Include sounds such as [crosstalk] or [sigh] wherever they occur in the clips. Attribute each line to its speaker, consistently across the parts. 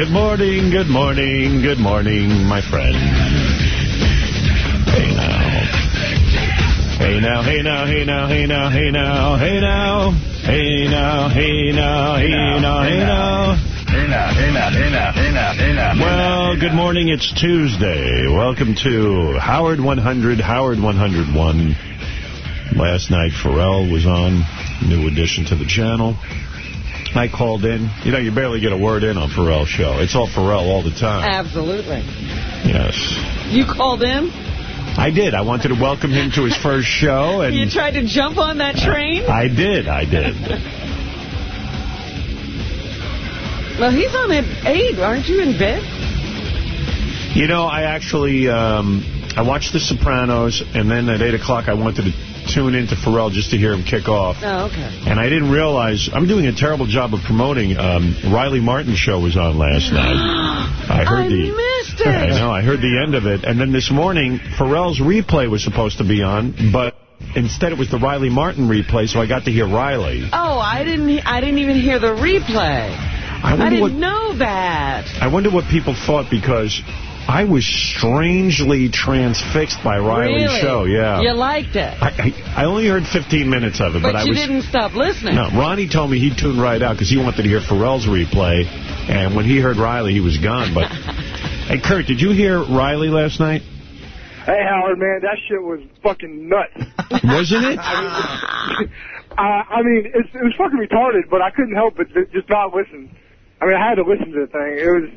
Speaker 1: Good morning, good morning, good morning, my friend. Hey now. Hey now, hey now, hey now, hey now, hey now, hey now. Hey now, hey now, hey now, hey now. Well, good morning. It's Tuesday. Welcome to Howard 100, Howard 101. Last night, Ferrall was on, new addition to the channel. I called in. You know, you barely get a word in on Ferrall's show. It's all Ferrall all the time.
Speaker 2: Absolutely.
Speaker 1: Yes.
Speaker 2: You called in?
Speaker 1: I did. I wanted to welcome him to his first show. [laughs] and
Speaker 2: You tried to jump on that train?
Speaker 1: I did. I did. [laughs]
Speaker 2: Well, he's on at 8. Aren't you in bed?
Speaker 1: You know, I actually, um, I watched The Sopranos, and then at 8 o'clock I wanted to tune into Ferrall just to hear him kick off.
Speaker 2: Oh, okay.
Speaker 1: And I didn't realize, I'm doing a terrible job of promoting, um, Riley Martin's show was on last [gasps] night. I heard
Speaker 2: I
Speaker 1: the...
Speaker 2: missed [laughs] it.
Speaker 1: I know, I heard the end of it. And then this morning, Ferrall's replay was supposed to be on, but instead it was the Riley Martin replay, so I got to hear Riley.
Speaker 2: Oh, I didn't I didn't even hear the replay.
Speaker 1: I
Speaker 2: I didn't
Speaker 1: what
Speaker 2: know that.
Speaker 1: I wonder what people thought because I was strangely transfixed by Riley's
Speaker 2: really?
Speaker 1: show. Yeah.
Speaker 2: You liked it.
Speaker 1: I, I, I only heard 15 minutes of it, but,
Speaker 2: but
Speaker 1: I
Speaker 2: you
Speaker 1: was.
Speaker 2: didn't stop listening.
Speaker 1: No, Ronnie told me he tuned right out because he wanted to hear Ferrall's replay, and when he heard Riley, he was gone. But [laughs] hey, Kurt, did you hear Riley last night?
Speaker 3: Hey, Howard, man, that shit was fucking nuts. [laughs]
Speaker 1: Wasn't it? [laughs]
Speaker 3: I, I mean, it's, it was fucking retarded, but I couldn't help but just not listen. I mean, I had to listen to the thing. It was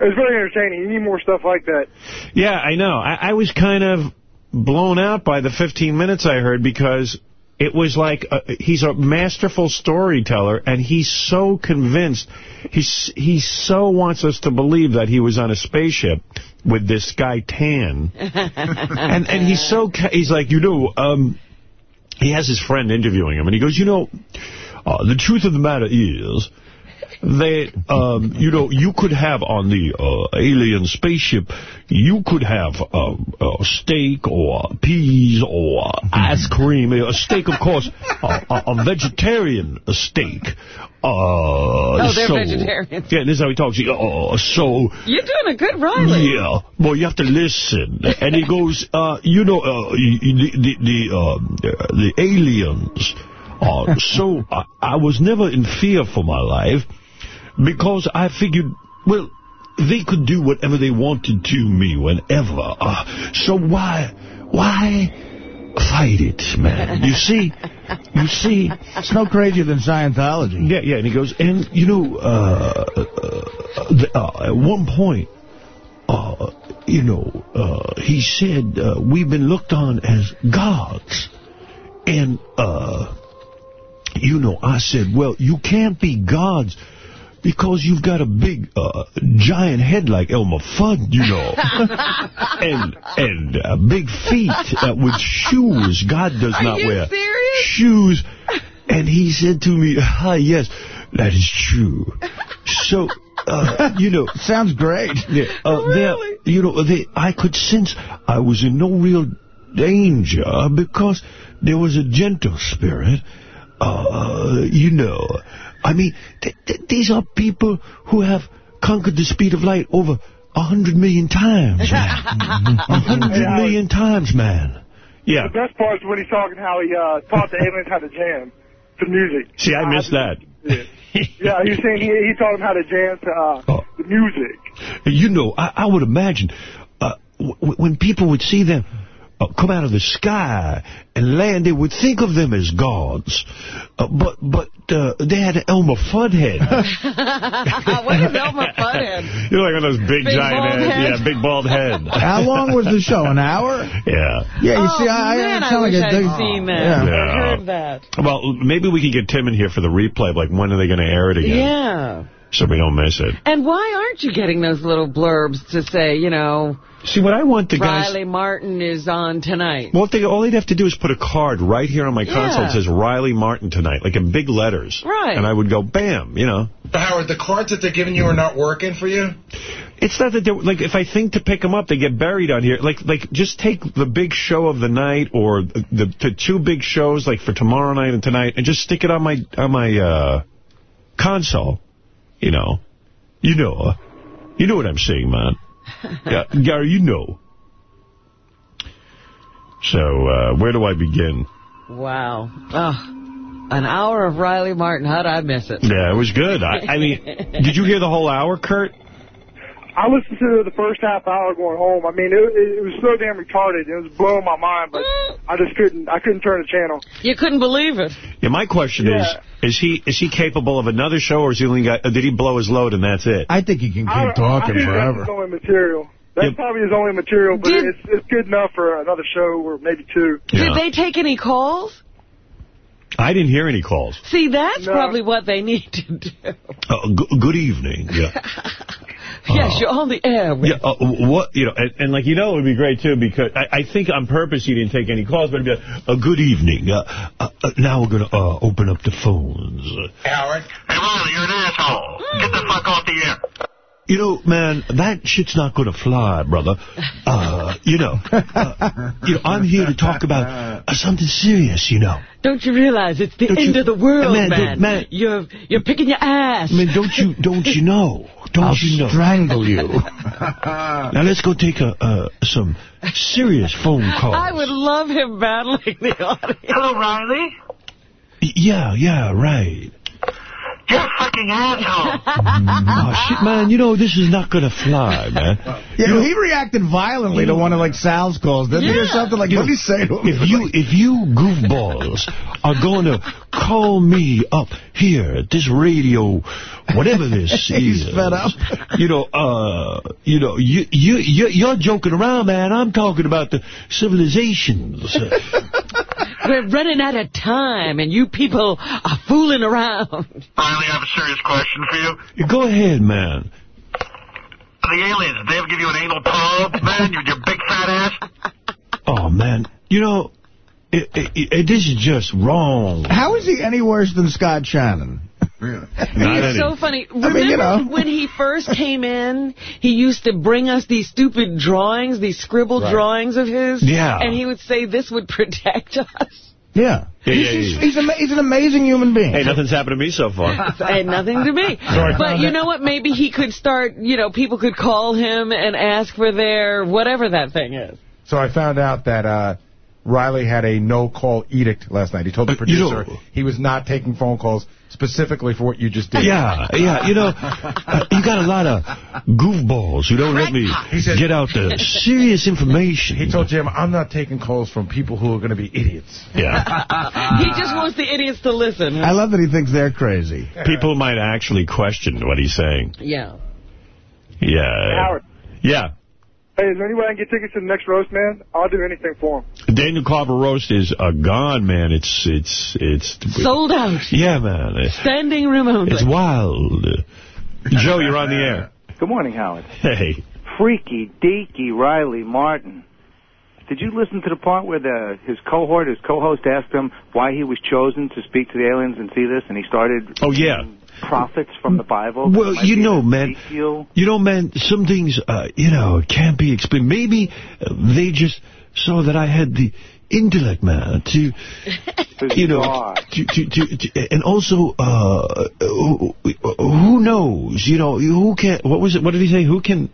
Speaker 3: it was very entertaining. You need more stuff like that.
Speaker 1: Yeah, I know. I, I was kind of blown out by the 15 minutes I heard because it was like uh he's a masterful storyteller, and he's so convinced. He's he so wants us to believe that he was on a spaceship with this guy Tan, [laughs] and and he's so ca- he's like you know um he has his friend interviewing him, and he goes you know uh, the truth of the matter is that, um, you know, you could have on the uh, alien spaceship, you could have um, a steak or peas or ice cream. A steak, of course, a, a, a vegetarian steak. Uh,
Speaker 2: Oh, they're
Speaker 1: so,
Speaker 2: vegetarians.
Speaker 1: Yeah, this is how he talks. Uh, so,
Speaker 2: You're doing a good Riley.
Speaker 1: yeah, well, you have to listen. And he goes, uh, you know, uh, the the the, um, the aliens. Uh, so I, I was never in fear for my life because I figured, well, they could do whatever they wanted to me whenever. Uh, so why, why fight it, man? You see, you see.
Speaker 4: It's no crazier than Scientology.
Speaker 1: Yeah, yeah, and he goes, and, you know, uh, uh, the, uh, at one point, uh, you know, uh, he said, uh, we've been looked on as gods. And, uh, you know, I said, well, you can't be gods because you've got a big, uh, giant head like Elmer Fudd, you know. [laughs] and and uh, big feet uh, with shoes. God does
Speaker 2: Are
Speaker 1: not
Speaker 2: you
Speaker 1: wear
Speaker 2: serious?
Speaker 1: shoes. And he said to me, ah, yes, that is true. So, uh, you know. [laughs]
Speaker 4: Sounds great.
Speaker 1: Yeah, uh,
Speaker 2: Really?
Speaker 1: you know, they, I could sense I was in no real danger because there was a gentle spirit. Uh, you know, I mean, th th these are people who have conquered the speed of light over a hundred million times, man. [laughs] A hundred million times, man. Yeah.
Speaker 3: The best part is when he's talking how he uh, taught the aliens how to jam to music.
Speaker 1: See, I missed that.
Speaker 3: Yeah, yeah he was saying he, he taught them how to jam to uh,
Speaker 1: Oh.
Speaker 3: the music.
Speaker 1: You know, I, I would imagine uh, w when people would see them uh, come out of the sky and land, they would think of them as gods. Uh, but but uh, they had an Elmer Fudd head. [laughs]
Speaker 2: what is Elmer Fuddhead? [laughs]
Speaker 1: you know, like one of those big,
Speaker 2: Big
Speaker 1: giant
Speaker 2: bald
Speaker 1: heads.
Speaker 2: head?
Speaker 1: Yeah, big bald head. [laughs]
Speaker 4: How long was the show? An hour?
Speaker 1: yeah.
Speaker 4: Yeah, you
Speaker 2: oh,
Speaker 4: see, I,
Speaker 2: man,
Speaker 4: I,
Speaker 2: I,
Speaker 4: sound
Speaker 2: wish
Speaker 4: like a
Speaker 2: I'd seen that.
Speaker 4: Yeah.
Speaker 1: Yeah.
Speaker 2: I heard that.
Speaker 1: Well, maybe we could get Tim in here for the replay. Like, when are they going to air it again?
Speaker 2: Yeah.
Speaker 1: So we don't miss it.
Speaker 2: And why aren't you getting those little blurbs to say, you know,
Speaker 1: See, what I want the guys...
Speaker 2: Riley Martin is on tonight?
Speaker 1: Well, they, all they'd have to do is put a card right here on my console that says Riley Martin tonight, like in big letters.
Speaker 2: Right.
Speaker 1: And I would go, bam, you know.
Speaker 5: Howard, the cards that they're giving you are not working for you?
Speaker 1: It's not that they're, like, if I think to pick them up, they get buried on here. Like, like just take the big show of the night or the, the two big shows, like for tomorrow night and tonight, and just stick it on my, on my, uh, console, you know. You know. You know what I'm saying, man. [laughs] yeah, Gary, you know. So, uh, where do I begin?
Speaker 2: Wow. Oh, an hour of Riley Martin. How'd I miss it?
Speaker 1: Yeah, it was good. I, I mean, [laughs] did you hear the whole hour, Kurt?
Speaker 3: I listened to the first half hour going home. I mean, it, it, it was so damn retarded. It was blowing my mind, but I just couldn't. I couldn't turn the channel.
Speaker 2: You couldn't believe it.
Speaker 1: Yeah, my question
Speaker 3: Yeah.
Speaker 1: is, is he is he capable of another show, or is he only got, did he blow his load and that's it?
Speaker 4: I think he can
Speaker 3: I,
Speaker 4: keep talking
Speaker 3: I think That's
Speaker 4: forever.
Speaker 3: his only material. That's
Speaker 1: Yeah.
Speaker 3: probably his only material, but
Speaker 2: Did-
Speaker 3: it's it's good enough for another show or maybe two.
Speaker 1: Yeah.
Speaker 2: Did they take any calls?
Speaker 1: I didn't hear any calls.
Speaker 2: See, that's
Speaker 3: No.
Speaker 2: probably what they [laughs] need to do.
Speaker 1: Uh, good evening. Yeah. [laughs]
Speaker 2: Yes, you're on the air. With
Speaker 1: Yeah, uh, what, you know, and, and like, you know, it would be great, too, because I, I think on purpose you didn't take any calls, but it'd be like, uh, good evening. Uh, uh, uh, now we're going to uh, open up the phones.
Speaker 5: Howard.
Speaker 6: Hey, Riley, you're an asshole. Get the fuck off the air.
Speaker 1: You know, man, that shit's not going to fly, brother. Uh, you know, uh, you know, I'm here to talk about uh, something serious, you know.
Speaker 2: Don't you realize it's the
Speaker 1: Don't
Speaker 2: end
Speaker 1: you-
Speaker 2: of the world,
Speaker 1: Man,
Speaker 2: man?
Speaker 1: man-
Speaker 2: You're you're picking your ass.
Speaker 1: I mean, don't you, don't you know? Don't
Speaker 4: I'll
Speaker 1: you know?
Speaker 4: strangle you.
Speaker 1: Now let's go take a, uh, some serious phone calls.
Speaker 2: I would love him battling the audience.
Speaker 6: Hello, Riley.
Speaker 1: Yeah, yeah, right.
Speaker 6: You're a fucking asshole. [laughs]
Speaker 1: Oh, shit, man, you know, this is not going to fly, man. [laughs]
Speaker 4: Yeah, he reacted violently to one of like Sal's calls, didn't he, or something? Like, what did he say to him?
Speaker 1: If you if you goofballs are going to call me up here at this radio, whatever this [laughs]
Speaker 4: He's
Speaker 1: is,
Speaker 4: fed up.
Speaker 1: you know, uh, you know, you you you you're joking around, man. I'm talking about the civilizations. [laughs]
Speaker 2: We're running out of time, and you people are fooling around.
Speaker 6: Riley, I have a serious question for you.
Speaker 1: Go ahead, man.
Speaker 6: The aliens, did they ever give you an anal probe, man? You, your big fat ass?
Speaker 1: Oh man, you know, it, it, it, this is just wrong.
Speaker 4: How is he any worse than Scott Shannon? [laughs]
Speaker 1: Not
Speaker 2: It's
Speaker 1: any.
Speaker 2: so funny. Remember
Speaker 4: mean, you know.
Speaker 2: when he first came in, he used to bring us these stupid drawings, these scribbled drawings of his?
Speaker 1: Yeah.
Speaker 2: And he would say this would [laughs] protect us.
Speaker 4: Yeah.
Speaker 1: Yeah, yeah,
Speaker 4: he's,
Speaker 1: yeah.
Speaker 4: He's, ama- he's an amazing human being.
Speaker 1: Hey, nothing's happened to me so far. [laughs]
Speaker 2: had nothing to me. but you know what? Maybe he could start, you know, people could call him and ask for their whatever that thing is.
Speaker 7: So I found out that uh, Riley had a no-call edict last night. He told the
Speaker 1: Uh, you
Speaker 7: producer
Speaker 1: know-
Speaker 7: he was not taking phone calls specifically for what you just did.
Speaker 1: Yeah, yeah, you know, uh, you got a lot of goofballs who don't let me
Speaker 7: said-
Speaker 1: get out the serious information.
Speaker 7: He told Jim, I'm not taking calls from people who are going to be idiots.
Speaker 1: Yeah. [laughs]
Speaker 2: He just wants the idiots to listen.
Speaker 4: I love that he thinks they're crazy.
Speaker 1: People might actually question what he's saying.
Speaker 2: Yeah.
Speaker 1: Yeah.
Speaker 3: Howard.
Speaker 1: Yeah.
Speaker 3: Hey, is there any way I can get tickets to the next roast, man? I'll do anything for him.
Speaker 1: Daniel Carver roast is uh, gone, man. It's it's it's
Speaker 2: Sold out.
Speaker 1: Yeah, man.
Speaker 2: Standing room only.
Speaker 1: It's wild. Joe, you're on the air.
Speaker 8: Good morning, Howard.
Speaker 1: Hey.
Speaker 8: Freaky, deaky Riley Martin. Did you listen to the part where the his cohort, his co-host, asked him why he was chosen to speak to the aliens and see this, and he started
Speaker 1: Oh yeah.
Speaker 8: Prophets from the Bible?
Speaker 1: Well, you know, man. You know, man, some things, uh, you know, can't be explained. Maybe uh, they just saw that I had the intellect, man, to, you know, to, to, to, and also, uh, who, who knows, you know, who can, what was it, what did he say, who can,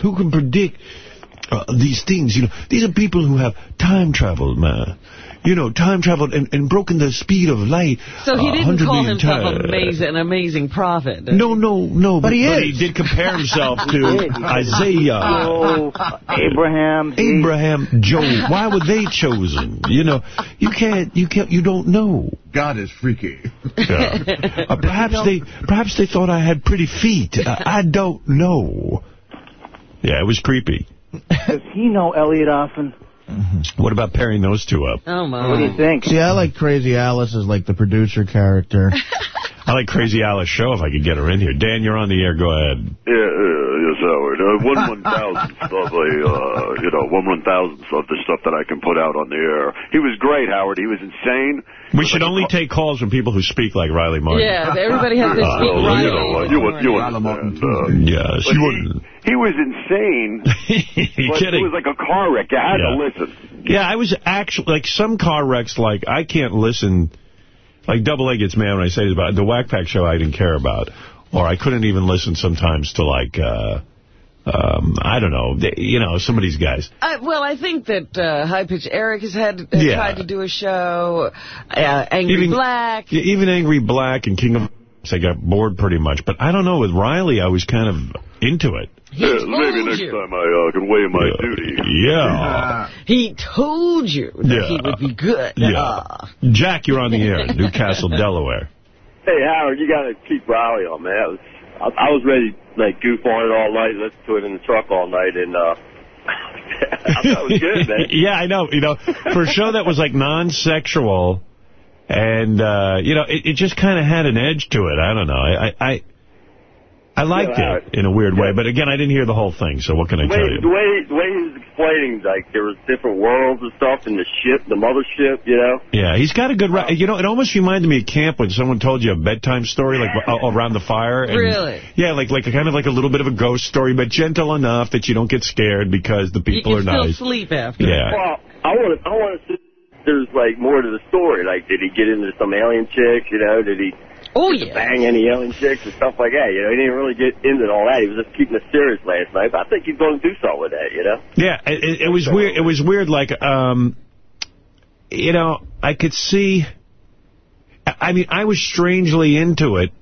Speaker 1: who can predict uh, these things, you know, these are people who have time traveled, man. You know, time traveled and, and broken the speed of light.
Speaker 2: So he
Speaker 1: uh,
Speaker 2: didn't call himself
Speaker 1: times.
Speaker 2: amazing, an amazing prophet.
Speaker 1: No, no, no. But,
Speaker 4: he
Speaker 1: but
Speaker 4: is. [laughs]
Speaker 1: he did compare himself to. Isaiah,
Speaker 8: Oh, Abraham.
Speaker 1: Abraham, Job. Why were they chosen? You know, you can't, you can't, you don't know.
Speaker 9: God is freaky.
Speaker 1: Yeah. [laughs] Uh, perhaps they, perhaps they thought I had pretty feet. Uh, I don't know. Yeah, it was creepy.
Speaker 8: Does he know Elliot Offen?
Speaker 1: What about pairing those two up?
Speaker 2: Oh, my.
Speaker 8: What do you think?
Speaker 4: See, I like Crazy Alice as like the producer character. [laughs]
Speaker 1: I like Crazy Alice show if I could get her in here. Dan, you're on the air. Go ahead.
Speaker 10: Yeah, uh, yes, Howard. Uh, one one thousandth of a, uh, you know, one one thousandth of the stuff that I can put out on the air. He was great, Howard. He was insane.
Speaker 1: We should only take calls from people who speak like Riley Martin.
Speaker 2: Yeah, everybody has to
Speaker 1: Uh,
Speaker 2: speak
Speaker 1: well,
Speaker 2: Riley.
Speaker 10: you know, uh, you would, you understand. Uh,
Speaker 1: Yes,
Speaker 10: but
Speaker 1: you
Speaker 10: he,
Speaker 1: wouldn't.
Speaker 10: he was insane.
Speaker 1: you [laughs]
Speaker 10: but
Speaker 1: kidding?
Speaker 10: It was like a car wreck. You had
Speaker 1: Yeah.
Speaker 10: to listen.
Speaker 1: Yeah, I was actually, like, some car wrecks, like, I can't listen. Like, Double A gets mad when I say this about the Whack Pack show I didn't care about. or I couldn't even listen sometimes to, like, uh, um, I don't know, they, you know, some of these guys.
Speaker 2: Uh, well, I think that uh, High Pitch Eric has had has
Speaker 1: Yeah.
Speaker 2: tried to do a show. Uh, Angry
Speaker 1: Even-
Speaker 2: Black.
Speaker 1: Yeah, even Angry Black and King of... I got bored pretty much. But I don't know, with Riley, I was kind of into it.
Speaker 10: Yeah, maybe
Speaker 2: told
Speaker 10: next
Speaker 2: you.
Speaker 10: time I uh, can weigh my duty.
Speaker 1: Yeah.
Speaker 2: He told you that
Speaker 1: Yeah.
Speaker 2: he would be good.
Speaker 1: Yeah.
Speaker 2: Ah.
Speaker 1: Jack, you're on the air, in Newcastle, [laughs] Delaware.
Speaker 9: Hey, Howard, you got to keep Riley on, man. That was, I, I was ready to like goof on it all night, listen to it in the truck all night, and uh, [laughs] I thought it was good, man. [laughs]
Speaker 1: yeah, I know. You know, for a show that was like non-sexual, and uh, you know, it, it just kind of had an edge to it. I don't know. I I I liked
Speaker 9: Yeah,
Speaker 1: it in a weird way, but again, I didn't hear the whole thing. So what can I
Speaker 9: The
Speaker 1: tell you?
Speaker 9: the way the way he was explaining, like there was different worlds and stuff, and the ship, the mothership, you know.
Speaker 1: Yeah, he's got a good... Um, you know, it almost reminded me of camp when someone told you a bedtime story, like around the fire. And,
Speaker 2: Really?
Speaker 1: Yeah, like like kind of like a little bit of a ghost story, but gentle enough that you don't get scared because the
Speaker 2: You
Speaker 1: people
Speaker 2: can
Speaker 1: are
Speaker 2: still
Speaker 1: nice.
Speaker 2: sleep after.
Speaker 1: Yeah.
Speaker 9: Well, I want to, I want to see. if There's like more to the story. Like, did he get into some alien chicks? You know, did he
Speaker 2: Oh, yeah.
Speaker 9: bang any alien chicks and stuff like that? You know, he didn't really get into all that. He was just keeping it serious last night. But I think he's going to do something with that. You know.
Speaker 1: Yeah, it, it, it was weird. It was weird. Like, um, you know, I could see. I I mean, I was strangely into it,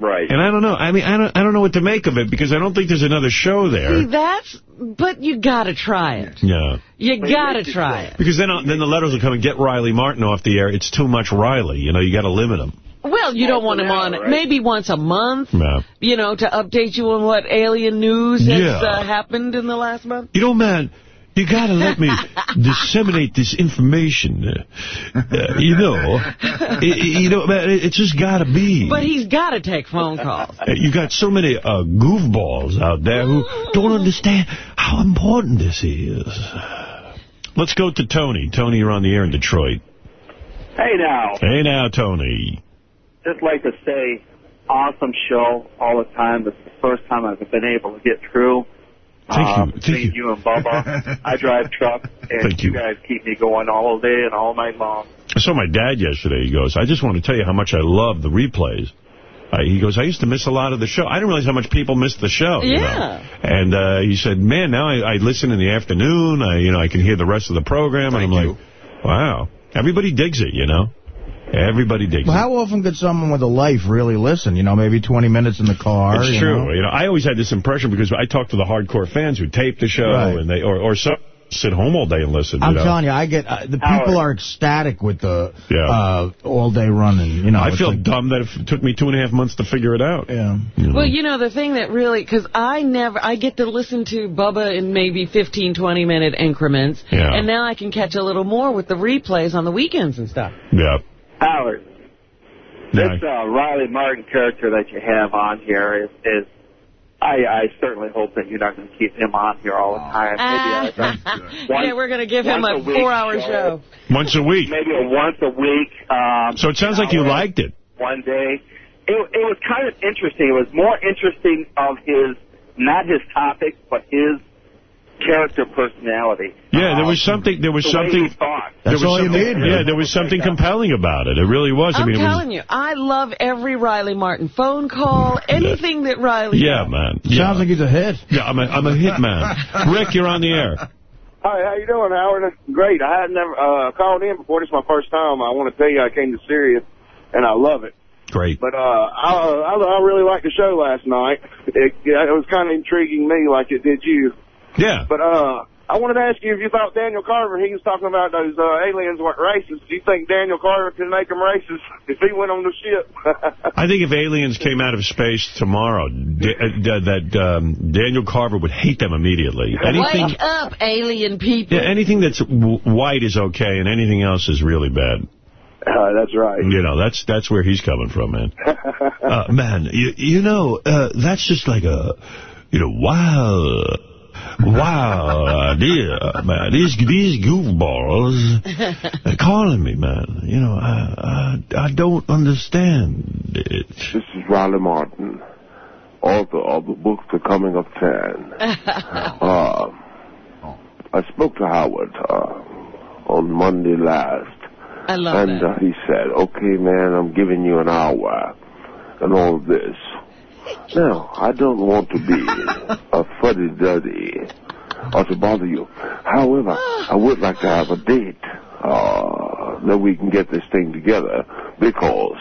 Speaker 9: Right.
Speaker 1: and I don't know. I mean, I don't. I don't know what to make of it because I don't think there's another show there.
Speaker 2: See, that's... But you got to try it.
Speaker 1: Yeah.
Speaker 2: You got to try it.
Speaker 1: Because then, then the letters will come and get Riley Martin off the air. It's too much Riley. You know, you got to limit him.
Speaker 2: Well, you don't want him
Speaker 9: now,
Speaker 2: on
Speaker 9: right?
Speaker 2: maybe once a month,
Speaker 1: Yeah.
Speaker 2: you know, to update you on what alien news has
Speaker 1: Yeah.
Speaker 2: uh, happened in the last month.
Speaker 1: You know, man, you got to let me [laughs] disseminate this information. Uh, uh, you know, I- I- you know, man, it- it's just got to be.
Speaker 2: But he's got to take phone calls.
Speaker 1: Uh, You got so many uh, goofballs out there who don't understand how important this is. Let's go to Tony. Tony, you're on the air in Detroit.
Speaker 11: Hey now,
Speaker 1: Hey now, Tony.
Speaker 11: Just like to say, awesome show all the time. This is the first time I've been able to get through.
Speaker 1: Thank
Speaker 11: um,
Speaker 1: you. Thank
Speaker 11: between
Speaker 1: you.
Speaker 11: you and Bubba. [laughs] I drive truck, and
Speaker 1: Thank you.
Speaker 11: guys keep me going all day and all night long.
Speaker 1: I saw my dad yesterday. He goes, I just want to tell you how much I love the replays. Uh, he goes, I used to miss a lot of the show. I didn't realize how much people missed the show. you know.
Speaker 2: Yeah.
Speaker 1: And uh, he said, man, now I, I listen in the afternoon. I, you know, I can hear the rest of the program. and I'm like, wow. Everybody digs it, you know. Everybody digs
Speaker 4: Well,
Speaker 1: it.
Speaker 4: how often could someone with a life really listen? You know, maybe 20 minutes in the car.
Speaker 1: It's
Speaker 4: you
Speaker 1: true.
Speaker 4: know?
Speaker 1: You know, I always had this impression because I talked to the hardcore fans who tape the show
Speaker 4: Right.
Speaker 1: and they or or some sit home all day and listen.
Speaker 4: I'm
Speaker 1: you know?
Speaker 4: telling you, I get uh, the people are ecstatic with the
Speaker 1: Yeah.
Speaker 4: uh, all day running. You know,
Speaker 1: I feel
Speaker 4: like-
Speaker 1: dumb that it took me two and a half months to figure it out.
Speaker 4: Yeah.
Speaker 2: Well, you know, the thing that really, because I never, I get to listen to Bubba in maybe 15, 20 minute increments.
Speaker 1: Yeah.
Speaker 2: And now I can catch a little more with the replays on the weekends and stuff.
Speaker 1: Yeah.
Speaker 11: Howard,
Speaker 1: Yeah.
Speaker 11: this uh, Riley Martin character that you have on here is, is I, I certainly hope that you're not going to keep him on here all the time. Maybe a, one- [laughs]
Speaker 2: yeah, we're going to give him a
Speaker 11: a
Speaker 2: four-hour
Speaker 11: show.
Speaker 2: show.
Speaker 1: Once a week.
Speaker 11: maybe a once a week. Um,
Speaker 1: So it sounds like you
Speaker 11: hour,
Speaker 1: liked it.
Speaker 11: One day. It, it was kind of interesting. It was more interesting of his, not his topic, but his character personality.
Speaker 1: Yeah, there
Speaker 11: Um,
Speaker 1: was something. There was
Speaker 11: the
Speaker 1: something.
Speaker 11: he
Speaker 1: there
Speaker 4: That's
Speaker 1: was
Speaker 4: all you
Speaker 1: something,
Speaker 4: need.
Speaker 1: Yeah, there was something compelling about it. It really was. I
Speaker 2: I'm
Speaker 1: mean, it was,
Speaker 2: telling you, I love every Riley Martin phone call, anything that Riley
Speaker 1: Yeah,
Speaker 2: does.
Speaker 1: man. Yeah.
Speaker 4: Sounds like he's a hit.
Speaker 1: Yeah, I'm a, I'm a hit man. [laughs] Rick, you're on the air.
Speaker 12: Hi, how you doing, Howard? Great. I had never uh, called in before. This is my first time. I want to tell you I came to Sirius, and I love it.
Speaker 1: Great.
Speaker 12: But uh, I, I, I really liked the show last night. It, it was kind of intriguing me like it did you.
Speaker 1: Yeah.
Speaker 12: But uh, I wanted to ask you if you thought Daniel Carver, he was talking about those uh, aliens weren't racist. Do you think Daniel Carver can make them racist [laughs] if he went on the ship? [laughs]
Speaker 1: I think if aliens came out of space tomorrow, D- uh, d- that um, Daniel Carver would hate them immediately. Anything,
Speaker 2: Wake up, alien people.
Speaker 1: yeah, anything that's w white is okay, and anything else is really bad.
Speaker 12: Uh, that's right.
Speaker 1: You know, that's that's where he's coming from, man. [laughs] Uh, man, you, you know, uh, that's just like a, you know, wow, wow [laughs] idea, man. These these goofballs are calling me, man. You know, I I, I don't understand it.
Speaker 13: This is Riley Martin, author of the book The Coming of Tan. [laughs] uh, I spoke to Howard uh, on Monday last,
Speaker 2: I love
Speaker 13: and
Speaker 2: that.
Speaker 13: uh, he said, "Okay, man, I'm giving you an hour." and all this. Now, I don't want to be a [laughs] fuddy-duddy or to bother you. However, I would like to have a date uh, that we can get this thing together because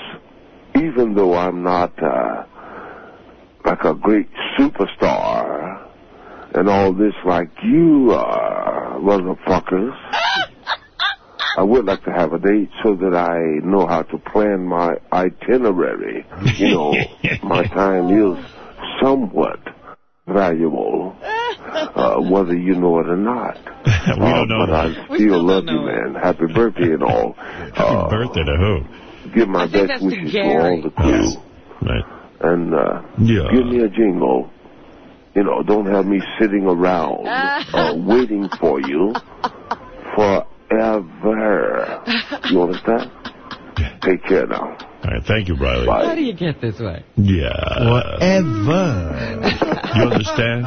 Speaker 13: even though I'm not uh, like a great superstar and all this like you are, motherfuckers, I would like to have a date so that I know how to plan my itinerary. You know, [laughs] my time is somewhat valuable, uh, whether you know it or not. [laughs]
Speaker 1: we don't know.
Speaker 13: But I still love you, man. Happy birthday and all. [laughs]
Speaker 1: Happy birthday to who?
Speaker 13: Give my
Speaker 2: think
Speaker 13: best
Speaker 2: that's to
Speaker 13: wishes to all the crew.
Speaker 1: Right.
Speaker 13: And uh,
Speaker 1: Yeah.
Speaker 13: give me a jingle. You know, don't have me sitting around uh, waiting for you forever. [laughs] You understand? Take care now.
Speaker 1: All right, thank you, Riley.
Speaker 2: How do you get this way?
Speaker 1: Yeah.
Speaker 4: Whatever. [laughs]
Speaker 1: You understand?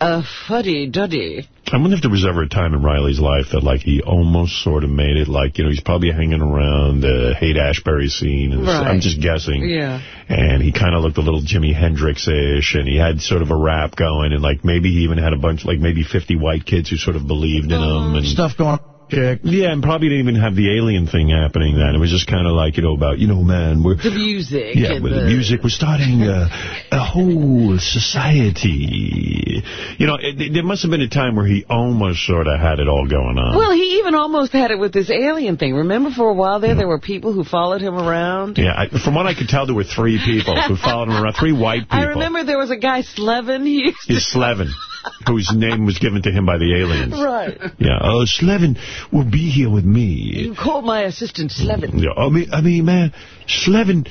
Speaker 2: A fuddy-duddy.
Speaker 1: I wonder if there was ever a time in Riley's life that, like, he almost sort of made it, like, you know, he's probably hanging around the Haight-Ashbury scene. And
Speaker 2: Right.
Speaker 1: I'm just guessing.
Speaker 2: Yeah.
Speaker 1: And he kind of looked a little Jimi Hendrix-ish, and he had sort of a rap going, and, like, maybe he even had a bunch, like, maybe 50 white kids who sort of believed in him. Uh-huh. And
Speaker 4: Stuff going on. Chick.
Speaker 1: Yeah, and probably didn't even have the alien thing happening then. It was just kind of like, you know, about, you know, man, we're...
Speaker 2: The music.
Speaker 1: Yeah,
Speaker 2: and
Speaker 1: with the music, we're starting uh, a whole society. You know, it, there must have been a time where he almost sort of had it all going on.
Speaker 2: Well, he even almost had it with this alien thing. Remember for a while there, there were people who followed him around?
Speaker 1: yeah, I, from what I could tell, there were three people who followed him around, three white [laughs] people.
Speaker 2: I remember there was a guy, Slevin. He used to
Speaker 1: Slevin, whose name was given to him by the aliens.
Speaker 2: Right.
Speaker 1: Yeah, oh, Slevin will be here with me.
Speaker 2: You call my assistant Slevin.
Speaker 1: Yeah, I mean, I mean, man, Slevin,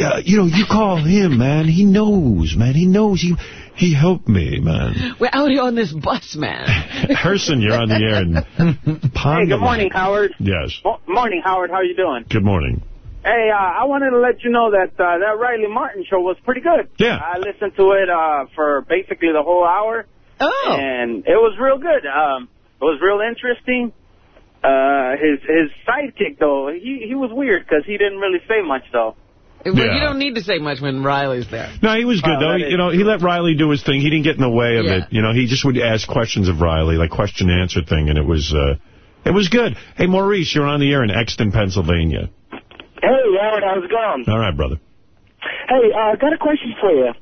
Speaker 1: uh, you know, you call him, man. He knows, man. He knows. He he helped me, man.
Speaker 2: We're out here on this bus, man. [laughs]
Speaker 1: Herson, you're on the air. And
Speaker 14: Hey, good morning, Howard.
Speaker 1: Yes.
Speaker 14: Mo- morning, Howard. How are you doing?
Speaker 1: Good morning.
Speaker 14: Hey, uh, I wanted to let you know that uh, that Riley Martin show was pretty good.
Speaker 1: Yeah.
Speaker 14: I listened to it uh, for basically the whole hour.
Speaker 2: Oh.
Speaker 14: And it was real good. Um, it was real interesting. Uh, his his sidekick though, he he was weird because he didn't really say much though.
Speaker 2: Well,
Speaker 1: Yeah.
Speaker 2: you don't need to say much when Riley's there.
Speaker 1: No, he was good,
Speaker 14: Oh,
Speaker 1: though. He- You know, he let Riley do his thing. He didn't get in the way of
Speaker 2: Yeah.
Speaker 1: it. You know, he just would ask questions of Riley, like question-answer thing, and it was uh, it was good. Hey, Maurice, you're on the air in Exton, Pennsylvania.
Speaker 15: Hey, Howard, how's it going?
Speaker 1: All right, brother.
Speaker 15: Hey, I uh, got a question for you.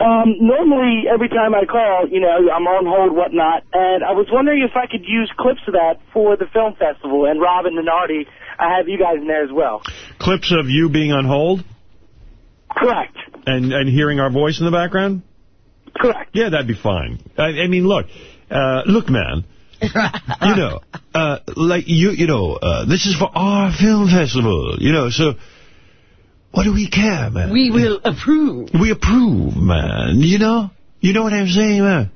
Speaker 15: Um, normally, every time I call, you know, I'm on hold, whatnot, and I was wondering if I could use clips of that for the film festival. And Robin and Artie, I have you guys in there as well.
Speaker 1: Clips of you being on hold
Speaker 15: Correct.
Speaker 1: and, and hearing our voice in the background?
Speaker 15: Correct.
Speaker 1: Yeah, that'd be fine. I, I mean, look, uh, look, man. [laughs] you know, uh, like you, you know, uh, this is for our film festival. You know, so what do we care, man?
Speaker 2: We will approve.
Speaker 1: We approve, man. You know, you know what I'm saying, man.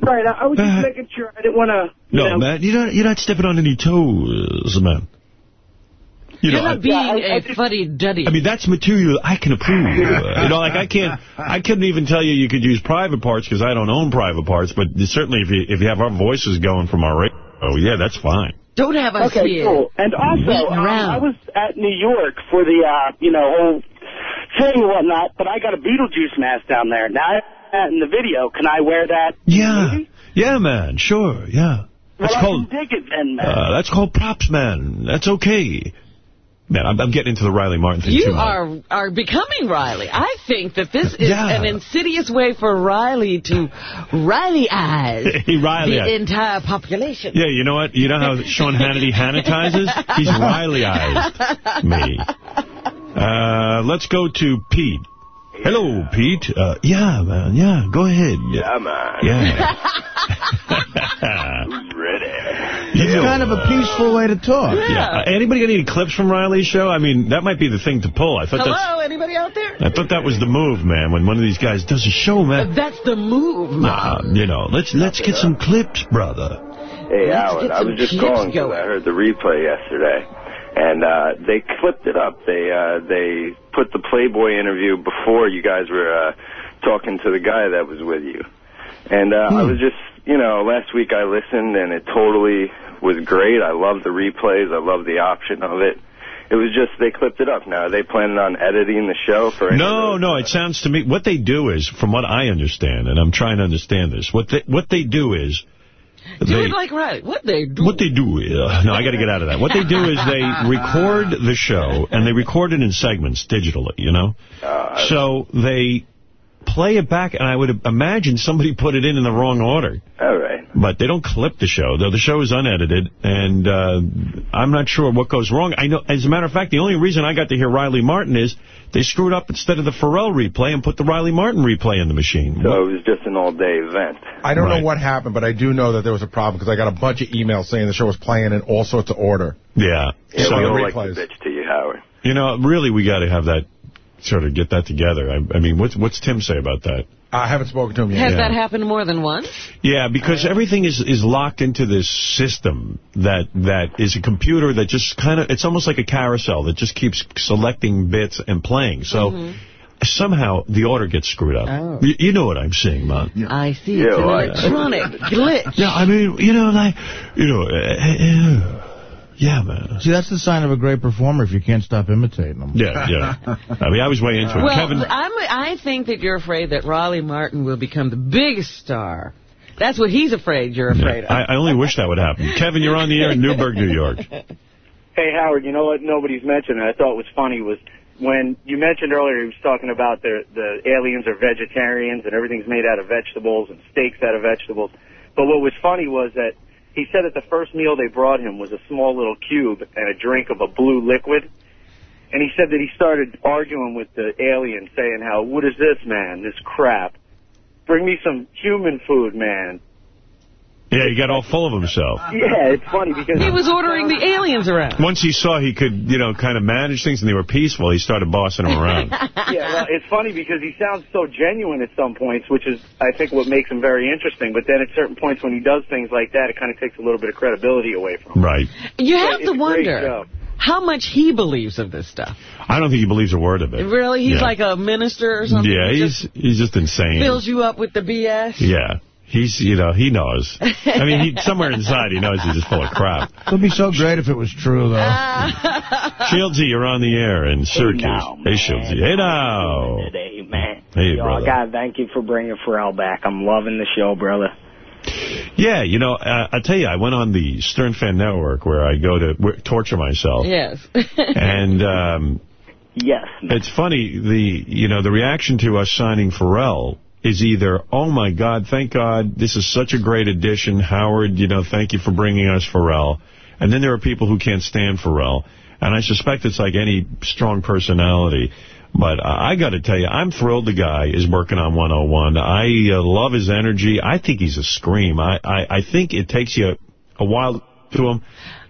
Speaker 15: Right, I, I was just uh-huh. making sure. I didn't want to,
Speaker 1: No,
Speaker 15: know.
Speaker 1: man, you're not, you're not stepping on any toes, man. You
Speaker 2: You're
Speaker 1: know,
Speaker 2: not
Speaker 1: I-
Speaker 2: being a fuddy-duddy.
Speaker 1: I mean, that's material I can approve. [laughs] You know, like I can't, I couldn't even tell you you could use private parts because I don't own private parts. But certainly, if you if you have our voices going from our radio, oh yeah, that's fine.
Speaker 2: Don't have us
Speaker 15: Okay,
Speaker 2: here.
Speaker 15: cool. And also, um. I was at New York for the, uh, you know, whole thing and whatnot, but I got a Beetlejuice mask down there. Now, I- in the video, can I wear that?
Speaker 1: Yeah, yeah, man, sure, yeah. That's
Speaker 15: well,
Speaker 1: called
Speaker 15: I can dig it then, man.
Speaker 1: uh, that's called props, man. That's okay. Man, I'm, I'm getting into the Riley Martin thing
Speaker 2: You
Speaker 1: too much.
Speaker 2: are are becoming Riley. I think that this is
Speaker 1: Yeah.
Speaker 2: an insidious way for Riley to Riley-eyes [laughs]
Speaker 1: Riley
Speaker 2: the entire population.
Speaker 1: Yeah, you know what? You know how Sean Hannity [laughs] Hannitizes? He's Rileyized me. Uh, let's go to Pete. Hello, Pete. Uh, yeah, man. Yeah, go ahead.
Speaker 9: Yeah, man.
Speaker 1: Yeah. [laughs]
Speaker 9: Who's ready?
Speaker 4: It's kind of a peaceful way to talk.
Speaker 1: Yeah. Uh, anybody got any clips from Riley's show? I mean, that might be the thing to pull. I thought that's.
Speaker 2: Hello, anybody out there?
Speaker 1: I thought that was the move, man. When one of these guys does a show, man.
Speaker 2: That's the move,
Speaker 1: Nah, you know, let's let's get some clips, brother.
Speaker 9: Hey,
Speaker 2: Let's
Speaker 9: Howard, I was just calling because. I heard the replay yesterday, and uh, they clipped it up. They uh, they put the Playboy interview before you guys were uh, talking to the guy that was with you, and uh, I was just, you know, last week I listened and it totally was great. I love the replays. I love the option of it. It was just they clipped it up. Now, are they planning on editing the show for any
Speaker 1: No, no, it sounds to me, what they do is, from what I understand, and I'm trying to understand this, what they, what they do is,
Speaker 2: Do
Speaker 1: they,
Speaker 2: it like right. What they do?
Speaker 1: what they do is, uh, no, I got to get out of that. What they do is they [laughs] record the show, and they record it in segments digitally, you know? so they play it back, and I would imagine somebody put it in in the wrong order.
Speaker 9: All right.
Speaker 1: But they don't clip the show, though the show is unedited, and uh, I'm not sure what goes wrong. I know, as a matter of fact, the only reason I got to hear Riley Martin is they screwed up instead of the Ferrall replay and put the Riley Martin replay in the machine.
Speaker 9: So it was just an all-day event.
Speaker 7: I don't
Speaker 1: Right.
Speaker 7: know what happened, but I do know that there was a problem because I got a bunch of emails saying the show was playing in all sorts of order.
Speaker 1: Yeah.
Speaker 9: Yeah,
Speaker 1: so,
Speaker 9: we don't like to bitch to you, Howard.
Speaker 1: you know, really, we got to have that, sort of get that together. I, I mean, what's, what's Tim say about that?
Speaker 7: I haven't spoken to him yet.
Speaker 2: Has
Speaker 1: Yeah.
Speaker 2: that happened more than once?
Speaker 1: Yeah, because everything is is locked into this system that that is a computer that just kind of, it's almost like a carousel that just keeps selecting bits and playing. So
Speaker 2: Mm-hmm.
Speaker 1: somehow the order gets screwed up.
Speaker 2: Oh.
Speaker 1: You, you know what I'm saying, man.
Speaker 2: I see.
Speaker 1: Yeah,
Speaker 2: an
Speaker 1: well,
Speaker 2: electronic glitch.
Speaker 1: Yeah, I mean, you know, like, you know, uh, uh, yeah, man.
Speaker 4: See, that's the sign of a great performer if you can't stop imitating them.
Speaker 1: Yeah, yeah. I mean, I was way into it.
Speaker 2: Well,
Speaker 1: Kevin,
Speaker 2: I'm, I think that you're afraid that Riley Martin will become the biggest star. That's what he's afraid you're afraid of.
Speaker 1: I, I only wish that would happen. Kevin, you're on the air in Newburgh, New York.
Speaker 11: Hey, Howard, you know what nobody's mentioned and I thought was funny was when you mentioned earlier he was talking about the, the aliens are vegetarians and everything's made out of vegetables and steaks out of vegetables. But what was funny was that he said that the first meal they brought him was a small little cube and a drink of a blue liquid. And he said that he started arguing with the alien, saying how, what is this, man, this crap? Bring me some human food, man.
Speaker 1: Yeah, he got all full of himself.
Speaker 11: Yeah, it's funny because...
Speaker 2: He was ordering the aliens around.
Speaker 1: Once he saw he could, you know, kind of manage things and they were peaceful, he started bossing them around. [laughs]
Speaker 11: yeah, well, it's funny because he sounds so genuine at some points, which is, I think, what makes him very interesting. But then at certain points when he does things like that, it kind of takes a little bit of credibility away from him.
Speaker 1: Right.
Speaker 2: You
Speaker 11: So
Speaker 2: have
Speaker 11: it's
Speaker 2: to wonder how much he believes of this stuff.
Speaker 1: I don't think he believes a word of it.
Speaker 2: Really? He's
Speaker 1: Yeah.
Speaker 2: like a minister or something?
Speaker 1: Yeah, he's
Speaker 2: just
Speaker 1: he's just insane.
Speaker 2: fills you up with the BS?
Speaker 1: Yeah. He's, you know, he knows. I mean, he somewhere inside he knows he's just full of crap.
Speaker 4: It would be so great if it was true, though.
Speaker 1: Shieldsy, you're on the air in Syracuse.
Speaker 16: now,
Speaker 1: hey, Shieldsy. Hey, now.
Speaker 16: Today, man.
Speaker 1: Hey,
Speaker 16: Yo,
Speaker 1: brother.
Speaker 16: God, thank you for bringing Ferrall back. I'm loving the show, brother.
Speaker 1: Yeah, you know, uh, I tell you, I went on the Stern Fan Network where I go to w torture myself.
Speaker 2: Yes. [laughs]
Speaker 1: and um,
Speaker 16: yes,
Speaker 1: it's funny, the you know, the reaction to us signing Ferrall is either, oh, my God, thank God, this is such a great addition. Howard, you know, thank you for bringing us Ferrall. And then there are people who can't stand Ferrall. And I suspect it's like any strong personality. But uh, I got to tell you, I'm thrilled the guy is working on 101. I uh, love his energy. I think he's a scream. I, I, I think it takes you a while to him.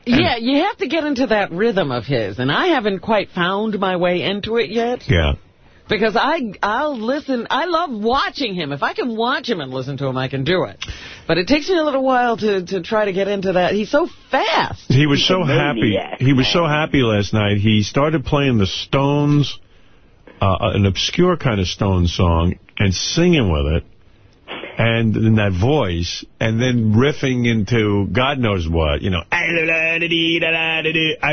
Speaker 2: Yeah, you have to get into that rhythm of his, and I haven't quite found my way into it yet.
Speaker 1: Yeah.
Speaker 2: Because I, I'll listen, I love watching him. If I can watch him and listen to him, I can do it. But it takes me a little while to, to try to get into that. He's so fast.
Speaker 1: He was
Speaker 2: He's
Speaker 1: so happy.
Speaker 2: maniac,
Speaker 1: He was so happy last night. He started playing the Stones, uh, an obscure kind of Stones song, and singing with it, and in that voice, and then riffing into God knows what, you know. I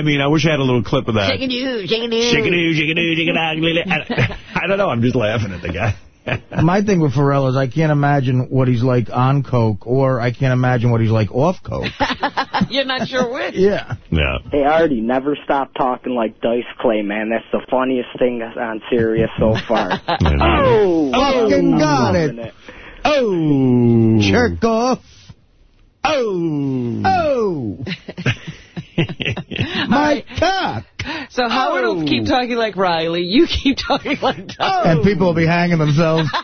Speaker 1: mean, I wish I had a little clip of that.
Speaker 2: Shaking you, shaking you.
Speaker 1: Shaking you, shaking you, shaking you. [laughs] I I don't know. I'm just laughing at the guy. [laughs]
Speaker 4: My thing with Ferrall is I can't imagine what he's like on coke, or I can't imagine what he's like off coke. [laughs]
Speaker 2: You're not sure which?
Speaker 4: yeah.
Speaker 1: Yeah.
Speaker 16: They already never stop talking like Dice Clay, man. That's the funniest thing on Sirius so far. oh,
Speaker 4: Fucking oh, got it.
Speaker 1: Oh.
Speaker 4: Jerk off.
Speaker 1: Oh.
Speaker 4: Oh. [laughs] My cock.
Speaker 2: So Howard will keep talking like Riley. You keep talking like Doug.
Speaker 4: And people will be hanging themselves. [laughs]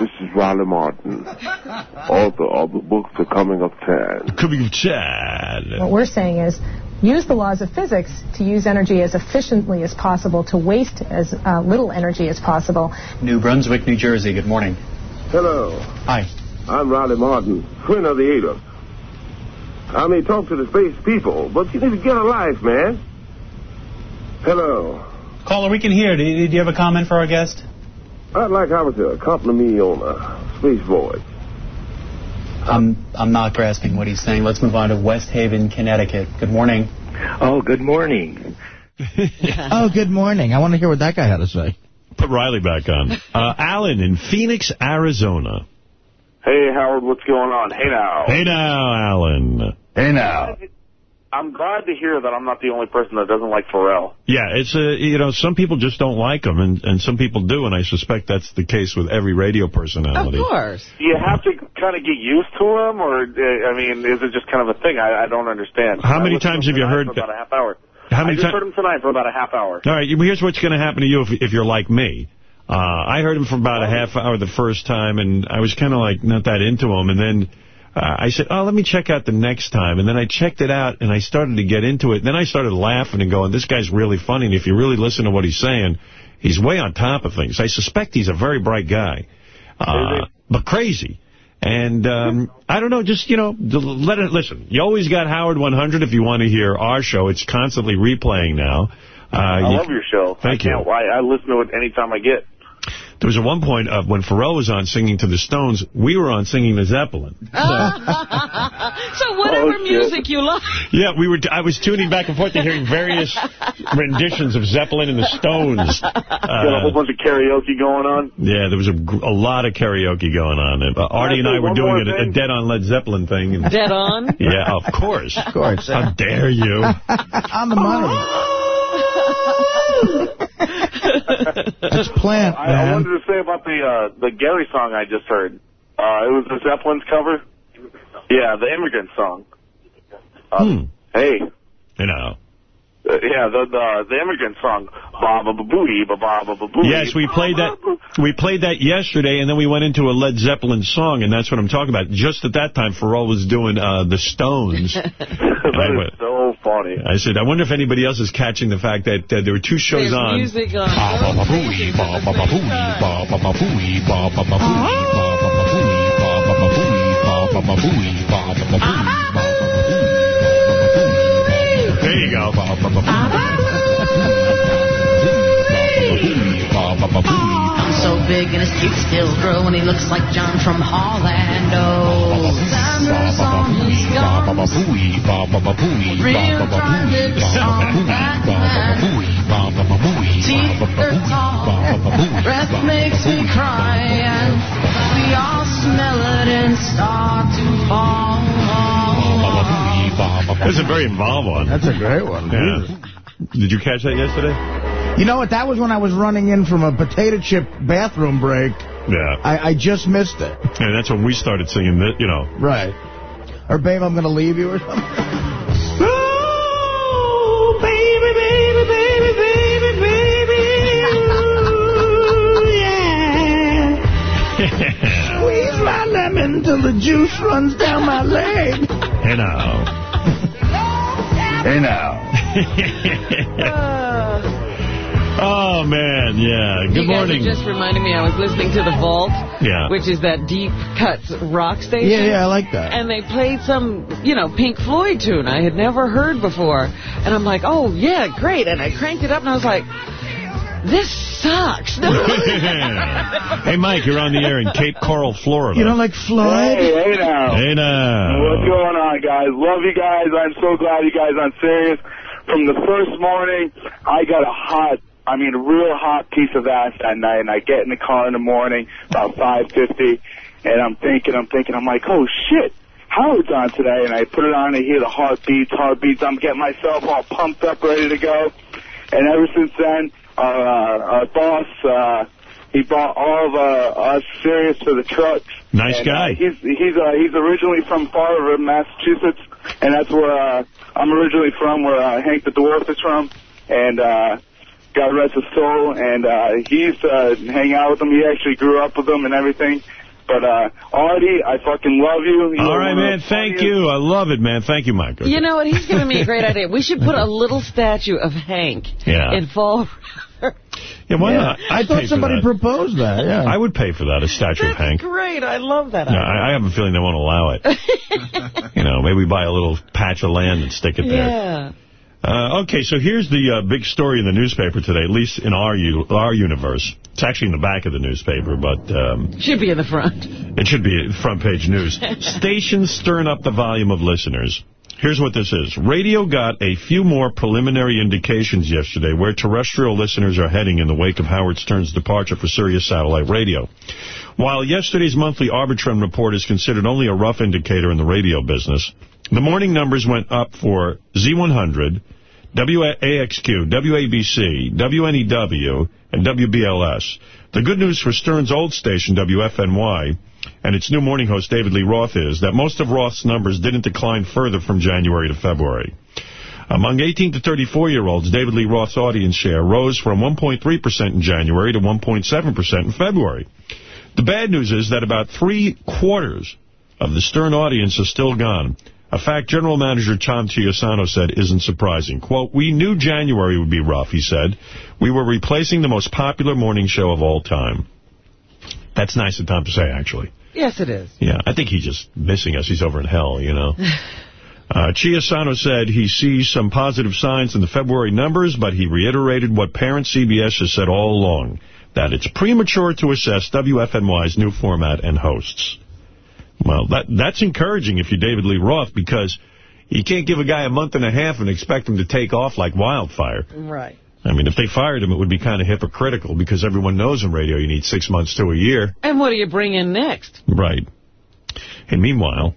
Speaker 13: This is Riley Martin, author of the book The Coming of Chad.
Speaker 1: Coming of Chad.
Speaker 17: What we're saying is use the laws of physics to use energy as efficiently as possible, to waste as uh, little energy as possible.
Speaker 18: New Brunswick, New Jersey. Good morning.
Speaker 13: Hello,
Speaker 18: Hi.
Speaker 13: I'm Riley Martin, friend of the Ada. I may talk to the space people, but you need to get a life, man. Hello.
Speaker 18: Caller, we can hear. Do you, do you have a comment for our guest?
Speaker 13: I'd like Howard to accompany me on a space voyage.
Speaker 18: I'm, I'm not grasping what he's saying. Let's move on to West Haven, Connecticut. Good morning.
Speaker 19: Oh, good morning. [laughs]
Speaker 4: oh, good morning. I want to hear what that guy had to say.
Speaker 1: Put Riley back on. [laughs] Uh, Alan in Phoenix, Arizona.
Speaker 20: Hey, Howard, what's going on? Hey, now.
Speaker 1: Hey now, Alan.
Speaker 20: Hey, now. I'm glad to hear that I'm not the only person that doesn't like Ferrall.
Speaker 1: Yeah, it's a you know some people just don't like him, and and some people do, and I suspect that's the case with every radio personality.
Speaker 2: Of course.
Speaker 20: Do you have to kind of get used to him, or, uh, I mean, is it just kind of a thing? I, I don't understand.
Speaker 1: How
Speaker 20: I
Speaker 1: many times have you heard
Speaker 20: about a half hour.
Speaker 1: How many
Speaker 20: I just heard him tonight for about a half hour.
Speaker 1: All right, here's what's going to happen to you if if you're like me. Uh, I heard him for about a half hour the first time, and I was kind of like not that into him, and then. Uh, I said, oh, let me check out the next time. And then I checked it out, and I started to get into it. Then I started laughing and going, this guy's really funny. And if you really listen to what he's saying, he's way on top of things. I suspect he's a very bright guy, uh, but crazy. And um, I don't know, just, you know, let it listen. You always got Howard 100 if you want to hear our show. It's constantly replaying now. Uh,
Speaker 20: I
Speaker 1: you-
Speaker 20: love your show.
Speaker 1: Thank
Speaker 20: I
Speaker 1: you.
Speaker 20: I, I listen to it anytime I get.
Speaker 1: There was at one point of when Ferrall was on singing to the Stones, we were on singing the Zeppelin. [laughs]
Speaker 2: so whatever
Speaker 20: Oh,
Speaker 2: music you like.
Speaker 1: Yeah, we were. I was tuning back and forth to hearing various renditions of Zeppelin and the Stones. [laughs]
Speaker 20: Got a whole
Speaker 1: Uh,
Speaker 20: bunch of karaoke going on.
Speaker 1: yeah, there was a, a lot of karaoke going on. Uh, Artie and
Speaker 20: I
Speaker 1: I were doing a, a? Dead on Led Zeppelin thing. And,
Speaker 2: Dead on? [laughs]
Speaker 1: yeah, of course.
Speaker 4: Of course.
Speaker 1: How dare you?
Speaker 4: On the money. That's plant,
Speaker 20: I, I wanted to say about the uh, the Gary song I just heard. Uh, it was the Zeppelin's cover. Yeah, the immigrant song. Uh,
Speaker 1: Hmm.
Speaker 20: Hey,
Speaker 1: You know
Speaker 20: yeah, the, the the immigrant song, ba ba ba booey, ba ba ba ba booey.
Speaker 1: Yes, we played that. We played that yesterday, and then we went into a Led Zeppelin song, and that's what I'm talking about. Just at that time, Ferrall was doing uh, the Stones.
Speaker 20: that
Speaker 1: went,
Speaker 20: is so funny.
Speaker 1: I said, I wonder if anybody else is catching the fact that uh, there were two shows
Speaker 2: There's
Speaker 1: on.
Speaker 2: Music on.
Speaker 1: Ba ba ba booey, ba ba ba booey, ba ba
Speaker 2: ba booey, ba ba ba booey, ba ba ba booey, ba ba ba booey, ba ba ba booey, ba ba ba booey
Speaker 1: you go.
Speaker 19: I'm so big and his cheeks still grow and he looks like John from Holland. Oh, Sanders on. Real song back. Teeth are tall, breath makes me cry, and we all smell it and start to fall. [laughs]
Speaker 1: That's a very involved one.
Speaker 4: That's a great one.
Speaker 1: Yeah. Did you catch that yesterday?
Speaker 4: You know what? That was when I was running in from a potato chip bathroom break.
Speaker 1: Yeah.
Speaker 4: I, I just missed it.
Speaker 1: And that's when we started singing that, you know.
Speaker 4: Right. Or, babe, I'm going to leave you or something.
Speaker 19: Oh, baby, baby, baby, baby, baby, yeah. [laughs]
Speaker 4: Squeeze my lemon till the juice runs down my leg.
Speaker 1: Hey now.
Speaker 10: Hey now. [laughs]
Speaker 1: Oh, oh, man, yeah. Good
Speaker 2: you
Speaker 1: morning.
Speaker 2: are just reminding me I was listening to The Vault,
Speaker 1: Yeah.
Speaker 2: which is that deep cuts rock station.
Speaker 4: Yeah, yeah, I like that.
Speaker 2: And they played some, you know, Pink Floyd tune I had never heard before. And I'm like, oh, yeah, great. And I cranked it up and I was like, this sucks. [laughs]
Speaker 1: hey, Mike, you're on the air in Cape Coral, Florida.
Speaker 4: You don't like Floyd?
Speaker 20: Hey, hey now.
Speaker 1: Hey now.
Speaker 20: What's going on, guys? Love you guys. I'm so glad you guys on Sirius. From the first morning, I got a hot, I mean, a real hot piece of ass that night, and I get in the car in the morning about 5.50, and I'm thinking, I'm thinking, I'm like, oh, shit. Howard's on today, and I put it on, and I hear the heartbeats, heartbeats. I'm getting myself all pumped up, ready to go. And ever since then, our, uh, our boss, uh, he bought all of uh, us Sirius for the trucks.
Speaker 1: Nice
Speaker 20: And,
Speaker 1: guy.
Speaker 20: Uh, he's he's uh, he's originally from Fall River, Massachusetts, and that's where uh, I'm originally from, where uh, Hank the Dwarf is from. And uh, God rest his soul. And uh, he used to uh, hang out with him. He actually grew up with him and everything. But uh, Artie, I fucking love you. You
Speaker 1: All
Speaker 20: are
Speaker 1: right,
Speaker 20: one of
Speaker 1: man. Thank
Speaker 20: funniest-
Speaker 1: you. I love it, man. Thank you, Michael.
Speaker 2: You know what? He's giving me a great idea. We should put a little statue of Hank
Speaker 1: Yeah.
Speaker 2: in Fall. [laughs]
Speaker 1: Yeah, why
Speaker 4: Yeah.
Speaker 1: not?
Speaker 4: I
Speaker 1: I'd
Speaker 4: thought somebody
Speaker 1: that.
Speaker 4: proposed that, yeah.
Speaker 1: I would pay for that, a statue of Hank.
Speaker 2: Great. I love that.
Speaker 1: No, I, I have a feeling they won't allow it. [laughs] you know, maybe buy a little patch of land and stick it there.
Speaker 2: Yeah.
Speaker 1: Uh, okay, so here's the uh, big story in the newspaper today, at least in our u our universe. It's actually in the back of the newspaper, but um,
Speaker 2: Should be in the front.
Speaker 1: it should be front page news. [laughs] Stations stirring up the volume of listeners. Here's what this is. Radio got a few more preliminary indications yesterday where terrestrial listeners are heading in the wake of Howard Stern's departure for Sirius Satellite Radio. While yesterday's monthly Arbitron report is considered only a rough indicator in the radio business, the morning numbers went up for Z100, WAXQ, WABC, WNEW, and WBLS. The good news for Stern's old station, WFNY, and its new morning host, David Lee Roth, is that most of Roth's numbers didn't decline further from January to February. Among 18 to 34-year-olds, David Lee Roth's audience share rose from 1.3% in January to 1.7% in February. The bad news is that about three-quarters of the Stern audience is still gone. A fact General Manager Tom Chiusano said isn't surprising. Quote, we knew January would be rough, he said. We were replacing the most popular morning show of all time. That's nice of Tom to say, actually.
Speaker 2: Yes, it is.
Speaker 1: Yeah, I think he's just missing us. He's over in hell, you know. [laughs] Uh, Chiusano said he sees some positive signs in the February numbers, but he reiterated what parent CBS has said all along, that it's premature to assess WFNY's new format and hosts. Well, that that's encouraging if you're David Lee Roth, because you can't give a guy a month and a half and expect him to take off like wildfire.
Speaker 2: Right.
Speaker 1: I mean, if they fired him, it would be kind of hypocritical, because everyone knows in radio you need six months to a year.
Speaker 2: And what do you bring in next?
Speaker 1: Right. And meanwhile,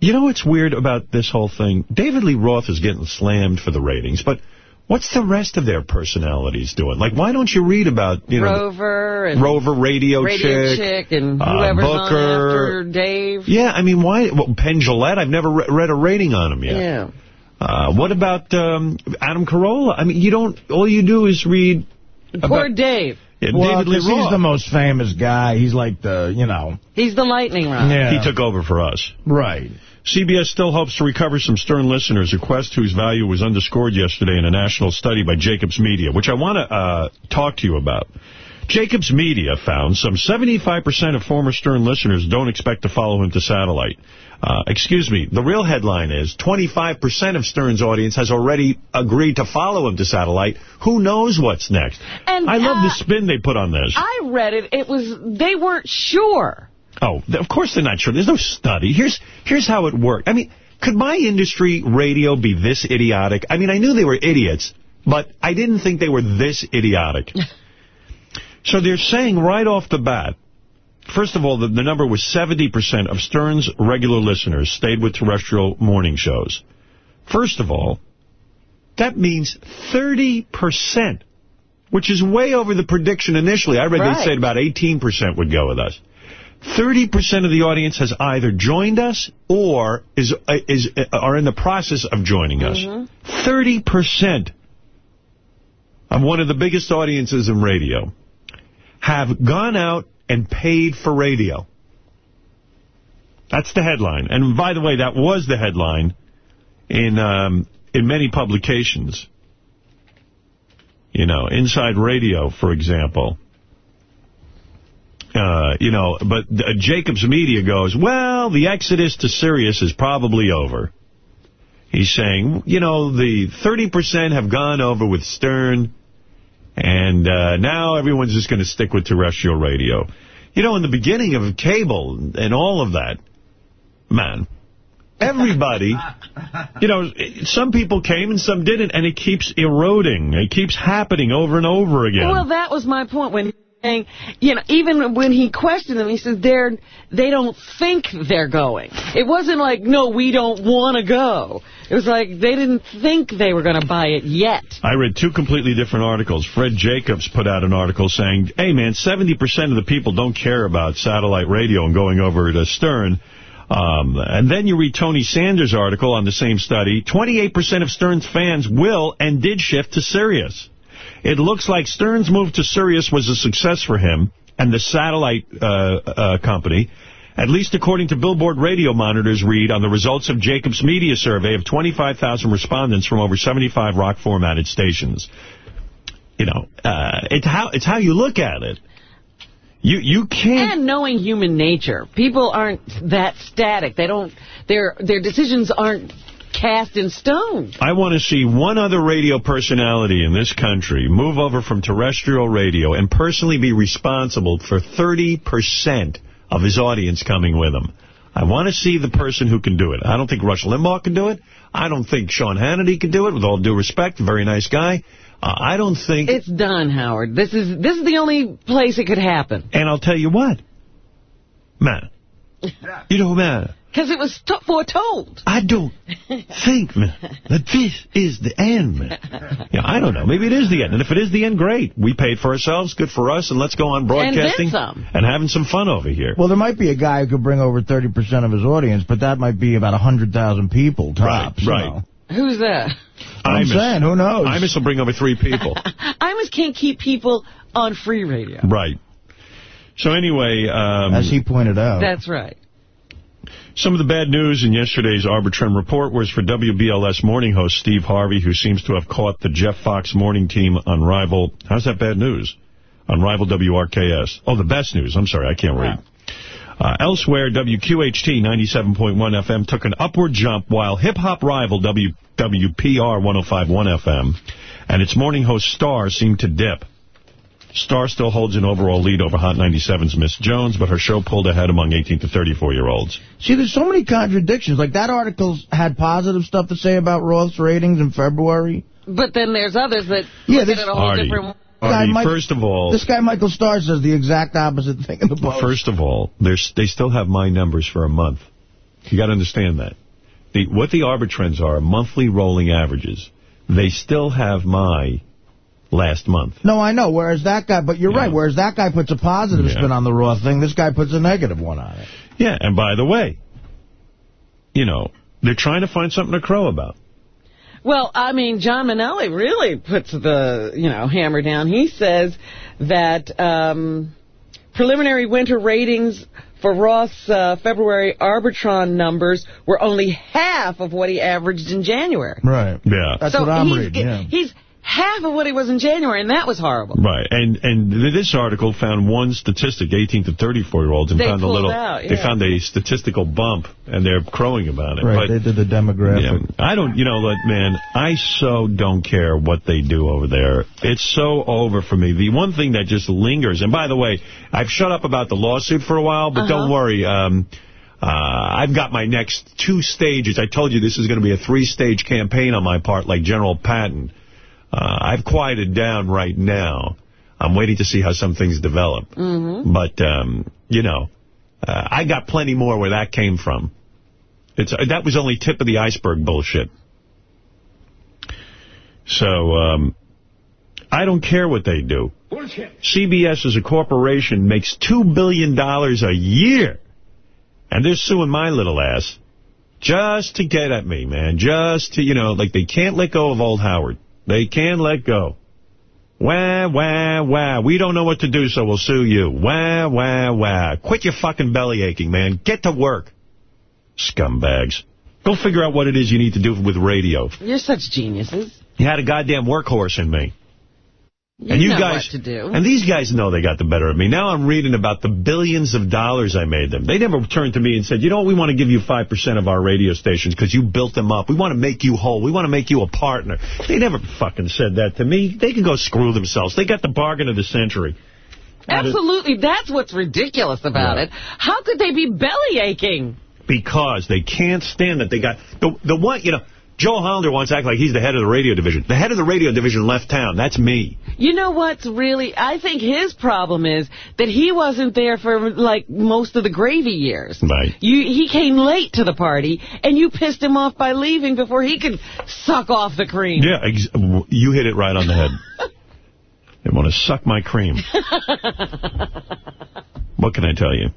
Speaker 1: you know what's weird about this whole thing? David Lee Roth is getting slammed for the ratings, but what's the rest of their personalities doing? Like, why don't you read about, you know,
Speaker 2: Rover and
Speaker 1: Rover Radio,
Speaker 2: Radio
Speaker 1: Chick,
Speaker 2: Chick and
Speaker 1: uh,
Speaker 2: whoever's on
Speaker 1: Booker.
Speaker 2: after Dave.
Speaker 1: Yeah, I mean, why? Well, Penn Jillette, I've never re read a rating on him yet.
Speaker 2: Yeah.
Speaker 1: Uh, what about um, Adam Carolla? I mean, you don't, all you do is read
Speaker 2: Poor
Speaker 1: about
Speaker 2: Dave.
Speaker 1: Yeah,
Speaker 4: well,
Speaker 1: David Lee
Speaker 4: 'cause he's
Speaker 1: Roth.
Speaker 4: the most famous guy. He's like the, you know.
Speaker 2: He's the lightning rod.
Speaker 4: Yeah.
Speaker 1: He took over for us.
Speaker 4: Right.
Speaker 1: CBS still hopes to recover some Stern listeners, a quest whose value was underscored yesterday in a national study by Jacobs Media, which I want to uh, talk to you about. Jacobs Media found some 75% of former Stern listeners don't expect to follow him to satellite. Uh, excuse me, the real headline is 25% of Stern's audience has already agreed to follow him to satellite. Who knows what's next?
Speaker 2: And,
Speaker 1: I love
Speaker 2: uh,
Speaker 1: the spin they put on this.
Speaker 2: I read it. It was, they weren't sure.
Speaker 1: Oh, of course they're not sure. There's no study. Here's here's how it worked. I mean, could my industry radio be this idiotic? I mean, I knew they were idiots, but I didn't think they were this idiotic. [laughs] so they're saying right off the bat, first of all, the, the number was 70% of Stern's regular listeners stayed with terrestrial morning shows. First of all, that means 30%, which is way over the prediction initially. I read
Speaker 2: Right.
Speaker 1: they said about 18% would go with us. 30% of the audience has either joined us or is uh, is uh, are in the process of joining us. 30% of one of the biggest audiences in radio have gone out and paid for radio. That's the headline. And by the way, that was the headline in um, in many publications. You know, Inside Radio, for example. Uh, you know, but uh, Jacobs Media goes, well, the exodus to Sirius is probably over. He's saying, you know, the 30% have gone over with Stern, and uh, now everyone's just going to stick with terrestrial radio. You know, in the beginning of cable and all of that, man, everybody, you know, some people came and some didn't, and it keeps eroding. It keeps happening over and over again.
Speaker 2: Well, that was my point when saying, you know, even when he questioned them, he said they're they don't think they're going. It wasn't like, no, we don't want to go. It was like they didn't think they were going to buy it yet.
Speaker 1: I read two completely different articles. Fred Jacobs put out an article saying, hey, man, 70% of the people don't care about satellite radio and going over to Stern. Um, and then you read Tony Sanders' article on the same study. 28% of Stern's fans will and did shift to Sirius. It looks like Stern's move to Sirius was a success for him and the satellite uh, uh, company, at least according to Billboard radio monitors read on the results of Jacobs Media survey of 25,000 respondents from over 75 rock-formatted stations. You know, uh, it's how it's how you look at it. You you can't.
Speaker 2: And knowing human nature, people aren't that static. They don't. Their their decisions aren't cast in stone.
Speaker 1: I want to see one other radio personality in this country move over from terrestrial radio and personally be responsible for 30% of his audience coming with him. I want to see the person who can do it. I don't think Rush Limbaugh can do it. I don't think Sean Hannity can do it, with all due respect. Very nice guy. Uh, I don't think...
Speaker 2: It's done, Howard. This is this is the only place it could happen.
Speaker 1: And I'll tell you what. Man. You know, man,
Speaker 2: Because it was foretold.
Speaker 1: I don't think, man, that this is the end, man. Yeah, I don't know. Maybe it is the end. And if it is the end, great. We paid for ourselves. Good for us. And let's go on broadcasting.
Speaker 2: And
Speaker 1: and having some fun over here.
Speaker 4: Well, there might be a guy who could bring over 30% of his audience, but that might be about 100,000 people tops. you
Speaker 1: right.
Speaker 4: know.
Speaker 2: Who's that?
Speaker 4: I'm saying, who knows?
Speaker 1: Imus will bring over three people. [laughs]
Speaker 2: Imus can't keep people on free radio.
Speaker 1: right. So anyway... Um,
Speaker 4: As he pointed out.
Speaker 2: That's right.
Speaker 1: Some of the bad news in yesterday's Arbitron report was for WBLS morning host Steve Harvey, who seems to have caught the Jeff Fox morning team on Rival. How's that bad news? On Rival WRKS. Oh, the best news. I'm sorry, I can't read. Uh, elsewhere, WQHT 97.1 FM took an upward jump while hip-hop rival w, WPR 105.1 FM and its morning host Star seemed to dip. Star still holds an overall lead over Hot 97's Miss Jones, but her show pulled ahead among 18 to 34-year-olds.
Speaker 4: See, there's so many contradictions. Like, that article had positive stuff to say about Roth's ratings in February.
Speaker 2: But then there's others that
Speaker 4: Yeah,
Speaker 2: look
Speaker 4: this-
Speaker 2: at it a whole
Speaker 1: Artie.
Speaker 2: different
Speaker 1: Artie,
Speaker 4: Guy Mike-
Speaker 1: first of all,
Speaker 4: This guy, Michael Starr, says the exact opposite thing in the post.
Speaker 1: first of all, they still have my numbers for a month. You got to understand that. The, what the arbitrends are, monthly rolling averages, they still have my last month.
Speaker 4: No, I know. Whereas that guy, but you're right. Whereas that guy puts a positive
Speaker 1: Yeah.
Speaker 4: spin on the Roth thing, this guy puts a negative one on it.
Speaker 1: Yeah, and by the way, you know, they're trying to find something to crow about.
Speaker 2: Well, I mean, John Mainelli really puts the, you know, hammer down. He says that um, preliminary winter ratings for Roth's uh, February Arbitron numbers were only half of what he averaged in January.
Speaker 4: Right.
Speaker 1: Yeah.
Speaker 4: That's
Speaker 2: so
Speaker 4: what I'm
Speaker 2: he's,
Speaker 4: reading, yeah.
Speaker 2: He's half of what he was in January, and that was horrible.
Speaker 1: Right, and and this article found one statistic, 18 to 34-year-olds, and
Speaker 2: They
Speaker 1: found a
Speaker 2: pulled
Speaker 1: little.
Speaker 2: out,
Speaker 1: They found a statistical bump, and they're crowing about it.
Speaker 4: Right,
Speaker 1: but
Speaker 4: they did the demographic.
Speaker 1: Yeah, I don't, you know, look, man, I so don't care what they do over there. It's so over for me. The one thing that just lingers, and by the way, I've shut up about the lawsuit for a while, but don't
Speaker 2: Uh-huh.
Speaker 1: worry. Um, uh, I've got my next two stages. I told you this is going to be a three-stage campaign on my part, like General Patton. Uh, I've quieted down right now. I'm waiting to see how some things develop.
Speaker 2: Mm-hmm.
Speaker 1: But, um, you know, uh, I got plenty more where that came from. It's uh, That was only tip of the iceberg bullshit. So, um, I don't care what they do. CBS as a corporation makes $2 billion a year. And they're suing my little ass just to get at me, man. Just to, you know, like they can't let go of old Howard. They can't let go. Wah, wah, wah. We don't know what to do, so we'll sue you. Wah, wah, wah. Quit your fucking belly aching, man. Get to work. Scumbags. Go figure out what it is you need to do with radio.
Speaker 2: You're such geniuses.
Speaker 1: You had a goddamn workhorse in me.
Speaker 2: You
Speaker 1: and you guys,
Speaker 2: what to do.
Speaker 1: and these guys know they got the better of me. Now I'm reading about the billions of dollars I made them. They never turned to me and said, you know what, we want to give you 5% of our radio stations because you built them up. We want to make you whole. We want to make you a partner. They never fucking said that to me. They can go screw themselves. They got the bargain of the century.
Speaker 2: Absolutely. That's what's ridiculous about
Speaker 1: Yeah.
Speaker 2: it. How could they be belly aching?
Speaker 1: Because they can't stand that they got... The, the one, you know, Joel Hollander wants to act like he's the head of the radio division. The head of the radio division left town. That's me.
Speaker 2: You know what's really, I think his problem is that he wasn't there for, like, most of the gravy years.
Speaker 1: Right.
Speaker 2: You, he came late to the party, and you pissed him off by leaving before he could suck off the cream.
Speaker 1: Yeah, ex you hit it right on the head. [laughs] They want to suck my cream. [laughs] What can I tell you?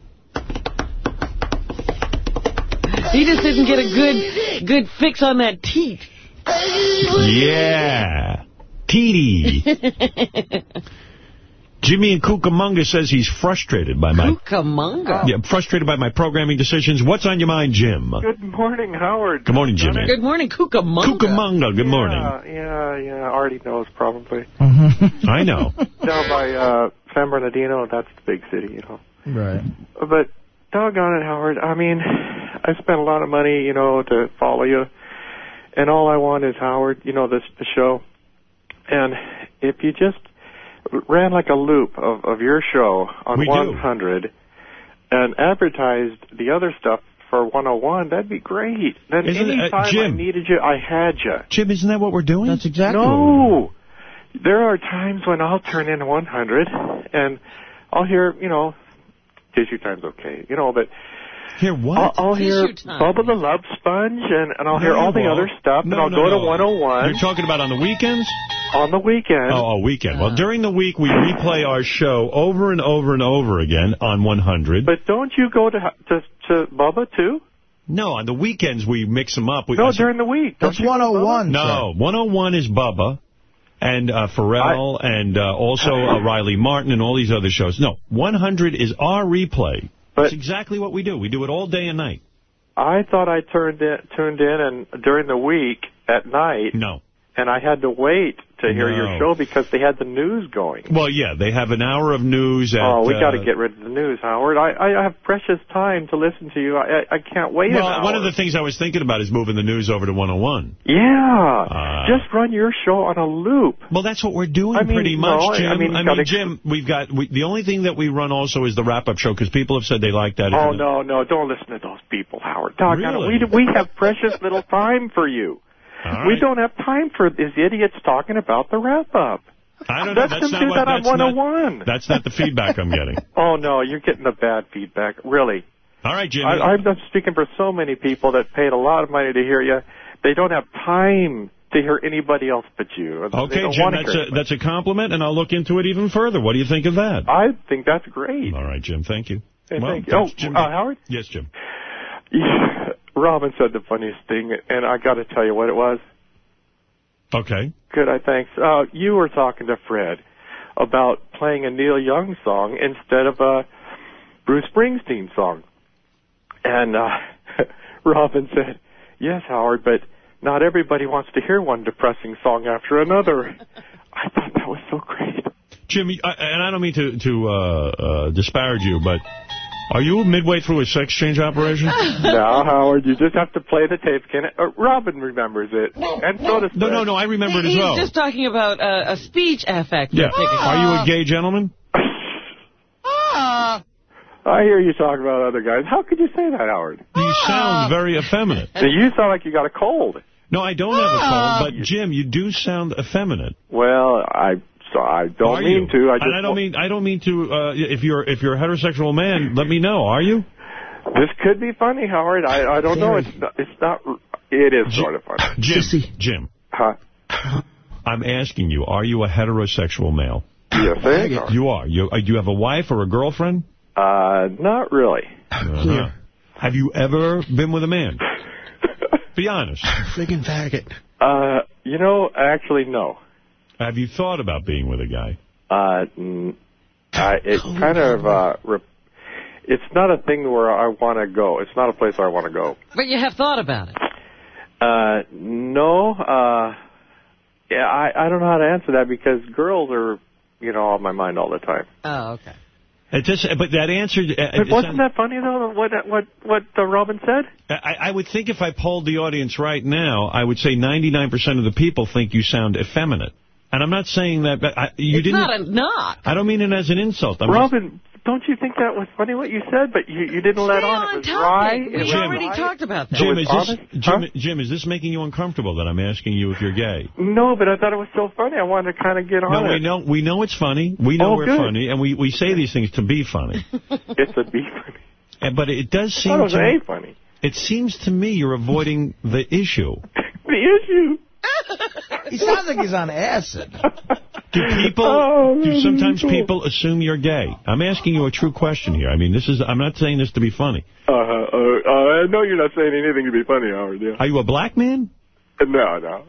Speaker 2: He just didn't get a good, good fix on that teat.
Speaker 1: Yeah. Teety. [laughs] Jimmy in Cucamonga says he's frustrated by my...
Speaker 2: Cucamonga?
Speaker 1: Yeah, frustrated by my programming decisions. What's on your mind, Jim?
Speaker 21: Good morning, Howard.
Speaker 1: Good morning, Jimmy.
Speaker 2: Good morning, Cucamonga.
Speaker 1: Cucamonga, good morning.
Speaker 21: Yeah, yeah, yeah. Artie knows probably.
Speaker 1: I know. [laughs]
Speaker 21: Down by uh, San Bernardino, that's the big city, you know.
Speaker 4: Right.
Speaker 21: But doggone it, Howard. I mean, I spent a lot of money, you know, to follow you, and all I want is Howard, you know, this the show. And if you just ran like a loop of of your show on
Speaker 1: We do.
Speaker 21: 100 and advertised the other stuff for 101, that'd be great. Then
Speaker 1: Isn't it- uh,
Speaker 21: anytime I needed you, I had you.
Speaker 1: Jim, isn't that what we're doing?
Speaker 4: That's exactly
Speaker 21: No. There are times when I'll turn in 100 and I'll hear, you know, tissue time's okay, you know, but
Speaker 1: Hear what?
Speaker 21: I'll, I'll hear
Speaker 1: Tissue time.
Speaker 21: Bubba the Love Sponge and, and I'll hear all the other stuff
Speaker 1: no,
Speaker 21: and I'll
Speaker 1: no,
Speaker 21: go
Speaker 1: no.
Speaker 21: to 101
Speaker 1: You're talking about on the weekends?
Speaker 21: on the weekend.
Speaker 1: Oh, oh, weekend. Well, uh-huh. during the week, we replay our show over and over and over again on 100.
Speaker 21: But don't you go to to, to Bubba too?
Speaker 1: No, on the weekends, we mix them up. We,
Speaker 21: No,
Speaker 1: I said-
Speaker 21: during the week.
Speaker 4: That's
Speaker 21: you
Speaker 4: 101.
Speaker 1: No, 101 is Bubba and uh, Ferrall and uh, also uh, Riley Martin and all these other shows. No, 100 is our replay. That's exactly what we do. We do it all day and night.
Speaker 21: I thought I turned in, tuned in and during the week at night.
Speaker 1: No.
Speaker 21: And I had to wait to hear
Speaker 1: No.
Speaker 21: your show because they had the news going.
Speaker 1: Well, yeah, they have an hour of news. At,
Speaker 21: oh, we got to
Speaker 1: uh,
Speaker 21: get rid of the news, Howard. I, I have precious time to listen to you. I I, I can't wait an
Speaker 1: Well, one of the things I was thinking about is moving the news over to 101.
Speaker 21: yeah,
Speaker 1: Uh,
Speaker 21: just run your show on a loop.
Speaker 1: Well, that's what we're doing
Speaker 21: I mean,
Speaker 1: pretty much,
Speaker 21: I-
Speaker 1: Jim.
Speaker 21: I mean, you gotta-
Speaker 1: Jim, we've got we, the only thing that we run also is the wrap-up show because people have said they like that.
Speaker 21: Oh no, no, don't listen to those people, Howard.
Speaker 1: Really?
Speaker 21: We we have precious little time for you.
Speaker 1: All
Speaker 21: We don't have time for these idiots talking about the wrap up.
Speaker 1: I don't know.
Speaker 21: Let
Speaker 1: That's
Speaker 21: them
Speaker 1: not
Speaker 21: do
Speaker 1: what,
Speaker 21: that on
Speaker 1: that's not-
Speaker 21: 101.
Speaker 1: That's not the feedback I'm getting. [laughs]
Speaker 21: Oh no, you're getting the bad feedback. Really.
Speaker 1: All right, Jimmy.
Speaker 21: I, I'm speaking for so many people that paid a lot of money to hear you. They don't have time to hear anybody else but you.
Speaker 1: Okay, Jim, that's a, that's a compliment, and I'll look into it even further. What do you think of that?
Speaker 21: I think that's great.
Speaker 1: All right, Jim, thank you.
Speaker 21: Hey,
Speaker 1: Well,
Speaker 21: thank you. Oh,
Speaker 1: Jim.
Speaker 21: uh, Howard?
Speaker 1: Yes, Jim.
Speaker 21: Yeah, [laughs] Robin said the funniest thing, and I got to tell you what it was.
Speaker 1: Okay.
Speaker 21: Good, I thanks. Uh, you were talking to Fred about playing a Neil Young song instead of a Bruce Springsteen song. And uh, [laughs] Robin said, yes, Howard, but not everybody wants to hear one depressing song after another. [laughs] I thought that was so great.
Speaker 1: Jimmy, I, and I don't mean to, to uh, uh, disparage you, but are you midway through a sex change operation? [laughs]
Speaker 21: no, Howard, you just have to play the tape again. Uh, Robin remembers it, and so does
Speaker 1: No, no, no, I remember it as
Speaker 2: He's
Speaker 1: well.
Speaker 2: just talking about uh, a speech affect.
Speaker 1: Yeah. Are you a gay gentleman?
Speaker 21: I hear you talk about other guys. How could you say that, Howard?
Speaker 1: You sound very effeminate.
Speaker 21: You sound like you got a cold.
Speaker 1: No, I don't have a cold, but Jim, you do sound effeminate.
Speaker 21: Well, I so I don't
Speaker 1: Are
Speaker 21: mean
Speaker 1: you?
Speaker 21: to. I just
Speaker 1: I don't mean I don't mean to. Uh, if you're if you're a heterosexual man, let me know. Are you?
Speaker 21: This could be funny, Howard. I I don't know. It's not, it's not. It is sort of funny.
Speaker 1: Jim, Jim,
Speaker 21: Huh?
Speaker 1: I'm asking you: Are you a heterosexual male?
Speaker 21: Yes, I am. Howard.
Speaker 1: You are. You uh, do you have a wife or a girlfriend?
Speaker 21: Uh, not really.
Speaker 1: Uh-huh. Have you ever been with a man? [laughs] Be honest.
Speaker 21: Friggin' faggot. Uh, you know, actually, no.
Speaker 1: Have you thought about being with a guy?
Speaker 21: Uh, I, it [laughs] kind of, uh, re- it's not a thing where I want to go. It's not a place where I want to go.
Speaker 2: But you have thought about it.
Speaker 21: Uh, no, uh, yeah, I, I don't know how to answer that because girls are, you know, on my mind all the time.
Speaker 2: Oh, okay.
Speaker 1: It just, but that answer. uh,
Speaker 21: But
Speaker 1: it
Speaker 21: wasn't that funny though? What what what uh, Robin said?
Speaker 1: I, I would think if I polled the audience right now, I would say 99% of the people think you sound effeminate. And I'm not saying that, but I, you
Speaker 2: it's
Speaker 1: didn't.
Speaker 2: It's not a knock.
Speaker 1: I don't mean it as an insult. I'm
Speaker 21: Robin, don't you think that was funny what you said? But you you didn't let on. It was dry.
Speaker 2: We
Speaker 21: It was
Speaker 2: already
Speaker 21: dry.
Speaker 2: talked about that.
Speaker 1: Jim, is this
Speaker 21: honest?
Speaker 1: Jim,
Speaker 21: Huh?
Speaker 1: Jim, is this making you uncomfortable that I'm asking you if you're gay?
Speaker 21: No, but I thought it was so funny. I wanted to kind of get on
Speaker 1: No,
Speaker 21: it.
Speaker 1: we know we know it's funny. We know
Speaker 21: Oh,
Speaker 1: we're
Speaker 21: good.
Speaker 1: funny, and we, we say these things to be funny. [laughs]
Speaker 21: It's a beef.
Speaker 1: And- but it does
Speaker 21: I
Speaker 1: seem
Speaker 21: thought it was
Speaker 1: to
Speaker 21: A funny.
Speaker 1: it seems to me you're avoiding the issue. [laughs]
Speaker 21: The issue.
Speaker 4: He sounds like he's on acid.
Speaker 1: Do people?
Speaker 21: Oh,
Speaker 1: do sometimes
Speaker 21: cool.
Speaker 1: people assume you're gay? I'm asking you a true question here. I mean, this is. I'm not saying this to be funny.
Speaker 21: Uh, -huh, uh, uh, I know you're not saying anything to be funny, Howard. Yeah.
Speaker 1: Are you a black man?
Speaker 21: No, no.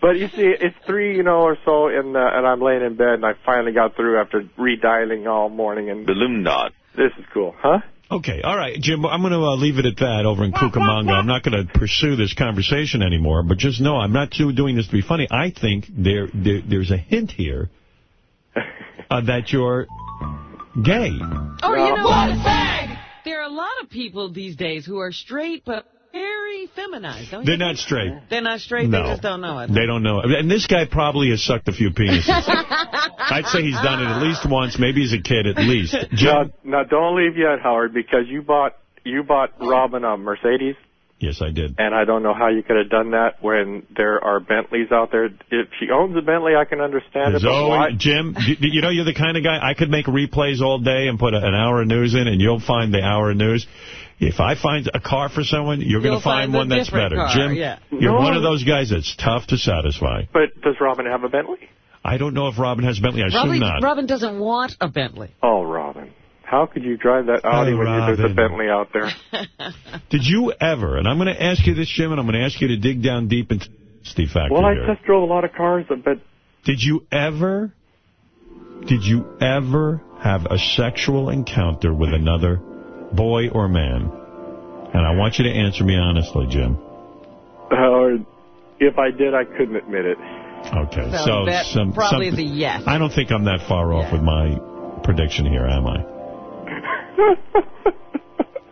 Speaker 21: But you see, it's three, you know, or so, and uh, and I'm laying in bed, and I finally got through after redialing all morning, and
Speaker 1: Balloon dot.
Speaker 21: this is cool, huh?
Speaker 1: Okay, all right, Jim. I'm going to uh, leave it at that over in Cucamonga. I'm not going to pursue this conversation anymore. But just know, I'm not doing this to be funny. I think there, there there's a hint here [laughs] uh, that you're gay.
Speaker 2: Oh, you know what? There are a lot of people these days who are straight but very feminized. Don't you
Speaker 1: They're
Speaker 2: think?
Speaker 1: not straight.
Speaker 2: They're not straight.
Speaker 1: No.
Speaker 2: They just don't know it.
Speaker 1: They don't know. it. And this guy probably has sucked a few penises. [laughs] I'd say he's done it at least once, maybe as a kid at least. [laughs]
Speaker 21: Now, now, don't leave yet, Howard, because you bought you bought Robin a Mercedes,
Speaker 1: Yes, I did.
Speaker 21: and I don't know how you could have done that when there are Bentleys out there. If she owns a Bentley, I can understand
Speaker 1: There's
Speaker 21: it, but why?
Speaker 1: Jim, d- d- you know you're the kind of guy, I could make replays all day and put a, an hour of news in, and you'll find the hour of news. If I find a car for someone, you're going to find,
Speaker 21: find
Speaker 1: one that's better.
Speaker 21: car,
Speaker 1: Jim,
Speaker 21: yeah.
Speaker 1: you're
Speaker 21: No,
Speaker 1: one of those guys that's tough to satisfy.
Speaker 21: But does Robin have a Bentley?
Speaker 1: I don't know if Robin has a Bentley. I assume
Speaker 2: Robin,
Speaker 1: not.
Speaker 2: Robin doesn't want a Bentley.
Speaker 21: Oh, Robin. How could you drive that Audi
Speaker 1: Oh,
Speaker 21: when you, there's a Bentley out there? [laughs]
Speaker 1: Did you ever, and I'm going to ask you this, Jim, and I'm going to ask you to dig down deep into the factor
Speaker 21: Well, I
Speaker 1: here.
Speaker 21: test drove a lot of cars, but
Speaker 1: Did you ever, did you ever have a sexual encounter with another boy or man? And I want you to answer me honestly, Jim.
Speaker 21: uh, if I did, I couldn't admit it.
Speaker 1: Okay,
Speaker 2: So
Speaker 1: so,
Speaker 2: that
Speaker 1: some,
Speaker 2: probably
Speaker 1: something-
Speaker 2: is a yes.
Speaker 1: I don't think I'm that far off with my prediction here, am I? [laughs]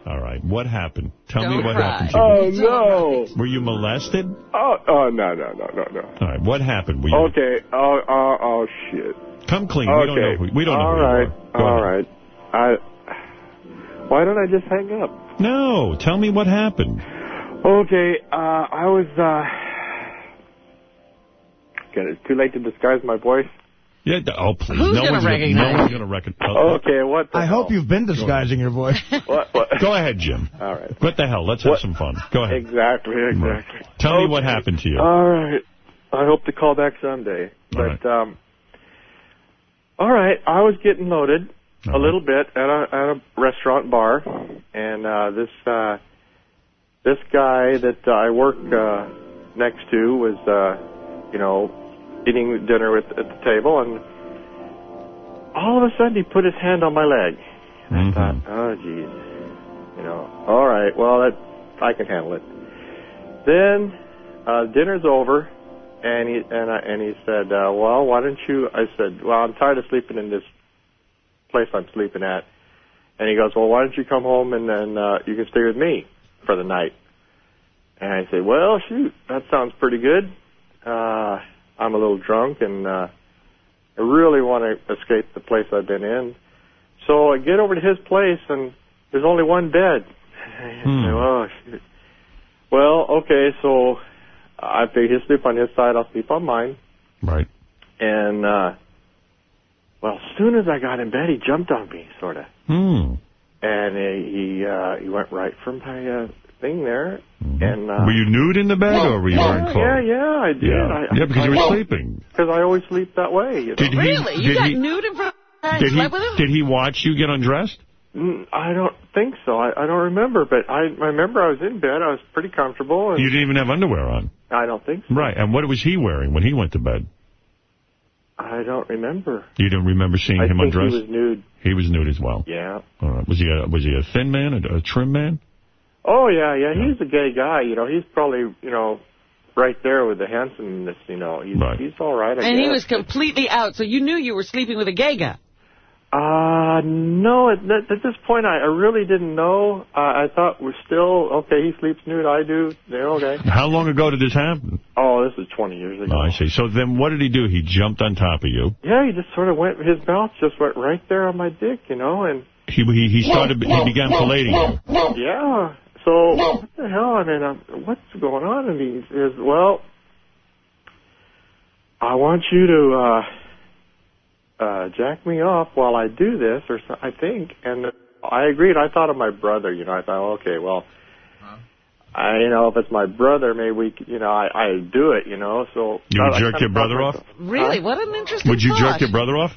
Speaker 1: All right, what happened? Tell me
Speaker 21: Don't
Speaker 1: what
Speaker 21: cry.
Speaker 1: happened to
Speaker 21: Oh,
Speaker 1: you.
Speaker 21: no.
Speaker 1: Were you molested?
Speaker 21: Oh, oh, no, no, no, no, no.
Speaker 1: All right, what happened? Were you,
Speaker 21: Okay. Oh, oh, oh, shit.
Speaker 1: Come clean.
Speaker 21: Okay.
Speaker 1: We don't know. Who, we don't know.
Speaker 21: All
Speaker 1: who you
Speaker 21: right.
Speaker 1: are. Go
Speaker 21: All
Speaker 1: ahead.
Speaker 21: right. I. Why don't I just hang up?
Speaker 1: No, tell me what happened.
Speaker 21: Okay. Uh, I was. uh God, It's too late to disguise my voice.
Speaker 1: Yeah. Oh, please.
Speaker 21: Who's
Speaker 1: no
Speaker 21: gonna
Speaker 1: one's
Speaker 21: recognize
Speaker 1: Gonna, no one's going to recognize.
Speaker 21: Okay. What? The
Speaker 4: I hope you've been disguising your voice. [laughs]
Speaker 21: What? what?
Speaker 1: Go ahead, Jim.
Speaker 21: All right.
Speaker 1: What the hell? Let's have
Speaker 21: What?
Speaker 1: some fun. Go ahead.
Speaker 21: Exactly. Exactly.
Speaker 1: Tell me what happened to you.
Speaker 21: All right. I hope to call back someday.
Speaker 1: All
Speaker 21: But um all right, I was getting loaded a little bit at a at a restaurant bar and uh this uh this guy that uh, I work uh next to was uh you know eating dinner with at the table and all of a sudden he put his hand on my leg.
Speaker 1: Mm-hmm.
Speaker 21: I thought, oh geez. You know, all right, well that I can handle it. Then uh dinner's over and he and I, and he said, uh, "Well, why don't you?" I said, "Well, I'm tired of sleeping in this place I'm sleeping at." And he goes, "Well, why don't you come home and then uh, you can stay with me for the night?" And I said, "Well, shoot, that sounds pretty good. Uh, I'm a little drunk and uh, I really want to escape the place I've been in." So I get over to his place and there's only one bed. [laughs] I say, "Oh, shoot." Well, okay, so I figured he'll sleep on his side, I'll sleep on mine.
Speaker 1: Right.
Speaker 21: And, uh, well, as soon as I got in bed, he jumped on me, sort of.
Speaker 1: Hmm.
Speaker 21: And uh, he, uh, he went right from my, uh, thing there. And, uh,
Speaker 1: Were you nude in the bed, or were you wearing clothes?
Speaker 21: yeah, yeah, I did.
Speaker 1: Yeah.
Speaker 21: I,
Speaker 1: Yeah, because you were sleeping.
Speaker 21: Because I always sleep that way, you know.
Speaker 1: Did he-
Speaker 2: Really? You got
Speaker 1: he-
Speaker 2: nude in front of?
Speaker 1: Did he,
Speaker 2: with him?
Speaker 1: did he watch you get undressed?
Speaker 21: Mm, I don't think so. I, I don't remember, but I, I remember I was in bed. I was pretty comfortable. And
Speaker 1: You didn't even have underwear on.
Speaker 21: I don't think so.
Speaker 1: Right. And what was he wearing when he went to bed?
Speaker 21: I don't remember.
Speaker 1: You don't remember seeing
Speaker 21: I
Speaker 1: him
Speaker 21: think
Speaker 1: undressed?
Speaker 21: he was nude.
Speaker 1: He was nude as well.
Speaker 21: Yeah.
Speaker 1: All right. Was he a was he a thin man, a, a trim man?
Speaker 21: Oh yeah, yeah. He's a gay guy. You know, he's probably you know right there with the handsomeness. You know, he's he's all right. I
Speaker 2: And he was completely out, so you knew you were sleeping with a gay guy.
Speaker 21: Uh, no, at, at at this point, I, I really didn't know. Uh, I thought we're still, okay, he sleeps nude, I do, they're okay.
Speaker 1: How long ago did this happen?
Speaker 21: Oh, this is 20 years ago.
Speaker 1: Oh, I see. So then what did he do? He jumped on top of you.
Speaker 21: Yeah, he just sort of went, his mouth just went right there on my dick, you know, and...
Speaker 1: He he, he started he began pallating you.
Speaker 21: Yeah, so, what the hell, I mean, um, what's going on? And he says, well, I want you to, uh, uh, jack me off while I do this, or so, I think. And I agreed. I thought of my brother. You know, I thought, okay, well, uh-huh. I, you know, if it's my brother, maybe we, you know, I, I do it. You know, so
Speaker 1: You
Speaker 21: I-
Speaker 1: would
Speaker 21: I
Speaker 1: jerk
Speaker 21: kinda
Speaker 1: your brother off?
Speaker 2: Really?
Speaker 21: Huh?
Speaker 2: What an interesting
Speaker 1: Would you
Speaker 2: thought.
Speaker 1: jerk your brother off?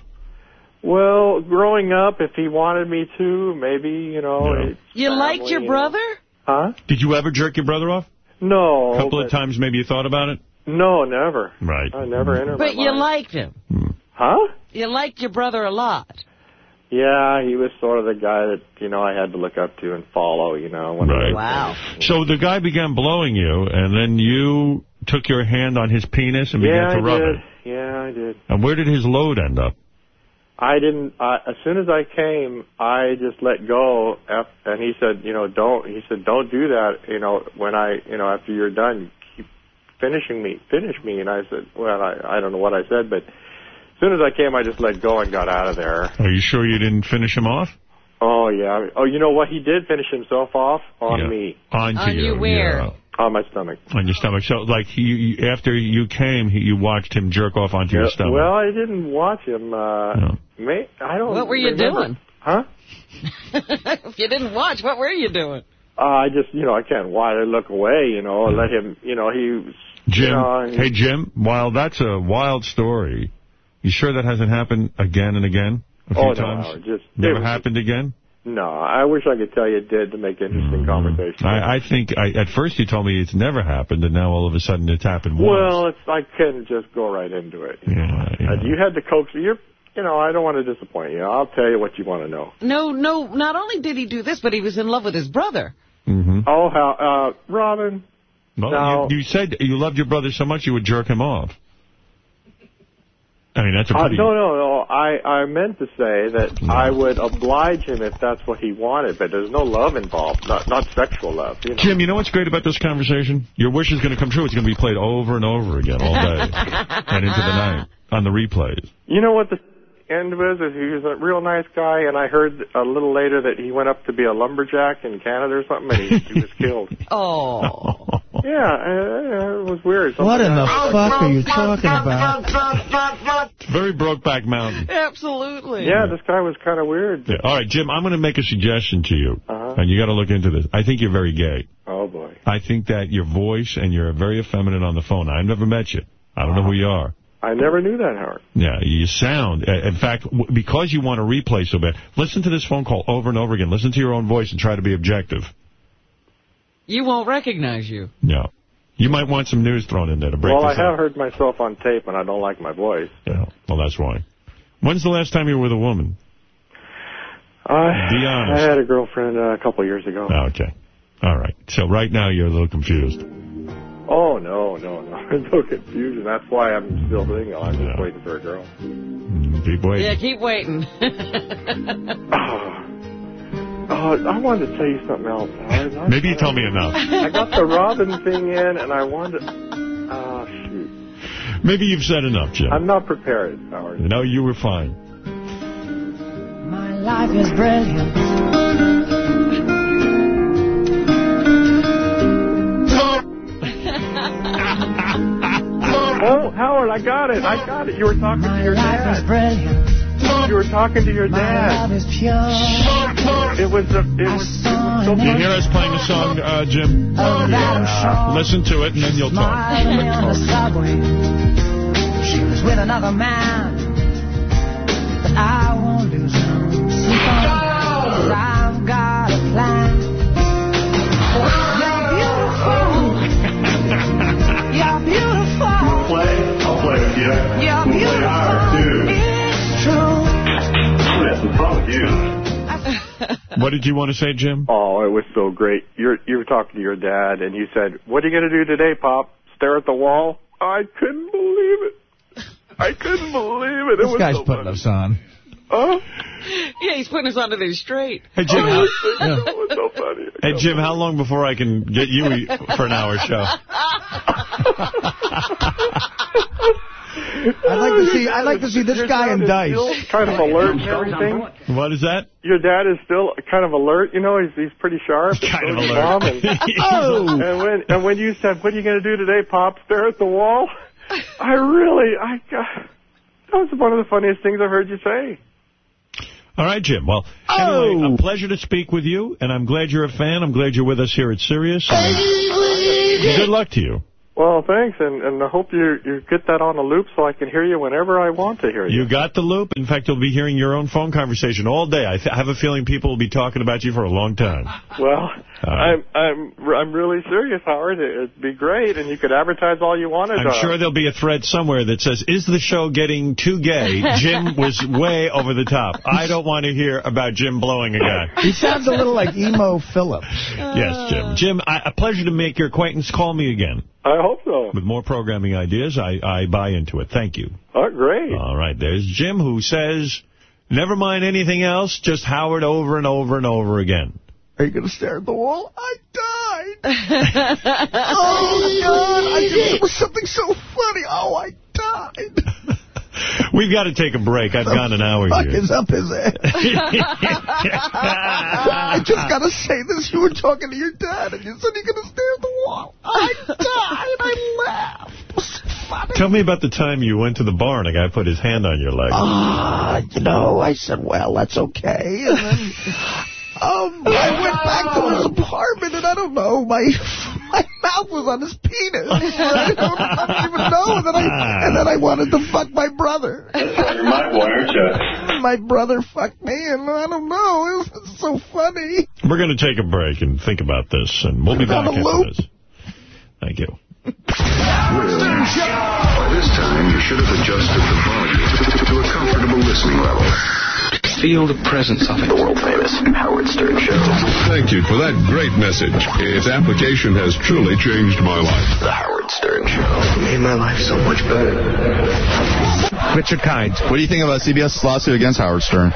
Speaker 21: Well, growing up, if he wanted me to, maybe, you know. it's
Speaker 2: You liked your brother?
Speaker 21: Huh?
Speaker 1: Did you ever jerk your brother off?
Speaker 21: No.
Speaker 1: A couple of times maybe you thought about it?
Speaker 21: No, never.
Speaker 1: Right.
Speaker 21: I never mm-hmm. entered
Speaker 2: But
Speaker 21: my
Speaker 2: you
Speaker 21: mind.
Speaker 2: liked him. Hmm.
Speaker 21: Huh?
Speaker 2: You liked your brother a lot.
Speaker 21: Yeah, he was sort of the guy that, you know, I had to look up to and follow, you know. When
Speaker 1: Right.
Speaker 2: Wow.
Speaker 1: So the guy began blowing you, and then you took your hand on his penis and
Speaker 21: yeah,
Speaker 1: began to
Speaker 21: I
Speaker 1: rub
Speaker 21: did.
Speaker 1: it.
Speaker 21: Yeah, I did.
Speaker 1: And where did his load end up?
Speaker 21: I didn't. I, as soon as I came, I just let go, and he said, you know, don't. He said, don't do that. You know, when I, you know, after you're done, keep finishing me, finish me. And I said, well, I, I don't know what I said, but as soon as I came, I just let go and got out of there.
Speaker 1: Are you sure you didn't finish him off?
Speaker 21: Oh, yeah. Oh, you know what? He did finish himself off on
Speaker 1: Yeah.
Speaker 21: me.
Speaker 1: Onto
Speaker 2: On you where?
Speaker 1: yeah.
Speaker 21: On my stomach.
Speaker 1: On your stomach. So, like, you, you, after you came, he, you watched him jerk off onto your stomach.
Speaker 21: Well, I didn't watch him. Uh, may, I don't
Speaker 2: What were you
Speaker 21: remember.
Speaker 2: doing?
Speaker 21: Huh? [laughs]
Speaker 2: if you didn't watch, what were you doing?
Speaker 21: Uh, I just, you know, I can't why I look away, you know, let him, you know, he
Speaker 1: Jim,
Speaker 21: you know, he-
Speaker 1: hey, Jim, while that's a wild story, you sure that hasn't happened again and again? A few
Speaker 21: Oh, no,
Speaker 1: times?
Speaker 21: Howard, just-
Speaker 1: Never
Speaker 21: it was-
Speaker 1: happened again?
Speaker 21: no, I wish I could tell you it did to make interesting conversation.
Speaker 1: I, I think, I, at first you told me it's never happened, and now all of a sudden it's happened once.
Speaker 21: Well, it's I couldn't just go right into it. You, know. Uh, you had to coax. You're, you know, I don't want to disappoint you. I'll tell you what you want to know.
Speaker 2: No, no, not only did he do this, but he was in love with his brother.
Speaker 1: Mm-hmm.
Speaker 21: Oh, how, uh, Robin.
Speaker 1: Well,
Speaker 21: No.
Speaker 1: you, you said you loved your brother so much you would jerk him off. I mean, that's a
Speaker 21: Uh, no, no, no. I, I meant to say that I would oblige him if that's what he wanted, but there's no love involved, not not sexual love. You know.
Speaker 1: Jim, you know what's great about this conversation? Your wish is going to come true. It's going to be played over and over again all day [laughs] and into the night on the replays.
Speaker 21: You know what the end was? Is he was a real nice guy, and I heard a little later that he went up to be a lumberjack in Canada or something, and he, he was [laughs] killed.
Speaker 2: Oh.
Speaker 21: Yeah, uh, it was weird.
Speaker 4: What in the
Speaker 21: Something-
Speaker 4: fuck are you talking about?
Speaker 1: It's very Brokeback Mountain.
Speaker 2: Absolutely.
Speaker 21: Yeah, this guy was kind of weird.
Speaker 1: Yeah. All right, Jim, I'm going to make a suggestion to you,
Speaker 21: Uh-huh.
Speaker 1: and you got to look into this. I think you're very gay.
Speaker 21: Oh, boy.
Speaker 1: I think that your voice and you're very effeminate on the phone. I've never met you. I don't know who you are.
Speaker 21: I never knew that, Howard.
Speaker 1: Yeah, you sound, uh, in fact, because you want to replay so bad, listen to this phone call over and over again. Listen to your own voice and try to be objective.
Speaker 2: You won't recognize you.
Speaker 1: Yeah. You might want some news thrown in there to break
Speaker 21: Well, I have
Speaker 1: up.
Speaker 21: heard myself on tape, and I don't like my voice.
Speaker 1: Yeah, well, that's why. When's the last time you were with a woman?
Speaker 21: I,
Speaker 1: Be honest.
Speaker 21: I had a girlfriend uh, a couple years ago.
Speaker 1: Oh, okay. All right. So right now you're a little confused.
Speaker 21: Oh, no, no, no. [laughs] no confusion. That's why I'm still single. Oh, I'm just waiting for a girl.
Speaker 1: Keep waiting.
Speaker 2: Yeah, keep waiting.
Speaker 21: Oh, [laughs] I wanted to tell you something else, Howard. I-
Speaker 1: Maybe you tell me enough.
Speaker 21: I got the Robin thing in, and I wanted Oh, shoot.
Speaker 1: Maybe you've said enough, Jim.
Speaker 21: I'm not prepared, Howard.
Speaker 1: No, you were fine.
Speaker 19: My life is brilliant.
Speaker 21: Oh, Howard, I got it. I got it. You were talking to your dad. You were talking to your dad. It was a, it was, it was so
Speaker 1: You hear us playing the song, uh, Jim?
Speaker 19: Yeah.
Speaker 1: Listen to it, and then you'll talk.
Speaker 19: On the subway. She was with another man. But I won't lose no sleep on I've got a plan.
Speaker 10: You?
Speaker 1: What did you want to say, Jim?
Speaker 21: Oh, it was so great. You're you were talking to your dad, and you said, "What are you going to do today, Pop? Stare at the wall?" I couldn't believe it. I couldn't believe it. It
Speaker 4: This
Speaker 21: was
Speaker 4: guy's
Speaker 21: so
Speaker 4: putting
Speaker 21: funny.
Speaker 4: us on.
Speaker 21: Oh,
Speaker 2: yeah, he's putting us under there straight.
Speaker 1: Hey, Jim.
Speaker 21: Oh,
Speaker 1: How,
Speaker 21: it was so funny. [laughs]
Speaker 1: hey, Jim, how long before I can get you for an hour show? [laughs]
Speaker 4: I'd like to see. I'd like to see this
Speaker 21: Your
Speaker 4: guy in dice.
Speaker 21: still kind of alert and everything.
Speaker 1: What is that?
Speaker 21: Your dad is still kind of alert. You know, he's he's pretty sharp. and
Speaker 1: Kind of alert.
Speaker 21: And, [laughs]
Speaker 4: Oh.
Speaker 21: and when and when you said, "What are you going to do today, Pop? Stare at the wall?" I really, I got. That was one of the funniest things I've heard you say.
Speaker 1: All right, Jim. Well, anyway, a oh! pleasure to speak with you, and I'm glad you're a fan. I'm glad you're with us here at Sirius. and Good luck to you.
Speaker 21: Well, thanks, and, and I hope you you get that on a loop so I can hear you whenever I want to hear you.
Speaker 1: You got the loop. In fact, you'll be hearing your own phone conversation all day. I, th- I have a feeling people will be talking about you for a long time.
Speaker 21: Well,
Speaker 1: All right.
Speaker 21: I'm I'm I'm really serious, Howard. It'd be great, and you could advertise all you wanted.
Speaker 1: I'm
Speaker 21: uh,
Speaker 1: sure there'll be a thread somewhere that says, is the show getting too gay? [laughs] Jim was way over the top. I don't want to hear about Jim blowing a guy.
Speaker 4: He sounds a little like Emo Philips. [laughs]
Speaker 1: Yes, Jim. Jim, I, a pleasure to make your acquaintance. Call me again.
Speaker 21: I hope so.
Speaker 1: With more programming ideas, I, I buy into it. Thank you.
Speaker 21: Oh, great.
Speaker 1: All right, there's Jim who says, never mind anything else, just Howard over and over and over again.
Speaker 4: Are you going to stare at the wall? I died. [laughs] oh, God. I just, it was something so funny. Oh, I died. [laughs]
Speaker 1: We've got to take a break. I've gone an hour
Speaker 4: Fuck
Speaker 1: here.
Speaker 4: is up his ass. I just got to say this. You were talking to your dad, and you said you're going to stare at the wall. I died. I laughed.
Speaker 1: Tell me about the time you went to the bar and a guy put his hand on your leg.
Speaker 4: Ah, you know, I said, well, that's okay. And then um, I went back to his apartment, and I don't know, my [laughs] my mouth was on his penis. I [laughs] don't, I don't even know. And then, I, and then I wanted to fuck my brother.
Speaker 10: My wire check.
Speaker 4: My brother fucked me, and I don't know. It was so funny.
Speaker 1: We're going to take a break and think about this, and we'll be
Speaker 4: Put it
Speaker 1: back
Speaker 4: a
Speaker 1: after
Speaker 4: loop.
Speaker 1: this. Thank you.
Speaker 22: By this time, you should have adjusted the volume to a comfortable listening level. Feel the presence of it. The world-famous Howard Stern Show.
Speaker 23: Thank you for that great message. Its application has truly changed my life.
Speaker 22: The Howard Stern Show. Made my life so much better.
Speaker 24: Richard Kind. What do you think about CBS's lawsuit against Howard Stern?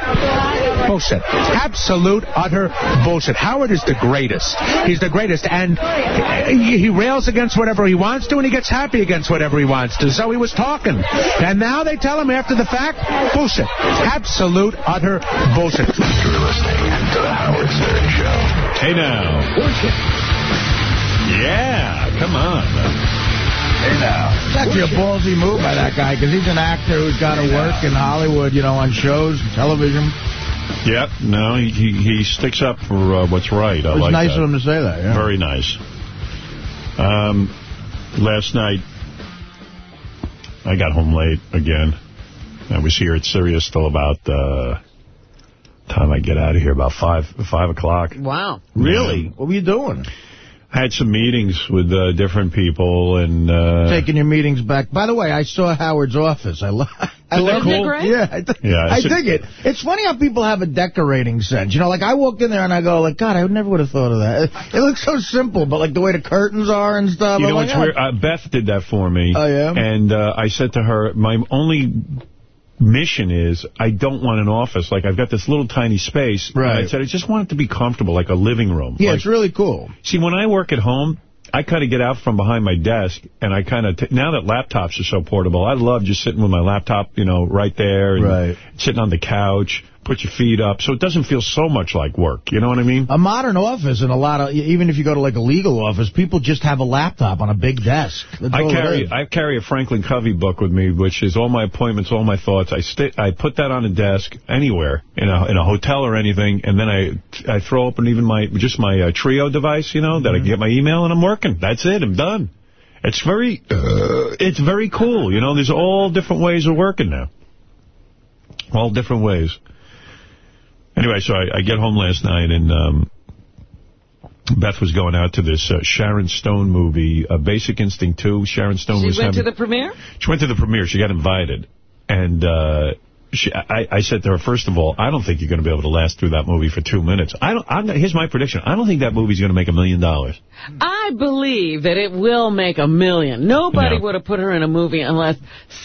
Speaker 25: Bullshit. Absolute, utter bullshit. Howard is the greatest. He's the greatest. And he rails against whatever he wants to, and he gets happy against whatever he wants to. So he was talking. And now they tell him after the fact, bullshit. Absolute, utter bullshit.
Speaker 22: You're listening to The Howard Stern Show.
Speaker 1: Hey now. Bullshit. Yeah, come on.
Speaker 22: Hey now.
Speaker 4: It's actually a ballsy move by that guy, because he's an actor who's got to work in Hollywood, you know, on shows, television.
Speaker 1: Yep, no, he, he, he sticks up for uh, what's right. I
Speaker 4: It was
Speaker 1: like
Speaker 4: nice
Speaker 1: that.
Speaker 4: of him to say that, yeah.
Speaker 1: Very nice. Um, last night, I got home late again. I was here at Sirius till about uh, time I get out of here, about 5 five o'clock.
Speaker 2: Wow.
Speaker 4: Really? What were you doing?
Speaker 1: I had some meetings with uh, different people, and... Uh,
Speaker 4: Taking your meetings back. By the way, I saw Howard's office. I love I love
Speaker 1: cool?
Speaker 4: it. Yeah, I, th
Speaker 1: Yeah,
Speaker 4: I
Speaker 1: it's
Speaker 4: dig it. It's funny how people have a decorating sense. You know, like I walked in there and I go, like, God, I never would have thought of that. It, it looks so simple, but like the way the curtains are and stuff.
Speaker 1: You
Speaker 4: I'm
Speaker 1: know
Speaker 4: like,
Speaker 1: what's weird? Uh, Beth did that for me.
Speaker 4: Oh, yeah?
Speaker 1: And uh, I said to her, my only mission is I don't want an office. Like, I've got this little tiny space. And I
Speaker 4: Right.
Speaker 1: said, I just want it to be comfortable, like a living room.
Speaker 4: Yeah,
Speaker 1: Like-
Speaker 4: it's really cool.
Speaker 1: See, when I work at home, I kind of get out from behind my desk, and I kind of, now that laptops are so portable, I love just sitting with my laptop, you know, right there, and
Speaker 4: Right.
Speaker 1: sitting on the couch, put your feet up, so it doesn't feel so much like work, you know what I mean?
Speaker 4: A modern office and a lot of, even if you go to like a legal office, people just have a laptop on a big desk. That's
Speaker 1: I carry. I carry a Franklin Covey book with me, which is all my appointments, all my thoughts. I sti I put that on a desk anywhere in a in a hotel or anything, and then I I throw open even my just my uh, Treo device, you know, that I
Speaker 4: Mm-hmm.
Speaker 1: can get my email and I'm working. That's it. I'm done. It's very uh, it's very cool. You know, there's all different ways of working now. All different ways. Anyway, so I, I get home last night and. um Beth was going out to this uh, Sharon Stone movie, uh, Basic Instinct 2. Sharon Stone
Speaker 2: She
Speaker 1: was
Speaker 2: went
Speaker 1: having...
Speaker 2: to the premiere?
Speaker 1: She went to the premiere. She got invited. And uh, she, I, I said to her, first of all, I don't think you're going to be able to last through that movie for two minutes. I don't. I'm, here's my prediction. I don't think that movie's going to make a million dollars.
Speaker 2: I believe that it will make a million. Nobody would have put her in a movie unless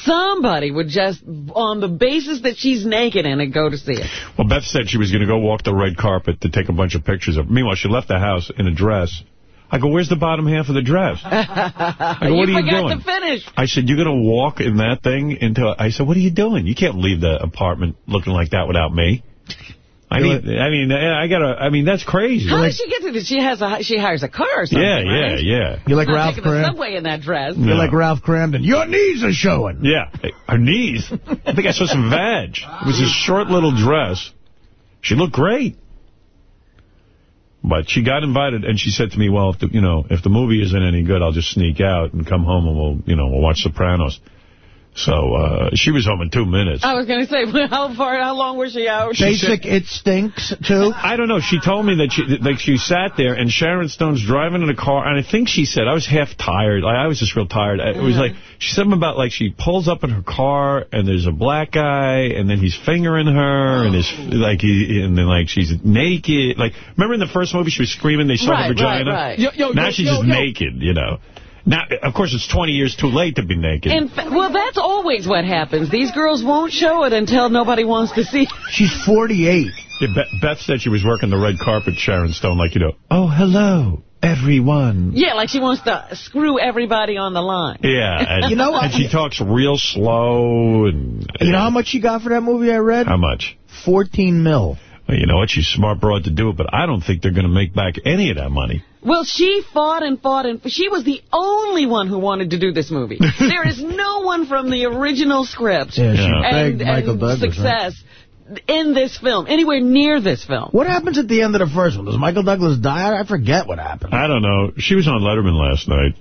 Speaker 2: somebody would just, on the basis that she's naked in it, go to see it.
Speaker 1: Well, Beth said she was going to go walk the red carpet to take a bunch of pictures of. Meanwhile, she left the house in a dress. I go, where's the bottom half of the dress? I go, what [laughs]
Speaker 2: you
Speaker 1: are you
Speaker 2: forgot
Speaker 1: doing?
Speaker 2: to finish.
Speaker 1: I said, you're going to walk in that thing into... I said, what are you doing? You can't leave the apartment looking like that without me. [laughs] I mean, I mean, uh, I gotta. I mean, that's crazy.
Speaker 2: How did she get to this? She has a she hires a car or something,
Speaker 1: Yeah, yeah,
Speaker 2: right?
Speaker 1: yeah.
Speaker 4: You're like
Speaker 2: Not
Speaker 4: Ralph
Speaker 2: taking the
Speaker 4: Cram-
Speaker 2: subway in that dress.
Speaker 4: You're like Ralph Kramden. Your knees are showing.
Speaker 1: Yeah, her knees. I think I saw some vag. It was a short little dress. She looked great. But she got invited, and she said to me, well, if the, you know, if the movie isn't any good, I'll just sneak out and come home and we'll, you know, we'll watch Sopranos. So uh, she was home in two minutes.
Speaker 2: I was going to say, [laughs] how far, how long was she out?
Speaker 4: Basic It Stinks, too.
Speaker 1: I don't know. She told me that she like she sat there and Sharon Stone's driving in a car, and I think she said I was half tired. Like, I was just real tired. It was like she said something about like she pulls up in her car and there's a black guy, and then he's fingering her, and his like he and then like she's naked. Like remember in the first movie she was screaming they saw
Speaker 2: Right,
Speaker 1: her vagina.
Speaker 2: right, right. Yo, yo,
Speaker 1: now
Speaker 2: yo,
Speaker 1: she's
Speaker 2: yo,
Speaker 1: just
Speaker 2: yo.
Speaker 1: naked. You know. Now, of course, it's 20 years too late to be naked.
Speaker 2: In well, that's always what happens. These girls won't show it until nobody wants to see. [laughs]
Speaker 4: She's 48.
Speaker 1: Yeah, Beth, Beth said she was working the red carpet, Sharon Stone, like, you know, oh, hello. everyone.
Speaker 2: Yeah, like she wants to screw everybody on the line.
Speaker 1: Yeah, and, [laughs]
Speaker 4: You know
Speaker 1: and she talks real slow. and
Speaker 4: You know how much she got for that movie I read?
Speaker 1: How much?
Speaker 4: 14 mil.
Speaker 1: Well, you know what? She's smart broad to do it, but I don't think they're going to make back any of that money.
Speaker 2: Well, she fought and fought, and she was the only one who wanted to do this movie. [laughs] there is no one from the original script
Speaker 4: Yeah, she
Speaker 2: and,
Speaker 4: begged Michael
Speaker 2: and
Speaker 4: Douglas, right?
Speaker 2: success in this film, anywhere near this film.
Speaker 4: What happens at the end of the first one? Does Michael Douglas die? I forget what happened.
Speaker 1: I don't know. She was on Letterman last night.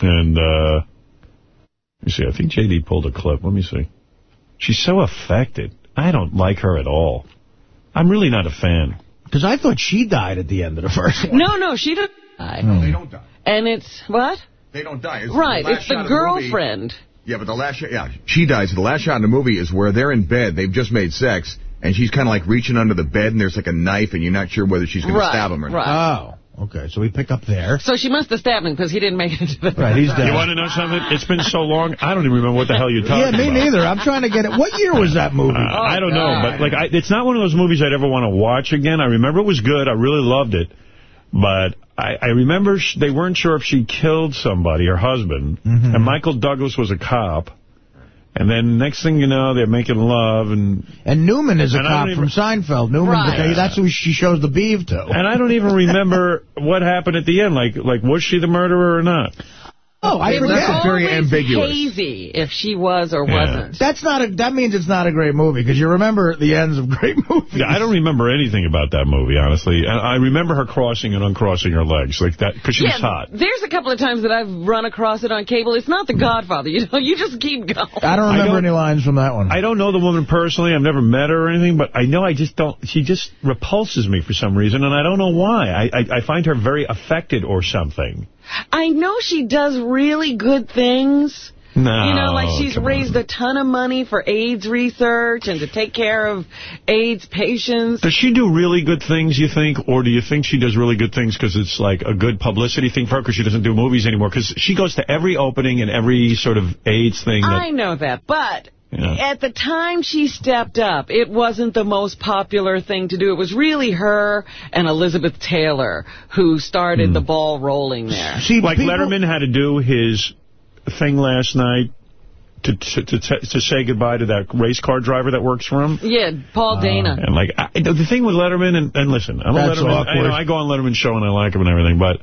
Speaker 1: And, uh, let me see. I think J.D. pulled a clip. Let me see. She's so affected. I don't like her at all. I'm really not a fan.
Speaker 4: Because I thought she died at the end of the first [laughs] one.
Speaker 2: No, no, she didn't die.
Speaker 7: No, they don't die.
Speaker 2: And it's, what?
Speaker 7: They don't die. It's
Speaker 2: right,
Speaker 7: last
Speaker 2: it's the girlfriend.
Speaker 7: movie- yeah, but the last shot, yeah, she dies. The last shot in the movie is where they're in bed. They've just made sex, and she's kind of like reaching under the bed, and there's like a knife, and you're not sure whether she's going to stab him or not.
Speaker 2: right.
Speaker 4: Oh, okay. So we pick up there.
Speaker 2: So she must have stabbed him because he didn't make it into the
Speaker 4: Right, he's dead.
Speaker 1: You want to know something? It's been so long, I don't even remember what the hell you're talking about.
Speaker 4: Yeah,
Speaker 1: about.
Speaker 4: me neither. I'm trying to get it. What year was that movie?
Speaker 1: Uh, I don't know, but like, I, it's not one of those movies I'd ever want to watch again. I remember it was good. I really loved it. But I, I remember sh they weren't sure if she killed somebody, her husband,
Speaker 4: Mm-hmm.
Speaker 1: and Michael Douglas was a cop. And then next thing you know, they're making love. And
Speaker 4: And Newman is a
Speaker 1: And I
Speaker 4: cop
Speaker 1: don't
Speaker 4: from Seinfeld. Newman,
Speaker 1: Right.
Speaker 4: that's who she shows the beeve to.
Speaker 1: and I don't even remember [laughs] what happened at the end. Like, like was she the murderer or not?
Speaker 4: Oh, I
Speaker 2: It was
Speaker 4: forget.
Speaker 2: always hazy if she was or wasn't.
Speaker 4: That's not a. That means it's not a great movie because you remember the ends of [laughs] great movies.
Speaker 1: Yeah, I don't remember anything about that movie, honestly. And I remember her crossing and uncrossing her legs like that because she was hot.
Speaker 2: There's a couple of times that I've run across it on cable. It's not The hmm. Godfather. You know, [laughs] you just keep going.
Speaker 4: I don't remember any lines from that one.
Speaker 1: I don't know the woman personally. I've never met her or anything, but I know I just don't. She just repulses me for some reason, and I don't know why. I I, I find her very affected or something.
Speaker 2: I know she does really good things.
Speaker 1: No,
Speaker 2: You know, like she's raised a ton of money for AIDS research and to take care of AIDS patients.
Speaker 1: Does she do really good things, you think? Or do you think she does really good things because it's like a good publicity thing for her because she doesn't do movies anymore? Because she goes to every opening and every sort of AIDS thing.
Speaker 2: I know that, but
Speaker 1: Yeah.
Speaker 2: at the time she stepped up, it wasn't the most popular thing to do. It was really her and Elizabeth Taylor who
Speaker 1: Hmm.
Speaker 2: started the ball rolling there.
Speaker 4: See,
Speaker 1: like
Speaker 4: people-
Speaker 1: Letterman had to do his thing last night to to to, to say goodbye to that race car driver that works for him.
Speaker 2: Yeah, Paul Dana.
Speaker 1: And like I, the the thing with Letterman, and, and listen, I'm
Speaker 4: That's
Speaker 1: a Letterman. I,
Speaker 4: awkward.
Speaker 1: you know, I go on Letterman's show and I like him and everything, but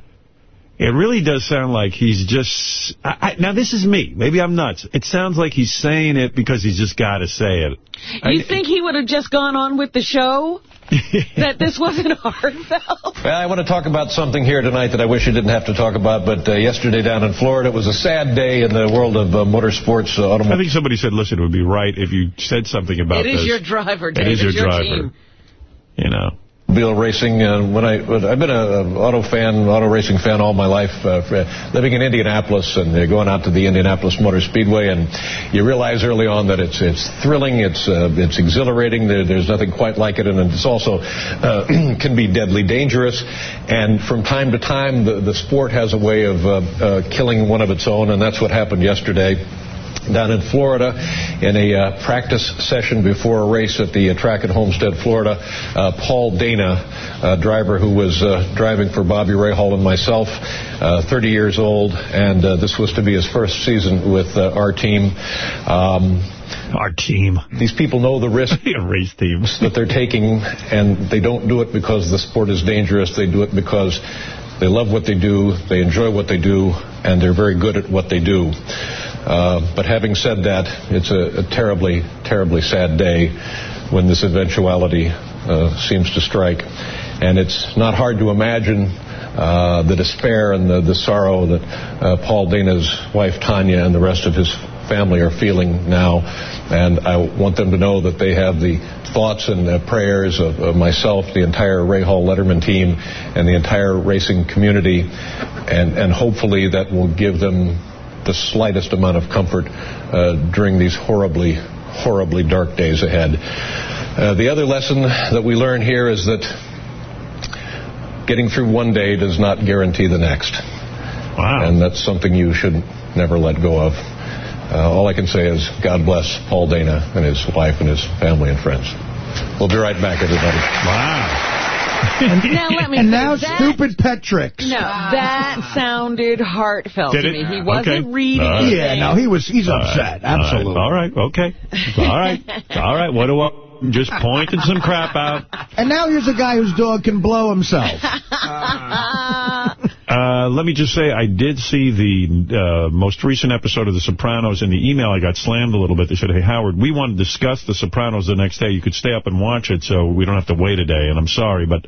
Speaker 1: it really does sound like he's just. I, I, now this is me. Maybe I'm nuts. It sounds like he's saying it because he's just got to say it.
Speaker 2: You think he would have just gone on with the show? [laughs] that this wasn't heartfelt?
Speaker 26: Well, I want to talk about something here tonight that I wish I didn't have to talk about, but uh, yesterday down in Florida, it was a sad day in the world of uh, motorsports. Uh,
Speaker 1: I think somebody said, listen, it would be right if you said something about
Speaker 2: It is
Speaker 1: this.
Speaker 2: your driver,
Speaker 1: It
Speaker 2: Dave.
Speaker 1: is your
Speaker 2: It's your
Speaker 1: driver.
Speaker 2: team.
Speaker 1: You know.
Speaker 26: Automobile racing. Uh, when I I've been an auto fan, auto racing fan all my life, uh, living in Indianapolis and uh, going out to the Indianapolis Motor Speedway, and you realize early on that it's it's thrilling, it's uh, it's exhilarating. There, there's nothing quite like it, and it's also uh, [clears throat] can be deadly dangerous. And from time to time, the the sport has a way of uh, uh, killing one of its own, and that's what happened yesterday down in Florida in a uh, practice session before a race at the uh, track at Homestead, Florida. Uh, Paul Dana, a driver who was uh, driving for Bobby Rahal and myself, uh, 30 years old, and uh, this was to be his first season with uh, our team. Um,
Speaker 1: our team.
Speaker 26: These people know the risk [laughs]
Speaker 1: race teams
Speaker 26: that they're taking, and they don't do it because the sport is dangerous. They do it because they love what they do, they enjoy what they do, and they're very good at what they do. Uh, but having said that, it's a, a terribly, terribly sad day when this eventuality uh, seems to strike. And it's not hard to imagine uh, the despair and the, the sorrow that uh, Paul Dana's wife Tanya and the rest of his family are feeling now. And I want them to know that they have the thoughts and prayers of, of myself, the entire Rahal Letterman team, and the entire racing community. And, and hopefully that will give them the slightest amount of comfort uh, during these horribly, horribly dark days ahead. Uh, the other lesson that we learn here is that getting through one day does not guarantee the next.
Speaker 1: Wow.
Speaker 26: And that's something you should never let go of. Uh, all I can say is God bless Paul Dana and his wife and his family and friends. We'll be right back, everybody.
Speaker 1: Wow. [laughs]
Speaker 2: now let me
Speaker 4: And
Speaker 2: say,
Speaker 4: now
Speaker 2: that,
Speaker 4: stupid pet tricks.
Speaker 2: No, that sounded heartfelt
Speaker 1: Did
Speaker 2: to
Speaker 1: it?
Speaker 2: me. He wasn't
Speaker 1: Okay.
Speaker 2: reading
Speaker 1: All right.
Speaker 2: anything.
Speaker 4: Yeah, no, he was. He's
Speaker 1: All right.
Speaker 4: upset.
Speaker 1: All right.
Speaker 4: Absolutely.
Speaker 1: All right. Okay. All right. [laughs] All right. What do I... Just pointing some crap out.
Speaker 4: And now here's a guy whose dog can blow himself.
Speaker 1: Uh, [laughs] let me just say, I did see the uh, most recent episode of The Sopranos. In the email, I got slammed a little bit. They said, hey, Howard, we want to discuss The Sopranos the next day. You could stay up and watch it, so we don't have to wait a day. And I'm sorry, but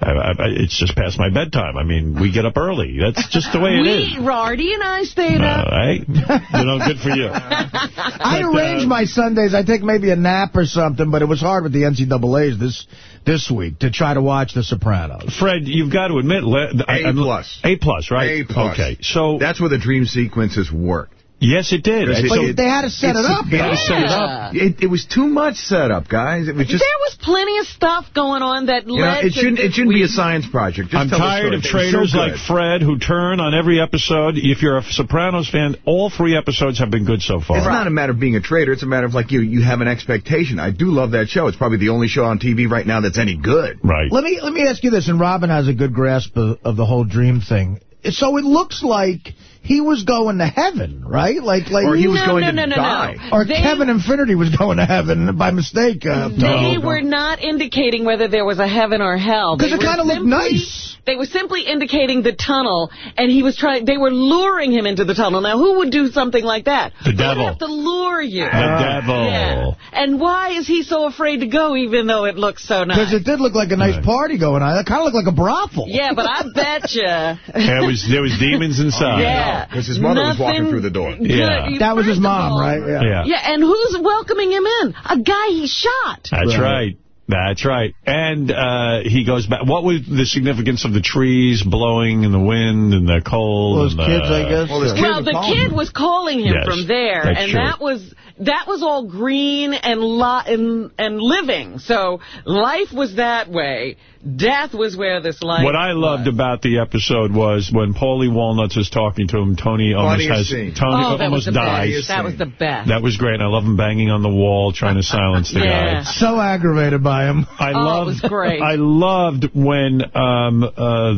Speaker 1: I, I, it's just past my bedtime. I mean, we get up early. That's just the way it is.
Speaker 2: we, Artie and I stayed
Speaker 1: All
Speaker 2: up.
Speaker 1: right? You know, good for you. [laughs]
Speaker 4: I
Speaker 1: But, uh,
Speaker 4: arrange my Sundays. I take maybe a nap or something, but it was hard with the NCAA's this this week to try to watch The Sopranos.
Speaker 1: Fred, you've got to admit... le- I-
Speaker 27: A
Speaker 1: I'm-
Speaker 27: plus.
Speaker 1: A plus, right?
Speaker 27: A plus.
Speaker 1: Okay, so...
Speaker 27: That's where the dream sequences worked.
Speaker 1: Yes, it did.
Speaker 27: Because it-
Speaker 1: so-
Speaker 27: it-
Speaker 4: They had to set it
Speaker 27: it's-
Speaker 4: up.
Speaker 27: They had to set it up. It, it was too much setup, guys. It was just...
Speaker 2: there was plenty of stuff going on that
Speaker 27: You know, it
Speaker 2: to
Speaker 27: shouldn't, it shouldn't be a science project. Just
Speaker 1: I'm
Speaker 27: tell
Speaker 1: tired
Speaker 27: story.
Speaker 1: of
Speaker 27: It was
Speaker 1: traitors
Speaker 27: so
Speaker 1: like. Fred who turn on every episode. If you're a Sopranos fan, all three episodes have been good so far.
Speaker 27: It's not a matter of being a traitor. It's a matter of, like, you you have an expectation. I do love that show. It's probably the only show on TV right now that's any good.
Speaker 1: Right.
Speaker 4: Let me let me ask you this, and Robin has a good grasp of, of the whole dream thing. So it looks like he was going to heaven, right? Like, like
Speaker 27: Or he was
Speaker 2: No,
Speaker 27: going
Speaker 2: no,
Speaker 27: to
Speaker 2: no, no,
Speaker 27: die.
Speaker 2: no.
Speaker 4: Or
Speaker 2: They-
Speaker 4: Kevin Finnerty was going to heaven by mistake. Uh,
Speaker 2: They were not indicating whether there was a heaven or hell.
Speaker 4: Because it kind of looked nice.
Speaker 2: They were simply indicating the tunnel, and he was trying. They were luring him into the tunnel. Now, who would do something like that?
Speaker 1: The
Speaker 2: Who
Speaker 1: devil.
Speaker 2: would have to lure you?
Speaker 1: The ah. devil.
Speaker 2: Yeah. And why is he so afraid to go, even though it looks so nice?
Speaker 4: Because it did look like a nice party going on. It kind of looked like a brothel.
Speaker 2: Yeah, but I bet you. [laughs]
Speaker 1: There was there was demons inside.
Speaker 2: Yeah.
Speaker 27: Because his mother was walking through the door.
Speaker 2: good.
Speaker 1: Yeah.
Speaker 4: That was his
Speaker 2: First of
Speaker 4: mom,
Speaker 2: all-
Speaker 4: right? Yeah.
Speaker 1: Yeah.
Speaker 2: Yeah, and who's welcoming him in? A guy he shot.
Speaker 1: That's
Speaker 4: Right.
Speaker 1: right. That's right. And uh, he goes back. What was the significance of the trees blowing in the wind and the cold?
Speaker 4: Well, his
Speaker 1: and the,
Speaker 4: I guess.
Speaker 27: Well, his kid
Speaker 2: Well,
Speaker 27: was
Speaker 2: the
Speaker 27: calling
Speaker 2: kid
Speaker 27: him.
Speaker 2: was calling him
Speaker 1: Yes,
Speaker 2: from there,
Speaker 1: that's
Speaker 2: and
Speaker 1: true.
Speaker 2: that was that was all green and lo and and living. So life was that way. Death was where this life.
Speaker 1: What I loved about the episode was when Paulie Walnuts is talking to him, Tony almost has
Speaker 27: scene.
Speaker 1: Tony
Speaker 2: oh,
Speaker 1: almost dies.
Speaker 2: That was the best.
Speaker 1: That was great. And I love him banging on the wall, trying to [laughs] silence the
Speaker 2: Yeah.
Speaker 1: guy.
Speaker 4: So aggravated by him.
Speaker 1: I
Speaker 2: Oh, it
Speaker 1: loved,
Speaker 2: was great.
Speaker 1: I loved when um, uh,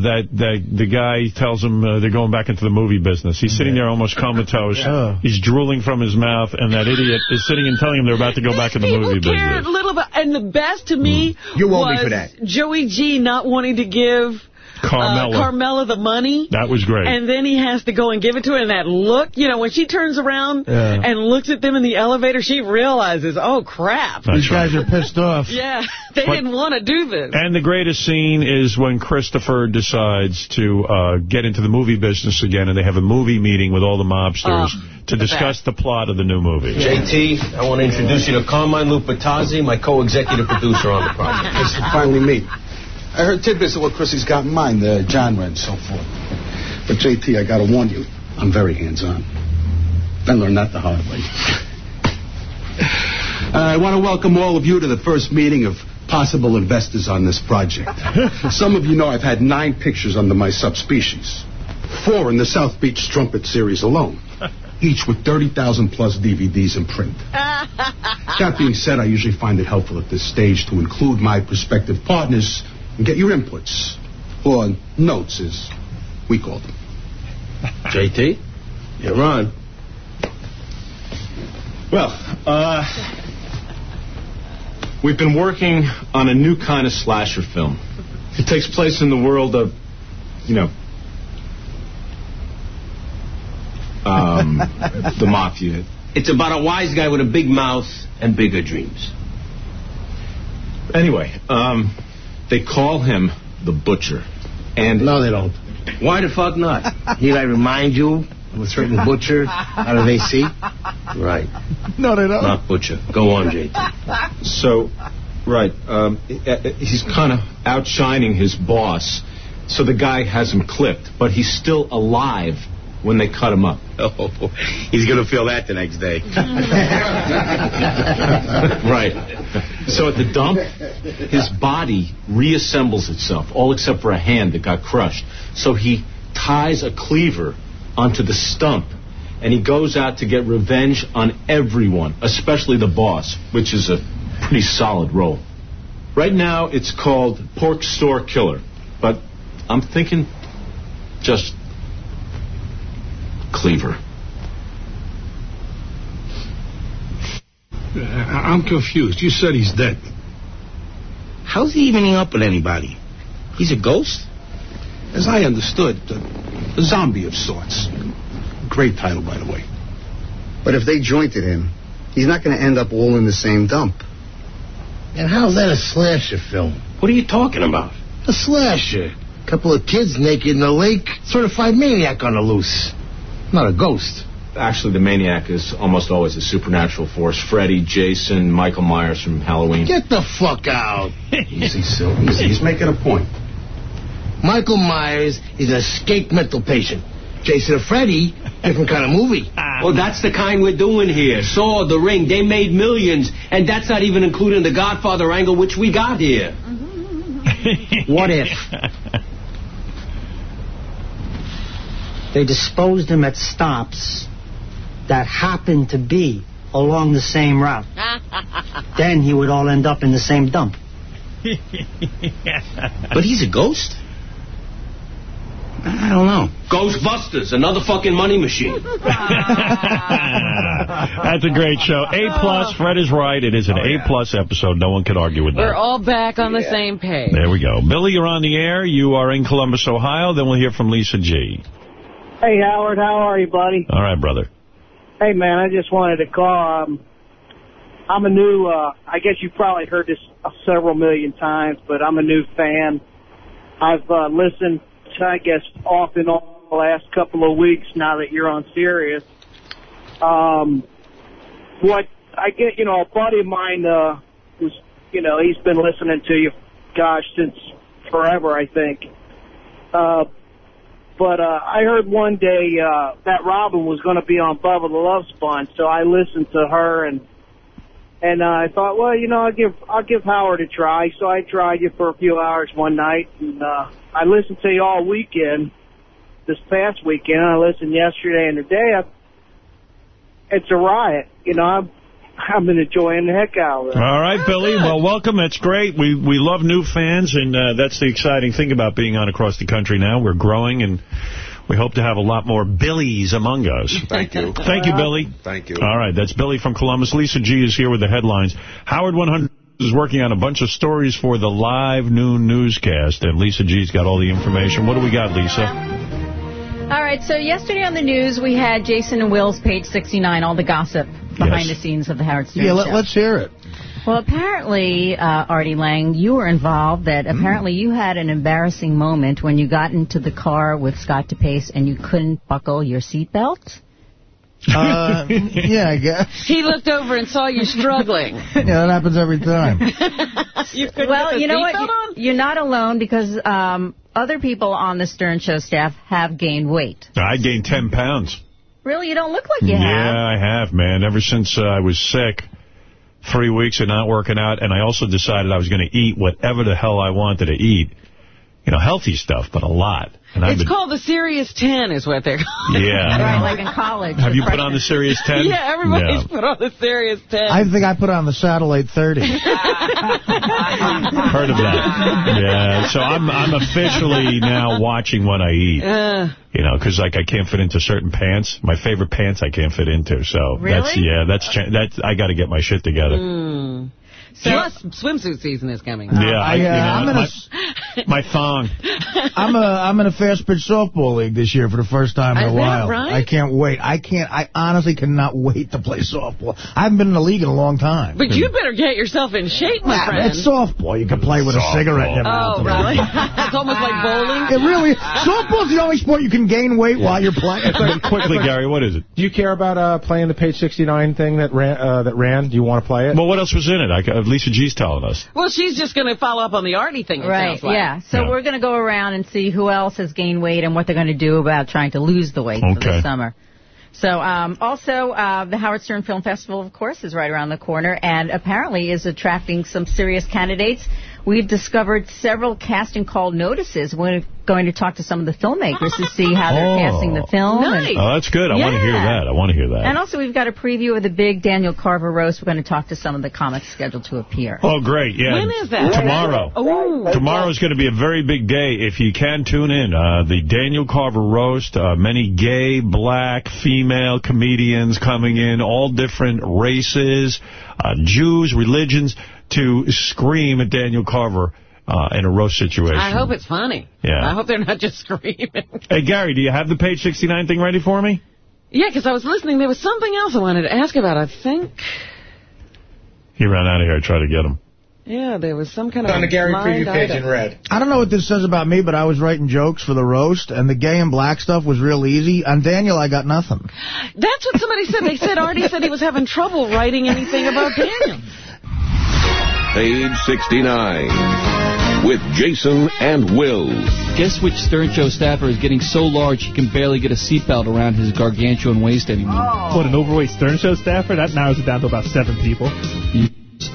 Speaker 1: that, that the guy tells him uh, they're going back into the movie business. He's sitting there almost comatose.
Speaker 4: Yeah.
Speaker 1: He's drooling from his mouth, and that [laughs] idiot is sitting and telling him they're about to go back in the
Speaker 2: People
Speaker 1: movie
Speaker 2: cared
Speaker 1: business.
Speaker 2: little about, and the best to me mm.
Speaker 27: You owe me
Speaker 2: was
Speaker 27: for that.
Speaker 2: Joey G not wanting to give
Speaker 1: Carmela.
Speaker 2: uh, Carmela the money.
Speaker 1: That was great.
Speaker 2: And then he has to go and give it to her. And that look, you know, when she turns around
Speaker 4: Yeah.
Speaker 2: and looks at them in the elevator, she realizes, oh, crap.
Speaker 1: That's
Speaker 4: These guys are pissed off. [laughs]
Speaker 2: Yeah, they
Speaker 1: But-
Speaker 2: didn't want to do this.
Speaker 1: And the greatest scene is when Christopher decides to uh, get into the movie business again, and they have a movie meeting with all the mobsters
Speaker 2: Oh,
Speaker 1: to discuss the plot of the new movie.
Speaker 28: JT, I want to introduce you to Carmine Lupertazzi, my co-executive producer on the project.
Speaker 29: Nice to finally meet. I heard tidbits of what Chrissy's got in mind, the genre and so forth. But JT, I gotta warn you, I'm very hands-on. I learned that the hard way. Uh, I want to welcome all of you to the first meeting of possible investors on this project. [laughs] Some of you know I've had nine pictures under my subspecies. Four in the South Beach Strumpet series alone. [laughs] Each with 30,000 plus DVDs in print. [laughs] That being said, I usually find it helpful at this stage to include my prospective partners and get your inputs, or notes as we call them. [laughs]
Speaker 28: JT, you're on.
Speaker 30: Well, uh, we've been working on a new kind of slasher film. It takes place in the world of, you know, um, [laughs] the mafia.
Speaker 28: It's about a wise guy with a big mouth and bigger dreams.
Speaker 30: Anyway, um, they call him the Butcher. And
Speaker 29: No, they don't.
Speaker 28: Why the fuck not? [laughs]
Speaker 29: He like remind you of a certain butcher out of AC?
Speaker 28: Right,
Speaker 4: No, they don't.
Speaker 28: not Butcher. Go on, JT.
Speaker 30: So, right, um, uh, he's kind of outshining his boss. So the guy has him clipped, but he's still alive when they cut him up. [laughs]
Speaker 29: Oh, he's gonna feel that the next day. [laughs]
Speaker 30: right. So at the dump, his body reassembles itself, all except for a hand that got crushed. So he ties a cleaver onto the stump, and he goes out to get revenge on everyone, especially the boss, which is a pretty solid role. Right now, it's called Pork Store Killer, but I'm thinking just Cleaver.
Speaker 31: I- I'm confused. You said he's dead.
Speaker 28: How's he evening up with anybody? He's a ghost?
Speaker 31: As I understood, a, a zombie of sorts. Great title, by the way.
Speaker 32: But if they jointed him, he's not going to end up all in the same dump.
Speaker 28: And how's that a slasher film? What are you talking about? A slasher. A Couple of kids naked in the lake. Certified maniac on the loose. Not a ghost.
Speaker 30: Actually, the maniac is almost always a supernatural force. Freddy, Jason, Michael Myers from Halloween.
Speaker 28: Get the fuck out. [laughs]
Speaker 31: Easy, Sil. Easy. He's making a point.
Speaker 28: Michael Myers is an escaped mental patient. Jason and Freddy, different kind of movie. [laughs] Ah.
Speaker 33: Well, that's the kind we're doing here. Saw, The Ring, they made millions, and that's not even including the Godfather angle, which we got here.
Speaker 28: What if? [laughs] They disposed him at stops that happened to be along the same route. [laughs] then he would all end up in the same dump. [laughs] But he's a ghost? I don't know.
Speaker 33: Ghostbusters, another fucking money machine. [laughs]
Speaker 1: That's a great show. A plus. Fred is right. It is an oh, A plus episode. No one can argue with that.
Speaker 2: We're all back on the same page.
Speaker 1: There we go. Billy, you're on the air. You are in Columbus, Ohio. Then we'll hear from Lisa G.
Speaker 34: Hey, Howard, how are you, buddy?
Speaker 1: All right, brother.
Speaker 34: Hey, man, I just wanted to call. Um, I'm a new, uh, I guess you've probably heard this several million times, but I'm a new fan. I've uh, listened, to, I guess, off and on the last couple of weeks now that you're on Sirius. Um, what I get, you know, a buddy of mine uh, was, you know, he's been listening to you, gosh, since forever, I think. Uh, but uh, I heard one day uh, that Robin was going to be on Bubba the Love Sponge, so I listened to her and and uh, I thought, well, you know, I'll give I'll give Howard a try. So I tried you for a few hours one night, and uh, I listened to you all weekend. This past weekend, I listened yesterday and today. I, it's a riot, you know. I'm I've been enjoying the heck out of it.
Speaker 1: All right, Billy. Well, welcome. That's great. We we love new fans, and uh, that's the exciting thing about being on across the country now. We're growing, and we hope to have a lot more Billies among us. [laughs]
Speaker 7: Thank you.
Speaker 1: Thank you, Billy.
Speaker 7: Thank you.
Speaker 1: All right, that's Billy from Columbus. Lisa G is here with the headlines. Howard 100 is working on a bunch of stories for the live noon newscast, and Lisa G's got all the information. What do we got, Lisa?
Speaker 35: All right, so yesterday on the news, we had Jason and Will's page 69, all the gossip behind
Speaker 4: Yes.
Speaker 35: the scenes of the Howard Stern
Speaker 4: Yeah,
Speaker 35: show.
Speaker 4: let, let's hear it.
Speaker 35: Well, apparently, uh, Artie Lange, you were involved. That
Speaker 4: Mm-hmm.
Speaker 35: apparently you had an embarrassing moment when you got into the car with Scott DePace and you couldn't buckle your seatbelt.
Speaker 4: Uh, [laughs] yeah, I guess.
Speaker 2: He looked over and saw you struggling. [laughs]
Speaker 4: Yeah, that happens every time. [laughs]
Speaker 2: you couldn't
Speaker 35: well,
Speaker 2: get the
Speaker 35: you know what?
Speaker 2: seatbelt
Speaker 35: You- You're not alone because um, other people on the Stern Show staff have gained weight.
Speaker 1: I gained 10 pounds.
Speaker 35: Really, you don't look like you
Speaker 1: yeah,
Speaker 35: have.
Speaker 1: Yeah, I have, man. Ever since uh, I was sick, three weeks of not working out, and I also decided I was going to eat whatever the hell I wanted to eat. You know, healthy stuff, but a lot. And
Speaker 2: It's
Speaker 1: been,
Speaker 2: called the Sirius 10 is what they're [laughs] called.
Speaker 1: Yeah.
Speaker 35: Right, like in college.
Speaker 1: Have you put on the Sirius 10? [laughs]
Speaker 2: Yeah, everybody's
Speaker 1: Yeah.
Speaker 2: put on the Sirius 10.
Speaker 4: I think I put on the satellite 30. [laughs]
Speaker 1: Heard of that. Yeah, so I'm I'm officially now watching what I eat.
Speaker 2: Uh,
Speaker 1: You know, because like I can't fit into certain pants. My favorite pants I can't fit into. So that's
Speaker 2: Really?
Speaker 1: yeah, that's that's I got to get my shit together.
Speaker 2: mm. Plus, swimsuit season is coming.
Speaker 1: Yeah, I, you
Speaker 4: I, uh,
Speaker 1: know,
Speaker 4: I'm in
Speaker 1: my,
Speaker 4: a-
Speaker 1: my thong. [laughs]
Speaker 4: I'm a I'm in a fast pitch softball league this year for the first time in
Speaker 2: Is
Speaker 4: a
Speaker 2: that
Speaker 4: while.
Speaker 2: right?
Speaker 4: I can't wait. I can't. I honestly cannot wait to play softball. I haven't been in the league in a long time.
Speaker 2: But you better get yourself in shape, my
Speaker 4: Yeah,
Speaker 2: friend.
Speaker 4: it's softball. You can play with a cigarette in your mouth.
Speaker 2: Oh, really? [laughs] it's almost like [laughs] bowling.
Speaker 4: It really is. softball's the only sport you can gain weight while you're playing.
Speaker 1: Quickly, Gary, what is it?
Speaker 36: Do you care about uh, playing the page 69 thing that ran? Uh, that ran? Do you want to play it?
Speaker 1: Well, what else was in it? I, uh, Lisa G's telling us.
Speaker 2: Well, she's just going to follow up on the Artie thing, it
Speaker 35: Right,
Speaker 2: like.
Speaker 35: yeah. So we're going to go around and see who else has gained weight and what they're going to do about trying to lose the weight for the summer. So um, also, uh, the Howard Stern Film Festival, of course, is right around the corner and apparently is attracting some serious candidates. We've discovered several casting call notices. We're going to talk to some of the filmmakers to see how they're
Speaker 1: Oh.
Speaker 35: casting the film. and-
Speaker 1: Oh, that's good. I want to hear that. I want to hear that.
Speaker 35: And also, we've got a preview of the big Daniel Carver roast. We're going to talk to some of the comics scheduled to appear.
Speaker 1: Oh, great. Yeah.
Speaker 35: When is that?
Speaker 1: Tomorrow.
Speaker 35: Oh.
Speaker 1: Tomorrow is going to be a very big day. If you can tune in, uh, the Daniel Carver Roast, uh, many gay, black, female comedians coming in, all different races, uh, Jews, religions, to scream at Daniel Carver uh, in a roast situation.
Speaker 2: I hope it's funny.
Speaker 1: Yeah.
Speaker 2: I hope they're not just [laughs] screaming.
Speaker 1: Hey, Gary, do you have the page 69 thing ready for me?
Speaker 2: Yeah, because I was listening. There was something else I wanted to ask about, I think.
Speaker 1: He ran out of here. I tried to get him.
Speaker 2: Yeah, there was some kind of
Speaker 36: On the Gary preview page
Speaker 2: item.
Speaker 36: in red.
Speaker 4: I don't know what this says about me, but I was writing jokes for the roast, and the gay and black stuff was real easy. On Daniel, I got nothing.
Speaker 2: That's what somebody said. They said Artie said he was having trouble writing anything about Daniel. [laughs]
Speaker 23: Page 69 with Jason and Will.
Speaker 37: Guess which Stern Show staffer is getting so large he can barely get a seatbelt around his gargantuan waist anymore? Oh.
Speaker 38: What, an overweight Stern Show staffer? That narrows it down to about seven people.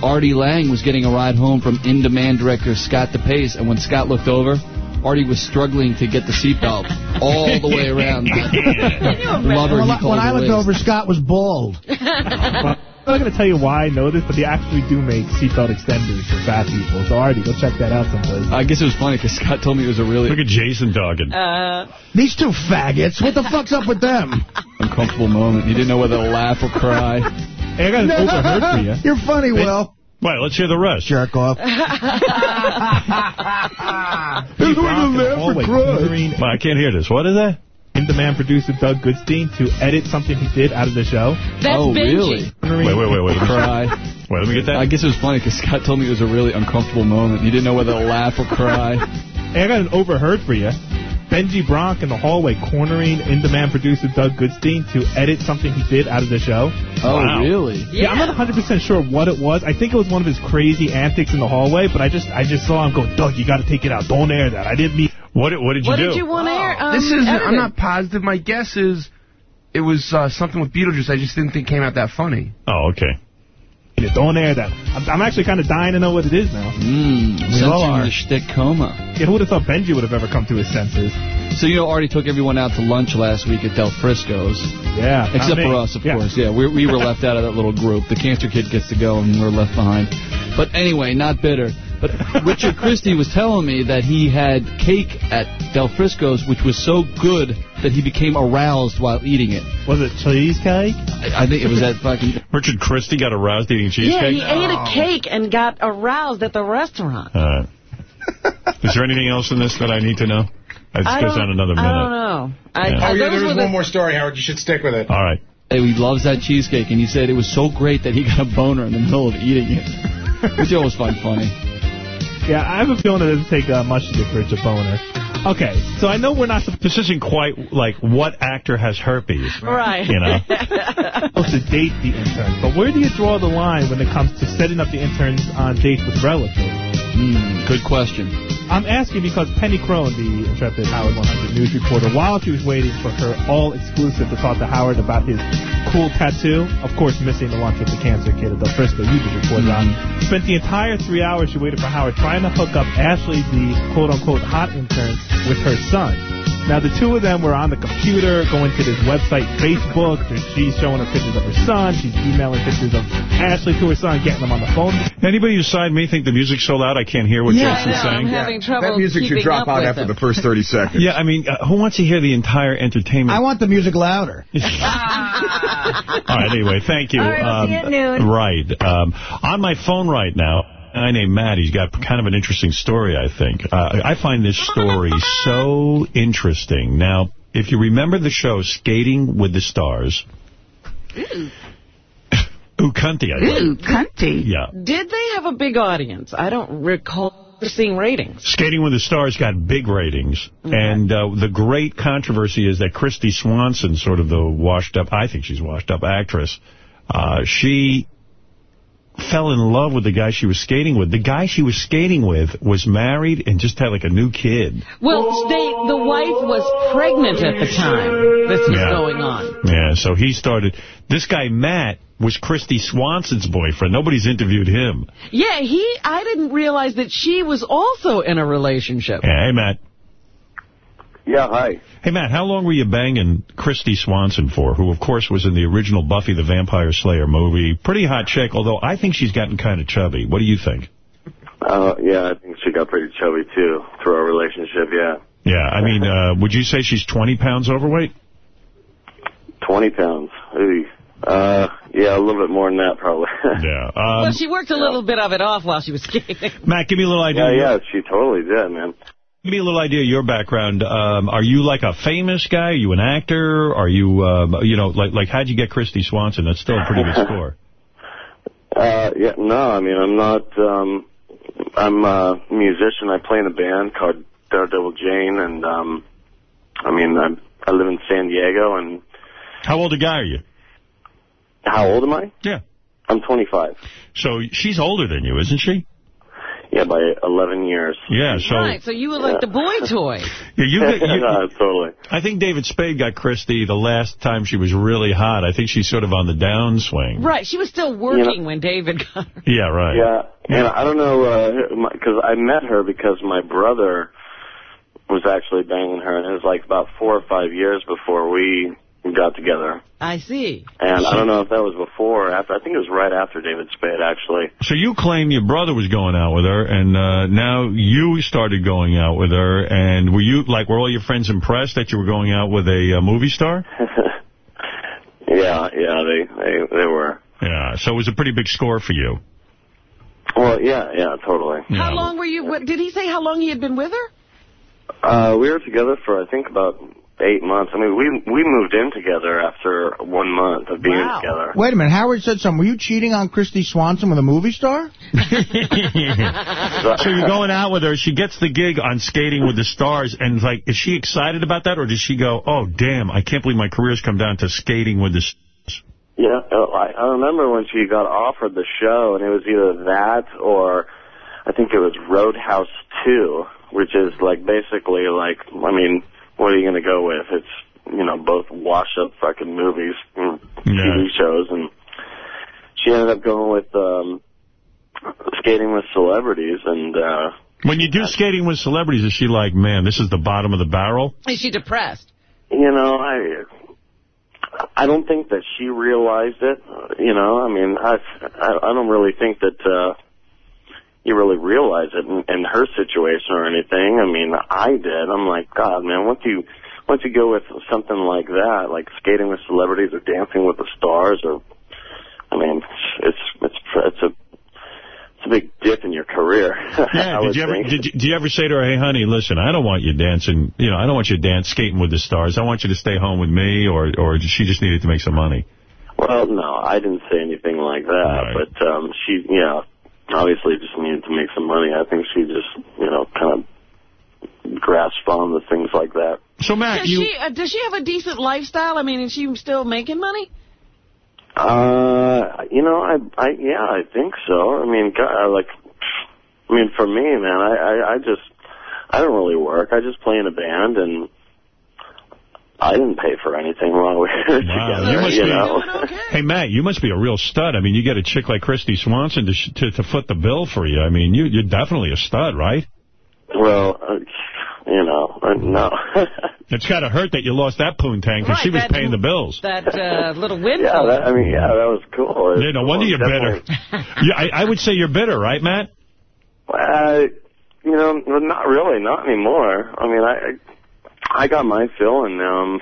Speaker 37: Artie Lange was getting a ride home from in-demand director Scott DePace, and when Scott looked over, Artie was struggling to get the seatbelt all the way around. [laughs] that Lover
Speaker 4: when
Speaker 37: he
Speaker 4: I, when I looked
Speaker 37: waist.
Speaker 4: over, Scott was bald. [laughs]
Speaker 38: I'm not going to tell you why I know this, but they actually do make seatbelt extenders for fat people. So, Artie, go check that out someplace.
Speaker 37: I guess it was funny because Scott told me it was a really
Speaker 1: Look at Jason talking.
Speaker 2: Uh,
Speaker 4: These two faggots, what the fuck's up with them?
Speaker 37: uncomfortable moment. He didn't know whether to laugh or cry.
Speaker 38: Hey, I got an overheard for you.
Speaker 4: You're funny, Will.
Speaker 1: Right, let's hear the rest.
Speaker 4: Jerk off.
Speaker 38: Steve Rock in the hallway cornering
Speaker 1: I can't hear this. What is that?
Speaker 38: In-demand producer Doug Goodstein to edit something he did out of the show.
Speaker 2: That's
Speaker 37: oh,
Speaker 2: Benji.
Speaker 37: really?
Speaker 1: Wait, wait, wait, wait. [laughs]
Speaker 37: Cry.
Speaker 1: Wait, let me get that.
Speaker 37: I guess it was funny because Scott told me it was a really uncomfortable moment. He didn't know whether to laugh or cry. [laughs]
Speaker 38: Hey, I got an overheard for you. Benji Bronk in the hallway cornering in-demand producer Doug Goodstein to edit something he did out of the show.
Speaker 37: Oh,
Speaker 1: Wow.
Speaker 37: really?
Speaker 38: Yeah. I'm not 100% sure what it was. I think it was one of his crazy antics in the hallway, but I just I just saw him go, Doug, you got to take it out. Don't air that. I didn't mean...
Speaker 1: What, what did you
Speaker 2: What
Speaker 1: do?
Speaker 2: did you want to air? Um,
Speaker 39: this is. I'm not positive. My guess is it was uh, something with Beetlejuice. I just didn't think came out that funny.
Speaker 1: Oh, okay.
Speaker 38: Don't air that. I'm, I'm actually kind of dying to know what it is now.
Speaker 37: Mmm,
Speaker 38: We all
Speaker 37: censoring
Speaker 38: are.
Speaker 37: the shtick coma.
Speaker 38: Yeah, who would have thought Benji would have ever come to his senses?
Speaker 37: So, you know, Artie took everyone out to lunch last week at Del Frisco's.
Speaker 38: Yeah.
Speaker 37: Except for us, of
Speaker 38: Yeah.
Speaker 37: course. Yeah, we, we were left out of that little group. The cancer kid gets to go, and we're left behind. But anyway, not bitter. But Richard Christie was telling me that he had cake at Del Frisco's, which was so good that he became aroused while eating it.
Speaker 38: Was it cheesecake?
Speaker 37: I, I think it was that fucking... [laughs]
Speaker 1: Richard Christie got aroused eating cheesecake?
Speaker 2: Yeah,
Speaker 1: cheesecake?
Speaker 2: he ate a oh. cake and got aroused at the restaurant.
Speaker 1: All right. Is there anything else in this that I need to know? It
Speaker 2: I
Speaker 1: goes
Speaker 2: don't-
Speaker 1: on another minute.
Speaker 2: I don't know. I,
Speaker 1: Yeah. Oh,
Speaker 38: yeah,
Speaker 2: those
Speaker 38: there
Speaker 2: were the-
Speaker 38: one more story, Howard. You should stick with it.
Speaker 1: All right.
Speaker 37: Hey, he loves that cheesecake, and he said it was so great that he got a boner in the middle of eating it. Which I always find funny.
Speaker 38: Yeah, I have a feeling it doesn't take uh, much to get Rich a boner. Okay, so I know we're not supposed
Speaker 1: This isn't quite like what actor has herpes.
Speaker 2: Right.
Speaker 1: You know? [laughs]
Speaker 38: supposed to date the interns, but where do you draw the line when it comes to setting up the interns on dates with relatives?
Speaker 37: Mm, good question.
Speaker 38: I'm asking because Penny Crone, the intrepid Howard 100 news reporter, while she was waiting for her all-exclusive to talk to Howard about his cool tattoo, of course missing the lunch with the cancer kid at Del Frisco you just reported on, mm-hmm. spent the entire three hours she waited for Howard trying to hook up Ashley, the quote-unquote hot intern, with her son. Now, the two of them were on the computer, going to this website, Facebook. She's showing her pictures of her son. She's emailing pictures of Ashley to her son, getting them on the phone.
Speaker 1: Anybody beside me think the music's so loud I can't hear what
Speaker 38: Yeah,
Speaker 1: Jason's
Speaker 38: I know,
Speaker 1: saying?
Speaker 38: I'm having
Speaker 4: trouble
Speaker 7: That music should drop out after
Speaker 4: it.
Speaker 7: the first 30 seconds.
Speaker 1: Yeah, I mean, uh, who wants to hear the entire entertainment?
Speaker 4: I want the music louder. [laughs]
Speaker 1: All right, anyway, thank you.
Speaker 4: All right, I'll see you at noon.
Speaker 1: Right. Um, on my phone right now, a guy named Matt, he's got kind of an interesting story, I think. Uh, I find this story so interesting. Now, if you remember the show Skating with the Stars, Ooh, cunty, I think.
Speaker 2: Ooh, cunty.
Speaker 1: Yeah.
Speaker 2: Did they have a big audience? I don't recall seeing ratings.
Speaker 1: Skating with the Stars got big ratings, and uh, the great controversy is that Kristy Swanson, sort of the washed-up, I think she's washed-up actress, uh, she fell in love with the guy she was skating with. The guy she was skating with was married and just had like a new kid.
Speaker 2: Well, they, the wife was pregnant at the time this was
Speaker 1: Yeah.
Speaker 2: going on.
Speaker 1: Yeah, so he started. This guy, Matt, was Kristy Swanson's boyfriend. Nobody's interviewed him.
Speaker 2: Yeah, he. I didn't realize that she was also in a relationship.
Speaker 1: Yeah, hey, Matt.
Speaker 40: Yeah, hi.
Speaker 1: Hey, Matt, how long were you banging Kristy Swanson for, who, of course, was in the original Buffy the Vampire Slayer movie? Pretty hot chick, although I think she's gotten kind of chubby. What do you think?
Speaker 40: Uh, yeah, I think she got pretty chubby, too, through our relationship, yeah.
Speaker 1: Yeah, I mean, uh, would you say she's 20 pounds overweight?
Speaker 40: 20 pounds. Ooh. Uh, yeah, a little bit more than that, probably. [laughs]
Speaker 1: yeah. Um,
Speaker 2: well, she worked a little bit of it off while she was skating.
Speaker 1: Matt, give me a little idea.
Speaker 40: Yeah, yeah, she totally did, man.
Speaker 1: Give me a little idea of your background. Um, are you like a famous guy? Are you an actor? Are you, um, you know, like, like how'd you get Kristy Swanson? That's still a pretty good [laughs] score.
Speaker 40: Uh, yeah, no, I mean, I'm not, um, I'm a musician. I play in a band called Daredevil Jane, and, um, I mean, I'm, I live in San Diego, and
Speaker 1: How old a guy are you?
Speaker 40: how old am I?
Speaker 1: Yeah.
Speaker 40: I'm 25.
Speaker 1: So she's older than you, isn't she?
Speaker 40: Yeah, by 11 years.
Speaker 1: Yeah, so...
Speaker 2: right, so you were like the boy [laughs] toy.
Speaker 1: Yeah, you, get- you, [laughs]
Speaker 40: no, totally.
Speaker 1: I think David Spade got Kristy the last time she was really hot. I think she's sort of on the downswing.
Speaker 2: Right, she was still working when David got her.
Speaker 1: Yeah, right.
Speaker 40: Yeah, and I don't know, uh, because I met her because my brother was actually banging her, and it was like about four or five years before we got together.
Speaker 2: I see.
Speaker 40: And I don't know if that was before or after. I think it was right after David Spade, actually.
Speaker 1: So you claim your brother was going out with her, and uh, now you started going out with her, and were you, like, were all your friends impressed that you were going out with a uh, movie star? [laughs]
Speaker 40: Yeah, yeah, they, they, they were.
Speaker 1: Yeah, so it was a pretty big score for you.
Speaker 40: Well, yeah, yeah, totally.
Speaker 2: How long were you, did he say how long he had been with her?
Speaker 40: Uh, we were together for, I think, about eight months. I mean, we we moved in together after one month of being together.
Speaker 4: Wait a minute. Howard said something. Were you cheating on Kristy Swanson with a movie star? [laughs] [laughs]
Speaker 1: so you're going out with her, she gets the gig on Skating with the Stars, and, like, is she excited about that, or does she go, oh, damn, I can't believe my career's come down to Skating with the Stars?
Speaker 40: Yeah, uh, I, I remember when she got offered the show, and it was either that or I think it was Roadhouse 2, which is like basically like, I mean, what are you going to go with? It's, you know, both wash-up fucking movies, and TV shows, and she ended up going with um, Skating with Celebrities, and uh,
Speaker 1: When you do Skating with Celebrities, is she like, man, this is the bottom of the barrel?
Speaker 2: Is she depressed?
Speaker 40: you know, I I don't think that she realized it. You know, I mean, I I, I don't really think that uh, you really realize it in, in her situation or anything. I mean, I did. I'm like, God, man, once you once you go with something like that, like skating with celebrities or dancing with the stars, or I mean, it's it's it's a it's a big dip in your career. [laughs]
Speaker 1: Yeah, did you, ever, did, you, did you ever say to her, hey, honey, listen, I don't want you dancing, you know, I don't want you dance skating with the stars. I want you to stay home with me, or or she just needed to make some money?
Speaker 40: Well, no, I didn't say anything like that. But um, she, you know, obviously just needed to make some money. I think she just, you know, kind of grasped on to things like that.
Speaker 1: So, Matt,
Speaker 2: Does she, uh, does she have a decent lifestyle? I mean, is she still making money?
Speaker 40: Uh, you know, I, I, yeah, I think so. I mean, God, like, I mean, for me, man, I, I, I just, I don't really work. I just play in a band, and I didn't pay for anything while we were
Speaker 1: Wow,
Speaker 40: together.
Speaker 1: you must
Speaker 40: you
Speaker 1: be.
Speaker 40: know. [laughs]
Speaker 1: Hey, Matt, you must be a real stud. I mean, you get a chick like Kristy Swanson to, sh to to foot the bill for you. I mean, you you're definitely a stud, right?
Speaker 40: Well, uh, you know, uh, no. [laughs]
Speaker 1: It's got to hurt that you lost that poontang because she was
Speaker 2: that-
Speaker 1: paying the bills.
Speaker 2: That uh, little windfall.
Speaker 40: yeah, that, I mean, yeah, that was cool.
Speaker 1: Yeah, no wonder you're bitter. [laughs] yeah, I, I would say you're bitter, right, Matt?
Speaker 40: Uh, you know, not really, not anymore. I mean, I, I got my fill, and um,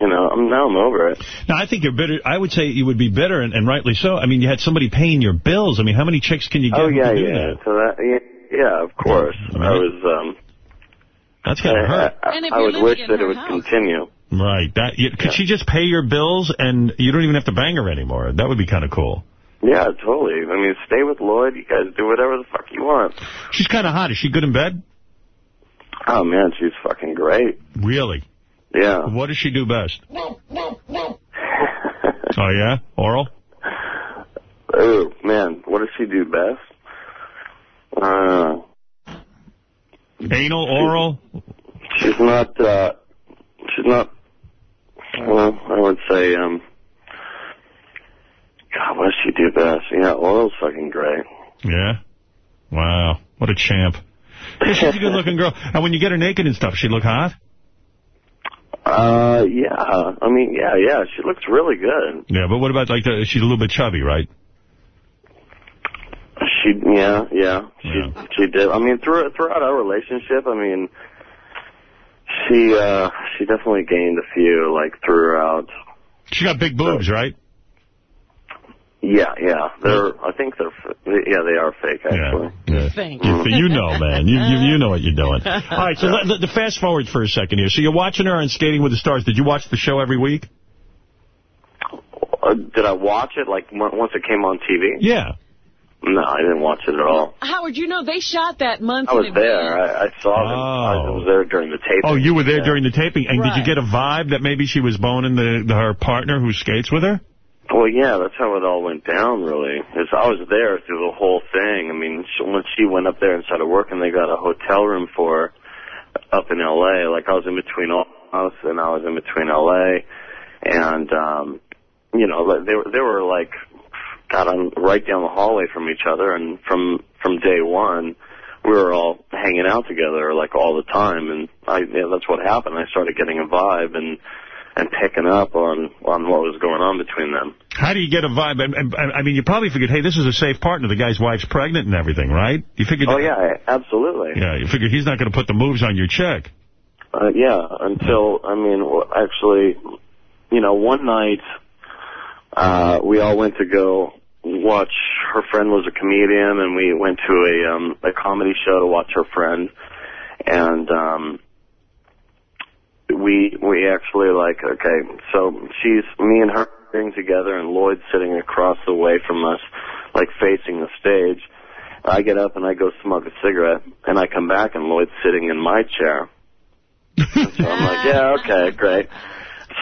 Speaker 40: you know, I'm now I'm over it.
Speaker 1: No, I think you're bitter. I would say you would be bitter, and, and rightly so. I mean, you had somebody paying your bills. I mean, how many chicks can you get
Speaker 40: Oh yeah,
Speaker 1: can do
Speaker 40: yeah.
Speaker 1: that?
Speaker 40: So that, yeah, yeah, of course. I was. um
Speaker 1: That's gotta
Speaker 40: I,
Speaker 1: hurt.
Speaker 40: I,
Speaker 2: And if
Speaker 40: I
Speaker 2: you're
Speaker 40: would wish that
Speaker 2: her
Speaker 40: it would
Speaker 2: house.
Speaker 40: continue.
Speaker 1: Right. That you, Could she just pay your bills, and you don't even have to bang her anymore? That would be kind of cool.
Speaker 40: Yeah, totally. I mean, stay with Lloyd. You guys do whatever the fuck you want.
Speaker 1: She's kind of hot. Is she good in bed?
Speaker 40: Oh man, she's fucking great.
Speaker 1: Really?
Speaker 40: Yeah.
Speaker 1: What does she do best? [laughs] oh, yeah? Oral?
Speaker 40: Oh, man, what does she do best? Uh,
Speaker 1: Anal, oral?
Speaker 40: she's not, uh, she's not, well, I would say, um, God, what does she do best? Yeah, oral's fucking great.
Speaker 1: Yeah? Wow. What a champ. Yeah, [laughs] she's a good-looking girl. And when you get her naked and stuff, she look hot?
Speaker 40: Uh, yeah, I mean, yeah, yeah, she looks really good.
Speaker 1: Yeah, but what about, like, the, she's a little bit chubby, right?
Speaker 40: She, yeah, yeah, she, she did. I mean, through, throughout our relationship, I mean, she, uh, she definitely gained a few, like, throughout.
Speaker 1: She got big boobs, right?
Speaker 40: Yeah, yeah, they're, I think they're, f- yeah, they are fake, actually.
Speaker 1: Yeah.
Speaker 2: Think.
Speaker 1: You, you know, man. You, you you know what you're doing. [laughs] All right, so let, let- the fast forward for a second here. So you're watching her on Skating with the Stars. Did you watch the show every week?
Speaker 40: Uh, did I watch it, like, on- once it came on TV?
Speaker 1: Yeah.
Speaker 40: No, I didn't watch it at all.
Speaker 2: Howard, you know, they shot that month.
Speaker 40: I was there. I, I saw them. I was there during the taping.
Speaker 1: Oh, you were there
Speaker 40: Yeah.
Speaker 1: during the taping. And did you get a vibe that maybe she was boning the, the her partner who skates with her?
Speaker 40: Well, yeah, that's how it all went down, really. Is I was there through the whole thing. I mean, when she went up there and started working, they got a hotel room for her up in L.A. Like I was in between us, and I was in between L.A. And um, you know, they were they were like, God, I'm right down the hallway from each other, and from from day one, we were all hanging out together like all the time, and I that's what happened. I started getting a vibe and and picking up on on what was going on between them.
Speaker 1: How do you get a vibe? I, I, mean, you probably figured, hey, this is a safe partner. The guy's wife's pregnant and everything, right? You figured.
Speaker 40: Oh yeah, absolutely.
Speaker 1: Yeah, you figured he's not going to put the moves on your chick.
Speaker 40: Uh, yeah, until I mean, actually, you know, one night uh, we all went to go watch. Her friend was a comedian, and we went to a um, a comedy show to watch her friend, and um, we we actually like okay, so she's me and her sitting together, and Lloyd's sitting across the way from us, like facing the stage. I get up and I go smoke a cigarette, and I come back and Lloyd's sitting in my chair. So I'm like, yeah, okay, great.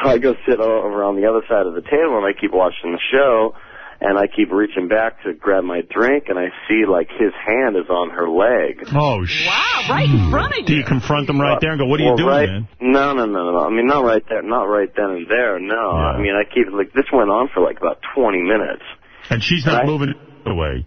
Speaker 40: So I go sit over on the other side of the table and I keep watching the show and I keep reaching back to grab my drink and I see like his hand is on her leg.
Speaker 1: Oh, shit.
Speaker 2: Wow, right in front of you.
Speaker 1: Do you confront them right there and go, what are you doing,
Speaker 40: right,
Speaker 1: man?
Speaker 40: No, no, no, no. I mean, not right there, not right then and there. No, I mean, I keep like this went on for like about 20 minutes.
Speaker 1: And she's not
Speaker 40: Right.
Speaker 1: moving away.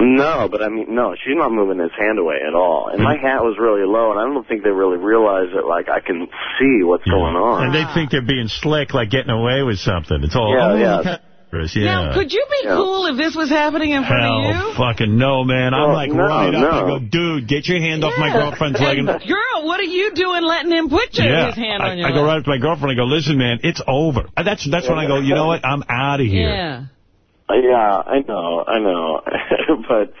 Speaker 40: No, but I mean, no, she's not moving his hand away at all. And my hmm. hat was really low, and I don't think they really realize that, like, I can see what's hmm. going on.
Speaker 1: And they think they're being slick, like getting away with something. It's all,
Speaker 40: Yeah,
Speaker 1: oh,
Speaker 40: yeah.
Speaker 1: Look at Chris, yeah.
Speaker 2: Now, could you be cool if this was happening in front of you?
Speaker 1: Hell fucking no, man. I'm
Speaker 40: Well,
Speaker 1: like
Speaker 40: no,
Speaker 1: right up. I go, dude, get your hand off my girlfriend's leg. And,
Speaker 2: Girl, what are you doing letting him put your,
Speaker 1: yeah,
Speaker 2: his hand
Speaker 1: I,
Speaker 2: on your
Speaker 1: I go right up to my girlfriend. I go, listen, man, it's over. That's that's when I go, you know what? I'm out of here.
Speaker 2: Yeah.
Speaker 40: Yeah, I know, I know, [laughs] but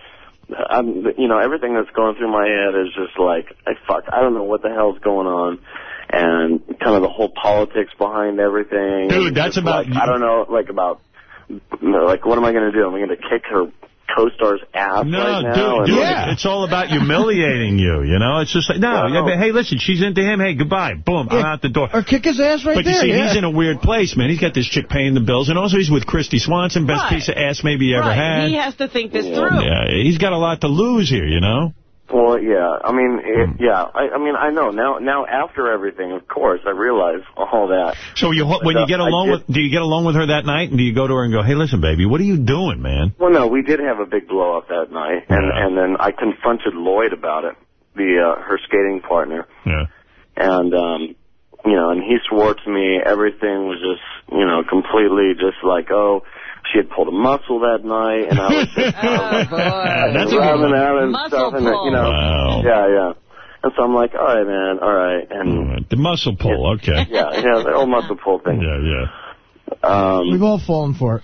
Speaker 40: I'm, you know, everything that's going through my head is just like, I fuck, I don't know what the hell's going on, and kind of the whole politics behind everything.
Speaker 1: Dude, that's about
Speaker 40: Like, I don't know, like about, like, what am I going to do? Am I going to kick her co-star's ass
Speaker 1: No,
Speaker 40: right now?
Speaker 1: dude,
Speaker 40: And,
Speaker 1: dude
Speaker 40: like,
Speaker 1: it's all about humiliating you, you know? It's just like, no,
Speaker 40: Well,
Speaker 1: yeah, but, hey, listen, she's into him. Hey, goodbye. Boom, I'm out the door.
Speaker 4: Or kick his ass right
Speaker 1: but
Speaker 4: there.
Speaker 1: you see,
Speaker 4: yeah.
Speaker 1: he's in a weird place, man. He's got this chick paying the bills, and also he's with Kristy Swanson, best
Speaker 2: Right.
Speaker 1: piece of ass maybe he ever had.
Speaker 2: He has to think this through.
Speaker 1: Yeah, he's got a lot to lose here, you know?
Speaker 40: Well, yeah. I mean,
Speaker 1: Hmm.
Speaker 40: it, yeah. I, I mean, I know now. Now, after everything, of course, I realize all that.
Speaker 1: So you when you
Speaker 40: uh,
Speaker 1: get along with do you get along with her that night and do you go to her and go, hey, listen, baby, what are you doing, man?
Speaker 40: Well, no, we did have a big blow up that night, and and then I confronted Lloyd about it, the uh, her skating partner,
Speaker 1: Yeah.
Speaker 40: and um, you know, and he swore to me everything was just you know completely just like oh. She had pulled a muscle that night, and I was just [laughs]
Speaker 2: Oh, boy.
Speaker 1: That's a good
Speaker 40: rubbing
Speaker 1: one.
Speaker 40: out and
Speaker 2: Muscle
Speaker 40: stuff, and
Speaker 2: pull.
Speaker 40: you know,
Speaker 1: Wow.
Speaker 40: yeah, yeah. And so I'm like, all right, man, all right, and
Speaker 1: All right. The muscle pull, okay. [laughs]
Speaker 40: yeah, yeah, the old muscle pull thing.
Speaker 1: Yeah, yeah.
Speaker 40: Um,
Speaker 4: We've all fallen for it.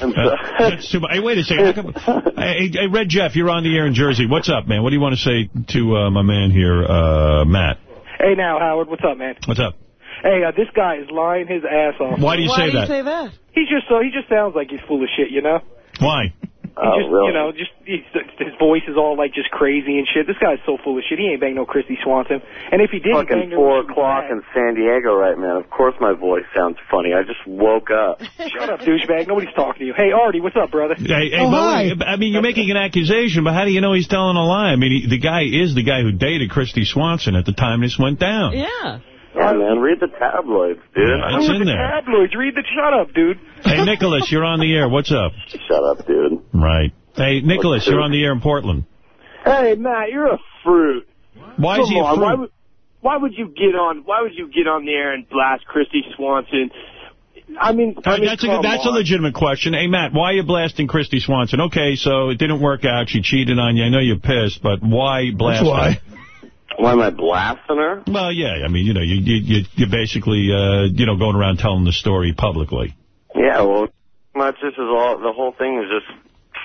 Speaker 40: and so,
Speaker 1: Uh, too much. Hey, wait a second. How come- hey, hey, Red Jeff, you're on the air in Jersey. What's up, man? What do you want to say to uh, my man here, uh, Matt?
Speaker 41: Hey now, Howard, what's up, man?
Speaker 1: What's up?
Speaker 41: Hey, uh, this guy is lying his ass off.
Speaker 1: Why do you
Speaker 2: Why
Speaker 1: say
Speaker 2: do you
Speaker 1: that?
Speaker 2: say that?
Speaker 41: He's just so he just sounds like he's full of shit, you know.
Speaker 1: Why?
Speaker 40: Oh,
Speaker 41: just,
Speaker 40: really?
Speaker 41: You know, just he's, his voice is all like just crazy and shit. This guy's so full of shit. He ain't banged no Kristy Swanson. And if he did, he
Speaker 40: Fucking
Speaker 41: banged
Speaker 40: four
Speaker 41: when she was
Speaker 40: o'clock in San Diego right man. Of course my voice sounds funny. I just woke up. [laughs]
Speaker 41: Shut up, douchebag. Nobody's talking to you. Hey, Artie, what's up, brother?
Speaker 1: Hey, hey, but, I mean, you're making an accusation, but how do you know he's telling a lie? I mean, he, the guy is the guy who dated Kristy Swanson at the time this went down.
Speaker 2: Yeah.
Speaker 40: Yeah, man, read the tabloids, dude.
Speaker 1: Yeah, it's
Speaker 41: Read
Speaker 1: in
Speaker 41: the
Speaker 1: there.
Speaker 41: tabloids. Read the shut up, dude.
Speaker 1: Hey, Nicholas, you're on the air. What's up?
Speaker 40: Shut up, dude.
Speaker 1: Right. Hey, Nicholas, you're on the air in Portland.
Speaker 42: Hey, Matt, you're a fruit.
Speaker 1: Why
Speaker 42: Come
Speaker 1: is he a
Speaker 42: on,
Speaker 1: fruit?
Speaker 42: Why would, why would you get on? Why would you get on the air and blast Kristy Swanson? I mean, I mean,
Speaker 1: that's a
Speaker 42: come
Speaker 1: that's a legitimate question. Hey, Matt, why are you blasting Kristy Swanson? Okay, so it didn't work out. She cheated on you. I know you're pissed, but why blast
Speaker 40: why.
Speaker 1: Her?
Speaker 40: Why am I blasting her?
Speaker 1: Well, yeah, I mean, you know, you, you, you- you're basically, uh, you know, going around telling the story publicly.
Speaker 40: Yeah, well, much this is all. The whole thing is just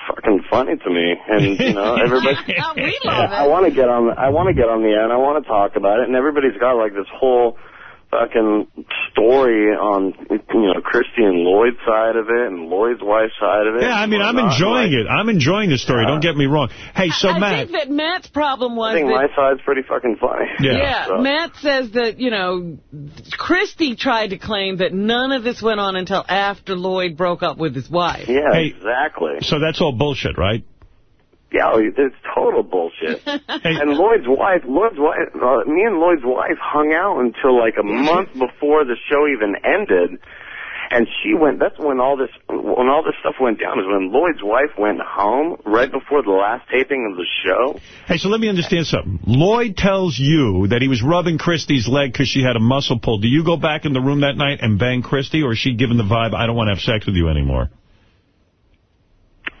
Speaker 40: fucking funny to me, and you know, everybody. [laughs]
Speaker 2: we
Speaker 40: love I want to get on. I want to get on the air, and I want to talk about it, and everybody's got like this whole fucking story on you know Kristy and Lloyd's side of it, and Lloyd's wife's side of it.
Speaker 1: Yeah, I mean, I'm
Speaker 40: whatnot.
Speaker 1: enjoying it. I'm enjoying the story. Don't get me wrong. Hey, so
Speaker 2: I
Speaker 1: Matt, I
Speaker 2: think that Matt's problem was
Speaker 40: I think
Speaker 2: that
Speaker 40: my side's pretty fucking funny. [laughs]
Speaker 2: Yeah,
Speaker 40: So-
Speaker 2: Matt says that, you know, Kristy tried to claim that none of this went on until after Lloyd broke up with his wife.
Speaker 40: Yeah,
Speaker 1: Hey,
Speaker 40: exactly.
Speaker 1: so that's all bullshit, right?
Speaker 40: Yeah, it's total bullshit. [laughs] and Lloyd's wife, Lloyd's wife, uh, me and Lloyd's wife hung out until like a month before the show even ended. And she went, that's when all this, when all this stuff went down is when Lloyd's wife went home right before the last taping of the show.
Speaker 1: Hey, so let me understand something. Lloyd tells you that he was rubbing Kristy's leg because she had a muscle pull. Do you go back in the room that night and bang Kristy, or is she giving the vibe, I don't want to have sex with you anymore?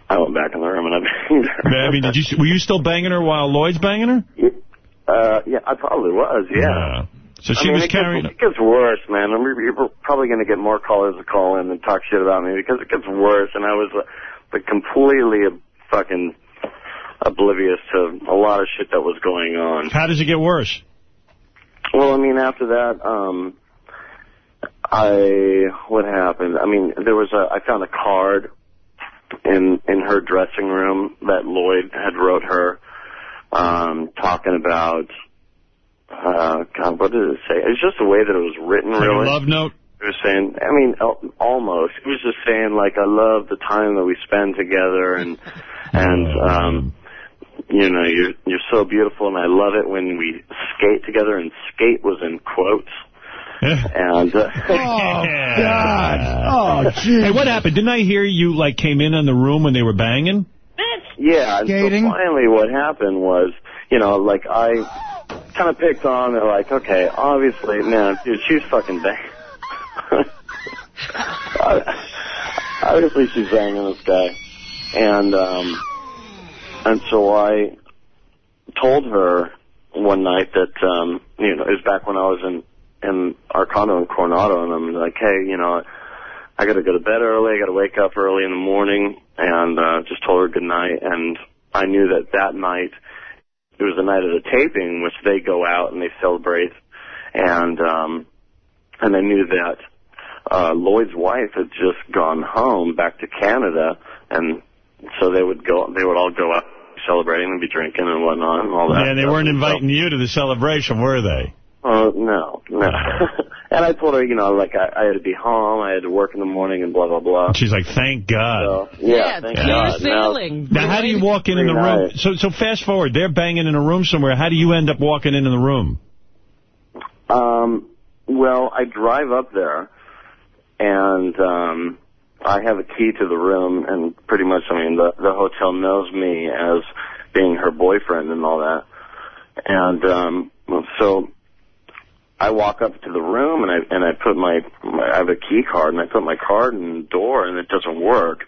Speaker 40: I went back in the room and I.
Speaker 1: I mean, did you were you still banging her while Lloyd's banging her?
Speaker 40: Uh, yeah, I probably was, yeah.
Speaker 1: So
Speaker 40: I
Speaker 1: she
Speaker 40: mean,
Speaker 1: was
Speaker 40: it
Speaker 1: carrying...
Speaker 40: Gets, it gets worse, man. I'm you're probably going to get more callers to call in and talk shit about me because it gets worse, and I was uh, like completely uh, fucking oblivious to a lot of shit that was going on.
Speaker 1: How does it get worse?
Speaker 40: Well, I mean, after that, um, I what happened? I mean, there was a I found a card in in her dressing room that Lloyd had wrote her, um, talking about. Uh, God, what did it say? It's just the way that it was written,
Speaker 1: Like a
Speaker 40: really.
Speaker 1: love note?
Speaker 40: It was saying, I mean, al- almost. It was just saying, like, I love the time that we spend together, and [laughs] and um, you know, you're you're so beautiful, and I love it when we skate together. And skate was in quotes. And uh, [laughs]
Speaker 1: Oh, God. Oh, gee. Hey, what happened? Didn't I hear you, like, came in on the room when they were banging?
Speaker 40: Yeah, and so finally what happened was, you know, like I kind of picked on it, like, okay, obviously, man, dude, she's fucking bang. [laughs] obviously she's banging this guy. And, um, and so I told her one night that, um, you know, it was back when I was in, in our condo in Coronado, and I'm like, hey, you know, I got to go to bed early. I got to wake up early in the morning, and uh, just told her good night. And I knew that that night it was the night of the taping, which they go out and they celebrate. And um, and I knew that uh, Lloyd's wife had just gone home back to Canada, and so they would go. They would all go out celebrating and be drinking and whatnot and all that.
Speaker 1: Yeah, they
Speaker 40: stuff.
Speaker 1: weren't
Speaker 40: And so-
Speaker 1: inviting you to the celebration, were they?
Speaker 40: Oh, no, no. [laughs] and I told her, you know, like I, I had to be home, I had to work in the morning and blah, blah, blah.
Speaker 1: She's like, thank God.
Speaker 40: So, yeah, thank God. Now-
Speaker 1: Now, how do you walk in in the room? So, so fast forward. They're banging in a room somewhere. How do you end up walking into the room?
Speaker 40: Um, well, I drive up there, and um, I have a key to the room, and pretty much, I mean, the the hotel knows me as being her boyfriend and all that, and um, so I walk up to the room, and I and I put my, my I have a key card, and I put my card in the door, and it doesn't work.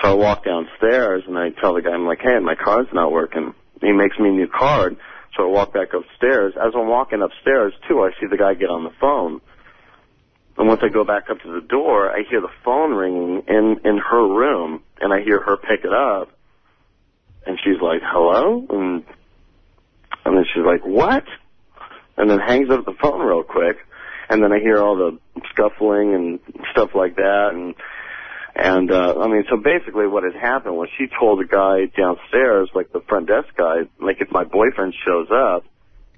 Speaker 40: So I walk downstairs, and I tell the guy, I'm like, hey, my card's not working. He makes me a new card. So I walk back upstairs. As I'm walking upstairs, too, I see the guy get on the phone. And once I go back up to the door, I hear the phone ringing in, in her room, and I hear her pick it up. And she's like, hello? And, and then she's like, what? And then hangs up the phone real quick. And then I hear all the scuffling and stuff like that. And, And, uh, I mean, so basically what had happened was she told the guy downstairs, like the front desk guy, like if my boyfriend shows up,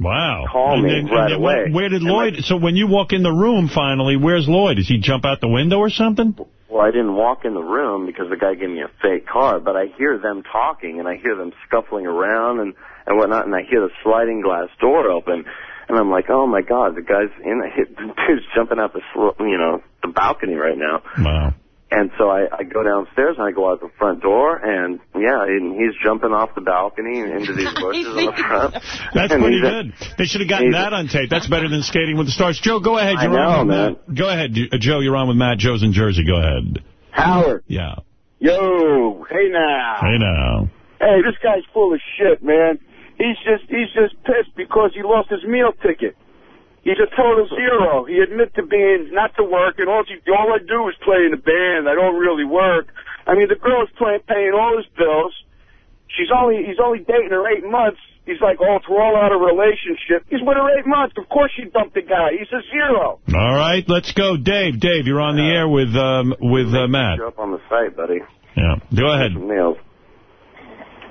Speaker 1: Wow.
Speaker 40: Call
Speaker 1: And
Speaker 40: me
Speaker 1: then-
Speaker 40: right
Speaker 1: then
Speaker 40: away.
Speaker 1: Where did
Speaker 40: And
Speaker 1: Lloyd, so when you walk in the room finally, where's Lloyd? Does he jump out the window or something?
Speaker 40: Well, I didn't walk in the room because the guy gave me a fake card, but I hear them talking and I hear them scuffling around and, and whatnot, and I hear the sliding glass door open, and I'm like, oh my god, the guy's in, the [laughs] dude's jumping out the, sl- you know, the balcony right now.
Speaker 1: Wow.
Speaker 40: And so I, I go downstairs and I go out the front door, and yeah, and he's jumping off the balcony and into these [laughs] bushes on the front. [laughs]
Speaker 1: That's
Speaker 40: And
Speaker 1: pretty
Speaker 40: he's-
Speaker 1: good. They should have gotten that on tape. That's better than skating with the stars. Joe, go ahead.
Speaker 40: I
Speaker 1: You're on
Speaker 40: know,
Speaker 1: with Matt. Go ahead, uh, Joe. You're on with Matt. Joe's in Jersey. Go ahead.
Speaker 12: Howard.
Speaker 1: Yeah.
Speaker 12: Yo, hey now.
Speaker 1: Hey now.
Speaker 12: Hey, this guy's full of shit, man. He's just he's just pissed because he lost his meal ticket. He's a total zero. He admits to being not to work, and all, he, all I do is play in the band. I don't really work. I mean, the girl's playing, paying all his bills. She's only he's only dating her eight months. He's like, oh, we're all out of relationship. He's with her eight months. Of course she dumped the guy. He's a zero.
Speaker 1: All right, let's go. Dave, Dave, you're on the air with um, with uh, Matt.
Speaker 40: You're up on the site, buddy.
Speaker 1: Yeah. Go ahead.
Speaker 40: Nails.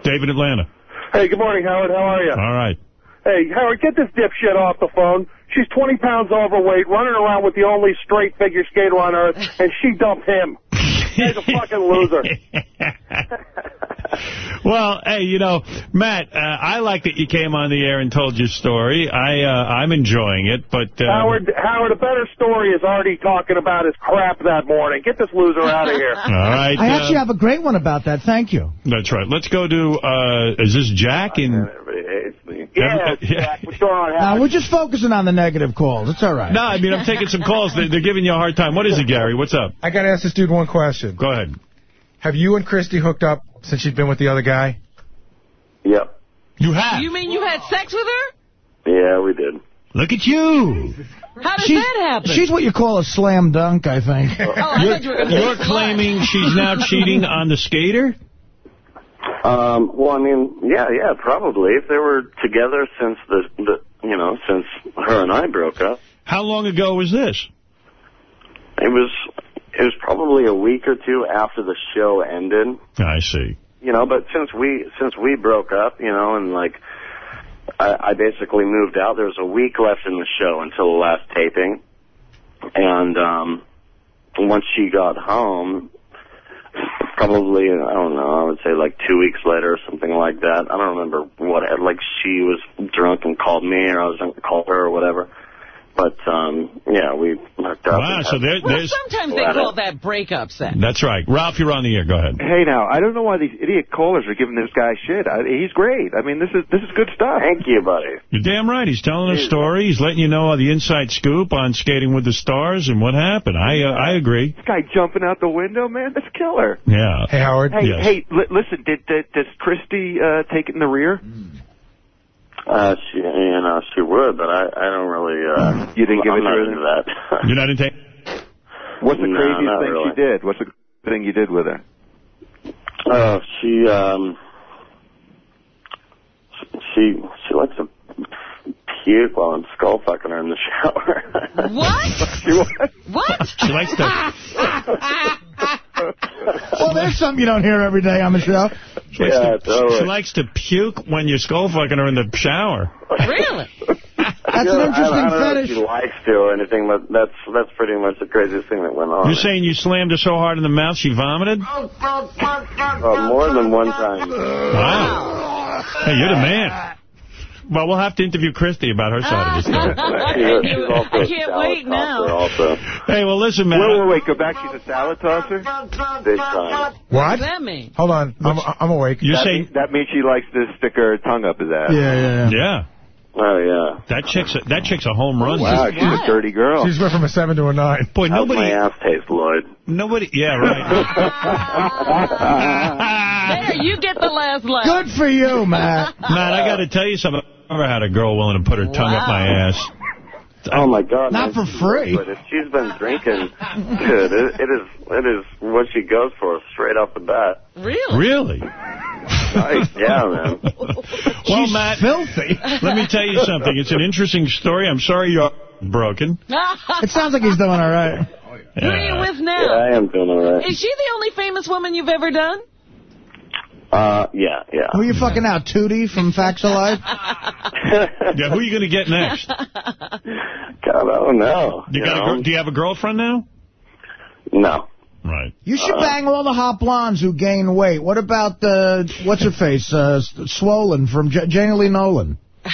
Speaker 1: Dave in Atlanta.
Speaker 12: Hey, good morning, Howard. How are you?
Speaker 1: All right.
Speaker 12: Hey, Howard, get this dipshit off the phone. She's 20 pounds overweight, running around with the only straight figure skater on earth, and she dumped him. [laughs] He's a fucking loser. [laughs]
Speaker 1: Well, hey, you know, Matt, uh, I like that you came on the air and told your story. I, uh, I'm enjoying it, but... Uh,
Speaker 12: Howard, Howard, a better story is already talking about his crap that morning. Get this loser out of here. [laughs]
Speaker 1: All right.
Speaker 4: I
Speaker 1: uh,
Speaker 4: actually have a great one about that. Thank you.
Speaker 1: That's right. Let's go to, uh, is this Jack in...
Speaker 40: Everybody.
Speaker 12: Yeah, Jack, what's going on, [laughs] Howard?
Speaker 4: Now, we're just focusing on the negative calls. It's all right.
Speaker 1: No, I mean, I'm taking some calls. They're, they're giving you a hard time. What is it, Gary? What's up?
Speaker 36: I got to ask this dude one question.
Speaker 1: Go ahead.
Speaker 36: Have you and Kristy hooked up since you've been with the other guy?
Speaker 40: Yep.
Speaker 1: You have?
Speaker 2: You mean you had sex with her?
Speaker 40: Yeah, we did.
Speaker 1: Look at you.
Speaker 2: How does
Speaker 4: She's-
Speaker 2: that happen?
Speaker 4: She's what you call a slam dunk, I think.
Speaker 2: Oh, I you were going to
Speaker 1: You're claiming she's now [laughs] cheating on the skater?
Speaker 40: Um, well, I mean, yeah, yeah, probably. If they were together since the, the, you know, since her and I broke up,
Speaker 1: How long ago was this?
Speaker 40: it was, it was probably a week or two after the show ended.
Speaker 1: I see.
Speaker 40: You know, but since we, since we broke up, you know, and like, I, I basically moved out. There was a week left in the show until the last taping. And, um, once she got home, probably, I don't know, I would say like two weeks later or something like that. I don't remember what, like she was drunk and called me or I was drunk and called her or whatever. But, um, yeah, we hooked up.
Speaker 1: Wow,
Speaker 40: and
Speaker 1: so
Speaker 40: had-
Speaker 1: there,
Speaker 2: Well,
Speaker 1: there's...
Speaker 2: sometimes they call that breakup sex.
Speaker 1: That's right. Ralph, you're on the air. Go ahead.
Speaker 43: Hey now, I don't know why these idiot callers are giving this guy shit. I, he's great. I mean, this is this is good stuff.
Speaker 40: Thank you, buddy.
Speaker 1: You're damn right. He's telling a story. He's letting you know the inside scoop on Skating with the Stars and what happened. I uh, I agree.
Speaker 43: This guy jumping out the window, man, that's killer.
Speaker 1: Yeah.
Speaker 36: Hey, Howard.
Speaker 43: Hey,
Speaker 1: Yes.
Speaker 43: hey, li- listen, did, did does Kristy uh, take it in the rear?
Speaker 40: Uh, she, you know, she would, but I, I don't really, uh...
Speaker 43: You didn't give
Speaker 40: I'm
Speaker 43: it to
Speaker 40: not
Speaker 43: her
Speaker 40: into that.
Speaker 1: You're not into... [laughs]
Speaker 43: What's the
Speaker 40: No,
Speaker 43: craziest thing
Speaker 40: really.
Speaker 43: she did? What's the thing you did with her?
Speaker 40: Oh, she, um... She, she likes to puke while I'm skull fucking her in the shower. [laughs]
Speaker 2: What?
Speaker 43: she what?
Speaker 2: What? [laughs]
Speaker 1: She likes to...
Speaker 4: well, there's something you don't hear every day on the show.
Speaker 1: She likes, to,
Speaker 40: totally.
Speaker 1: she likes to puke when you're skull fucking her in the shower.
Speaker 2: Really? [laughs]
Speaker 4: That's
Speaker 40: Yeah,
Speaker 4: an
Speaker 40: I,
Speaker 4: interesting
Speaker 40: I don't know if
Speaker 4: fetish.
Speaker 40: she likes to or anything, but that's that's pretty much the craziest thing that went on.
Speaker 1: You're saying you slammed her so hard in the mouth she vomited?
Speaker 40: Uh, more than one time.
Speaker 1: Wow. Hey, you're the man. Well, we'll have to interview Kristy about her side of the story.
Speaker 40: She- she's also
Speaker 2: I
Speaker 40: a
Speaker 2: can't wait now.
Speaker 40: Also,
Speaker 1: Hey, well, listen, man.
Speaker 43: Wait, wait, wait, go back. She's a salad tosser?
Speaker 40: big time.
Speaker 2: What
Speaker 36: What?
Speaker 2: does that mean?
Speaker 36: Hold on. I'm, I'm awake.
Speaker 1: You're
Speaker 43: that,
Speaker 1: saying...
Speaker 43: mean- that means she likes to stick her tongue up his ass.
Speaker 36: Yeah, yeah, yeah.
Speaker 1: Yeah.
Speaker 40: Oh yeah.
Speaker 1: That chick's a, that chick's a home run.
Speaker 43: Wow, she's a dirty girl.
Speaker 36: She's went from a 7 to a 9.
Speaker 1: Boy,
Speaker 40: How's
Speaker 1: nobody...
Speaker 40: my ass taste, Lloyd?
Speaker 1: Nobody... Yeah, right. [laughs]
Speaker 2: There, you get the last laugh.
Speaker 4: Good for you, Matt. [laughs]
Speaker 1: Matt, I got to tell you something. I've never had a girl willing to put her tongue up my ass.
Speaker 40: Oh my God!
Speaker 4: Not
Speaker 40: man,
Speaker 4: for free.
Speaker 40: But if she's been drinking, dude, it, it is it is what she goes for straight off the bat.
Speaker 2: Really?
Speaker 1: Really?
Speaker 40: Yeah, man. [laughs]
Speaker 1: Well, Matt,
Speaker 4: Filthy.
Speaker 1: let me tell you something. It's an interesting story. I'm sorry you're broken. [laughs]
Speaker 4: It sounds like he's doing all right.
Speaker 2: Who are you with now?
Speaker 40: Yeah, I am doing all right.
Speaker 2: Is she the only famous woman you've ever done?
Speaker 40: Uh, yeah, yeah.
Speaker 4: Who are you fucking out, Tootie from Facts of Life? [laughs]
Speaker 1: yeah, who are you going to get next?
Speaker 40: God, I don't know.
Speaker 1: You
Speaker 40: you
Speaker 1: got
Speaker 40: know?
Speaker 1: gir- do you have a girlfriend now?
Speaker 40: No.
Speaker 1: Right.
Speaker 4: You should
Speaker 40: Uh,
Speaker 4: bang all the hot blondes who gain weight. What about, uh, what's her face, uh, Swollen from J Jana Lee Nolan? [laughs]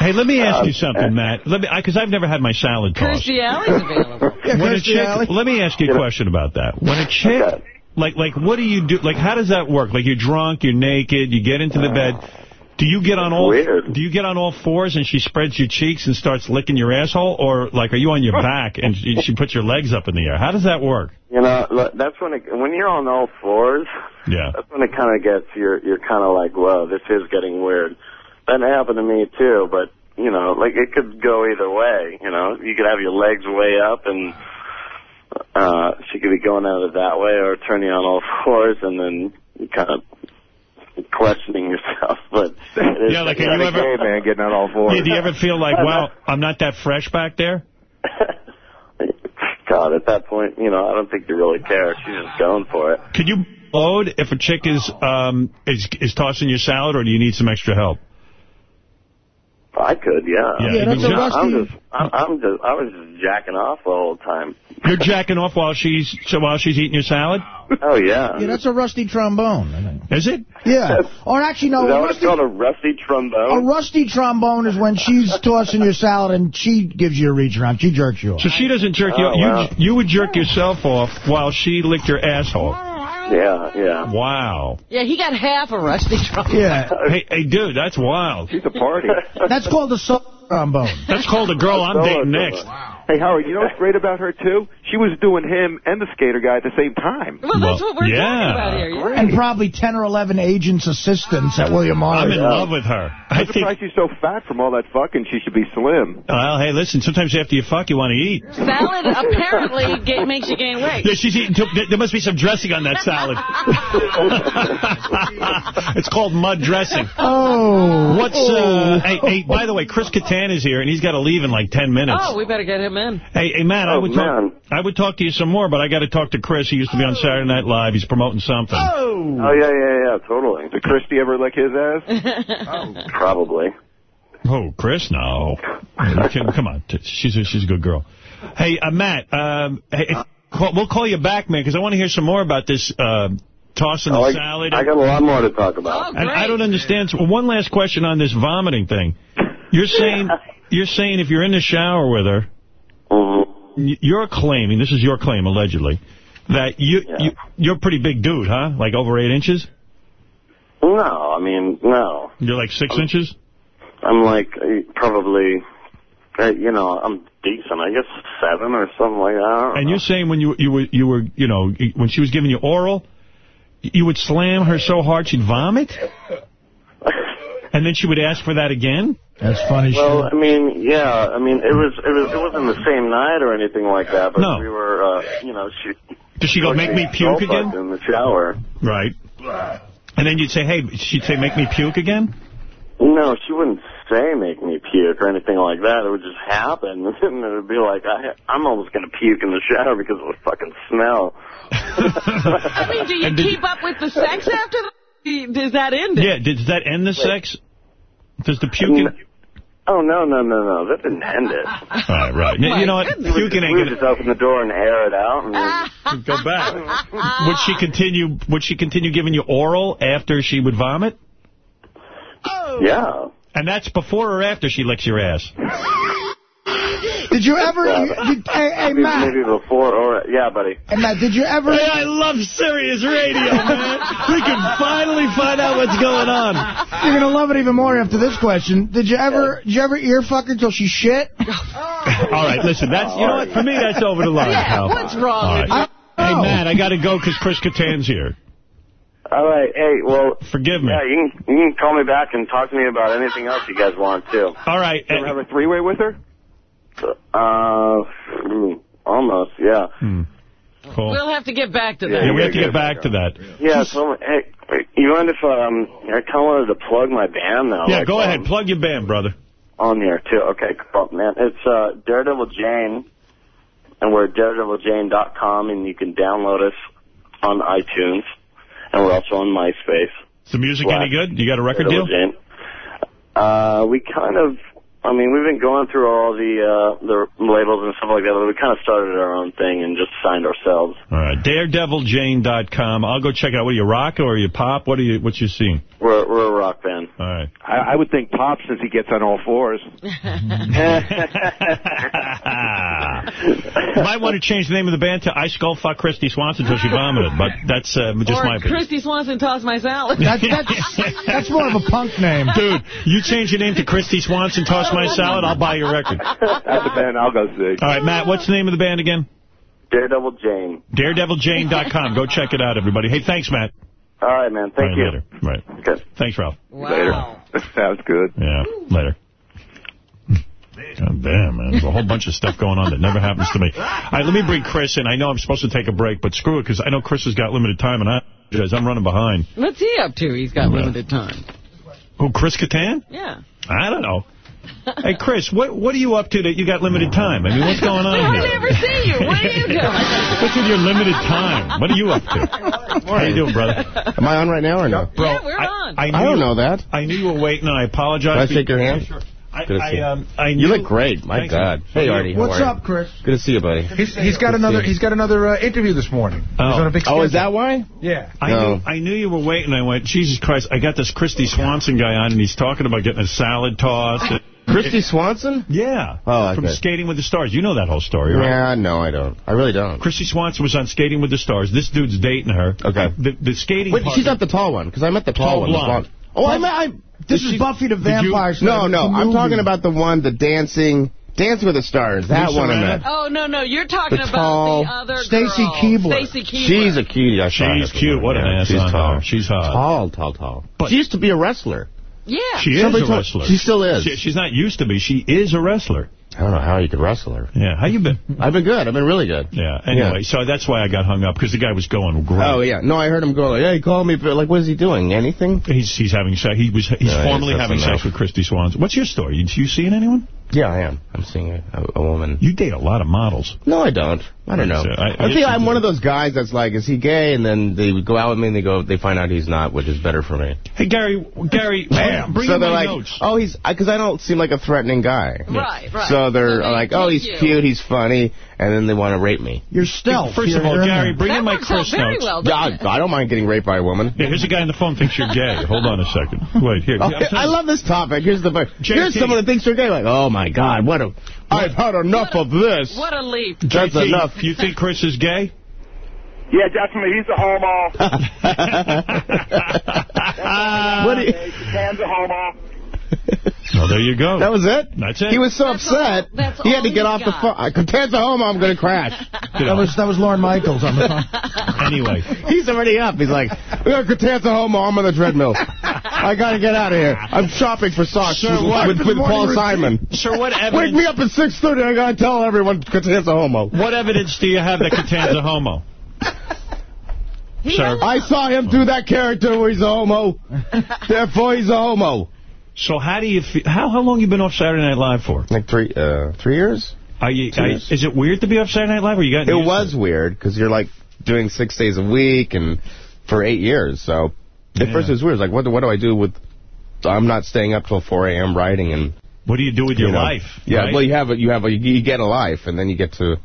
Speaker 1: Hey, let me ask you something, Matt. Let me, because I've never had my salad tossed.
Speaker 2: Kirstie Alley's available.
Speaker 1: when a chick, let me ask you a question about that. When a chick, like, like, what do you do? Like, how does that work? Like, you're drunk, you're naked, you get into the bed. Do you get on all? Do you get on all fours and she spreads your cheeks and starts licking your asshole, or like, are you on your back and she, she puts your legs up in the air? How does that work?
Speaker 40: You know, that's when it, when you're on all fours.
Speaker 1: Yeah.
Speaker 40: That's when it kind of gets you're you're kind of like, whoa, this is getting weird. That happened to me too, but you know, like it could go either way. You know, you could have your legs way up and uh she could be going at it that way, or turning on all fours and then you kind of questioning yourself. [laughs] But it is
Speaker 1: Yeah, like, have you ever-
Speaker 43: man, getting on all fours.
Speaker 1: Yeah, do you ever [laughs] feel like, wow, I'm not that fresh back there? [laughs]
Speaker 40: God, at that point, you know, I don't think you really care. She's just going for it.
Speaker 1: Could you load if a chick is um is is tossing your salad, or do you need some extra help?
Speaker 40: I could, yeah.
Speaker 1: Yeah, Yeah, that's a
Speaker 40: I'm
Speaker 1: rusty-
Speaker 40: just, I'm, I'm just, I was just jacking off the whole time.
Speaker 1: You're jacking off while she's so while she's eating your salad. [laughs]
Speaker 40: Oh yeah.
Speaker 4: Yeah, that's a rusty trombone.
Speaker 1: Is it?
Speaker 4: Yeah. Or actually, no,
Speaker 40: Is that
Speaker 4: a
Speaker 40: it's
Speaker 4: rusty,
Speaker 40: called, a rusty trombone?
Speaker 4: a rusty trombone is when she's [laughs] tossing your salad and she gives you a reach around. She jerks you off.
Speaker 1: So she doesn't jerk you.
Speaker 40: Oh,
Speaker 1: You
Speaker 40: wow.
Speaker 1: you would jerk yourself off while she licked your asshole.
Speaker 40: Yeah, yeah.
Speaker 1: Wow.
Speaker 2: Yeah, he got half a rusty trombone.
Speaker 4: Yeah.
Speaker 1: Hey, hey, dude, that's wild.
Speaker 43: She's a party. [laughs]
Speaker 4: That's called a soul trombone.
Speaker 1: That's called a girl I'm dating next.
Speaker 43: Hey, Howard, you know what's great about her, too? She was doing him and the skater guy at the same time.
Speaker 2: Well, that's what we're
Speaker 1: yeah.
Speaker 2: talking about here. Yeah.
Speaker 4: And probably 10 or 11 agents, assistants at William Morris.
Speaker 1: I'm in love with her. I
Speaker 43: I'm
Speaker 1: think.
Speaker 43: surprised she's so fat from all that fucking. She should be slim.
Speaker 1: Well, hey, listen. Sometimes after you fuck, you want to eat.
Speaker 2: Salad apparently ga- makes you gain weight.
Speaker 1: Yeah, she's eating. There- there must be some dressing on that salad. [laughs] it's called mud dressing.
Speaker 4: Oh.
Speaker 1: What's uh? Hey, hey, by the way, Chris Kattan is here, and he's got to leave in like 10 minutes.
Speaker 2: Oh, we better get him in.
Speaker 1: Hey, hey, Matt, I
Speaker 40: Oh,
Speaker 1: would
Speaker 40: man.
Speaker 1: talk. I would talk to you some more, but I got to talk to Chris. He used to be on Saturday Night Live. He's promoting something.
Speaker 4: Oh.
Speaker 40: Oh yeah, yeah, yeah, totally.
Speaker 43: Did Kristy ever lick his ass? [laughs]
Speaker 40: Probably.
Speaker 1: Oh, Chris, no. Okay, Come on, she's a, she's a good girl. Hey, uh, Matt, um, hey, if- call, we'll call you back, man, because I want to hear some more about this uh, tossing the
Speaker 40: Oh, I,
Speaker 1: salad.
Speaker 40: I got a lot more to talk about.
Speaker 1: and I don't understand. So one last question on this vomiting thing. You're saying [laughs] you're saying if you're in the shower with her, y- you're claiming this is your claim allegedly that you, you you're a pretty big dude, huh? Like over eight inches.
Speaker 40: No, I mean, no.
Speaker 1: You're like six inches.
Speaker 40: I'm like uh, probably, uh, you know, I'm decent. I guess seven or something like that.
Speaker 1: And
Speaker 40: know.
Speaker 1: you're saying when you you were you were you know when she was giving you oral, you would slam her so hard she'd vomit, and then she would ask for that again.
Speaker 4: That's funny
Speaker 40: Well, I mean, yeah, I mean, it was it was it wasn't the same night or anything like that, but
Speaker 1: No.
Speaker 40: we were, uh, you know, she.
Speaker 1: Does she go make me puke again?
Speaker 40: In the shower.
Speaker 1: Right. And then you'd say, hey, she'd say, make me puke again?
Speaker 40: No, she wouldn't say make me puke or anything like that. It would just happen, [laughs] and it would be like I, I'm almost gonna puke in the shower because of the fucking smell. [laughs] [laughs]
Speaker 2: I mean, do you
Speaker 1: And did-
Speaker 2: keep up with the sex after that? Does that end it?
Speaker 1: Yeah, does that end the sex? Does the puking...
Speaker 40: Oh no no no no! That didn't end it. [laughs]
Speaker 1: Right, right. You know what?
Speaker 40: You would
Speaker 1: Puking
Speaker 40: just,
Speaker 1: ain't
Speaker 40: we
Speaker 1: gonna
Speaker 40: just open the door and air it out and [laughs]
Speaker 1: go back. Would she continue? Would she continue giving you oral after she would vomit? Oh.
Speaker 40: Yeah.
Speaker 1: And that's before or after she licks your ass? [laughs]
Speaker 4: Did you ever... You, did, hey, hey,
Speaker 40: maybe,
Speaker 4: Matt.
Speaker 40: maybe before or yeah, buddy.
Speaker 4: Hey, Matt, did you ever...
Speaker 1: Hey, I love Sirius Radio, man. We can finally find out what's going on.
Speaker 4: You're going to love it even more after this question. Did you ever did you ever ear fuck her till she shit? [laughs]
Speaker 1: All right, listen, that's you know what? For me, that's over the line,
Speaker 2: Yeah,
Speaker 1: pal.
Speaker 2: what's wrong
Speaker 1: All
Speaker 2: with
Speaker 1: right.
Speaker 2: you?
Speaker 1: Hey, Matt, I got to go because Chris Kattan's here.
Speaker 40: All right, hey, well,
Speaker 1: Forgive me.
Speaker 40: yeah, you can you can call me back and talk to me about anything else you guys want too.
Speaker 1: All right.
Speaker 43: You ever have a three-way with her?
Speaker 40: Uh, mm, almost, yeah.
Speaker 1: Hmm. Cool.
Speaker 2: We'll have to get back to that.
Speaker 1: Yeah, we have to get back to that.
Speaker 40: Yeah, so hey, you mind if um, I kind of wanted to plug my band now?
Speaker 1: Yeah,
Speaker 40: like,
Speaker 1: go
Speaker 40: um,
Speaker 1: ahead. Plug your band, brother.
Speaker 40: On there too. Okay, cool, man. It's uh, Daredevil Jane. and we're at daredeviljane.com, and you can download us on iTunes, and we're also on MySpace.
Speaker 1: Is the music
Speaker 40: Black
Speaker 1: any good? You got a record deal?
Speaker 40: Jane. Uh, we kind of, I mean, we've been going through all the uh, the labels and stuff like that, but we kind of started our own thing and just signed ourselves.
Speaker 1: All right, daredeviljane.com. I'll go check it out. What are you, rock or are you pop? What are you? What's your scene?
Speaker 40: We're we're a rock band.
Speaker 1: All right.
Speaker 43: I, I would think Pop since he gets on all fours.
Speaker 1: You [laughs] [laughs] might want to change the name of the band to I Skull Fuck Kristy Swanson until she vomited, but that's uh, just
Speaker 2: or
Speaker 1: my opinion.
Speaker 2: Kristy Swanson tossed my salad.
Speaker 1: That- that's-
Speaker 36: That's more of a punk name.
Speaker 1: Dude, you change your name to Kristy Swanson, toss my salad, I'll buy your record.
Speaker 43: That's the band I'll go see.
Speaker 1: All right, Matt, what's the name of the band again?
Speaker 40: Daredevil Jane.
Speaker 1: DaredevilJane.com. Go check it out, everybody. Hey, thanks, Matt.
Speaker 40: All right, man. Thank
Speaker 1: All
Speaker 40: you.
Speaker 1: right, Later. Right.
Speaker 40: Okay.
Speaker 1: Thanks, Ralph.
Speaker 2: Wow.
Speaker 43: Sounds [laughs] good.
Speaker 1: Yeah, later. God damn, man. There's a whole bunch of stuff going on that never happens to me. All right, let me bring Chris in. I know I'm supposed to take a break, but screw it, because I know Chris has got limited time, and I apologize. I'm running behind.
Speaker 2: What's he up to? He's got
Speaker 1: Yeah.
Speaker 2: limited time.
Speaker 1: Who, Chris Kattan?
Speaker 2: Yeah.
Speaker 1: I don't know. [laughs] Hey, Chris, what what are you up to that you got limited time? I mean, what's going on [laughs]
Speaker 2: I
Speaker 1: here?
Speaker 2: never see you. What are you doing? [laughs]
Speaker 1: What's with your limited time? What are you up to? How you doing, brother?
Speaker 44: Am I on right now or no?
Speaker 1: Bro,
Speaker 2: yeah, we're
Speaker 1: I,
Speaker 2: on.
Speaker 1: I,
Speaker 44: I
Speaker 1: knew
Speaker 44: don't know that.
Speaker 1: I knew you were waiting, and I apologize.
Speaker 44: Can I shake your hand?
Speaker 1: Sure. I,
Speaker 44: Good to see you.
Speaker 1: I, um, I
Speaker 44: You look great. My
Speaker 1: Thank.
Speaker 44: God. Hey, Artie. how
Speaker 36: What's
Speaker 44: are
Speaker 36: up, Chris?
Speaker 44: Good to see you, buddy.
Speaker 36: He's, he's got
Speaker 44: Good
Speaker 36: another. He's got another uh, interview this morning.
Speaker 1: Oh.
Speaker 36: He's on a big.
Speaker 44: Oh, is that why?
Speaker 36: Yeah.
Speaker 1: I
Speaker 44: No.
Speaker 1: knew I knew you were waiting. I went, Jesus Christ! I got this Kristy Swanson guy on, and he's talking about getting a salad tossed. [laughs]
Speaker 44: Kristy Swanson?
Speaker 1: Yeah.
Speaker 44: Oh,
Speaker 1: From
Speaker 44: okay.
Speaker 1: Skating with the Stars. You know that whole story, right?
Speaker 44: Yeah, no, I don't. I really don't.
Speaker 1: Kristy Swanson was on Skating with the Stars. This dude's dating her.
Speaker 44: Okay.
Speaker 1: The, the skating
Speaker 44: Wait,
Speaker 1: part-
Speaker 44: she's not the tall one, because I met the tall,
Speaker 1: Tall
Speaker 44: one. the
Speaker 1: blonde.
Speaker 44: Blonde. Oh, I met... I,
Speaker 36: This is
Speaker 44: she-
Speaker 36: Buffy the Vampire Slayer.
Speaker 44: No, no, I'm talking about the one, the dancing... Dancing with the Stars. That
Speaker 1: Lisa
Speaker 44: one I
Speaker 1: Rinna?
Speaker 44: met.
Speaker 2: Oh, no, no. You're talking
Speaker 44: The
Speaker 2: about
Speaker 44: tall-
Speaker 2: the other
Speaker 36: Stacy
Speaker 2: girl.
Speaker 36: Keibler.
Speaker 2: Stacy Keibler.
Speaker 44: She's a cutie. I saw her
Speaker 1: She's cute. What an
Speaker 44: Yeah,
Speaker 1: ass
Speaker 44: She's
Speaker 1: on
Speaker 44: tall.
Speaker 1: her. She's hot.
Speaker 44: Tall, tall, tall.
Speaker 1: But-
Speaker 44: she used to be a wrestler.
Speaker 2: Yeah.
Speaker 1: She is
Speaker 44: Somebody
Speaker 1: a wrestler.
Speaker 44: she still is.
Speaker 1: She- she's not used to be. She is a wrestler.
Speaker 44: I don't know how you could wrestle her.
Speaker 1: Yeah. How you been? [laughs]
Speaker 44: I've been good. I've been really good.
Speaker 1: Yeah. Anyway,
Speaker 44: Yeah.
Speaker 1: so that's why I got hung up because the guy was going great.
Speaker 44: Oh, yeah. No, I heard him go, like, he called me. But, like, what is he doing? Anything?
Speaker 1: He's he's having sex. He was he's
Speaker 44: Yeah,
Speaker 1: formally having
Speaker 44: enough.
Speaker 1: sex with Kristy Swanson. What's your story? You, you seeing anyone?
Speaker 44: Yeah, I am. I'm seeing a, a, a woman.
Speaker 1: You date a lot of models.
Speaker 44: No, I don't. I don't know.
Speaker 1: I- I
Speaker 44: I, think I'm one of those guys that's like, is he gay? And then they would go out with me and they go, they find out he's not, which is better for me.
Speaker 1: Hey Gary, Gary, [laughs]
Speaker 44: Bam.
Speaker 1: bring
Speaker 44: so
Speaker 1: in
Speaker 44: they're
Speaker 1: my
Speaker 44: like,
Speaker 1: notes.
Speaker 44: oh, he's, because I don't seem like a threatening guy.
Speaker 2: Right, right.
Speaker 44: So they're
Speaker 2: So
Speaker 44: like, oh, he's
Speaker 2: you.
Speaker 44: cute, he's funny, and then they want to rape me.
Speaker 36: You're stealth.
Speaker 1: First of
Speaker 36: You're-
Speaker 1: all,
Speaker 36: you're in
Speaker 1: Gary,
Speaker 36: there.
Speaker 1: bring
Speaker 2: That
Speaker 1: in my Chris
Speaker 2: very
Speaker 1: notes.
Speaker 2: well,
Speaker 44: Yeah, I, I don't mind getting raped by a woman.
Speaker 1: Yeah, here's a guy on the phone thinks you're gay. [laughs] Hold on a second. Wait, here.
Speaker 44: Oh, I love this topic. Here's the here's
Speaker 1: JT.
Speaker 44: someone that thinks you're gay. Like, oh my God, what a! I've had enough
Speaker 2: a-
Speaker 44: of this.
Speaker 2: What a leap.
Speaker 44: That's
Speaker 1: JT,
Speaker 44: enough.
Speaker 1: You think Chris is gay?
Speaker 12: Yeah, definitely. He's a homo. [laughs] [laughs]
Speaker 44: what do you,
Speaker 12: Hands a homo.
Speaker 1: Well, there you go.
Speaker 44: that was it.
Speaker 1: That's it.
Speaker 44: He was so
Speaker 2: That's
Speaker 44: upset.
Speaker 2: all-
Speaker 44: he had to get
Speaker 2: he
Speaker 44: off the phone. I Kattan's at home. I'm going to crash.
Speaker 36: That was that was Lorne Michaels on the phone. [laughs]
Speaker 1: Anyway,
Speaker 44: He's already up. He's like, yeah, Kattan's at home. I'm on the treadmill. I got to get out of here. I'm shopping for socks
Speaker 1: Sir,
Speaker 44: with,
Speaker 1: what-
Speaker 44: with, with Paul Simon.
Speaker 1: Sure, what [laughs] evidence?
Speaker 44: Wake me up at 6:30. I got to tell everyone Kattan's a homo.
Speaker 1: What evidence do you have that Kattan's a homo?
Speaker 2: He
Speaker 1: Sir.
Speaker 44: I saw him do that character where he's a homo. [laughs] Therefore, he's a homo.
Speaker 1: So how do you feel? How how long you been off Saturday Night Live for?
Speaker 44: Like three, uh, three years.
Speaker 1: Are you? Are,
Speaker 44: years.
Speaker 1: is it weird to be off Saturday Night Live, or you got?
Speaker 44: It was weird because you're like doing six days a week and for eight years. So at
Speaker 1: Yeah.
Speaker 44: first it was weird. It's like, what what do I do with? I'm not staying up till 4 a.m. writing and
Speaker 1: What do you do with
Speaker 44: you
Speaker 1: your
Speaker 44: know.
Speaker 1: life?
Speaker 44: Yeah,
Speaker 1: right?
Speaker 44: well, you have a, you have a, you get a life, and then you get to,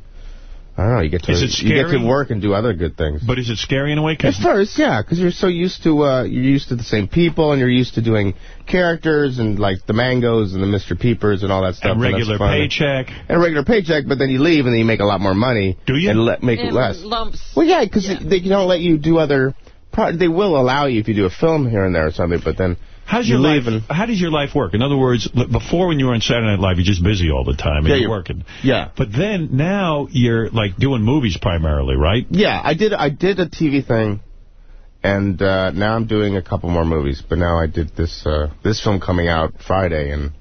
Speaker 44: I don't know, you get to
Speaker 1: Is it
Speaker 44: you get to work and do other good things.
Speaker 1: But is it scary in a way?
Speaker 44: At
Speaker 1: 'Cause
Speaker 44: first, yeah, because you're so used to uh, you're used to the same people, and you're used to doing characters and like the Mangos and the Mr. Peepers and all that stuff. and that's
Speaker 1: regular
Speaker 44: fun.
Speaker 1: paycheck.
Speaker 44: and a regular paycheck, but then you leave and then you make a lot more money.
Speaker 1: Do you?
Speaker 44: And let, make it less.
Speaker 2: lumps.
Speaker 44: Well, yeah, because they, they don't let you do other. Pro- they will allow you if you do a film here and there or something, but then
Speaker 1: How's
Speaker 44: you
Speaker 1: your life? How does your life work? In other words, before when you were on Saturday Night Live, you're just busy all the time and
Speaker 44: Yeah,
Speaker 1: you're
Speaker 44: you're-
Speaker 1: working.
Speaker 44: yeah,
Speaker 1: But then now you're like doing movies primarily, right?
Speaker 44: yeah. I did I did a TV thing, and uh, now I'm doing a couple more movies. But now I did this uh, this film coming out Friday, and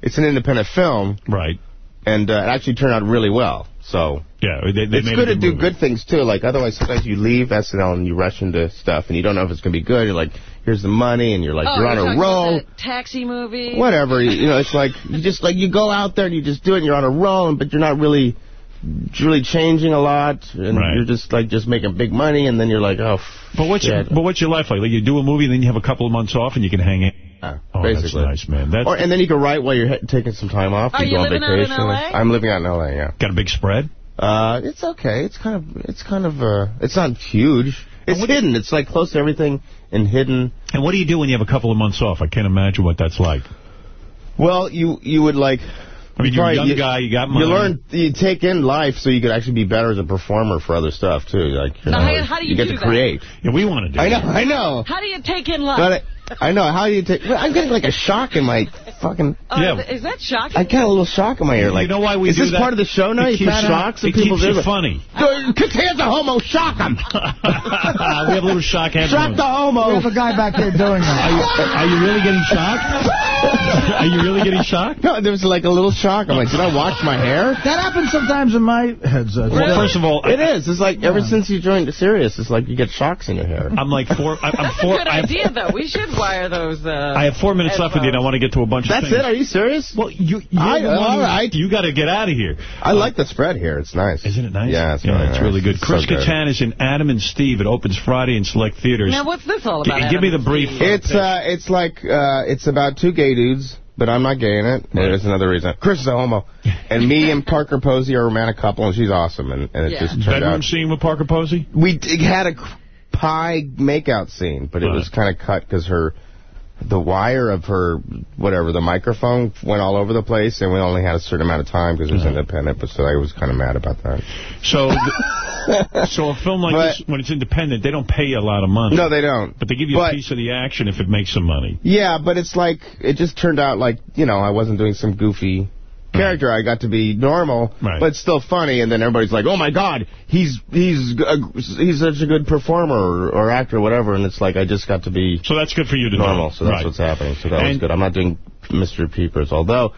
Speaker 44: it's an independent film,
Speaker 1: Right.
Speaker 44: And uh, it actually turned out really well. So
Speaker 1: Yeah. They, they
Speaker 44: it's
Speaker 1: made
Speaker 44: good
Speaker 1: a
Speaker 44: to do
Speaker 1: movie.
Speaker 44: good things too. Like otherwise, sometimes you leave SNL and you rush into stuff, and you don't know if it's gonna be good. You're like, here's the money, and you're like,
Speaker 2: oh,
Speaker 44: you're on a roll.
Speaker 2: that taxi movie.
Speaker 44: whatever. You, you know, it's like [laughs] you just like you go out there and you just do it and you're on a roll, but you're not really really changing a lot, and
Speaker 1: Right.
Speaker 44: you're just like just making big money, and then you're like, oh,
Speaker 1: But what's your, but what's your life like? Like you do a movie, and then you have a couple of months off, and you can hang in. oh,
Speaker 44: basically.
Speaker 1: that's nice, man. That's
Speaker 44: Or, and then you can write while you're taking some time off.
Speaker 2: Are
Speaker 44: you
Speaker 2: you
Speaker 44: go on
Speaker 2: living out in
Speaker 44: vacation.
Speaker 2: LA?
Speaker 44: I'm living out in L.A. Yeah.
Speaker 1: got a big spread.
Speaker 44: Uh, it's okay. It's kind of, it's kind of, uh, it's not huge. It's hidden. It's like close to everything and hidden.
Speaker 1: And what do you do when you have a couple of months off? I can't imagine what that's like.
Speaker 44: Well, you you would like.
Speaker 1: I mean, you're a
Speaker 44: probably-
Speaker 1: young guy, you got money.
Speaker 44: You learn, you take in life so you could actually be better as a performer for other stuff too. Like, you
Speaker 2: Now,
Speaker 44: know,
Speaker 2: how- how do you
Speaker 44: get
Speaker 2: do
Speaker 44: to
Speaker 2: that?
Speaker 44: create.
Speaker 1: Yeah, we want to do
Speaker 44: I know,
Speaker 1: that.
Speaker 44: I know.
Speaker 2: How do you take in life?
Speaker 44: But I, I know. How do you take? I'm getting like a shock in my fucking.
Speaker 2: Oh,
Speaker 1: Yeah.
Speaker 2: Is that shocking?
Speaker 44: I got a little shock in my ear. Like,
Speaker 1: you know why we
Speaker 44: is
Speaker 1: do
Speaker 44: this
Speaker 1: that?
Speaker 44: part of the show now?
Speaker 1: It
Speaker 44: You
Speaker 1: keeps
Speaker 44: fat shocks and
Speaker 1: it
Speaker 44: people
Speaker 1: keeps you funny. [laughs]
Speaker 44: Because here's a homo, shock him. [laughs]
Speaker 1: we have a little shock [laughs] head.
Speaker 44: Shock the homo.
Speaker 4: There's a guy back there doing
Speaker 1: Are you,
Speaker 4: that.
Speaker 1: are you really getting shocked? Are you really getting shocked?
Speaker 44: No, there was like a little shock. I'm like, did I wash my hair?
Speaker 4: That happens sometimes in my headset.
Speaker 1: Well, first of all,
Speaker 44: It is. It's like ever since you joined the Sirius, it's like you get shocks in your hair.
Speaker 1: I'm like four. I- I'm
Speaker 2: That's
Speaker 1: four.
Speaker 2: a good
Speaker 1: I have,
Speaker 2: idea, though. We should wire those. Uh,
Speaker 1: I have four minutes left with you, and I want to get to a bunch
Speaker 44: That's
Speaker 1: of things.
Speaker 44: That's it? Are you serious?
Speaker 1: Well, you, you're
Speaker 44: I-
Speaker 1: the one
Speaker 44: all
Speaker 1: who-
Speaker 44: right.
Speaker 1: You got to get out of here.
Speaker 44: I like the spread here. It's nice.
Speaker 1: Isn't it nice?
Speaker 44: Yeah, it's
Speaker 1: yeah,
Speaker 44: really
Speaker 1: it's
Speaker 44: nice.
Speaker 1: really good.
Speaker 44: It's
Speaker 1: Chris
Speaker 44: so good.
Speaker 1: Kattan is in Adam and Steve. It opens Friday in select theaters.
Speaker 2: now, what's this all
Speaker 1: G-
Speaker 2: about?
Speaker 1: give me the brief. uh,
Speaker 44: It's uh, it's like uh, it's about two gay dudes, but I'm not gay in it. There's another reason. Chris is a homo, [laughs] and me and Parker Posey are a romantic couple, and she's awesome, and, and it
Speaker 2: Yeah.
Speaker 44: just turned
Speaker 1: bedroom
Speaker 44: out.
Speaker 1: scene with Parker Posey.
Speaker 44: We had a c- pie makeout scene, but it
Speaker 1: Right.
Speaker 44: was kind of cut because her, the wire of her, whatever, the microphone went all over the place, and we only had a certain amount of time because it was independent. But so I was kind of mad about that.
Speaker 1: So, [laughs] so a film like
Speaker 44: But-
Speaker 1: this, when it's independent, they don't pay you a lot of money.
Speaker 44: No, they don't.
Speaker 1: But they give you a piece of the action if it makes some money.
Speaker 44: Yeah, but it's like, it just turned out like, you know, I wasn't doing some goofy character. I got to be normal,
Speaker 1: Right.
Speaker 44: but still funny. And then everybody's like, oh, my God, he's he's a, he's such a good performer or, or actor or whatever. And it's like, I just got to be
Speaker 1: So that's good for you to
Speaker 44: normal.
Speaker 1: know.
Speaker 44: So that's
Speaker 1: right.
Speaker 44: what's happening. So that was good. I'm not doing Mr. Peepers, although...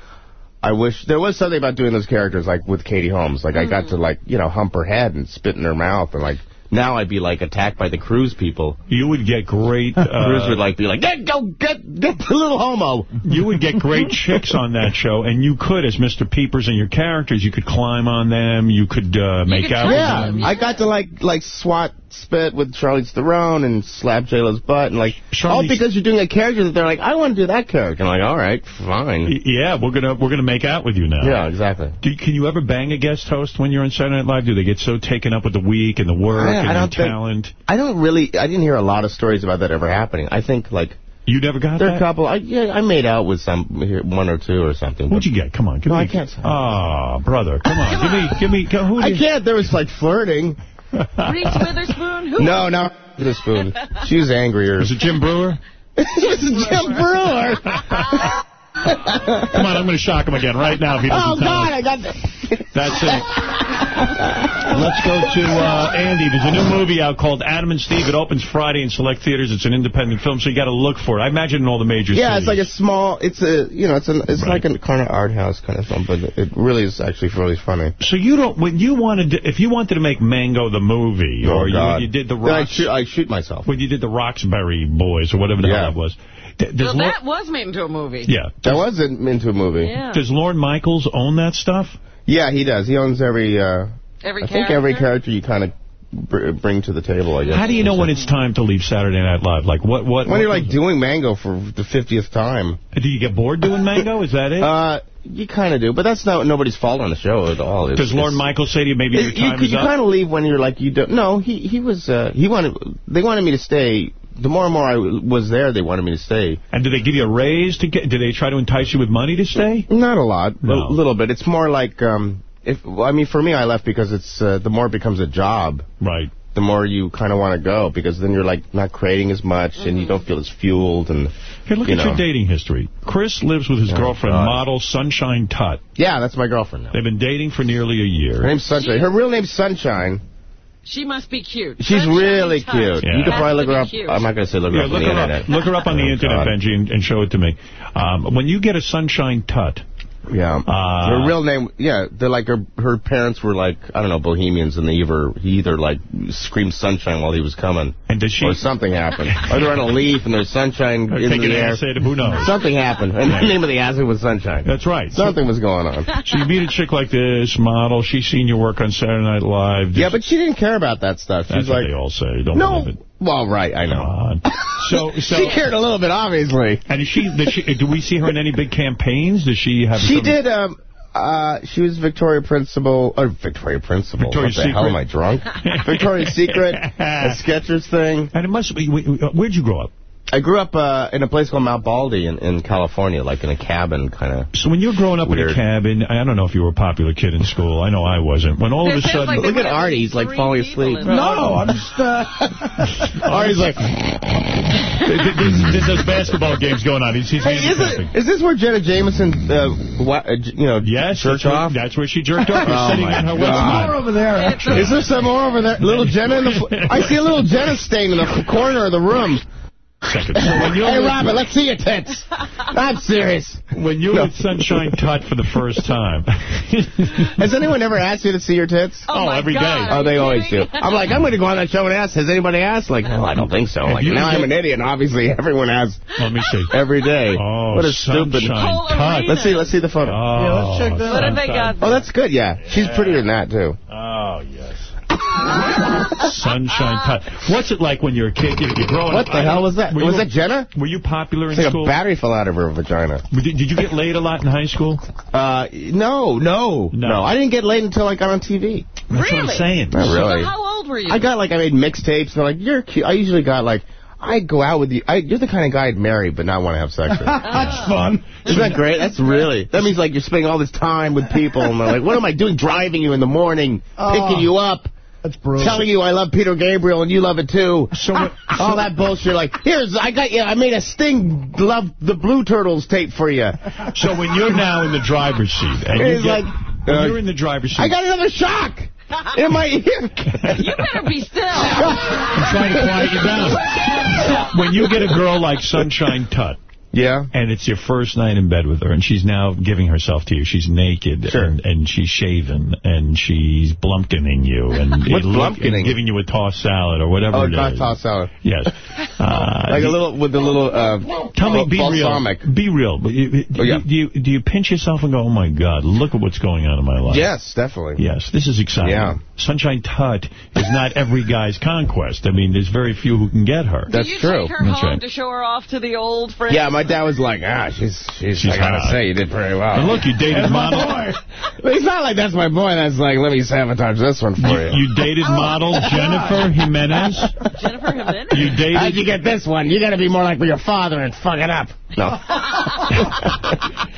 Speaker 44: I wish there was something about doing those characters like with Katie Holmes. Like I got mm. to like you know hump her head and spit in her mouth and like now I'd be like attacked by the cruise people.
Speaker 1: You would get great. [laughs] Uh,
Speaker 44: Cruise would like be like get go get get the little homo.
Speaker 1: you would get great chicks on that show, and you could, as Mr. Peepers and your characters, you could climb on them, you could uh, make
Speaker 2: could
Speaker 1: out
Speaker 2: touch
Speaker 1: with
Speaker 44: Yeah,
Speaker 1: them.
Speaker 44: I got to like like swat spit with Charlize Theron and slap J-Lo's butt and like all because you're doing a character that they're like I want to do that character. I'm like all right, fine.
Speaker 1: Yeah, we're gonna we're gonna make out with you now.
Speaker 44: Yeah, exactly.
Speaker 1: Do, can you ever bang a guest host when you're on Saturday Night Live? Do they get so taken up with the week and the work
Speaker 44: I- I don't
Speaker 1: the
Speaker 44: think- I don't really I didn't hear a lot of stories about that ever happening. I think like
Speaker 1: You never got
Speaker 44: there are a couple. I yeah I made out with some one or two or something.
Speaker 1: Who'd you get? Come on, give
Speaker 44: No,
Speaker 1: me.
Speaker 44: I can't say.
Speaker 1: Oh, brother, come on, give me, give me. Who?
Speaker 44: I
Speaker 1: did-
Speaker 44: can't. There was like flirting.
Speaker 2: Reese Witherspoon? Who?
Speaker 44: No, no, the spoon. She was angrier.
Speaker 1: Was it Jim Breuer? [laughs]
Speaker 44: it was Jim Breuer. [laughs]
Speaker 1: Come on, I'm going to shock him again right now if he doesn't
Speaker 44: Oh
Speaker 1: tell
Speaker 44: God,
Speaker 1: us.
Speaker 44: I got. The...
Speaker 1: That's it. Let's go to uh, Andy. There's a new movie out called Adam and Steve. It opens Friday in select theaters. It's an independent film, so you got to look for it. I imagine in all the major
Speaker 44: Yeah, it's like a small. It's a you know it's an it's
Speaker 1: Right.
Speaker 44: like a kind of art house kind of film, but it really is actually really funny.
Speaker 1: So you don't when you wanted to, if you wanted to make Mango the movie,
Speaker 44: Oh,
Speaker 1: or you, you did the
Speaker 44: Then I shoot, I shoot myself.
Speaker 1: when you did the Roxbury Boys or whatever the
Speaker 44: Yeah.
Speaker 1: hell that was. Th- Does
Speaker 2: Well, that was made into a movie.
Speaker 1: yeah.
Speaker 44: That was in- into a movie.
Speaker 2: Yeah.
Speaker 1: Does Lorne Michaels own that stuff?
Speaker 44: Yeah, he does. He owns every. Uh,
Speaker 2: Every
Speaker 44: I think every character you kind of br bring to the table. I guess.
Speaker 1: How do you know when it's time to leave Saturday Night Live? Like what? What?
Speaker 44: when
Speaker 1: what
Speaker 44: you're like
Speaker 1: goes-
Speaker 44: doing Mango for the fiftieth time?
Speaker 1: do you get bored doing Mango? Is that it?
Speaker 44: Uh, you kind of do, but that's not nobody's fault on the show at all. It's,
Speaker 1: Does Lorne
Speaker 44: it's-
Speaker 1: Michaels say to you maybe your
Speaker 44: It- you
Speaker 1: time
Speaker 44: you
Speaker 1: is up?
Speaker 44: kind of leave when you're like you don't. No, he he was uh, he wanted they wanted me to stay. The more and more I was there, they wanted me to stay.
Speaker 1: And did they give you a raise to get? Do they try to entice you with money to stay?
Speaker 44: Not a lot,
Speaker 1: No.
Speaker 44: a little bit. It's more like um, if I mean for me, I left because it's uh, the more it becomes a job,
Speaker 1: Right.
Speaker 44: the more you kind of want to go because then you're like not creating as much and you don't feel as fueled and
Speaker 1: Here, look
Speaker 44: you
Speaker 1: at your dating history. Chris lives with his
Speaker 44: Oh,
Speaker 1: girlfriend,
Speaker 44: God.
Speaker 1: model Sunshine Tutt.
Speaker 44: Yeah, that's my girlfriend now.
Speaker 1: They've been dating for nearly a year.
Speaker 44: Her name's Sunshine. Her real name's Sunshine.
Speaker 2: She must be cute.
Speaker 44: She's
Speaker 2: Sunshine
Speaker 44: really cute.
Speaker 1: Yeah.
Speaker 44: You could
Speaker 2: Has
Speaker 44: probably look her up.
Speaker 2: cute.
Speaker 44: I'm not going to say look her
Speaker 1: Yeah,
Speaker 44: up
Speaker 1: look
Speaker 44: on the
Speaker 1: her
Speaker 44: internet.
Speaker 1: up. Look her up on the
Speaker 44: Oh,
Speaker 1: internet,
Speaker 44: God.
Speaker 1: Benji, and, and show it to me. Um, when you get a Sunshine Tutt,
Speaker 44: Yeah.
Speaker 1: Uh,
Speaker 44: her real name, yeah, they're like her her parents were like, I don't know, bohemians, and they either, he either like screamed sunshine while he was coming.
Speaker 1: And did she?
Speaker 44: Or something happened. or they're on a [laughs] leaf and there's sunshine
Speaker 1: Or
Speaker 44: in the air.
Speaker 1: acid, who knows?
Speaker 44: Something happened. And the name of the acid was sunshine.
Speaker 1: That's right.
Speaker 44: Something was going on.
Speaker 1: So you meet a chick like this, model, she's seen your work on Saturday Night Live.
Speaker 44: Yeah, but she didn't care about that stuff.
Speaker 1: That's
Speaker 44: She's
Speaker 1: what they all say. Don't
Speaker 44: no. Well, right, I know.
Speaker 1: So, [laughs] so
Speaker 44: she cared a little bit, obviously.
Speaker 1: And is she, does she, do we see her in any big campaigns? Does she have?
Speaker 44: She did, um, uh, she was Victoria Principal, or Victoria Principal.
Speaker 1: Victoria's
Speaker 44: what the hell
Speaker 1: Secret.
Speaker 44: am I drunk? Victoria's Secret, [laughs] a Skechers thing.
Speaker 1: And it must be, where'd you grow up?
Speaker 44: I grew up uh, in a place called Mount Baldy in, in California, like in a cabin kind of.
Speaker 1: So when you were growing up in a cabin, I don't know if you were a popular kid in school. I know I wasn't. When all of a sudden...
Speaker 44: Look at Artie, he's like falling asleep.
Speaker 1: No, I'm
Speaker 4: just, uh... [laughs]
Speaker 44: Artie's like...
Speaker 1: there's, there's those basketball games going on. He's, he's
Speaker 44: Hey, is, it, is this where Jenna Jameson, uh, what, uh, you know,
Speaker 1: yes,
Speaker 44: jerked
Speaker 1: that's where,
Speaker 44: off?
Speaker 1: that's where she jerked off.
Speaker 44: Oh,
Speaker 1: sitting
Speaker 44: my
Speaker 1: on her
Speaker 44: God.
Speaker 1: waistline.
Speaker 4: over there, actually.
Speaker 44: Is there some more over there? Little Jenna in the... f- I see a little Jenna stain in the corner of the room.
Speaker 1: Second. So when you're
Speaker 44: Hey,
Speaker 1: with-
Speaker 44: Robert, let's see your tits. I'm serious.
Speaker 1: When you were with Sunshine Tutt for the first time. [laughs]
Speaker 44: Has anyone ever asked you to see your tits?
Speaker 1: Oh, oh my every day. God,
Speaker 44: Oh, they always do. [laughs] I'm like, I'm going to go on that show and ask, has anybody asked? Like, no, I don't think so. Like, now I'm an idiot, obviously [laughs] everyone asks
Speaker 1: Let me see.
Speaker 44: every day.
Speaker 1: Oh,
Speaker 44: what a stupid...
Speaker 1: Sunshine
Speaker 2: Whole Tutt.
Speaker 44: Let's see, let's see the photo.
Speaker 1: Oh,
Speaker 4: Yeah, let's check that
Speaker 2: What have they got?
Speaker 44: Oh, that's good, yeah. She's prettier than that, too.
Speaker 1: Oh, yes. Sunshine Tutt. What's it like when you're a kid? You- You're growing
Speaker 44: What
Speaker 1: up.
Speaker 44: the hell was that?
Speaker 1: Were
Speaker 44: Was
Speaker 1: you-
Speaker 44: that Jenna?
Speaker 1: Were you popular in
Speaker 44: like
Speaker 1: school?
Speaker 44: a battery fell out of her vagina.
Speaker 1: Did, did you get laid a lot in high school?
Speaker 44: Uh, no, no, no. I didn't get laid until I got on TV.
Speaker 1: That's what I'm
Speaker 2: Really?
Speaker 1: saying.
Speaker 44: Not really.
Speaker 2: So how old were you?
Speaker 44: I got, like, I made mixtapes, and they're like, you're cute. I usually got, like, I'd go out with you. I, you're the kind of guy I'd marry, but not want to have sex with. [laughs]
Speaker 4: That's fun.
Speaker 44: Isn't that great? That's really... That means, like, you're spending all this time with people, and they're like, what am I doing driving you in the morning,
Speaker 4: Oh.
Speaker 44: picking you up,
Speaker 4: That's brutal.
Speaker 44: telling you I love Peter Gabriel, and you love it, too.
Speaker 1: So what- [laughs]
Speaker 44: all that bullshit, like, here's, I got you, I made a Sting Love the Blue Turtles tape for you.
Speaker 1: So when you're now in the driver's seat, and you
Speaker 44: It's
Speaker 1: get,
Speaker 44: like,
Speaker 1: when
Speaker 44: uh,
Speaker 1: you're in the driver's seat,
Speaker 44: I got another shock in my ear. [laughs]
Speaker 2: You better be still. [laughs]
Speaker 1: I'm trying to quiet you down. when you get a girl like Sunshine Tutt,
Speaker 44: Yeah.
Speaker 1: and it's your first night in bed with her, and she's now giving herself to you. She's naked,
Speaker 44: Sure.
Speaker 1: and, and she's shaven, and she's blumpkining you, and, [laughs]
Speaker 44: What's blumpkining?
Speaker 1: giving you a tossed salad or whatever
Speaker 44: Oh,
Speaker 1: it is.
Speaker 44: tossed salad.
Speaker 1: Yes. Uh, [laughs]
Speaker 44: Like a little, with a little, uh,
Speaker 1: Tell me, be
Speaker 44: balsamic.
Speaker 1: real. Be real. Do,
Speaker 44: Oh, yeah.
Speaker 1: you, do, you, do you pinch yourself and go, oh, my God, look at what's going on in my life?
Speaker 44: Yes, definitely.
Speaker 1: Yes, this is exciting.
Speaker 44: Yeah.
Speaker 1: Sunshine Tutt is not every guy's conquest. I mean, there's very few who can get her.
Speaker 44: That's
Speaker 2: you
Speaker 44: true.
Speaker 2: take her
Speaker 1: That's
Speaker 2: home
Speaker 1: right.
Speaker 2: to show her off to the old friends?
Speaker 44: Yeah, my dad was like, ah, she's, she's,
Speaker 1: She's
Speaker 44: I gotta
Speaker 1: hot.
Speaker 44: say, you did pretty well.
Speaker 1: And look, you dated model.
Speaker 44: But it's not like that's my boy. That's like, let me sabotage this one for you.
Speaker 1: You dated model Jennifer Jimenez.
Speaker 2: Jennifer Jimenez?
Speaker 1: You dated...
Speaker 44: How'd
Speaker 1: dated.
Speaker 44: you get this one? You gotta be more like your father and fuck it up. No. [laughs]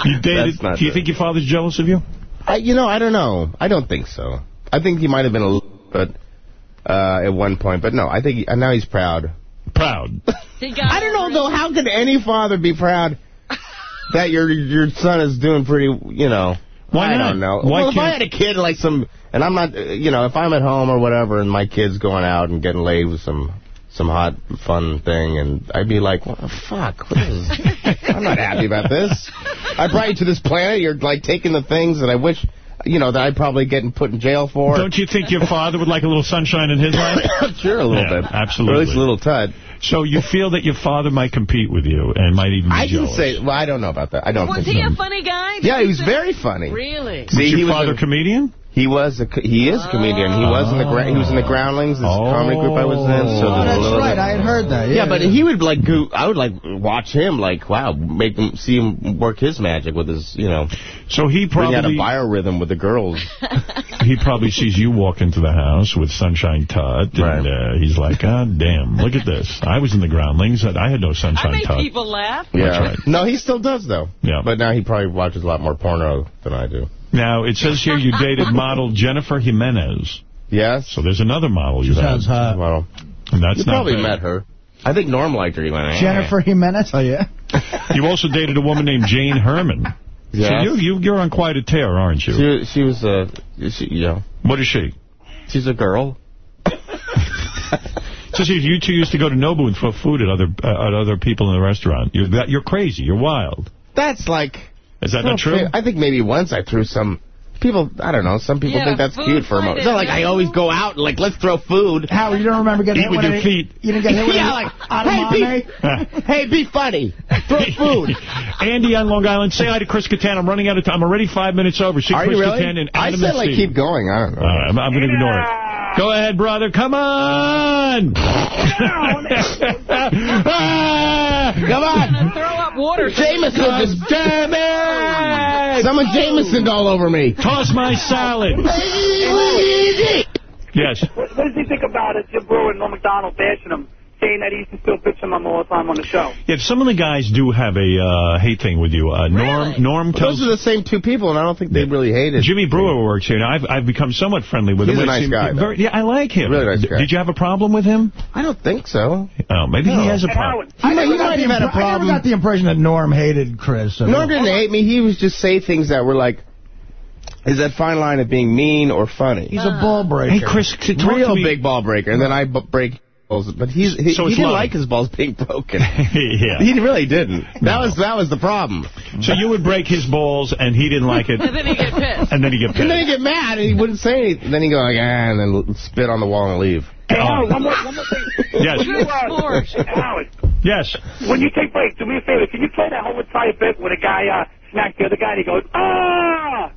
Speaker 1: You dated. Do you
Speaker 44: true.
Speaker 1: think your father's jealous of you?
Speaker 44: I, you know, I don't know. I don't think so. I think he might have been a little bit uh, at one point, but no, I think he, and now he's proud.
Speaker 1: Proud. [laughs]
Speaker 44: I don't know though. How could any father be proud that your your son is doing pretty? You know,
Speaker 1: Why
Speaker 44: I
Speaker 1: not?
Speaker 44: don't know.
Speaker 1: Why
Speaker 44: well, if I had a kid like some, and I'm not, you know, if I'm at home or whatever, and my kid's going out and getting laid with some some hot fun thing, and I'd be like, what the fuck? What is? [laughs] I'm not happy about this. I brought you to this planet. You're like taking the things that I wish. You know, that I'd probably get put in jail for.
Speaker 1: Don't you think your father would like a little sunshine in his life? [laughs]
Speaker 44: sure, a little
Speaker 1: Yeah,
Speaker 44: bit.
Speaker 1: absolutely.
Speaker 44: Or at least a little tut.
Speaker 1: So you feel that your father might compete with you and might even be
Speaker 44: I can
Speaker 1: jealous.
Speaker 44: say, well, I don't know about that. I don't
Speaker 2: Was he
Speaker 44: so.
Speaker 2: a funny guy? Did
Speaker 44: Yeah, he was
Speaker 2: say-
Speaker 44: very funny.
Speaker 2: Really?
Speaker 1: Was your
Speaker 44: he
Speaker 1: father
Speaker 44: a-
Speaker 1: a comedian?
Speaker 44: He was a he is a comedian. He was in the gra- he was in the Groundlings, this comedy group I was in. So
Speaker 4: Oh, that's right.
Speaker 44: bit-
Speaker 4: I had heard that. Yeah,
Speaker 44: Yeah, but he would like go. I would like watch him like wow, make him see him work his magic with his you know.
Speaker 1: So he
Speaker 44: probably had a
Speaker 1: probably
Speaker 44: biorhythm with the girls. [laughs]
Speaker 1: he probably sees you walk into the house with Sunshine Tutt, and
Speaker 44: Right.
Speaker 1: uh, he's like, God damn, look at this. I was in the Groundlings. I had no Sunshine
Speaker 2: I
Speaker 1: Sunshine
Speaker 2: make
Speaker 1: Tutt.
Speaker 2: people laugh.
Speaker 44: Yeah.
Speaker 1: right.
Speaker 44: No, he still does though.
Speaker 1: Yeah.
Speaker 44: But now he probably watches a lot more porno than I do.
Speaker 1: Now, it says here you dated model Jennifer Jimenez.
Speaker 44: Yes.
Speaker 1: So there's another model you
Speaker 4: sounds
Speaker 1: had.
Speaker 4: hot.
Speaker 44: Well,
Speaker 1: And that's
Speaker 44: you
Speaker 1: not
Speaker 44: probably
Speaker 1: bad.
Speaker 44: met her. I think Norm liked her. He went.
Speaker 4: Jennifer Jimenez. Oh yeah. [laughs]
Speaker 1: You also dated a woman named Jane Herman.
Speaker 44: Yes.
Speaker 1: So you, you, you're on quite a tear, aren't you?
Speaker 44: She, she was a, she, you know,
Speaker 1: What is she?
Speaker 44: she's a girl. [laughs]
Speaker 1: It says you two used to go to Nobu and throw food at other uh, at other people in the restaurant. You're that, you're crazy. You're wild.
Speaker 44: That's like,
Speaker 1: Is that not true?
Speaker 44: I think maybe once I threw some... People, I don't know, some people
Speaker 2: Yeah,
Speaker 44: think that's cute for a moment. It's not like I always go out and, like, let's throw food.
Speaker 4: Howard, you don't remember getting
Speaker 44: Eat
Speaker 4: hit
Speaker 44: with
Speaker 4: with
Speaker 44: your
Speaker 4: any-
Speaker 44: feet.
Speaker 4: You didn't get hit [laughs] with
Speaker 44: Yeah,
Speaker 4: any
Speaker 44: like,
Speaker 4: Edamame?
Speaker 44: hey, be, [laughs] hey, be funny. Throw [laughs] food.
Speaker 1: Andy on Long Island, say hi to Chris Kattan. I'm running out of time. I'm already five minutes over. See
Speaker 44: Are
Speaker 1: Chris
Speaker 44: you really?
Speaker 1: Kattan and
Speaker 44: I said,
Speaker 1: and
Speaker 44: like, keep going. I don't know.
Speaker 1: All right, I'm, I'm going to ignore it. Go ahead, brother. Come on. Ah!
Speaker 44: Come on.
Speaker 2: Throw up water.
Speaker 44: Jameson just...
Speaker 1: Damn it!
Speaker 44: Someone Jamesoned all over me.
Speaker 1: Toss my salad. Yes.
Speaker 34: What, what does he think about it, Jim Breuer and Norm Macdonald bashing him, saying that he used to still bitch him all the time on the show?
Speaker 1: Yeah, some of the guys do have a uh, hate thing with you. Uh, Norm Norm
Speaker 44: Well,
Speaker 1: tells
Speaker 44: those are the same two people, and I don't think they really hate it.
Speaker 1: Jimmy Breuer works here. Now, I've I've become somewhat friendly with
Speaker 44: He's
Speaker 1: him.
Speaker 44: a nice guy,
Speaker 1: very- yeah, I like him.
Speaker 44: Really nice
Speaker 1: D-
Speaker 44: guy.
Speaker 1: Did you have a problem with him?
Speaker 44: I don't think so.
Speaker 1: Oh, maybe he has a problem.
Speaker 4: I never,
Speaker 44: He
Speaker 4: got
Speaker 44: might have had a
Speaker 4: impre- I never got the impression that Norm hated Chris.
Speaker 44: Norm didn't hate me. He was just say things that were like, is that fine line of being mean or funny?
Speaker 4: He's a ball breaker.
Speaker 1: Hey, Chris, talk
Speaker 44: Real
Speaker 1: to me.
Speaker 44: big ball breaker. And then I b break balls. But he's, he,
Speaker 1: So
Speaker 44: he didn't
Speaker 1: loving.
Speaker 44: like his balls being broken. [laughs]
Speaker 1: yeah.
Speaker 44: He really didn't. That was that was the problem.
Speaker 1: So you would break his balls, and he didn't like it, [laughs]
Speaker 2: And then he get pissed.
Speaker 1: And then he get pissed.
Speaker 44: And then he get mad and he wouldn't say anything. Then he'd go like, ah, and then spit on the wall and leave.
Speaker 34: Hey,
Speaker 1: Oh.
Speaker 34: Howard, one more, one more thing. [laughs]
Speaker 1: Yes.
Speaker 34: You, uh, Howard,
Speaker 1: Yes.
Speaker 34: when you take breaks, do me a favor. Can you play that whole entire bit where a guy uh, smacked the other guy and he goes, ah!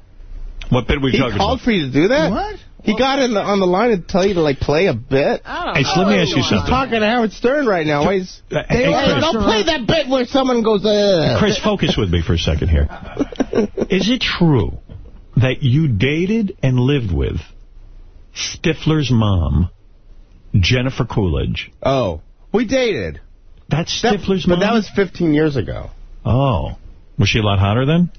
Speaker 1: What bit we
Speaker 44: He
Speaker 1: talking
Speaker 44: called for you to do that?
Speaker 4: What?
Speaker 44: He got in the, on the line to tell you to like play a bit.
Speaker 2: I don't
Speaker 1: Hey,
Speaker 2: know.
Speaker 1: so let me ask you
Speaker 44: He's talking to Howard Stern right now. Why he's-
Speaker 1: Uh, hey,
Speaker 44: Hey,
Speaker 1: Chris,
Speaker 44: don't play that bit where someone goes, uh.
Speaker 1: Chris, focus with me for a second here. [laughs] Is it true that you dated and lived with Stifler's mom, Jennifer Coolidge?
Speaker 44: Oh. We dated.
Speaker 1: That's
Speaker 44: That-
Speaker 1: Stifler's
Speaker 44: but that was 15 years ago.
Speaker 1: Oh. Was she a lot hotter then?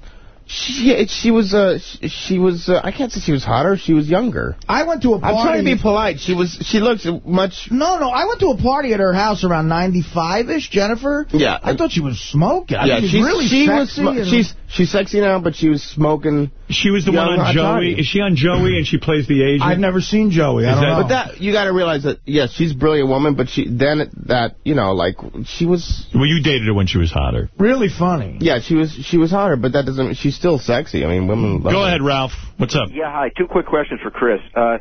Speaker 44: She, she was, uh, she, she was, uh, I can't say she was hotter, she was younger.
Speaker 4: I went to a party.
Speaker 44: I'm trying to be polite. She was, she looks much,
Speaker 4: No, no, I went to a party at her house around 95-ish, Jennifer.
Speaker 44: Yeah.
Speaker 4: I thought she was smoking. I
Speaker 44: yeah,
Speaker 4: mean,
Speaker 44: she's,
Speaker 4: really
Speaker 44: she was,
Speaker 4: sexy. and-
Speaker 44: she's, she's sexy now, but she was smoking.
Speaker 1: She was the
Speaker 44: Young
Speaker 1: one on Joey. Is she on Joey and she plays the Asian?
Speaker 4: I've never seen Joey. I don't
Speaker 1: that-
Speaker 4: know.
Speaker 44: But that, you gotta realize that, yes, she's a brilliant woman, but she, then that, you know, like, she was,
Speaker 1: Well, you dated her when she was hotter.
Speaker 4: really funny.
Speaker 44: yeah, she was, she was hotter, but that doesn't, she's still sexy. I mean, women love
Speaker 1: Go
Speaker 44: her.
Speaker 1: ahead, Ralph. What's up?
Speaker 43: Yeah, hi. Two quick questions for Chris. Uh,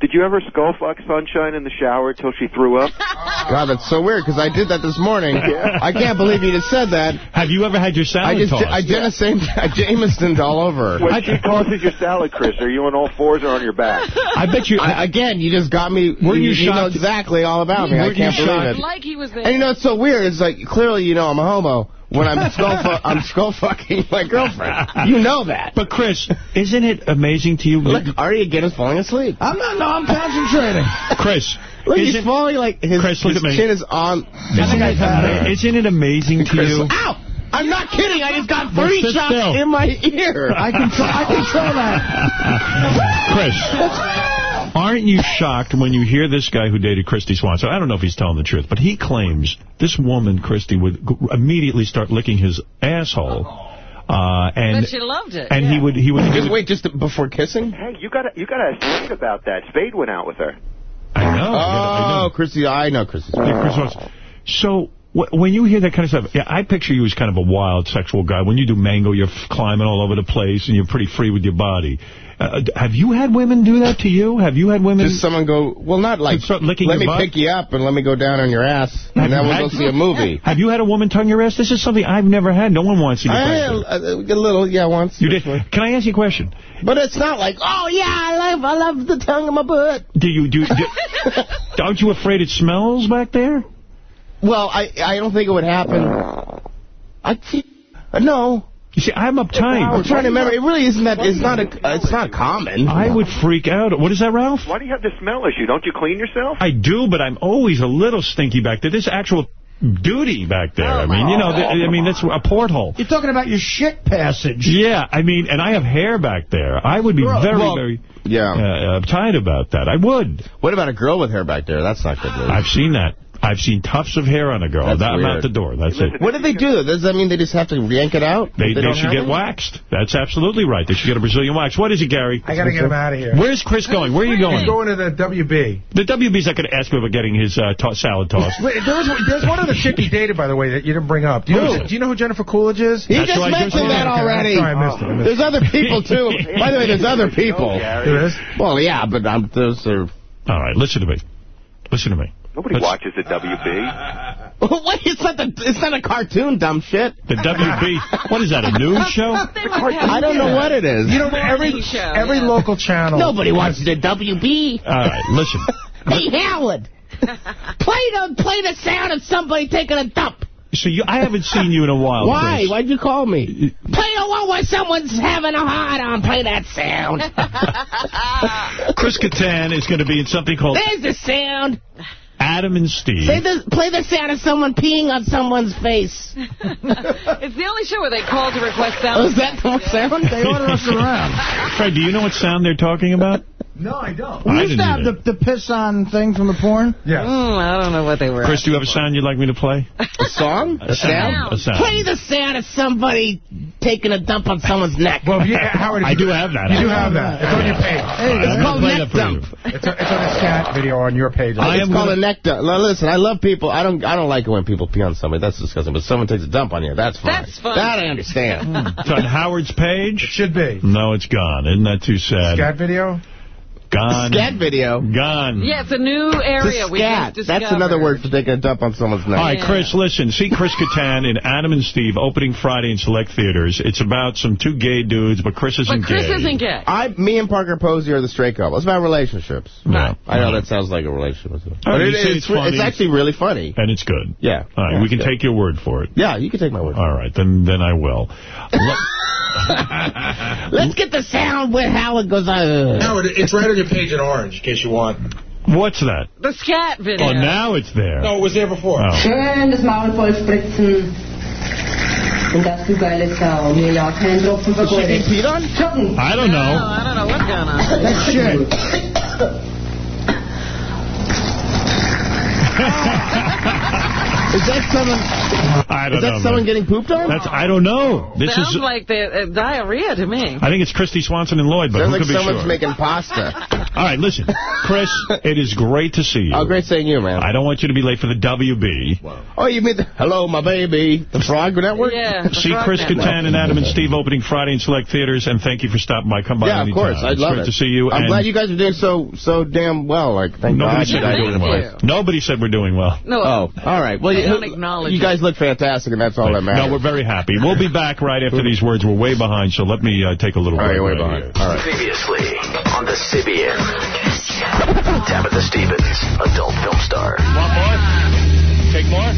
Speaker 43: did you ever skull fuck Sunshine in the shower till she threw up? [laughs] [laughs]
Speaker 44: God, that's so weird, because I did that this morning. I can't believe you just said that.
Speaker 1: Have you ever had your salad
Speaker 44: I just,
Speaker 1: tossed?
Speaker 44: I Jameson, I Jamesoned all over her.
Speaker 43: When she tosses your salad, Chris, are you on all fours or on your back?
Speaker 1: I bet you...
Speaker 44: I, again, you just got me.
Speaker 1: Weren't you
Speaker 44: you, know
Speaker 1: shocked?
Speaker 44: exactly all about me. I
Speaker 1: Weren't
Speaker 44: can't believe
Speaker 1: shocked?
Speaker 44: it.
Speaker 2: Like he was there.
Speaker 44: And you know, it's so weird. It's like clearly, you know, I'm a homo when I'm skull I'm skull fucking my girlfriend. You know that.
Speaker 1: But, Chris, isn't it amazing to you...
Speaker 44: Look, Artie again is falling asleep.
Speaker 4: I'm not, no, I'm concentrating.
Speaker 1: Chris,
Speaker 44: Look, he's falling like his,
Speaker 1: Chris,
Speaker 44: his chin is on.
Speaker 1: isn't, it, isn't it amazing to
Speaker 44: Chris,
Speaker 1: you...
Speaker 44: ow! I'm not kidding. I just got three shots
Speaker 1: still.
Speaker 44: in my ear.
Speaker 4: I control, I control that.
Speaker 1: Chris, aren't you shocked when you hear this guy who dated Kristy Swanson? I don't know if he's telling the truth, but he claims this woman, Kristy, would immediately start licking his asshole. Uh, and
Speaker 2: But she loved it.
Speaker 1: and
Speaker 2: yeah.
Speaker 1: he would he would
Speaker 44: Just wait, just before kissing.
Speaker 43: Hey, you gotta you gotta think about that. Spade went out with her.
Speaker 1: I know. I
Speaker 44: Oh,
Speaker 1: know.
Speaker 44: Chrissy, I know Chrissy.
Speaker 1: Yeah, Chris So wh- when you hear that kind of stuff, yeah, I picture you as kind of a wild sexual guy. When you do mango, you're f- climbing all over the place and you're pretty free with your body. Uh, have you had women do that to you? Have you had women?
Speaker 44: Just someone go, well, not like, let me
Speaker 1: butt?
Speaker 44: pick you up and let me go down on your ass, and then we'll go see a movie. [laughs]
Speaker 1: Have you had a woman tongue your ass? This is something I've never had. No one wants you to.
Speaker 44: I had a, little, yeah, once.
Speaker 1: You did. Can I ask you a question?
Speaker 44: But it's not like, oh, yeah, I love, I love the tongue of my butt.
Speaker 1: Do you do? do [laughs] aren't you afraid it smells back there?
Speaker 44: Well, I I don't think it would happen. I uh, no.
Speaker 1: You see, I'm uptight.
Speaker 44: I'm trying to remember. It really isn't that. It's not a. Uh, it's not common.
Speaker 1: I would freak out. What is that, Ralph?
Speaker 43: Why do you have the smell issue? Don't you clean yourself?
Speaker 1: I do, but I'm always a little stinky back there. This actual duty back there. I mean, you know, I mean, that's a porthole.
Speaker 4: You're talking about your shit passage.
Speaker 1: Yeah, I mean, and I have hair back there. I would be
Speaker 44: Girl,
Speaker 1: very,
Speaker 44: well,
Speaker 1: very
Speaker 44: Yeah.
Speaker 1: uh, uptight about that. I would.
Speaker 44: What about a girl with hair back there? That's not good news.
Speaker 1: I've seen that. I've seen tufts of hair on a girl.
Speaker 44: That's
Speaker 1: That- I'm
Speaker 44: weird.
Speaker 1: out the door. That's it.
Speaker 44: What do they do? Does that mean they just have to yank it out?
Speaker 1: They,
Speaker 44: If
Speaker 1: they, should get
Speaker 44: it?
Speaker 1: waxed. That's absolutely right. They should get a Brazilian wax. What is it, Gary?
Speaker 36: I got to get him out of here.
Speaker 1: Where's Chris going? Where are you going?
Speaker 36: He's going to the WB.
Speaker 1: The WB's not going to ask me about getting his uh, to salad tossed.
Speaker 36: Wait, there was, there's one other chick he dated, by the way, that you didn't bring up. Do you, know,
Speaker 1: Who?
Speaker 36: do you know who Jennifer Coolidge is?
Speaker 44: He just mentioned that already.
Speaker 36: Sorry, I missed it. I missed
Speaker 44: There's
Speaker 36: it.
Speaker 44: other people, too. [laughs] By the way, there's other people.
Speaker 36: There is?
Speaker 44: Well, yeah, but um, those are...
Speaker 1: All right, listen to me. Listen to me.
Speaker 43: Nobody
Speaker 1: Let's-
Speaker 43: watches the WB. [laughs]
Speaker 44: Wait, it's not, the, it's not a cartoon, dumb shit.
Speaker 1: The WB. [laughs] What is that, a news show?
Speaker 44: I don't know what it is.
Speaker 36: You know, every every local channel.
Speaker 44: Nobody watches the WB.
Speaker 1: All right, listen. [laughs]
Speaker 44: Hey, Howard. play the play the sound of somebody taking a dump.
Speaker 1: So you, I haven't seen you in a while.
Speaker 44: Why?
Speaker 1: Chris.
Speaker 44: Why'd you call me? Play the one where someone's having a hard on. Play that sound.
Speaker 1: Chris Kattan is going to be in something called
Speaker 44: There's the sound.
Speaker 1: Adam and Steve.
Speaker 44: Say the, play the sound of someone peeing on someone's face. [laughs]
Speaker 2: It's the only show where they call to request sound.
Speaker 44: Oh, is that the sound?
Speaker 36: They order us around.
Speaker 1: Fred, do you know what sound they're talking about?
Speaker 36: No, I don't.
Speaker 1: I
Speaker 4: We used
Speaker 1: didn't
Speaker 4: to have the, the piss on thing from the porn.
Speaker 36: Yeah.
Speaker 2: Mm, I don't know what they were.
Speaker 1: Chris, do you have a sound you'd like me to play? [laughs]
Speaker 44: A song? A
Speaker 1: sound? A sound.
Speaker 44: Play the sound of somebody taking a dump on someone's neck.
Speaker 36: Well, yeah, Howard,
Speaker 1: I do have that.
Speaker 36: You do have that. It's on your page.
Speaker 44: It's called
Speaker 1: gonna
Speaker 44: neck dump.
Speaker 36: It's, a, it's on a scat video on your page.
Speaker 1: I
Speaker 44: it's
Speaker 1: am
Speaker 44: called
Speaker 1: gonna-
Speaker 44: a neck dump. Now, listen, I love people. I don't I don't like it when people pee on somebody. That's disgusting. But someone takes a dump on you, that's fine.
Speaker 2: That's fine.
Speaker 44: That I understand.
Speaker 1: It's on Howard's page?
Speaker 36: It should be.
Speaker 1: No, it's gone. Isn't that too sad?
Speaker 36: Scat video?
Speaker 1: Gone.
Speaker 44: Scat video.
Speaker 1: Gone.
Speaker 2: Yeah, it's a new
Speaker 44: To
Speaker 2: area we
Speaker 44: scat.
Speaker 2: just
Speaker 44: That's another word for taking a dump on someone's neck.
Speaker 1: All right, Chris, listen. See Chris Kattan in Adam and Steve opening Friday in select theaters. It's about some two gay dudes, but Chris isn't
Speaker 2: But Chris
Speaker 1: gay.
Speaker 2: isn't gay.
Speaker 44: I, me and Parker Posey are the straight couple. It's about relationships.
Speaker 1: Yeah.
Speaker 44: I know that sounds like a relationship.
Speaker 1: Oh,
Speaker 44: But
Speaker 1: you
Speaker 44: it, it's,
Speaker 1: it's funny.
Speaker 44: it's actually really funny.
Speaker 1: And it's good.
Speaker 44: Yeah.
Speaker 1: All right,
Speaker 44: Yeah,
Speaker 1: we can
Speaker 44: good.
Speaker 1: take your word for it.
Speaker 44: Yeah, you can take my word.
Speaker 1: All right, then then I will. [laughs]
Speaker 44: Let's get the sound where Howard goes, uh,
Speaker 36: Howard, it's right on your page in orange, in case you want.
Speaker 1: What's that?
Speaker 2: The scat video.
Speaker 1: Oh, now it's there.
Speaker 36: No, it was there before.
Speaker 1: Oh.
Speaker 45: Schön das Maul voll spritzen. Und das du geile Sau. Mir ja keinen Tropfen vergeudet. Schocken.
Speaker 1: I don't
Speaker 2: No,
Speaker 1: know.
Speaker 2: I don't know what's going on.
Speaker 4: That's shit. [laughs]
Speaker 44: is that someone,
Speaker 1: I don't
Speaker 44: is that
Speaker 1: know.
Speaker 44: someone
Speaker 1: man.
Speaker 44: getting pooped on?
Speaker 1: That's I don't know. This
Speaker 2: Sounds
Speaker 1: is.
Speaker 2: like the, uh, diarrhea to me.
Speaker 1: I think it's Kristy Swanson and Lloyd, but
Speaker 44: Sounds
Speaker 1: who
Speaker 44: like
Speaker 1: could be
Speaker 44: someone's
Speaker 1: sure?
Speaker 44: making pasta.
Speaker 1: All right, listen, Chris. [laughs] It is great to see you.
Speaker 44: Oh, great seeing you, man.
Speaker 1: I don't want you to be late for the WB.
Speaker 44: Oh, you mean the, hello, my baby, the Frog Network?
Speaker 2: Yeah. the
Speaker 1: See
Speaker 2: Frog
Speaker 1: Chris
Speaker 2: Network.
Speaker 1: Kattan and Adam and Steve opening Friday in select theaters, and thank you for stopping by. Come by
Speaker 44: Yeah, of course. I'd
Speaker 1: it's
Speaker 44: love
Speaker 1: great
Speaker 44: it.
Speaker 1: to see you.
Speaker 44: I'm glad you guys are doing so so damn well. Like, thank
Speaker 1: Nobody
Speaker 44: God
Speaker 1: said
Speaker 44: you guys
Speaker 1: we're doing
Speaker 44: doing
Speaker 1: well. Nobody said we're doing well.
Speaker 2: No,
Speaker 44: Oh, all right. Well,
Speaker 2: They
Speaker 44: you,
Speaker 2: don't acknowledge
Speaker 44: you guys look fantastic, and that's all that matters.
Speaker 1: No, we're very happy. We'll be back right after these words. We're way behind, so let me uh, take a little
Speaker 44: All right,
Speaker 1: break.
Speaker 44: you're way
Speaker 1: right
Speaker 44: behind.
Speaker 1: here.
Speaker 44: All right.
Speaker 46: Previously on the Sybian. Tabitha Stevens, adult film star.
Speaker 1: Want more? Take more?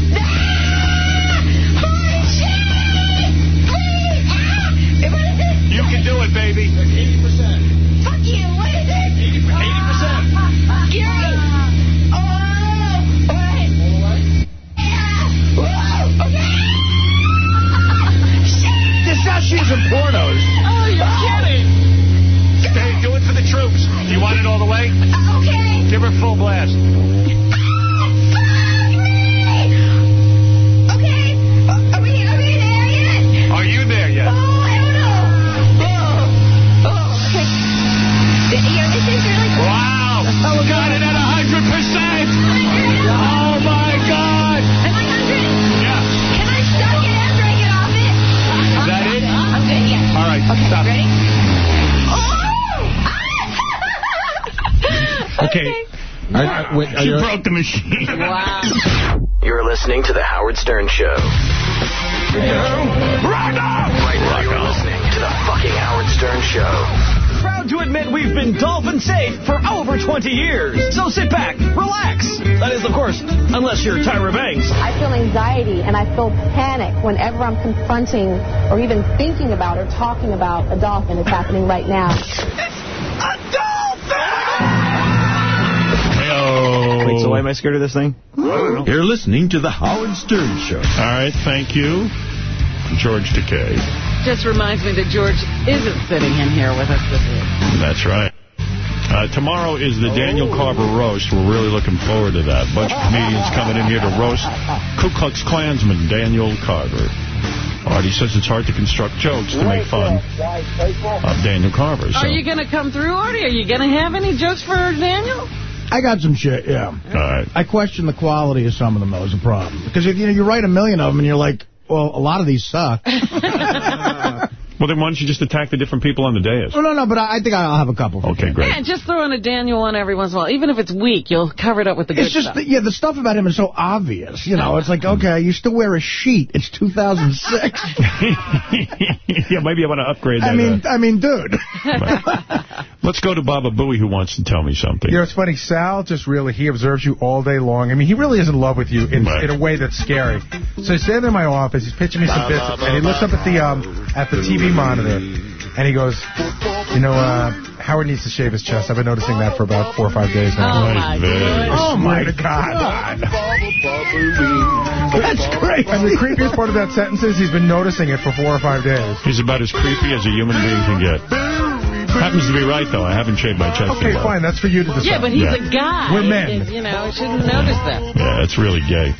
Speaker 1: Machine. [laughs]
Speaker 2: Wow.
Speaker 46: You're listening to The Howard Stern Show. Right now, you're listening to The fucking Howard Stern Show.
Speaker 47: Proud to admit we've been dolphin safe for over 20 years. So sit back, relax. That is, of course, unless you're Tyra Banks.
Speaker 48: I feel anxiety and I feel panic whenever I'm confronting or even thinking about or talking about a dolphin. It's happening right now.
Speaker 47: I scared of this thing?
Speaker 1: You're listening to The Howard Stern Show. All right, thank you, George Takei.
Speaker 2: Just reminds me that George isn't sitting in here with us this week.
Speaker 1: That's right. Uh, tomorrow is the Daniel Carver roast. We're really looking forward to that. bunch of comedians coming in here to roast Ku Klux Klansman Daniel Carver. Artie says it's hard to construct jokes to make fun of Daniel Carver. So.
Speaker 2: Are you going to come through, Artie? Are you going to have any jokes for Daniel?
Speaker 4: I got some shit, yeah.
Speaker 1: All right.
Speaker 4: I question the quality of some of them, though, is a problem. Because if you know you write a million of them and you're like, well, a lot of these suck. [laughs]
Speaker 1: Well, then why don't you just attack the different people on the dais?
Speaker 4: Oh, no, no, but I, I think I'll have a couple.
Speaker 1: Okay, great.
Speaker 2: Yeah, just throw in a Daniel one every once in a while. Even if it's weak, you'll cover it up with the good stuff.
Speaker 4: It's just, yeah, the stuff about him is so obvious. You know, it's like, okay, you still wear a sheet. It's 2006. [laughs]
Speaker 1: yeah, maybe I want to upgrade that.
Speaker 4: I mean,
Speaker 1: uh,
Speaker 4: I mean, dude. [laughs]
Speaker 1: let's go to Baba Booey, who wants to tell me something.
Speaker 36: You know, it's funny. Sal just really, he observes you all day long. I mean, he really is in love with you in,
Speaker 1: Right.
Speaker 36: in a way that's scary. So he's standing in my office, he's pitching me some bits, and he looks up at the um at the TV monitor, and he goes, you know, uh, Howard needs to shave his chest. I've been noticing that for about four or five days now.
Speaker 2: Oh, my goodness.
Speaker 36: Oh, my God.
Speaker 4: That's great.
Speaker 36: And the creepiest part of that sentence is he's been noticing it for four or five days.
Speaker 1: He's about as creepy as a human being can get. Happens to be right, though. I haven't shaved my chest
Speaker 36: Okay,
Speaker 1: in
Speaker 36: fine. That's for you to decide.
Speaker 2: Yeah, but he's
Speaker 1: Yeah.
Speaker 2: a guy.
Speaker 36: We're men.
Speaker 2: You know, you shouldn't notice that.
Speaker 1: Yeah, it's really gay.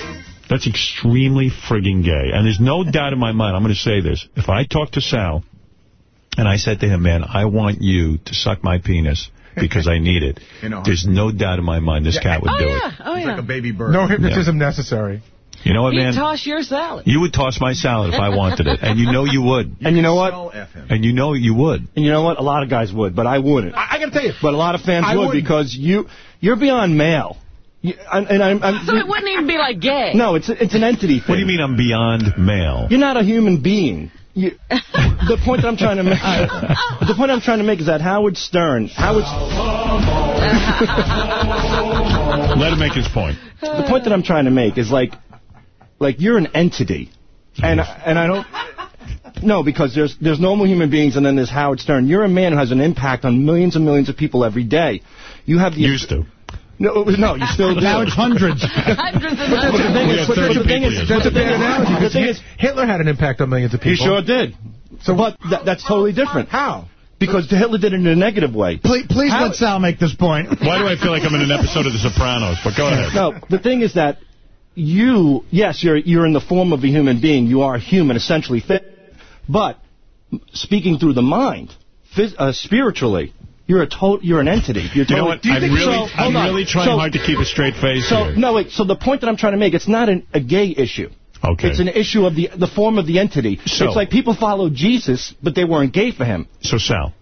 Speaker 1: That's extremely frigging gay. And there's no [laughs] doubt in my mind, I'm going to say this. If I talk to Sal and I said to him, man, I want you to suck my penis because I need it, [laughs]
Speaker 7: You know.
Speaker 1: there's no doubt in my mind this cat would
Speaker 2: Oh,
Speaker 1: do
Speaker 2: yeah.
Speaker 1: it.
Speaker 2: Oh,
Speaker 7: It's
Speaker 2: yeah.
Speaker 7: like a baby bird.
Speaker 36: No hypnotism necessary.
Speaker 1: You know what,
Speaker 2: He'd
Speaker 1: man?
Speaker 2: toss your salad.
Speaker 1: You would toss my salad if I wanted it. And you know you would. [laughs]
Speaker 49: And you know what?
Speaker 7: F him.
Speaker 1: And you know you would.
Speaker 49: And you know what? A lot of guys would, but I wouldn't.
Speaker 36: I, I got to tell you.
Speaker 49: But a lot of fans
Speaker 36: I
Speaker 49: would
Speaker 36: wouldn't.
Speaker 49: because you you're beyond male. You, and, and I'm, I'm
Speaker 2: So it wouldn't even be like gay.
Speaker 49: no, it's it's an entity thing.
Speaker 1: What do you mean I'm beyond male?
Speaker 49: You're not a human being. You, the point that I'm trying to make, the point I'm trying to make is that Howard Stern, Howard,
Speaker 1: Let him make his point.
Speaker 49: the point that I'm trying to make is like, like you're an entity, and and I don't. No, because there's there's normal human beings, and then there's Howard Stern. You're a man who has an impact on millions and millions of people every day. You have the
Speaker 1: Used to.
Speaker 49: No, no, you still do.
Speaker 4: Now it's hundreds. [laughs]
Speaker 2: Hundreds and
Speaker 49: But the thing is, but the thing is,
Speaker 1: here.
Speaker 36: That's a bad analogy.
Speaker 49: The thing is,
Speaker 36: Hitler had an impact on millions of people.
Speaker 49: he sure did. So, but that, that's totally different.
Speaker 36: How?
Speaker 49: Because Hitler did it in a negative way.
Speaker 4: Please, please let Sal make this point. [laughs]
Speaker 1: Why do I feel like I'm in an episode of The Sopranos? But go ahead.
Speaker 49: No, the thing is that you, yes, you're you're in the form of a human being. You are human, essentially. But speaking through the mind, phys- uh, spiritually, you're a to- you're an entity. You're
Speaker 1: You know
Speaker 49: totally-
Speaker 1: what? I'm really,
Speaker 49: so,
Speaker 1: I'm really trying
Speaker 49: So-
Speaker 1: hard to keep a straight face
Speaker 49: So
Speaker 1: here.
Speaker 49: no, wait. So the point that I'm trying to make, it's not an, a gay issue.
Speaker 1: Okay.
Speaker 49: It's an issue of the the form of the entity.
Speaker 1: So-
Speaker 49: it's like people followed Jesus, but they weren't gay for him.
Speaker 1: So, Sal,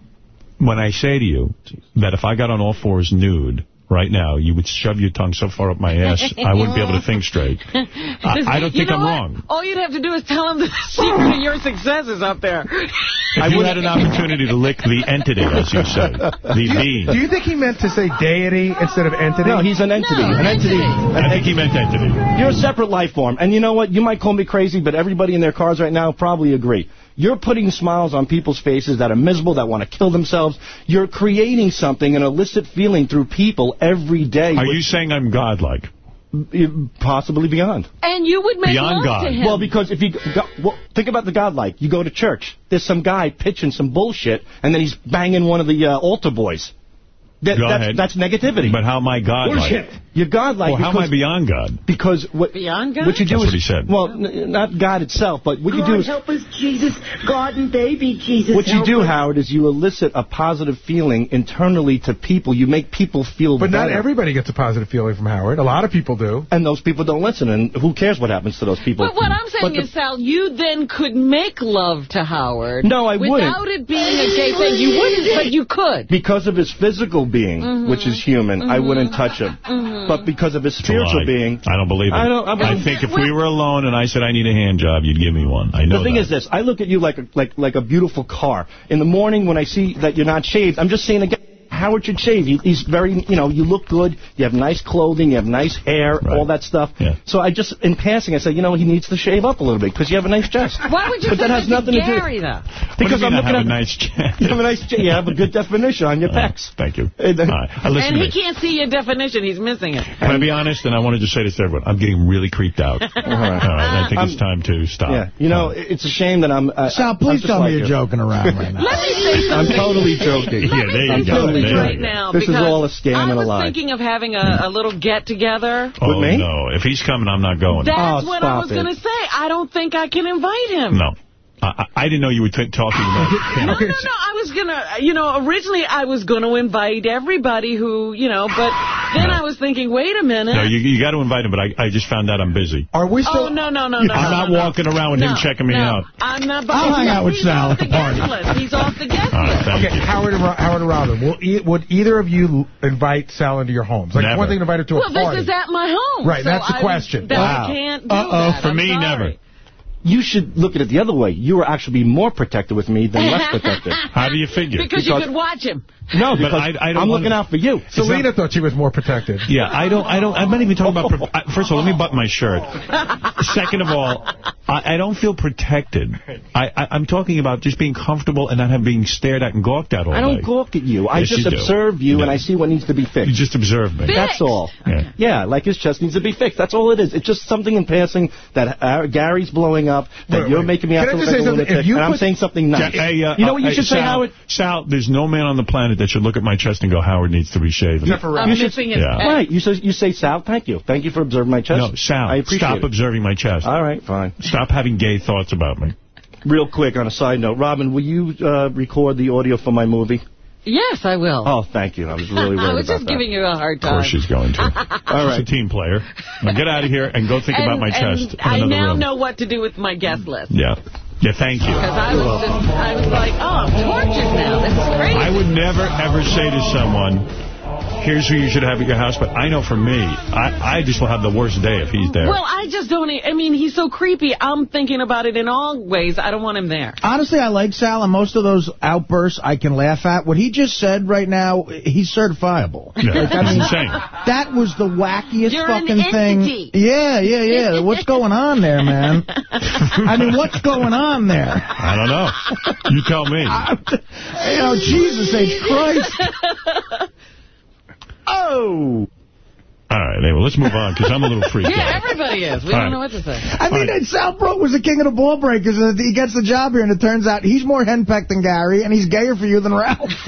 Speaker 1: when I say to you that if I got on all fours nude right now, you would shove your tongue so far up my ass, I wouldn't be able to think straight. [laughs] I, I don't
Speaker 2: You
Speaker 1: think
Speaker 2: know
Speaker 1: I'm
Speaker 2: what?
Speaker 1: wrong.
Speaker 2: All you'd have to do is tell him the [laughs] secret of your success is up there.
Speaker 1: If you had an opportunity to lick the entity, as you said, the being.
Speaker 36: Do you think he meant to say deity instead of entity?
Speaker 49: No, he's an entity.
Speaker 2: No,
Speaker 49: an entity.
Speaker 2: entity.
Speaker 1: I think he meant entity.
Speaker 49: You're a separate life form. And you know what? You might call me crazy, but everybody in their cars right now probably agree. You're putting smiles on people's faces that are miserable, that want to kill themselves. You're creating something, an illicit feeling through people every day.
Speaker 1: Are you saying I'm godlike?
Speaker 49: Possibly beyond.
Speaker 2: And you would make
Speaker 1: Beyond
Speaker 2: love
Speaker 1: God.
Speaker 2: to him.
Speaker 49: Well, because if you go, well, think about the godlike. You go to church. There's some guy pitching some bullshit, and then he's banging one of the uh, altar boys. That,
Speaker 1: Go
Speaker 49: that's,
Speaker 1: ahead.
Speaker 49: that's negativity.
Speaker 1: But how am I godlike?
Speaker 49: Bullshit. You're godlike.
Speaker 1: Well, how am I beyond God?
Speaker 49: Because what
Speaker 2: Beyond God?
Speaker 49: what you do
Speaker 1: That's
Speaker 49: is
Speaker 1: what he said.
Speaker 49: well, n- not God itself, but what you do
Speaker 45: God
Speaker 49: is
Speaker 45: help us, Jesus. God and baby Jesus.
Speaker 49: what you do,
Speaker 45: us.
Speaker 49: Howard, is you elicit a positive feeling internally to people. You make people feel
Speaker 36: But not everybody gets a positive feeling from Howard. A lot of people do.
Speaker 49: and those people don't listen, and who cares what happens to those people?
Speaker 2: But what I'm saying
Speaker 49: But the-
Speaker 2: is, Sal, you then could make love to Howard.
Speaker 49: No, I
Speaker 2: without
Speaker 49: wouldn't.
Speaker 2: Without it being a gay thing. You wouldn't, but you could.
Speaker 49: because of his physical being,
Speaker 2: Mhm.
Speaker 49: which is human, I wouldn't touch him.
Speaker 2: Mhm.
Speaker 49: But mm. because of his spiritual being,
Speaker 1: I don't believe it.
Speaker 49: I don't- I-
Speaker 1: think if we were alone and I said I need a hand job, you'd give me one. I know
Speaker 49: the thing
Speaker 1: that.
Speaker 49: is this: I look at you like a, like like a beautiful car. In the morning when I see that you're not shaved, I'm just saying again. Howard should shave. He, he's very, you know, you look good. You have nice clothing. You have nice hair. All that stuff.
Speaker 1: Yeah.
Speaker 49: So I just, in passing, I said, you know, he needs to shave up a little bit because you have a nice chest.
Speaker 2: Why would you
Speaker 49: But
Speaker 2: say
Speaker 49: that has
Speaker 2: that to
Speaker 49: nothing to do-
Speaker 2: Gary, though?
Speaker 49: Because
Speaker 1: what do you mean
Speaker 49: I'm looking
Speaker 1: have
Speaker 49: at
Speaker 1: a nice chest? [laughs]
Speaker 49: You have a nice, chest. you have a good definition on your pecs.
Speaker 1: Thank you.
Speaker 49: Hey, then-
Speaker 1: All right. Uh,
Speaker 2: And he
Speaker 1: me.
Speaker 2: can't see your definition. He's missing it.
Speaker 1: Can I be honest? And I wanted to say this to everyone. I'm getting really creeped out. [laughs] All right. I think it's time to stop.
Speaker 49: Yeah, you know, it's a shame that I'm. Uh,
Speaker 4: Sal,
Speaker 49: I'm
Speaker 4: please
Speaker 49: just
Speaker 4: tell
Speaker 49: like
Speaker 4: me you're joking around right now.
Speaker 2: Let me say something.
Speaker 49: I'm totally joking.
Speaker 1: Yeah, there you go.
Speaker 49: Totally
Speaker 1: me.
Speaker 2: right now.
Speaker 49: This is
Speaker 2: because
Speaker 49: all a scam
Speaker 2: I
Speaker 49: and a
Speaker 2: was thinking of having a, a little get-together.
Speaker 1: Oh, no. If he's coming, I'm not going.
Speaker 2: That's
Speaker 49: Oh,
Speaker 2: what I was going to say. I don't think I can invite him.
Speaker 1: No. I, I I didn't know you were t talking about [laughs]
Speaker 2: No, no, no. I was going to, you know, originally I was going to invite everybody who, you know, but then I was thinking, wait a minute.
Speaker 1: No, you, you got to invite him, but I, I just found out I'm busy.
Speaker 36: Are we
Speaker 2: oh, no, no, no, no.
Speaker 1: I'm
Speaker 2: no,
Speaker 1: not
Speaker 2: no,
Speaker 1: walking around with him checking me
Speaker 2: no.
Speaker 1: out.
Speaker 2: I'm not. but
Speaker 36: I'll hang out with
Speaker 2: he's
Speaker 36: Sal
Speaker 2: off
Speaker 36: at the party.
Speaker 2: guest list. He's off the guest
Speaker 1: All right,
Speaker 2: list.
Speaker 1: thank
Speaker 36: Okay,
Speaker 1: you.
Speaker 36: Howard and, Ro- Howard and Robin, will e would either of you invite Sal into your homes? Like,
Speaker 1: Never.
Speaker 36: one thing to invite her to a party.
Speaker 2: Well, this is at my home.
Speaker 36: Right,
Speaker 2: so
Speaker 36: that's the
Speaker 2: I-
Speaker 36: question.
Speaker 2: That
Speaker 36: Wow.
Speaker 2: I can't do
Speaker 36: Uh-oh.
Speaker 2: that.
Speaker 1: For
Speaker 2: I'm
Speaker 1: me,
Speaker 2: sorry.
Speaker 1: never.
Speaker 49: You should look at it the other way. You were actually be more protected with me than less [laughs] protected.
Speaker 1: How do you figure?
Speaker 2: Because, you could watch him.
Speaker 49: No,
Speaker 1: But
Speaker 49: because
Speaker 1: I- I don't
Speaker 49: I'm
Speaker 1: wanna-
Speaker 49: looking out for you.
Speaker 36: Selena thought she was more protected.
Speaker 1: Yeah, I don't, I don't, I'm not even talking about, first of all, let me button my shirt. Second of all, I, I don't feel protected. I, I, I'm talking about just being comfortable and not having being stared at and gawked at all
Speaker 49: I don't
Speaker 1: day.
Speaker 49: gawk at you. I
Speaker 1: Yes,
Speaker 49: just
Speaker 1: you do.
Speaker 49: observe you,
Speaker 1: Yeah.
Speaker 49: and I see what needs to be fixed.
Speaker 1: You just observe me.
Speaker 49: That's all.
Speaker 1: Yeah.
Speaker 49: Yeah, like his chest needs to be fixed. That's all it is. It's just something in passing that uh, Gary's blowing up, that
Speaker 36: Wait,
Speaker 49: you're
Speaker 36: wait.
Speaker 49: making me out
Speaker 36: Can I
Speaker 49: to
Speaker 36: just
Speaker 49: look
Speaker 36: say
Speaker 49: like a
Speaker 36: something? If
Speaker 49: lunatic,
Speaker 36: you
Speaker 49: and I'm
Speaker 36: put-
Speaker 49: saying something nice.
Speaker 1: Yeah, hey, uh,
Speaker 49: you know what you
Speaker 1: uh,
Speaker 49: should say,
Speaker 1: Sal,
Speaker 49: Howard?
Speaker 1: Sal, there's no man on the planet that should look at my chest and go, Howard needs to be shaven.
Speaker 2: I'm missing his
Speaker 1: Yeah.
Speaker 2: head.
Speaker 49: Right, you say, you say, Sal, thank you. Thank you for observing my chest.
Speaker 1: No, Sal,
Speaker 49: I appreciate
Speaker 1: stop
Speaker 49: it.
Speaker 1: observing my chest.
Speaker 49: All right, fine.
Speaker 1: Stop having gay thoughts about me.
Speaker 49: Real quick, on a side note, Robin, will you uh, record the audio for my movie?
Speaker 2: Yes, I will.
Speaker 49: Oh, thank you. I was really worried [laughs]
Speaker 2: I was just
Speaker 49: that.
Speaker 2: giving you a hard time.
Speaker 1: Of course she's going to. [laughs]
Speaker 49: All right.
Speaker 1: She's a team player. Now get out of here and go think
Speaker 2: and,
Speaker 1: about my
Speaker 2: and
Speaker 1: chest in
Speaker 2: I now
Speaker 1: room.
Speaker 2: know what to do with my guest list.
Speaker 1: Yeah. Yeah, thank you.
Speaker 2: Because I was just, I was like, oh, I'm tortured now. This is crazy.
Speaker 1: I would never, ever say to someone, here's who you should have at your house, but I know for me, I, I just will have the worst day if he's there.
Speaker 2: Well, I just don't, I mean, he's so creepy. I'm thinking about it in all ways. I don't want him there.
Speaker 4: Honestly, I like Sal, and most of those outbursts I can laugh at. What he just said right now, he's certifiable.
Speaker 1: Yeah,
Speaker 4: Like, I mean,
Speaker 1: insane.
Speaker 4: That was the wackiest
Speaker 2: You're an
Speaker 4: fucking thing. Yeah, yeah, yeah. What's [laughs] going on there, man? [laughs] I mean, what's going on there?
Speaker 1: I don't know. You tell me. [laughs]
Speaker 4: You know, Jesus H. Christ. Oh.
Speaker 1: All right, anyway, let's move on, because I'm a little freaked
Speaker 2: Yeah,
Speaker 1: out.
Speaker 2: everybody is. We
Speaker 1: All
Speaker 2: don't
Speaker 1: right.
Speaker 2: know what to say.
Speaker 4: I mean, and Sal Brook was the king of the ball breakers, and he gets the job here, and it turns out he's more henpecked than Gary, and he's gayer for you than Ralph. [laughs]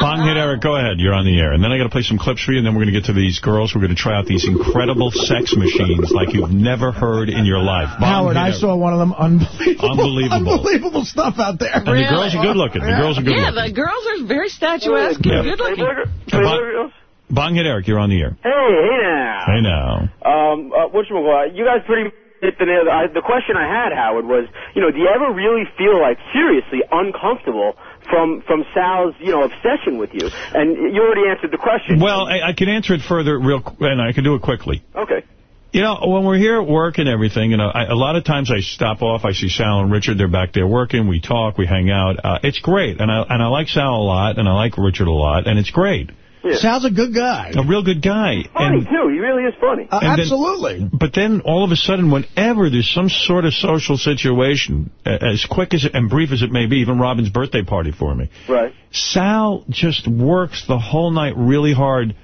Speaker 1: Bong hit Eric, go ahead. You're on the air. And then I got to play some clips for you, and then we're going to get to these girls. We're going to try out these incredible sex machines like you've never heard in your life. Bong
Speaker 4: Howard, I
Speaker 1: Eric.
Speaker 4: saw one of them. Unbelievable.
Speaker 1: Unbelievable.
Speaker 4: Unbelievable stuff out there.
Speaker 1: And the girls are good looking. The girls are good
Speaker 2: Yeah,
Speaker 1: looking.
Speaker 2: the girls are very statuesque
Speaker 1: Yeah.
Speaker 2: good looking.
Speaker 1: Bong, Bong hit Eric, you're on the air.
Speaker 42: Hey, hey now.
Speaker 1: Hey now.
Speaker 42: Um, uh, whatchamacallit, you guys pretty hit the nail. I, the question I had, Howard, was, you know, do you ever really feel like seriously uncomfortable from from Sal's, you know, obsession with you? And you already answered the question.
Speaker 1: Well, I, I can answer it further real, and I can do it quickly.
Speaker 42: Okay.
Speaker 1: You know, when we're here at work and everything, you know, I, a lot of times I stop off, I see Sal and Richard, they're back there working, we talk, we hang out. Uh, it's great, and I and I like Sal a lot, and I like Richard a lot, and it's great.
Speaker 4: Sal's a good guy.
Speaker 1: A real good guy.
Speaker 42: Funny
Speaker 1: And,
Speaker 42: too. He really is funny.
Speaker 4: Uh,
Speaker 1: and then-
Speaker 4: absolutely.
Speaker 1: but then all of a sudden, whenever there's some sort of social situation, as quick as and brief as it may be, even Robin's birthday party for me,
Speaker 42: Right.
Speaker 1: Sal just works the whole night really hard.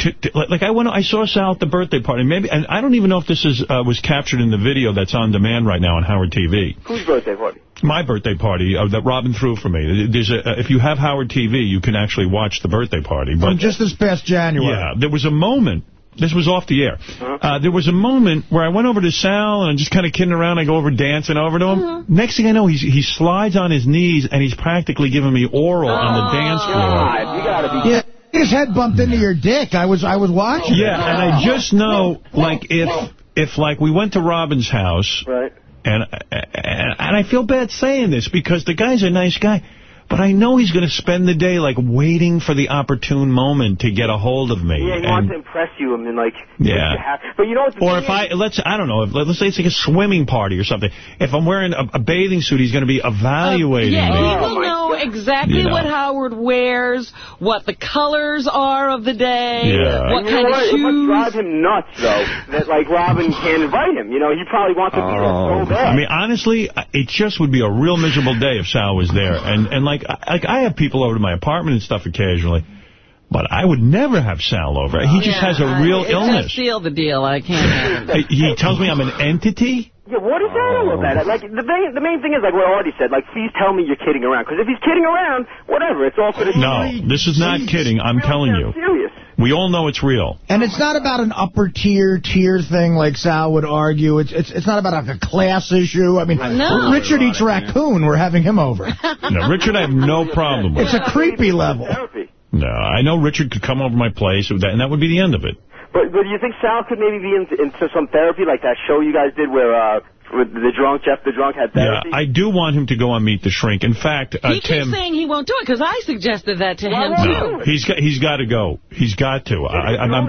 Speaker 1: To, to, like like I went, I saw Sal at the birthday party. Maybe, and I don't even know if this is uh, was captured in the video that's on demand right now on Howard TV.
Speaker 42: Whose birthday party?
Speaker 1: My birthday party uh, that Robin threw for me. There's a, uh, if you have Howard TV, you can actually watch the birthday party. But
Speaker 4: From just this past January.
Speaker 1: yeah, there was a moment. This was off the air. Uh, there was a moment where I went over to Sal and I'm just kind of kidding around. I go over dancing over to him. Next thing I know, he's, he slides on his knees and he's practically giving me oral on the dance floor.
Speaker 42: God, you gotta be.
Speaker 4: Yeah. His head bumped into your dick. I was I was watching.
Speaker 1: Yeah, and I just know, like, if if like we went to Robin's house,
Speaker 42: Right.
Speaker 1: and and, and I feel bad saying this because the guy's a nice guy. But I know he's going to spend the day, like, waiting for the opportune moment to get a hold of me.
Speaker 42: Yeah, he
Speaker 1: And-
Speaker 42: wants to impress you. I mean, like.
Speaker 1: Yeah.
Speaker 42: have- But you know what? the
Speaker 1: Or
Speaker 42: thing
Speaker 1: if I, let's, I don't know, if, let's say it's like a swimming party or something. If I'm wearing a, a bathing suit, he's going to be evaluating
Speaker 2: Yeah,
Speaker 1: me.
Speaker 2: he will oh know exactly
Speaker 1: You know.
Speaker 2: what Howard wears, what the colors are of the day,
Speaker 1: Yeah.
Speaker 2: what
Speaker 42: you
Speaker 2: kind
Speaker 42: what?
Speaker 2: of
Speaker 42: It must drive him nuts, though, that, like, Robin can't invite him. You know, he probably wants to be there so bad.
Speaker 1: I mean, honestly, it just would be a real miserable day if Sal was there. And and like, I- like I have people over to my apartment and stuff occasionally, but I would never have Sal over. He just oh,
Speaker 2: Yeah,
Speaker 1: has a real
Speaker 2: it
Speaker 1: illness.
Speaker 2: Just seal the deal. I can't have. [laughs]
Speaker 1: He tells me I'm an entity.
Speaker 42: Yeah, what is that all about? Like, the main, the main thing is, like what Artie said, like, please tell me you're kidding around. Because if he's kidding around, whatever, it's all for the...
Speaker 1: No, this is not kidding. I'm telling you.
Speaker 42: serious.
Speaker 1: We all know it's real.
Speaker 4: And it's not about an upper tier tier thing like Sal would argue. It's it's it's not about like a class issue. I mean,
Speaker 1: No.
Speaker 4: Richard eats raccoon. We're having him over. [laughs]
Speaker 1: No, Richard, I have no problem with.
Speaker 4: It's a creepy level.
Speaker 1: No, I know Richard could come over my place, and that and that would be the end of it.
Speaker 42: But, but do you think Sal could maybe be into, into some therapy, like that show you guys did where, uh, with the drunk, Jeff the drunk had
Speaker 1: Yeah. I do want him to go on Meet the Shrink. In fact, uh,
Speaker 2: He keeps
Speaker 1: Tim...
Speaker 2: saying he won't do it because I suggested that to him,
Speaker 1: No,
Speaker 2: too.
Speaker 1: he's got he's got to go. He's got to. I, I'm, I'm,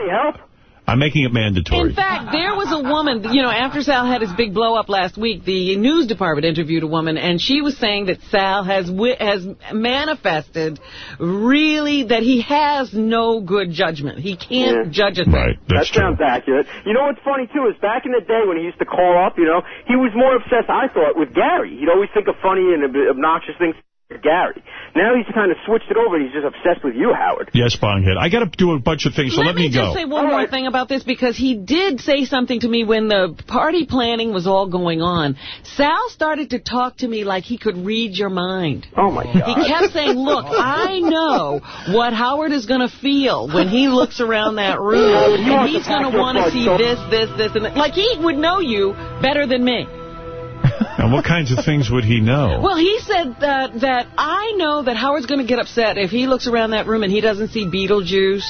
Speaker 1: I'm making it mandatory.
Speaker 2: In fact, there was a woman, you know, after Sal had his big blow up last week, the news department interviewed a woman, and she was saying that Sal has has manifested really that he has no good judgment. He can't judge a thing.
Speaker 1: Right,
Speaker 42: that sounds accurate. You know what's funny, too, is back in the day when he used to call up, you know, he was more obsessed, I thought, with Gary. He'd always think of funny and obnoxious things with Gary. Now he's kind of switched it over, and he's just obsessed with you, Howard.
Speaker 1: Yes, Bonghead. I got to do a bunch of things, so let,
Speaker 2: me
Speaker 1: go.
Speaker 2: Let me just say one more thing about this because he did say something to me when the party planning was all going on. Sal started to talk to me like he could read your mind.
Speaker 42: Oh, my God.
Speaker 2: He kept saying, look, I know what Howard is going to feel when he looks around that room, oh, and he's going to want to see this, this, this, and that. Like, he would know you better than me. [laughs]
Speaker 1: And what kinds of things would he know?
Speaker 2: Well, he said that, that I know that Howard's going to get upset if he looks around that room and he doesn't see Beetlejuice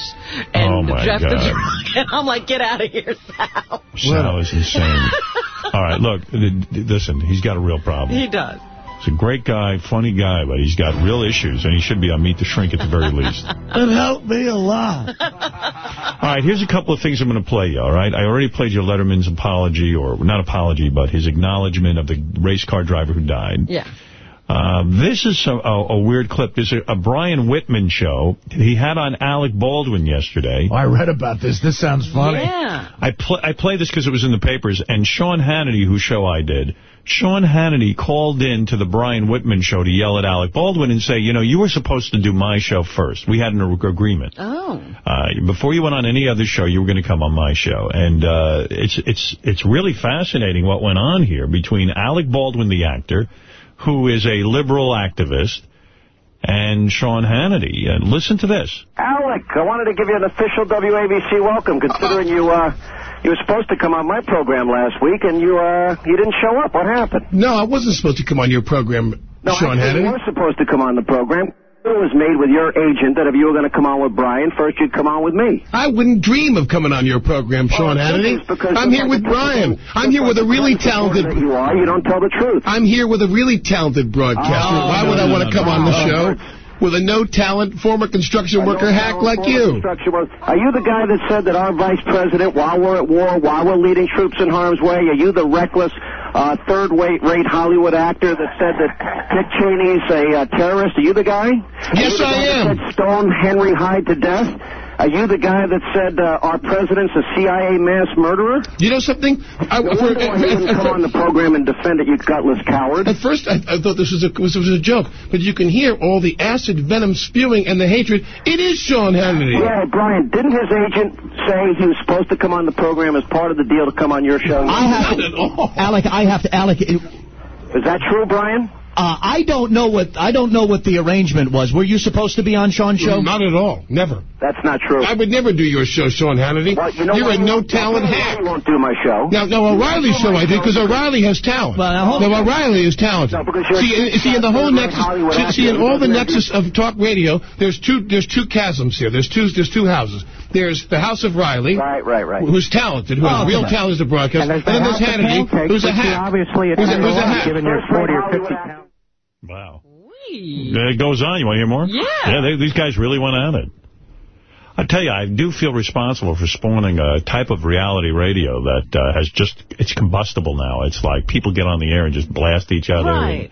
Speaker 2: and
Speaker 1: Oh,
Speaker 2: Jeff the
Speaker 1: God.
Speaker 2: Drunk. And [laughs] I'm like, get out of here, Sal.
Speaker 1: Sal is insane. [laughs] All right, look, listen, he's got a real problem.
Speaker 2: He does.
Speaker 1: He's a great guy, funny guy, but he's got real issues, and he should be on Meet the Shrink at the very least. [laughs]
Speaker 4: It helped me a lot.
Speaker 1: All right, here's a couple of things I'm going to play you, all right? I already played you Letterman's apology, or not apology, but his acknowledgement of the race car driver who died.
Speaker 2: Yeah.
Speaker 1: Uh, this is a, a, a weird clip. There's a, a Brian Whitman show. He had on Alec Baldwin yesterday.
Speaker 4: Oh, I read about this. This sounds funny.
Speaker 2: Yeah.
Speaker 1: I, pl I play this because it was in the papers, and Sean Hannity, whose show I did, Sean Hannity called in to the Brian Whitman show to yell at Alec Baldwin and say, you know, you were supposed to do my show first. We had an agreement.
Speaker 2: Oh.
Speaker 1: Uh, before you went on any other show, you were going to come on my show. And uh, it's it's it's really fascinating what went on here between Alec Baldwin, the actor, who is a liberal activist, and Sean Hannity. And listen to this.
Speaker 50: Alec, I wanted to give you an official WABC welcome, considering you uh, you were supposed to come on my program last week, and you uh, you didn't show up. What happened?
Speaker 29: No, I wasn't supposed to come on your program,
Speaker 50: No,
Speaker 29: Sean
Speaker 50: actually, you
Speaker 29: Hannity.
Speaker 50: were supposed to come on the program. It was made with your agent that if you were going to come on with Brian, first you'd come on with me.
Speaker 29: I wouldn't dream of coming on your program, Sean Hannity. I'm here with Brian. I'm here with a really talented...
Speaker 50: You are. You don't tell the truth.
Speaker 29: I'm here with a really talented broadcaster.
Speaker 50: Oh,
Speaker 29: Why
Speaker 50: no,
Speaker 29: would I
Speaker 50: no,
Speaker 29: want to
Speaker 50: no,
Speaker 29: come on the show with a no-talent former construction worker hack like you?
Speaker 50: Are you the guy that said that our vice president, while we're at war, while we're leading troops in harm's way, are you the reckless uh, third-rate rate Hollywood actor that said that Dick Cheney's a uh, terrorist? Are you the guy?
Speaker 29: Yes,
Speaker 50: you the
Speaker 29: I
Speaker 50: guy
Speaker 29: am.
Speaker 50: That said Stone Henry Hyde to death? Are you the guy that said uh, our president's a CIA mass murderer?
Speaker 29: You know something? I,
Speaker 50: No wonder why you didn't come on the program and defend it, you gutless coward.
Speaker 29: At first, I, I thought this was, a, was, was a joke, but you can hear all the acid venom spewing and the hatred. It is Sean Hannity.
Speaker 50: Yeah, Brian, didn't his agent say he was supposed to come on the program as part of the deal to come on your show?
Speaker 4: I have to, Alec, I have to, Alec. Is
Speaker 50: that true, Brian?
Speaker 4: Uh, I don't know what I don't know what the arrangement was. Were you supposed to be on Sean's show?
Speaker 29: Not at all. Never.
Speaker 50: That's not true.
Speaker 29: I would never do your show, Sean Hannity.
Speaker 50: you know
Speaker 29: You're
Speaker 50: what?
Speaker 29: a no-talent hack.
Speaker 50: You won't do my show.
Speaker 29: Now, now O'Reilly's show I did because O'Reilly has talent. Well, now, O'Reilly is talented.
Speaker 50: you're
Speaker 29: see, in, see, in the whole nexus, see, see, in all the nexus of talk radio, there's two, there's two chasms here. There's two, there's two houses. There's the House of Riley,
Speaker 50: right, right, right,
Speaker 29: who's talented, who has real talent as a broadcaster,
Speaker 50: And
Speaker 29: and, then there's Hannity, who's a hack.
Speaker 50: obviously
Speaker 29: who's a, who's a
Speaker 50: a
Speaker 29: hack.
Speaker 50: given your 40 or 50 pounds.
Speaker 1: Wow. It goes on. You want to hear more?
Speaker 2: Yeah.
Speaker 1: Yeah, they, these guys really went at it. I tell you, I do feel responsible for spawning a type of reality radio that uh, has just, it's combustible now. It's like people get on the air and just blast each other.
Speaker 2: Right.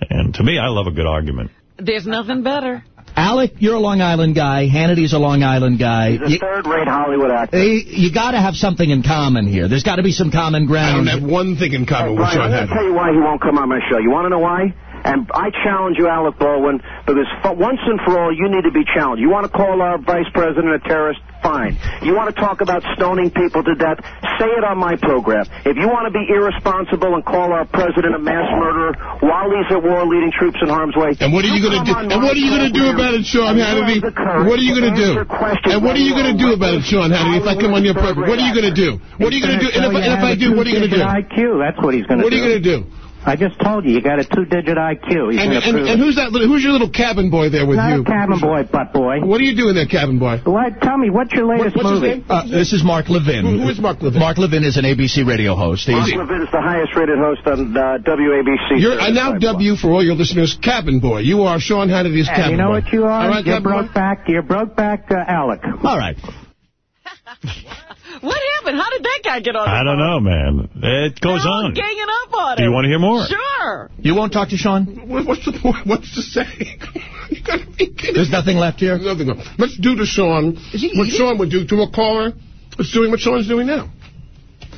Speaker 1: And, and to me, I love a good argument.
Speaker 2: There's nothing better.
Speaker 4: Alec, you're a Long Island guy. Hannity's a Long Island guy.
Speaker 50: He's a
Speaker 4: You,
Speaker 50: third-rate Hollywood actor.
Speaker 4: you, you got to have something in common here. There's got to be some common
Speaker 29: I
Speaker 4: ground.
Speaker 29: don't have one thing in common with
Speaker 50: Brian,
Speaker 29: Sean
Speaker 50: I'm going to
Speaker 29: Hannity.
Speaker 50: tell you why he won't come on my show. You want to know why? And I challenge you, Alec Baldwin, because for once and for all, you need to be challenged. You want to call our vice president a terrorist? Fine. You want to talk about stoning people to death? Say it on my program. If you want to be irresponsible and call our president a mass murderer while he's at war leading troops in harm's way,
Speaker 29: And what are you going to do? And what are you going to do about it, Sean Hannity?
Speaker 50: have the courage
Speaker 29: What are you going to do? And what are you going to do about it, Sean Hannity? If I come on your program, what are you going to do? What are you going to do? And if, I do, what are you going to do?
Speaker 51: IQ, that's what he's going to
Speaker 29: What are you going to do?
Speaker 51: I just told you, you got a two-digit IQ. He's
Speaker 29: And, and, and who's that? Little, who's your little cabin boy there with
Speaker 51: Not
Speaker 29: you?
Speaker 51: a cabin boy, butt boy.
Speaker 29: What are you doing there, cabin boy?
Speaker 51: What? Tell me, what's your latest
Speaker 29: what's his
Speaker 51: movie?
Speaker 29: name?
Speaker 52: Uh, this is Mark Levin.
Speaker 29: Who- who is Mark Levin?
Speaker 52: Mark Levin is an ABC radio host.
Speaker 50: Mark
Speaker 52: He's,
Speaker 50: Levin is the highest-rated host on uh, WABC.
Speaker 29: You're, I now W you for all your listeners, cabin boy. You are Sean Hannity's
Speaker 51: And
Speaker 29: cabin boy.
Speaker 51: you know
Speaker 29: boy.
Speaker 51: what you are?
Speaker 29: All right,
Speaker 51: you're
Speaker 29: cabin boy?
Speaker 51: broke back. You're broke back, uh, Alec.
Speaker 52: all right. [laughs]
Speaker 2: What happened? How did that guy get on the
Speaker 1: I don't know, man. It goes on.
Speaker 2: ganging up on him.
Speaker 1: Do you want to hear more?
Speaker 2: Sure.
Speaker 52: You won't talk to Sean?
Speaker 29: What's the point? What's to say? [laughs] you gotta be kidding.
Speaker 52: There's nothing left here?
Speaker 29: There's nothing left. Let's do to Sean what Sean would do to a caller. It's doing what Sean's doing now.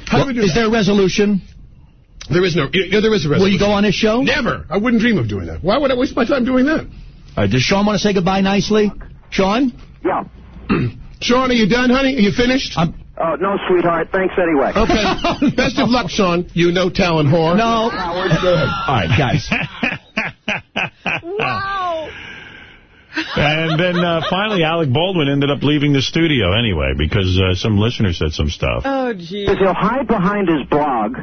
Speaker 29: How do we do
Speaker 52: Is
Speaker 29: that?
Speaker 52: there a resolution?
Speaker 29: There is no. Yeah, there is a resolution.
Speaker 52: Will you go on his show?
Speaker 29: Never. I wouldn't dream of doing that. Why would I waste my time doing that?
Speaker 52: Uh, does Sean want to say goodbye nicely? Sean?
Speaker 50: Yeah. [clears throat]
Speaker 29: Sean, are you done, honey? Are you finished?
Speaker 52: I'm,
Speaker 50: Oh, no, sweetheart. Thanks anyway.
Speaker 29: Okay. [laughs] Best of luck, Sean. You no talent whore.
Speaker 52: no.
Speaker 50: good.
Speaker 52: All right, guys. [laughs]
Speaker 2: Wow.
Speaker 1: And then uh, finally, Alec Baldwin ended up leaving the studio anyway because uh, some listener said some stuff.
Speaker 2: Oh, gee.
Speaker 50: Because he'll hide behind his blog.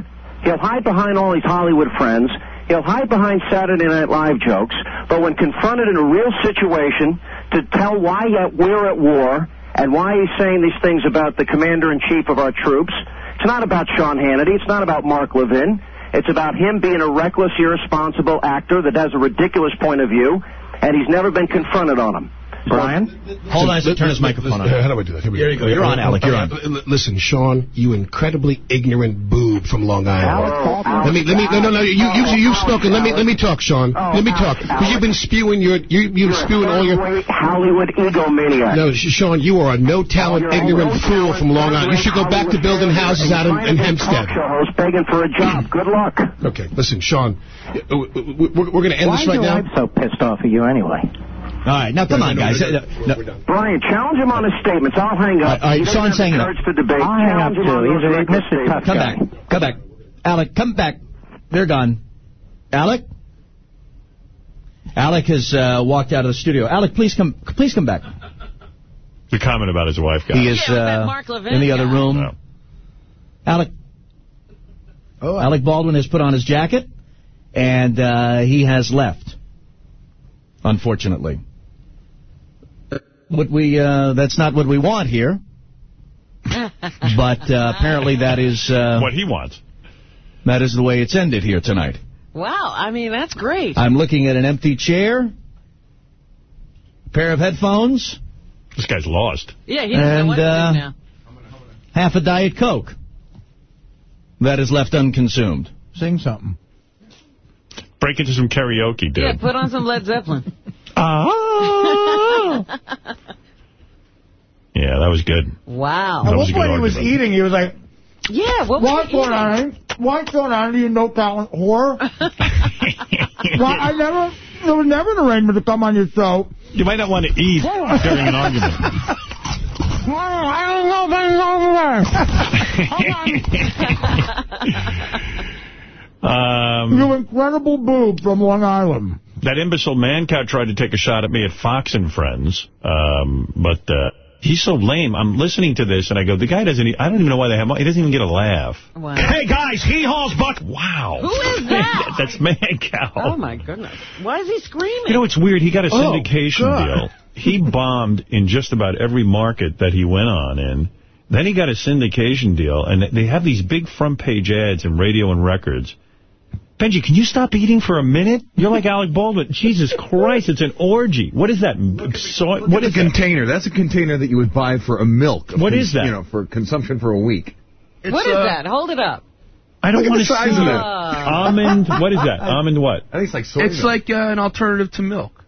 Speaker 50: He'll hide behind all his Hollywood friends. He'll hide behind Saturday Night Live jokes. But when confronted in a real situation to tell why yet we're at war and why he's saying these things about the commander-in-chief of our troops, it's not about Sean Hannity. It's not about Mark Levin. It's about him being a reckless, irresponsible actor that has a ridiculous point of view, and he's never been confronted on them.
Speaker 51: Brian?
Speaker 52: Hold on, turn his microphone on.
Speaker 29: How do I do that? Here we
Speaker 52: Here you go. You're on, Alec. You're on.
Speaker 29: Listen, Sean, you incredibly ignorant boob from Long Island. Let me, let me, no, no, no. You, you, you've spoken. Let me, let me talk, Sean. Let me talk. Because you've been spewing your, you, you've spewing all your.
Speaker 50: Third-rate Hollywood egomaniac.
Speaker 29: No, Sean, you are a no-talent, ignorant fool from Long Island. You should go back to building houses out in, in Hempstead.
Speaker 50: Talk show host begging for a job. [clears throat] Good luck.
Speaker 29: Okay, listen, Sean, uh, we're, we're going to end
Speaker 51: Why
Speaker 29: this
Speaker 51: is
Speaker 29: right
Speaker 51: your
Speaker 29: now.
Speaker 51: wife so pissed off at you anyway?
Speaker 52: All right, now come
Speaker 29: No,
Speaker 52: on,
Speaker 29: no,
Speaker 52: guys.
Speaker 29: no, no,
Speaker 52: no.
Speaker 50: Brian, challenge him on his statements. I'll hang up.
Speaker 52: All right, all right,
Speaker 50: He doesn't
Speaker 52: Sean's hanging up.
Speaker 50: courage to debate.
Speaker 51: I'll hang up,
Speaker 50: Challenge him
Speaker 51: too.
Speaker 50: on
Speaker 51: He's
Speaker 50: those
Speaker 51: a Mr. Tough.
Speaker 52: Come
Speaker 51: guy.
Speaker 52: back. Come back. Alec, come back. They're done. Alec? Alec has uh, walked out of the studio. Alec, please come Please come back.
Speaker 1: The comment about his wife, guy.
Speaker 52: He is
Speaker 2: Yeah,
Speaker 52: uh, in the other room.
Speaker 1: No.
Speaker 52: Alec.
Speaker 36: Oh,
Speaker 52: Alec Baldwin has put on his jacket, and uh, he has left. Unfortunately, what we uh, that's not what we want here. [laughs] but uh, apparently that is uh,
Speaker 1: What he wants.
Speaker 52: that is the way it's ended here tonight.
Speaker 2: Wow. I mean, that's great.
Speaker 52: I'm looking at an empty chair, a pair of headphones,
Speaker 1: This guy's lost.
Speaker 2: Yeah, he doesn't know
Speaker 52: and
Speaker 2: what
Speaker 52: uh,
Speaker 2: now.
Speaker 52: half a Diet Coke that is left unconsumed.
Speaker 36: Sing something.
Speaker 1: Break into some karaoke, dude.
Speaker 2: Yeah, put on some Led Zeppelin. [laughs]
Speaker 1: Ah. [laughs] Yeah, that was good.
Speaker 2: wow.
Speaker 1: That
Speaker 36: At one point he was eating, he was like,
Speaker 2: Yeah, what was
Speaker 36: What's going on? What's going on? You no talent whore? [laughs] Why, I never, there was never an arrangement to come on your show.
Speaker 1: You might not want to eat during an argument. [laughs]
Speaker 36: I don't know if [laughs]
Speaker 1: Um,
Speaker 36: You incredible boob from Long Island.
Speaker 1: that imbecile Mancow tried to take a shot at me at Fox and Friends, um, but uh, he's so lame. I'm listening to this, and I go, the guy doesn't, I don't even know why they have, he doesn't even get a laugh.
Speaker 2: Wow.
Speaker 1: Hey, guys, he hauls buck. Wow.
Speaker 2: Who is [laughs] that?
Speaker 1: That's man cow.
Speaker 2: Oh, my goodness. Why is he screaming?
Speaker 1: You know, it's weird. He got a
Speaker 36: Oh,
Speaker 1: syndication
Speaker 36: God.
Speaker 1: deal. He [laughs] bombed in just about every market that he went on in. Then he got a syndication deal, and they have these big front page ads in radio and records. Benji, can you stop eating for a minute? You're like Alec Baldwin. Jesus Christ, it's an orgy. What is that? Soy, what
Speaker 7: What
Speaker 1: is
Speaker 7: is a container? That's a container that you would buy for a milk.
Speaker 1: What
Speaker 7: What
Speaker 1: is
Speaker 7: is
Speaker 1: that?
Speaker 7: You know, for consumption for a week.
Speaker 2: what is that? Hold it up.
Speaker 1: I don't want
Speaker 7: the
Speaker 1: to
Speaker 7: size
Speaker 1: see
Speaker 7: of
Speaker 1: it.
Speaker 7: it.
Speaker 1: Almond, what is that? [laughs] Almond what?
Speaker 7: I think it's like soy.
Speaker 53: It's like uh, an alternative to milk.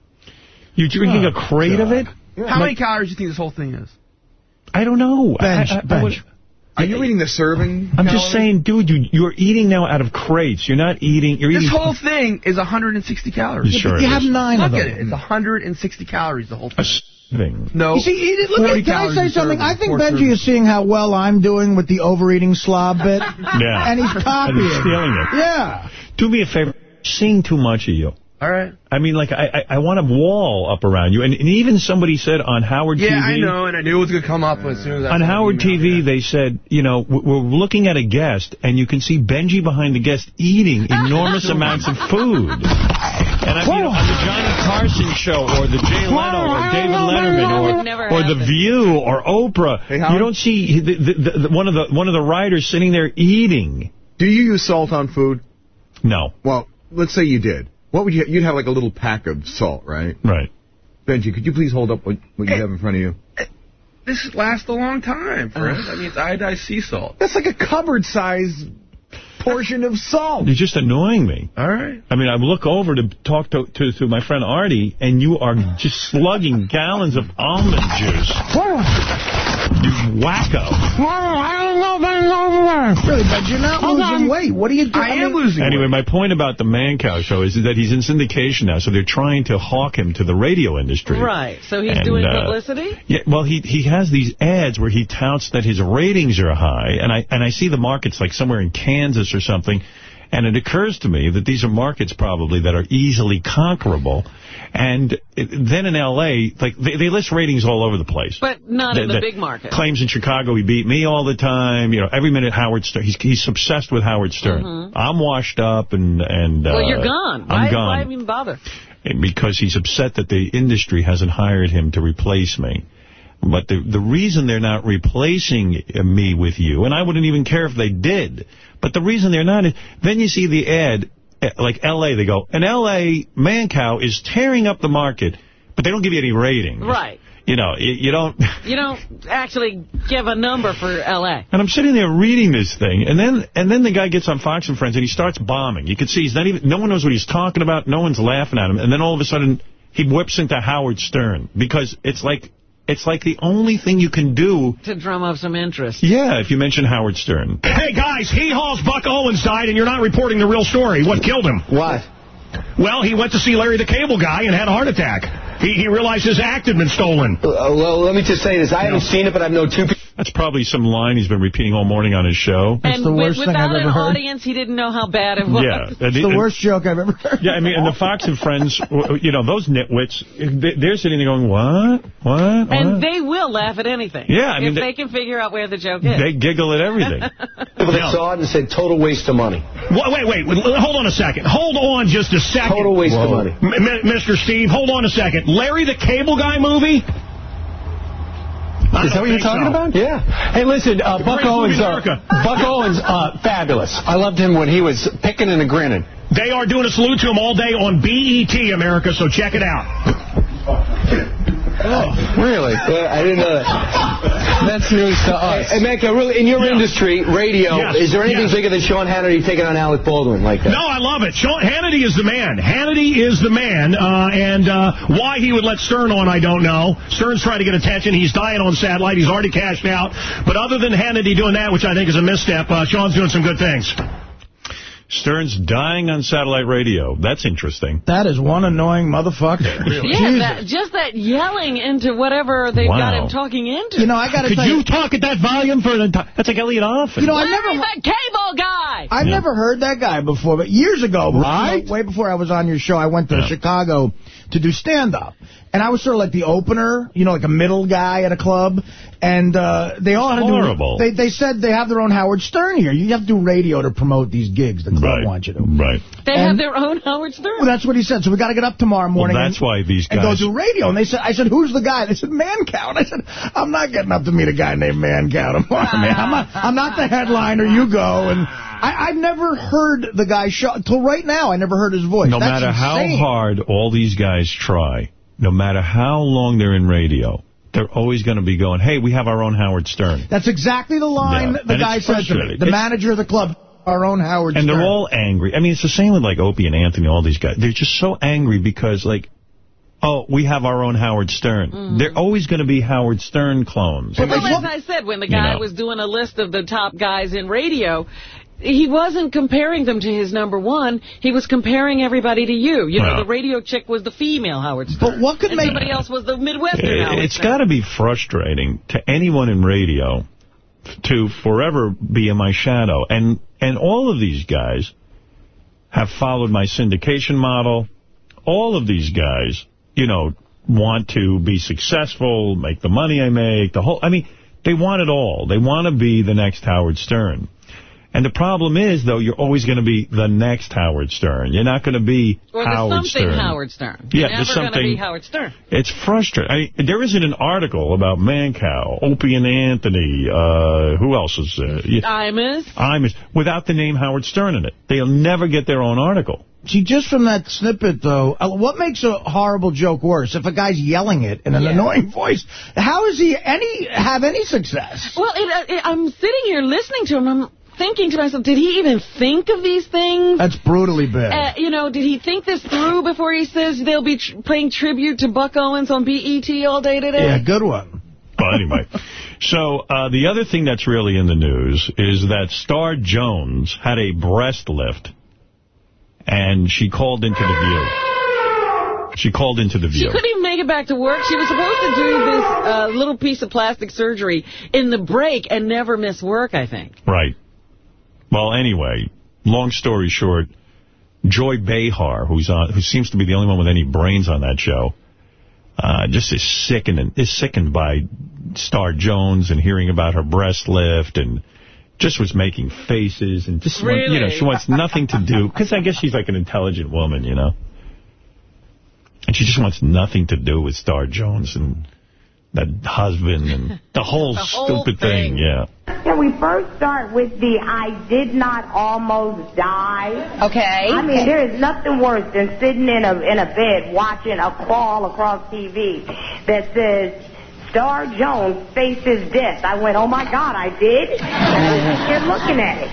Speaker 1: You're drinking a crate of it?
Speaker 53: How many calories do you think this whole thing is?
Speaker 1: I don't know.
Speaker 36: Bench,
Speaker 1: I, I, I
Speaker 36: bench.
Speaker 1: would-
Speaker 7: Are you reading the serving?
Speaker 1: I'm just saying, dude, you, you're eating now out of crates. You're not eating. You're
Speaker 54: This
Speaker 1: eating.
Speaker 54: whole thing is 160 calories.
Speaker 1: Yeah, Sure but you it have is.
Speaker 4: nine
Speaker 54: Look
Speaker 4: of
Speaker 54: at it. It's 160 calories, the whole thing.
Speaker 1: Thing.
Speaker 54: No.
Speaker 4: You see, it- look
Speaker 54: 40
Speaker 4: at, can I say something?
Speaker 54: serving,
Speaker 4: I think Benji
Speaker 54: servings.
Speaker 4: is seeing how well I'm doing with the overeating slob bit. [laughs]
Speaker 1: Yeah.
Speaker 4: And he's copying.
Speaker 1: And he's stealing it.
Speaker 4: Yeah.
Speaker 1: Do me a favor. Seeing too much of you.
Speaker 54: All right.
Speaker 1: I mean, like, I, I, I want a wall up around you. And, and even somebody said on Howard
Speaker 54: Yeah,
Speaker 1: TV.
Speaker 54: I know, and I knew it was going to come up as soon as I
Speaker 1: On Howard
Speaker 54: email.
Speaker 1: TV, they said, you know, we're looking at a guest, and you can see Benji behind the guest eating enormous [laughs] amounts of food. And I mean, on the Johnny Carson show, or the Jay Leno, or David Letterman, or, or The View, or Oprah, you don't see the, the, the, one of the one of the writers sitting there eating.
Speaker 7: Do you use salt on food?
Speaker 1: No.
Speaker 7: Well, let's say you did. What would you? You'd have like a little pack of salt, right?
Speaker 1: Right.
Speaker 7: Benji, could you please hold up what, what you have in front of you?
Speaker 54: Uh, this lasts a long time, friend. I mean, it's iodized sea salt.
Speaker 7: That's like a cupboard size portion of salt.
Speaker 1: You're just annoying me.
Speaker 54: All right.
Speaker 1: I mean, I look over to talk to, to, to my friend Artie, and you are just slugging gallons of almond juice. You wacko.
Speaker 4: Really, but you're not losing weight. What are you doing?
Speaker 54: I am losing
Speaker 1: Anyway, my point about the Mancow show is that he's in syndication now, so they're trying to hawk him to the radio industry.
Speaker 2: Right. So he's
Speaker 1: And,
Speaker 2: doing
Speaker 1: uh,
Speaker 2: publicity?
Speaker 1: Yeah, well, he he has these ads where he touts that his ratings are high, and I and I see the markets like somewhere in Kansas or something, and it occurs to me that these are markets probably that are easily conquerable, and then in L.A., like they, they list ratings all over the place.
Speaker 2: But not in
Speaker 1: The-
Speaker 2: the,
Speaker 1: the
Speaker 2: big market.
Speaker 1: Claims in Chicago he beat me all the time. You know, every minute Howard Stern. He's he's obsessed with Howard Stern.
Speaker 2: Mhm.
Speaker 1: I'm washed up and and.
Speaker 2: well,
Speaker 1: uh,
Speaker 2: you're gone.
Speaker 1: I'm
Speaker 2: why,
Speaker 1: gone
Speaker 2: why even bother?
Speaker 1: because he's upset that the industry hasn't hired him to replace me. But the the reason they're not replacing me with you, and I wouldn't even care if they did, but the reason they're not is, then you see the ad, Eh, like L.A., they go, and L.A. Mancow is tearing up the market, but they don't give you any ratings.
Speaker 2: Right.
Speaker 1: You know, you, you don't... [laughs]
Speaker 2: You don't actually give a number for L.A.
Speaker 1: And I'm sitting there reading this thing, and then and then the guy gets on Fox and Friends, and he starts bombing. You can see he's not even, no one knows what he's talking about, no one's laughing at him, and then all of a sudden, he whips into Howard Stern, because it's like, it's like the only thing you can do,
Speaker 2: To drum up some interest.
Speaker 1: yeah, if you mention Howard Stern.
Speaker 55: Hey, guys, Hee Haw's Buck Owens died, and you're not reporting the real story. What killed him?
Speaker 56: What?
Speaker 55: Well, he went to see Larry the Cable Guy and had a heart attack. He, he realized his act had been stolen.
Speaker 56: Uh, well, let me just say this. I haven't seen it, but I know two people.
Speaker 1: That's probably some line he's been repeating all morning on his show.
Speaker 2: and with, without an audience, he didn't know how bad it was.
Speaker 1: Yeah.
Speaker 4: It's the worst joke I've ever heard.
Speaker 1: Yeah, I mean, and the Fox and Friends, you know, those nitwits, they- they're sitting there going, what? What?
Speaker 2: And they will laugh at anything.
Speaker 1: Yeah, I mean,
Speaker 2: If
Speaker 1: they-
Speaker 2: they, can figure out where the joke is.
Speaker 1: They giggle at everything. [laughs]
Speaker 56: People that saw it and said total waste of money.
Speaker 55: Wait, wait, wait, wait, hold on a second. Hold on just a second.
Speaker 56: Total waste of money.
Speaker 55: M- M- Mr. Steve, hold on a second. Larry the Cable Guy movie?
Speaker 57: Is that what you're talking about?
Speaker 56: Yeah.
Speaker 57: Hey, listen, uh, Buck Owens,
Speaker 55: in
Speaker 57: uh, Buck Owens, uh, fabulous. I loved him when he was picking and a grinning.
Speaker 55: They are doing a salute to him all day on BET America, so check it out.
Speaker 57: Oh, [gasps] really?
Speaker 56: Yeah, I didn't know that.
Speaker 57: That's news to us.
Speaker 56: Hey, Mecca, really, in your industry, radio,
Speaker 55: Yes,
Speaker 56: is there anything
Speaker 55: yes.
Speaker 56: bigger than Sean Hannity taking on Alec Baldwin like that?
Speaker 55: No, I love it. Sean Hannity is the man. Hannity is the man. Uh, and uh, why he would let Stern on, I don't know. Stern's trying to get attention. He's dying on satellite. He's already cashed out. But other than Hannity doing that, which I think is a misstep, uh, Sean's doing some good things.
Speaker 1: Stern's dying on satellite radio. That's interesting.
Speaker 4: That is one annoying motherfucker. [laughs]
Speaker 2: Yeah, that, just that yelling into whatever they've got
Speaker 1: Wow.
Speaker 2: him talking into.
Speaker 4: You know, I got to
Speaker 1: Could
Speaker 4: tell
Speaker 1: you talk at that volume for an entire... That's like Elliot Offen.
Speaker 4: You know, I
Speaker 2: Larry
Speaker 4: never...
Speaker 2: the cable guy.
Speaker 4: I've never heard that guy before, but years ago, right? way before I was on your show, I went to Chicago to do stand-up. And I was sort of like the opener, you know, like a middle guy at a club. And uh, they all had to
Speaker 1: Horrible.
Speaker 4: do... They, they said they have their own Howard Stern here. You have to do radio to promote these gigs the club
Speaker 1: Right.
Speaker 4: wants you to.
Speaker 1: Right.
Speaker 2: They
Speaker 4: And-
Speaker 2: have their own Howard Stern.
Speaker 4: Well, that's what he said. So we got to get up tomorrow
Speaker 1: Well,
Speaker 4: morning.
Speaker 1: that's
Speaker 4: and,
Speaker 1: why these
Speaker 4: and go
Speaker 1: guys...
Speaker 4: do radio. And they said, I said, who's the guy? They said, Mancow. And I said, I'm not getting up to meet a guy named Mancow tomorrow, man. I'm not, I'm not the headliner. You go. And I, I've never heard the guy show until right now. I never heard his voice.
Speaker 1: No
Speaker 4: That's
Speaker 1: matter how hard all these guys try, no matter how long they're in radio, they're always going to be going, hey, we have our own Howard Stern.
Speaker 4: That's exactly the line
Speaker 1: Yeah.
Speaker 4: the
Speaker 1: And
Speaker 4: guy
Speaker 1: it's
Speaker 4: said to me. The
Speaker 1: It's-
Speaker 4: manager of the club, our own Howard Stern.
Speaker 1: And
Speaker 4: Stern.
Speaker 1: they're all angry. I mean, it's the same with, like, Opie and Anthony, all these guys. They're just so angry because, like, oh, we have our own Howard Stern.
Speaker 2: Mm-hmm.
Speaker 1: They're always going to be Howard Stern clones.
Speaker 2: Well, as I said, when the
Speaker 1: You
Speaker 2: guy
Speaker 1: know.
Speaker 2: was doing a list of the top guys in radio, he wasn't comparing them to his number one. He was comparing everybody to you. You know,
Speaker 1: Well.
Speaker 2: the radio chick was the female Howard Stern. But what could and somebody else was the Midwestern Howard
Speaker 1: It's
Speaker 2: Stern.
Speaker 1: got to be frustrating to anyone in radio to forever be in my shadow. And and all of these guys have followed my syndication model. All of these guys, you know, want to be successful, make the money I make, the whole, I mean, they want it all. They want to be the next Howard Stern. And the problem is, though, you're always going to be the next Howard Stern. You're not going to be
Speaker 2: or the
Speaker 1: Howard
Speaker 2: something
Speaker 1: Stern.
Speaker 2: Howard Stern.
Speaker 1: Yeah,
Speaker 2: You're
Speaker 1: there's
Speaker 2: never going to be
Speaker 1: something-
Speaker 2: Howard Stern.
Speaker 1: It's frustrating. I mean, there isn't an article about Mancow, Opie and Anthony, uh, who else is there? Yeah,
Speaker 2: Imus.
Speaker 1: Imus, without the name Howard Stern in it. They'll never get their own article.
Speaker 4: See, just from that snippet, though, uh, what makes a horrible joke worse? If a guy's yelling it in an
Speaker 2: Yeah.
Speaker 4: annoying voice, how is he any have any success?
Speaker 2: Well, it, uh, it, I'm sitting here listening to him. I'm thinking to myself, did he even think of these things?
Speaker 4: That's brutally bad.
Speaker 2: Uh, you know, did he think this through before he says they'll be tr paying tribute to Buck Owens on BET all day today?
Speaker 4: yeah, good one.
Speaker 1: Well, anyway. [laughs] So uh, the other thing that's really in the news is that Star Jones had a breast lift, and she called into the View. She called into the View.
Speaker 2: She couldn't even make it back to work. She was supposed to do this uh, little piece of plastic surgery in the break and never miss work, I think.
Speaker 1: Right. Well, anyway, long story short, Joy Behar, who's on, who seems to be the only one with any brains on that show, uh, just is sickened, is sickened by Star Jones and hearing about her breast lift and just was making faces and just, want- you know, she wants nothing to do, because I guess she's like an intelligent woman, you know. And she just wants nothing to do with Star Jones and that husband and [laughs] the whole
Speaker 45: The whole
Speaker 1: stupid thing, yeah.
Speaker 45: Can we first start with the I did not almost die?
Speaker 54: Okay.
Speaker 45: I mean, there is nothing worse than sitting in a in a bed watching a crawl across TV that says Star Jones faces death. I went, oh my God, I did. [laughs] You're looking at it.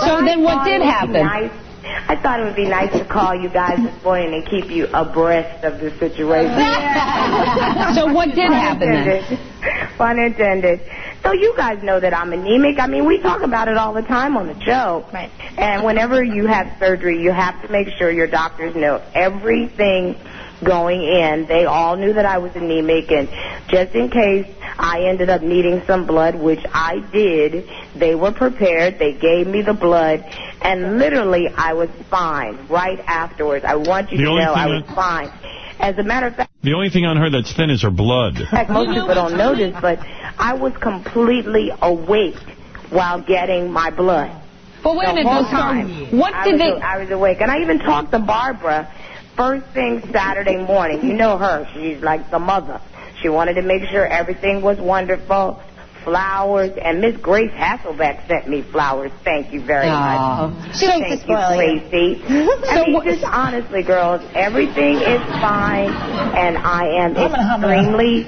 Speaker 54: So
Speaker 45: I
Speaker 54: then what did
Speaker 45: it would be
Speaker 54: happen?
Speaker 45: Nice. I thought it would be nice to call you guys this morning and keep you abreast of the situation. [laughs]
Speaker 54: So what did happen then?
Speaker 45: Pun intended. So you guys know that I'm anemic. I mean, we talk about it all the time on the show. Right. And whenever you have surgery, you have to make sure your doctors know everything going in. They all knew that I was anemic, and just in case I ended up needing some blood, which I did, they were prepared. They gave me the blood, and literally I was fine right afterwards. I want you
Speaker 1: The
Speaker 45: to know I was
Speaker 1: that-
Speaker 45: fine. As a matter of fact,
Speaker 1: The only thing on her that's thin is her blood.
Speaker 45: in fact, most people don't know this, but I was completely awake while getting my blood.
Speaker 54: But wait a
Speaker 45: the
Speaker 54: minute,
Speaker 45: whole time.
Speaker 54: what
Speaker 45: I
Speaker 54: did
Speaker 45: was,
Speaker 54: they-
Speaker 45: I was awake, and I even talked to Barbara first thing Saturday morning. You know her; she's like the mother. She wanted to make sure everything was wonderful. Flowers and Miss Grace Hasselbeck sent me flowers. Thank you very
Speaker 54: Aw.
Speaker 45: much.
Speaker 54: She likes to
Speaker 45: Thank you,
Speaker 54: spoil you.
Speaker 45: Tracy. [laughs] I mean, just honestly, girls, everything is fine, and I am extremely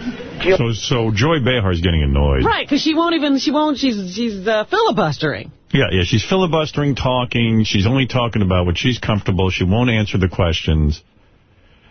Speaker 1: So, so Joy Behar's getting annoyed.
Speaker 2: Right, because she won't even, she won't, she's, she's uh, filibustering.
Speaker 1: Yeah, yeah, she's filibustering, talking. She's only talking about what she's comfortable. She won't answer the questions.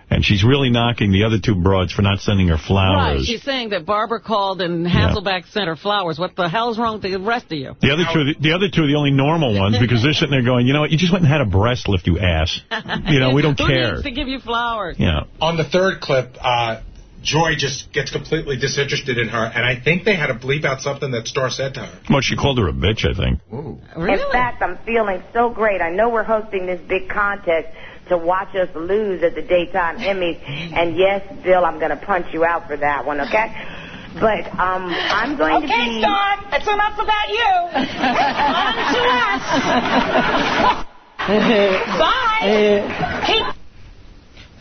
Speaker 1: And she's really knocking the other two broads for not sending her flowers.
Speaker 2: Right,
Speaker 1: flowers.
Speaker 2: she's saying that Barbara called and Hasselbeck sent her flowers. What the hell's wrong with the rest of you?
Speaker 1: The other two, the other two are the only normal ones because they're sitting there going, you know what, you just went and had a breast lift, you ass. You know, we don't [laughs]
Speaker 2: Who
Speaker 1: care.
Speaker 2: needs to give you flowers?
Speaker 1: Yeah.
Speaker 58: On the third clip, uh, Joy just gets completely disinterested in her, and I think they had to bleep out something that Star said to her.
Speaker 1: Well, she called her a bitch, I think. Ooh. Really?
Speaker 45: In fact, I'm feeling so great. I know we're hosting this big contest to watch us lose at the daytime Emmys, and yes, Bill, I'm going to punch you out for that one, okay? But um, I'm going to be...
Speaker 54: Okay,
Speaker 45: be.
Speaker 54: Star, it's enough about you. On to us. Bye. Keep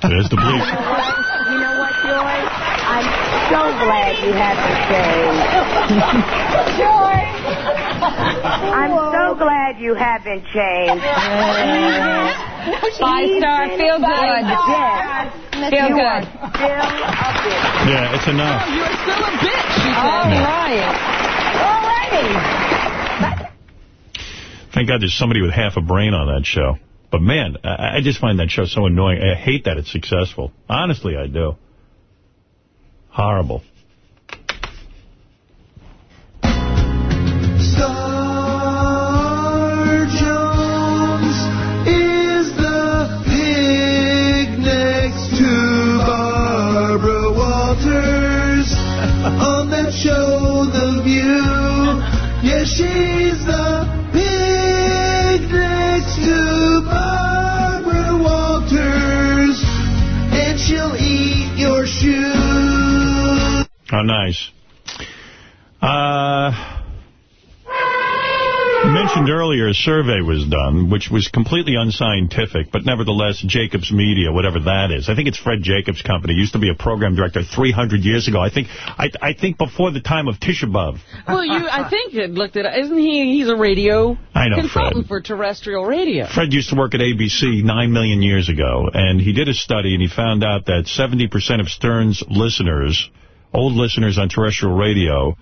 Speaker 1: There's the bleep.
Speaker 45: You know what, Joy? I'm so glad you haven't changed. [laughs]
Speaker 54: Joy.
Speaker 45: I'm so glad you haven't changed.
Speaker 54: Bye, Star. Feel good.
Speaker 45: Yes.
Speaker 54: Feel
Speaker 45: you
Speaker 54: good.
Speaker 45: are still a bitch.
Speaker 1: Yeah, it's enough.
Speaker 2: Oh, you're still a bitch, she said.
Speaker 54: All right. All righty.
Speaker 1: Thank God there's somebody with half a brain on that show. But, man, I, I just find that show so annoying. I hate that it's successful. Honestly, I do. Horrible.
Speaker 59: Star Jones is the pig next to Barbara Walters [laughs] on that show, The View. Yeah, she's shoes.
Speaker 1: Oh, nice. Uh, mentioned earlier a survey was done, which was completely unscientific, but nevertheless, Jacobs Media, whatever that is. I think it's Fred Jacobs' company. Used to be a program director 300 years ago. I think I, I think before the time of Tisha B'Av.
Speaker 2: Well, you, I think it looked at Isn't he, he's a radio
Speaker 1: I know,
Speaker 2: consultant
Speaker 1: Fred.
Speaker 2: for terrestrial radio.
Speaker 1: Fred used to work at ABC nine million years ago, and he did a study, and he found out that 70% of Stern's listeners, old listeners on terrestrial radio,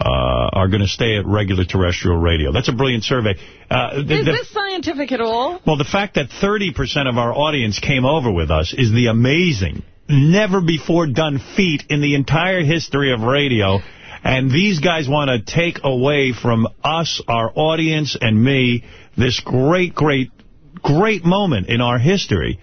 Speaker 1: uh, are going to stay at regular terrestrial radio. That's a brilliant survey. Uh, the-
Speaker 2: Is this scientific at all?
Speaker 1: well, the fact that 30% of our audience came over with us is the amazing, never-before-done feat in the entire history of radio. And these guys want to take away from us, our audience, and me, this great, great, great moment in our history.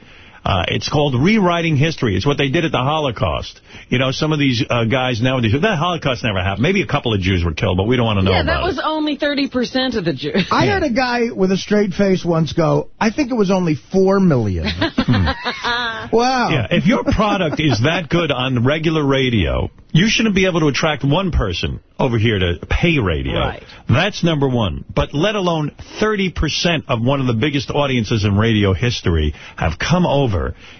Speaker 1: Uh, it's called rewriting history. It's what they did at the Holocaust. You know, some of these uh, guys nowadays, the Holocaust never happened. Maybe a couple of Jews were killed, but we don't want to know
Speaker 2: yeah,
Speaker 1: about
Speaker 2: that
Speaker 1: it.
Speaker 2: was only 30% of the Jews.
Speaker 4: I heard a guy with a straight face once go, I think it was only four million. [laughs] wow.
Speaker 1: Yeah, if your product is that good on regular radio, you shouldn't be able to attract one person over here to pay radio.
Speaker 2: Right.
Speaker 1: That's number one. But let alone 30% of one of the biggest audiences in radio history have come over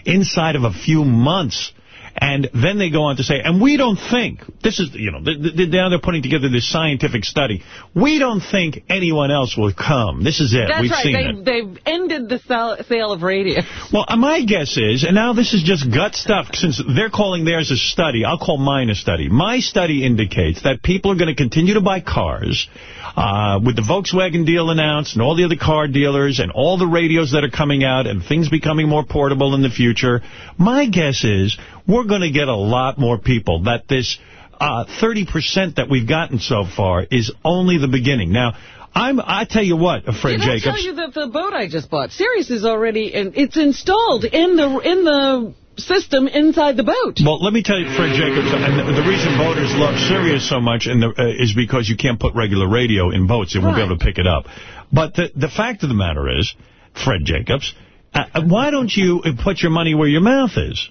Speaker 1: inside of a few months. And then they go on to say, and we don't think, this is, you know, th th now they're putting together this scientific study. We don't think anyone else will come. This is it.
Speaker 2: That's
Speaker 1: We've
Speaker 2: right.
Speaker 1: seen it.
Speaker 2: They, they've ended the sell, sale of radio.
Speaker 1: Well, uh, my guess is, and now this is just gut stuff, since they're calling theirs a study, I'll call mine a study. My study indicates that people are going to continue to buy cars uh, with the Volkswagen deal announced and all the other car dealers and all the radios that are coming out and things becoming more portable in the future. My guess is we're going to get a lot more people, that this uh, 30% that we've gotten so far is only the beginning. Now, I'm, I tell you what, Fred
Speaker 2: Did I
Speaker 1: Jacobs.
Speaker 2: tell you that the boat I just bought, Sirius is already, in, it's installed in the in the system inside the boat.
Speaker 1: Well, let me tell you, Fred Jacobs, and the, reason voters love Sirius so much and the, uh, is because you can't put regular radio in boats. They won't be able to pick it up. But the, the fact of the matter is, Fred Jacobs, uh, why don't you put your money where your mouth is?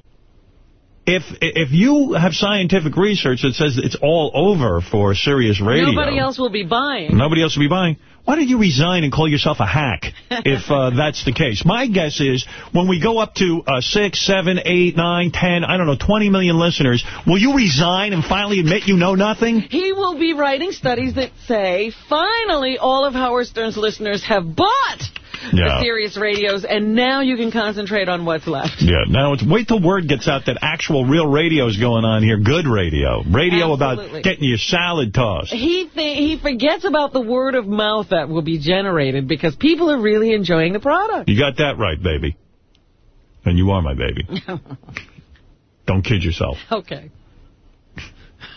Speaker 1: If if you have scientific research that says it's all over for Sirius Radio...
Speaker 2: Nobody else will be buying.
Speaker 1: Nobody else will be buying. Why don't you resign and call yourself a hack [laughs] if uh, that's the case? My guess is when we go up to uh, 6, 7, 8, 9, 10, I don't know, 20 million listeners, will you resign and finally admit you know nothing?
Speaker 2: He will be writing studies that say, finally, all of Howard Stern's listeners have bought
Speaker 1: Yeah.
Speaker 2: the Sirius radios, and now you can concentrate on what's left.
Speaker 1: Yeah, now it's wait till word gets out that actual real radio is going on here, good radio. Radio
Speaker 2: Absolutely.
Speaker 1: about getting your salad tossed.
Speaker 2: He th he forgets about the word of mouth that will be generated because people are really enjoying the product.
Speaker 1: You got that right, baby. And you are my baby. [laughs] Don't kid yourself.
Speaker 2: okay.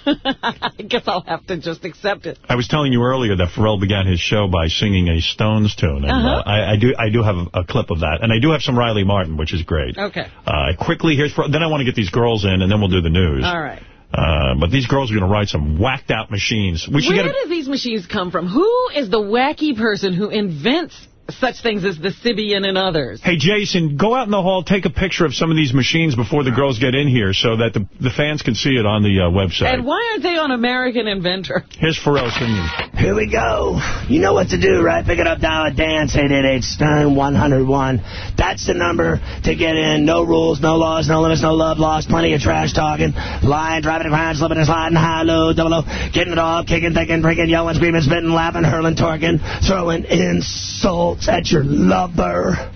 Speaker 2: [laughs] I guess I'll have to just accept it.
Speaker 1: I was telling you earlier that Ferrall began his show by singing a Stones tune, and
Speaker 2: Uh-huh.
Speaker 1: uh, I, I do I do have a, a clip of that, and I do have some Riley Martin, which is great.
Speaker 2: Okay.
Speaker 1: Uh, quickly, here's Ferrall- then I want to get these girls in, and then we'll do the news.
Speaker 2: All right.
Speaker 1: Uh, but these girls are going to ride some whacked out machines. We should
Speaker 2: Where
Speaker 1: get a,
Speaker 2: do these machines come from? Who is the wacky person who invents such things as the Sybian and others?
Speaker 1: Hey, Jason, go out in the hall, take a picture of some of these machines before the girls get in here so that the, the fans can see it on the uh, website.
Speaker 2: And why aren't they on American Inventor? [laughs]
Speaker 1: Here's Ferrall singing.
Speaker 60: Here we go. You know what to do, right? Pick it up, dial it, dance, 888 Stern 101. That's the number to get in. No rules, no laws, no limits, no love lost. Plenty of trash talking. Lying, driving, crying, slipping and sliding, high, low, double low. Getting it all, kicking, thinking, drinking, yelling, screaming, spitting, laughing, hurling, torquing. Throwing insults at your lover.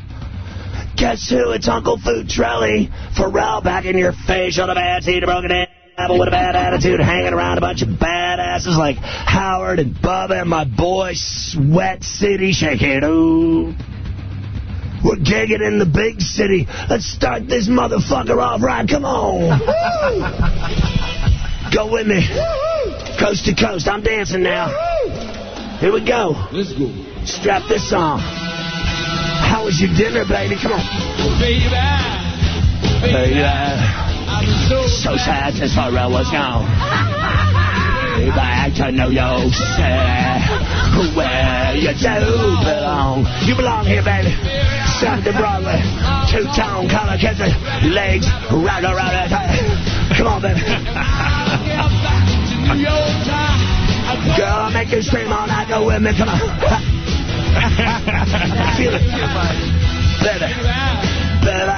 Speaker 60: Guess who? It's Uncle Futrelli. Ferrall back in your face on a bad seat, a broken apple with a bad attitude, hanging around a bunch of badasses like Howard and Bubba and my boy Sweat City. Shake it, ooh. We're gigging in the big city. Let's start this motherfucker off right. Come on. Go with me. Coast to coast. I'm dancing now. Here we go. Let's go. Strap this on. How was your dinner, baby? Come on. Baby. Baby. I'm So sad since Ferrall was gone. Back to New York City, where you do belong. You belong here, baby. South to Broadway, two-tone color kisses, legs right around it. Come on, baby. Girl, make you scream all night. Go with me, come on. Feel it, baby, baby.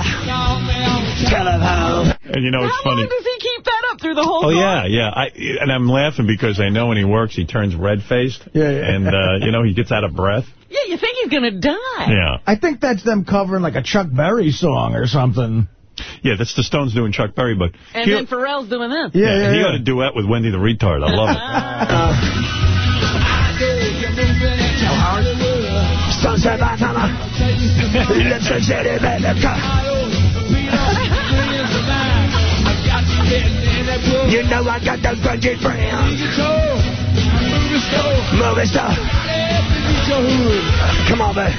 Speaker 60: Telephone.
Speaker 1: And you know, it's
Speaker 2: How
Speaker 1: funny.
Speaker 2: long does he keep that up through the whole
Speaker 1: Oh,
Speaker 2: song?
Speaker 1: yeah, yeah. I, and I'm laughing because I know when he works, he turns red-faced.
Speaker 4: Yeah, yeah.
Speaker 1: And, uh, you know, he gets out of breath.
Speaker 2: Yeah, you think he's going to die.
Speaker 1: Yeah.
Speaker 52: I think that's them covering like a Chuck Berry song or something.
Speaker 1: Yeah, that's the Stones doing Chuck Berry, but
Speaker 2: And then Ferrall's doing this.
Speaker 1: yeah, he got a duet with Wendy the Retard. I love it. [laughs]
Speaker 60: Let's go city, baby. You know I got those grungy friends. Movie star. Come on, baby.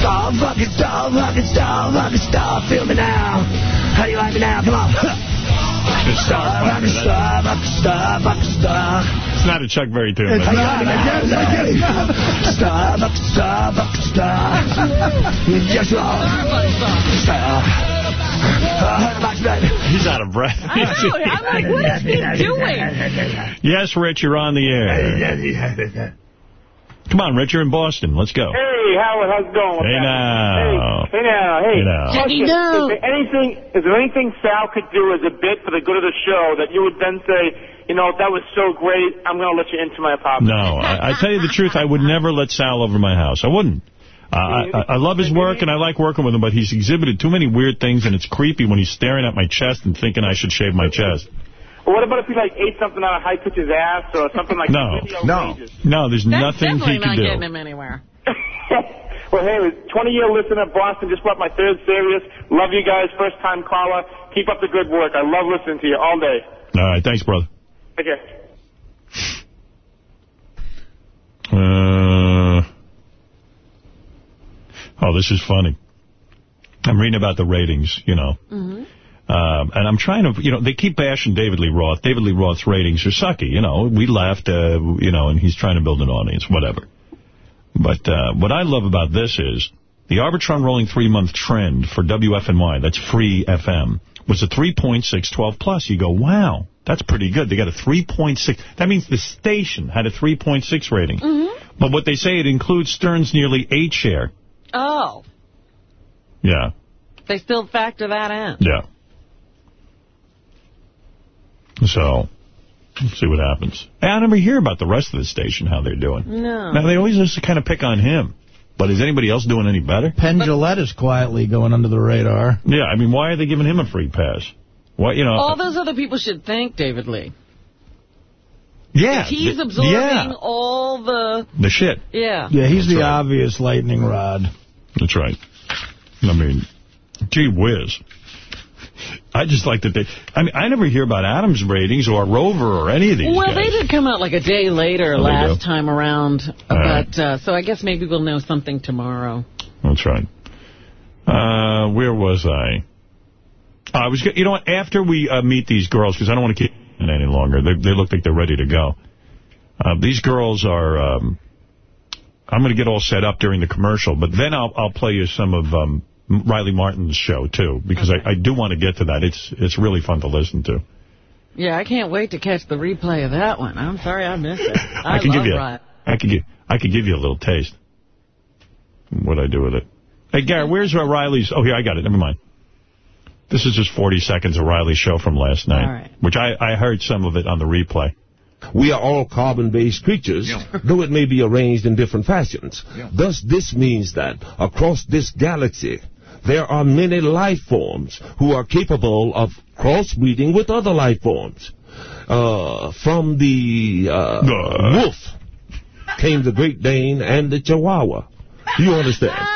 Speaker 60: Star, fucking star, fucking star, fucking star. Feel me now. How do you like me now? Come on. [laughs] Star, fucking star, fucking star, fucking star.
Speaker 1: It's not a Chuck Berry tune.
Speaker 60: It's not. I get it. I get it. Star, fucking star, fucking star. [laughs] Yes, Lord. Star.
Speaker 1: He's out of breath.
Speaker 2: I know. I'm like, what is he [laughs] doing?
Speaker 1: yes, Rich, you're on the air. Come on, Rich, you're in Boston. Let's go.
Speaker 61: Hey, Howard, how's it going?
Speaker 1: Hey,
Speaker 61: happening?
Speaker 1: now.
Speaker 61: Hey, hey now. Hey.
Speaker 1: Hey, now.
Speaker 61: question.
Speaker 2: Jackie, no.
Speaker 61: Is there anything? Is there anything Sal could do as a bit for the good of the show that you would then say, you know, that was so great, I'm going to let you into my apartment?
Speaker 1: No, I, I tell you the truth, I would never let Sal over my house. I wouldn't. Uh, I, I I love his work and I like working with him, but he's exhibited too many weird things, and it's creepy when he's staring at my chest and thinking I should shave my chest.
Speaker 61: Or what about if he like ate something out of High Pitch's ass or something like
Speaker 1: No.
Speaker 61: really
Speaker 1: No.
Speaker 61: outrageous?
Speaker 1: No, there's
Speaker 2: That's
Speaker 1: nothing
Speaker 2: definitely
Speaker 1: he
Speaker 2: not
Speaker 1: can do.
Speaker 2: getting him anywhere. [laughs]
Speaker 61: Well, hey, 20-year listener, Boston, just brought my third Sirius. Love you guys, first-time caller. Keep up the good work. I love listening to you all day.
Speaker 1: All right, thanks, brother.
Speaker 61: Take care.
Speaker 1: Uh, oh, this is funny. I'm reading about the ratings, you know.
Speaker 2: Mm-hmm.
Speaker 1: Um, and I'm trying to, you know, they keep bashing David Lee Roth. David Lee Roth's ratings are sucky, you know. We laughed, uh, you know, and he's trying to build an audience, whatever. But uh, what I love about this is the Arbitron rolling three-month trend for WFNY, that's free FM, was a 3.612 plus. You go, wow, that's pretty good. They got a 3.6. That means the station had a 3.6 rating.
Speaker 2: Mm-hmm.
Speaker 1: But what they say, it includes Stern's nearly 8 share.
Speaker 2: Oh,
Speaker 1: Yeah,
Speaker 2: they still factor that in.
Speaker 1: yeah. So, let's see what happens. I never hear about the rest of the station, how they're doing.
Speaker 2: No.
Speaker 1: Now, they always just kind of pick on him. But is anybody else doing any better?
Speaker 52: Penn Jillette is quietly going under the radar.
Speaker 1: Yeah, I mean, why are they giving him a free pass? What, you know?
Speaker 2: All those other people should thank David Lee.
Speaker 1: yeah.
Speaker 2: He's absorbing
Speaker 1: Yeah,
Speaker 2: all the...
Speaker 1: the shit.
Speaker 2: Yeah.
Speaker 52: Yeah, he's
Speaker 1: That's
Speaker 52: the
Speaker 1: right.
Speaker 52: obvious lightning rod.
Speaker 1: That's right. I mean, gee whiz. I just like that they... I mean, I never hear about Adams ratings or Rover or any of these
Speaker 2: Well,
Speaker 1: guys.
Speaker 2: they did come out like a day later
Speaker 1: Oh,
Speaker 2: last time around.
Speaker 1: Right.
Speaker 2: But uh, So I guess maybe we'll know something tomorrow.
Speaker 1: That's right. Uh, where was I? I was, you know what, after we uh, meet these girls, because I don't want to keep it any longer, they, they look like they're ready to go. Uh, these girls are, um, I'm going to get all set up during the commercial, but then I'll, I'll play you some of um, Riley Martin's show, too, because I, I do want to get to that. It's it's really fun to listen to.
Speaker 2: Yeah, I can't wait to catch the replay of that one. I'm sorry I missed it. I,
Speaker 1: I, can give you,
Speaker 2: Ryan.
Speaker 1: I could give, I could give you a little taste. What I do with it? Hey, Gary, where's uh, Riley's? Oh, here, I got it. Never mind. This is just 40 seconds of Riley's show from last night,
Speaker 62: All right.
Speaker 1: which I, I heard some of it on the replay.
Speaker 62: We are all carbon-based creatures, [laughs] though it may be arranged in different fashions. Thus, this means that across this galaxy, there are many life forms who are capable of crossbreeding with other life forms. Uh, from the uh, wolf came the Great Dane and the Chihuahua. You understand?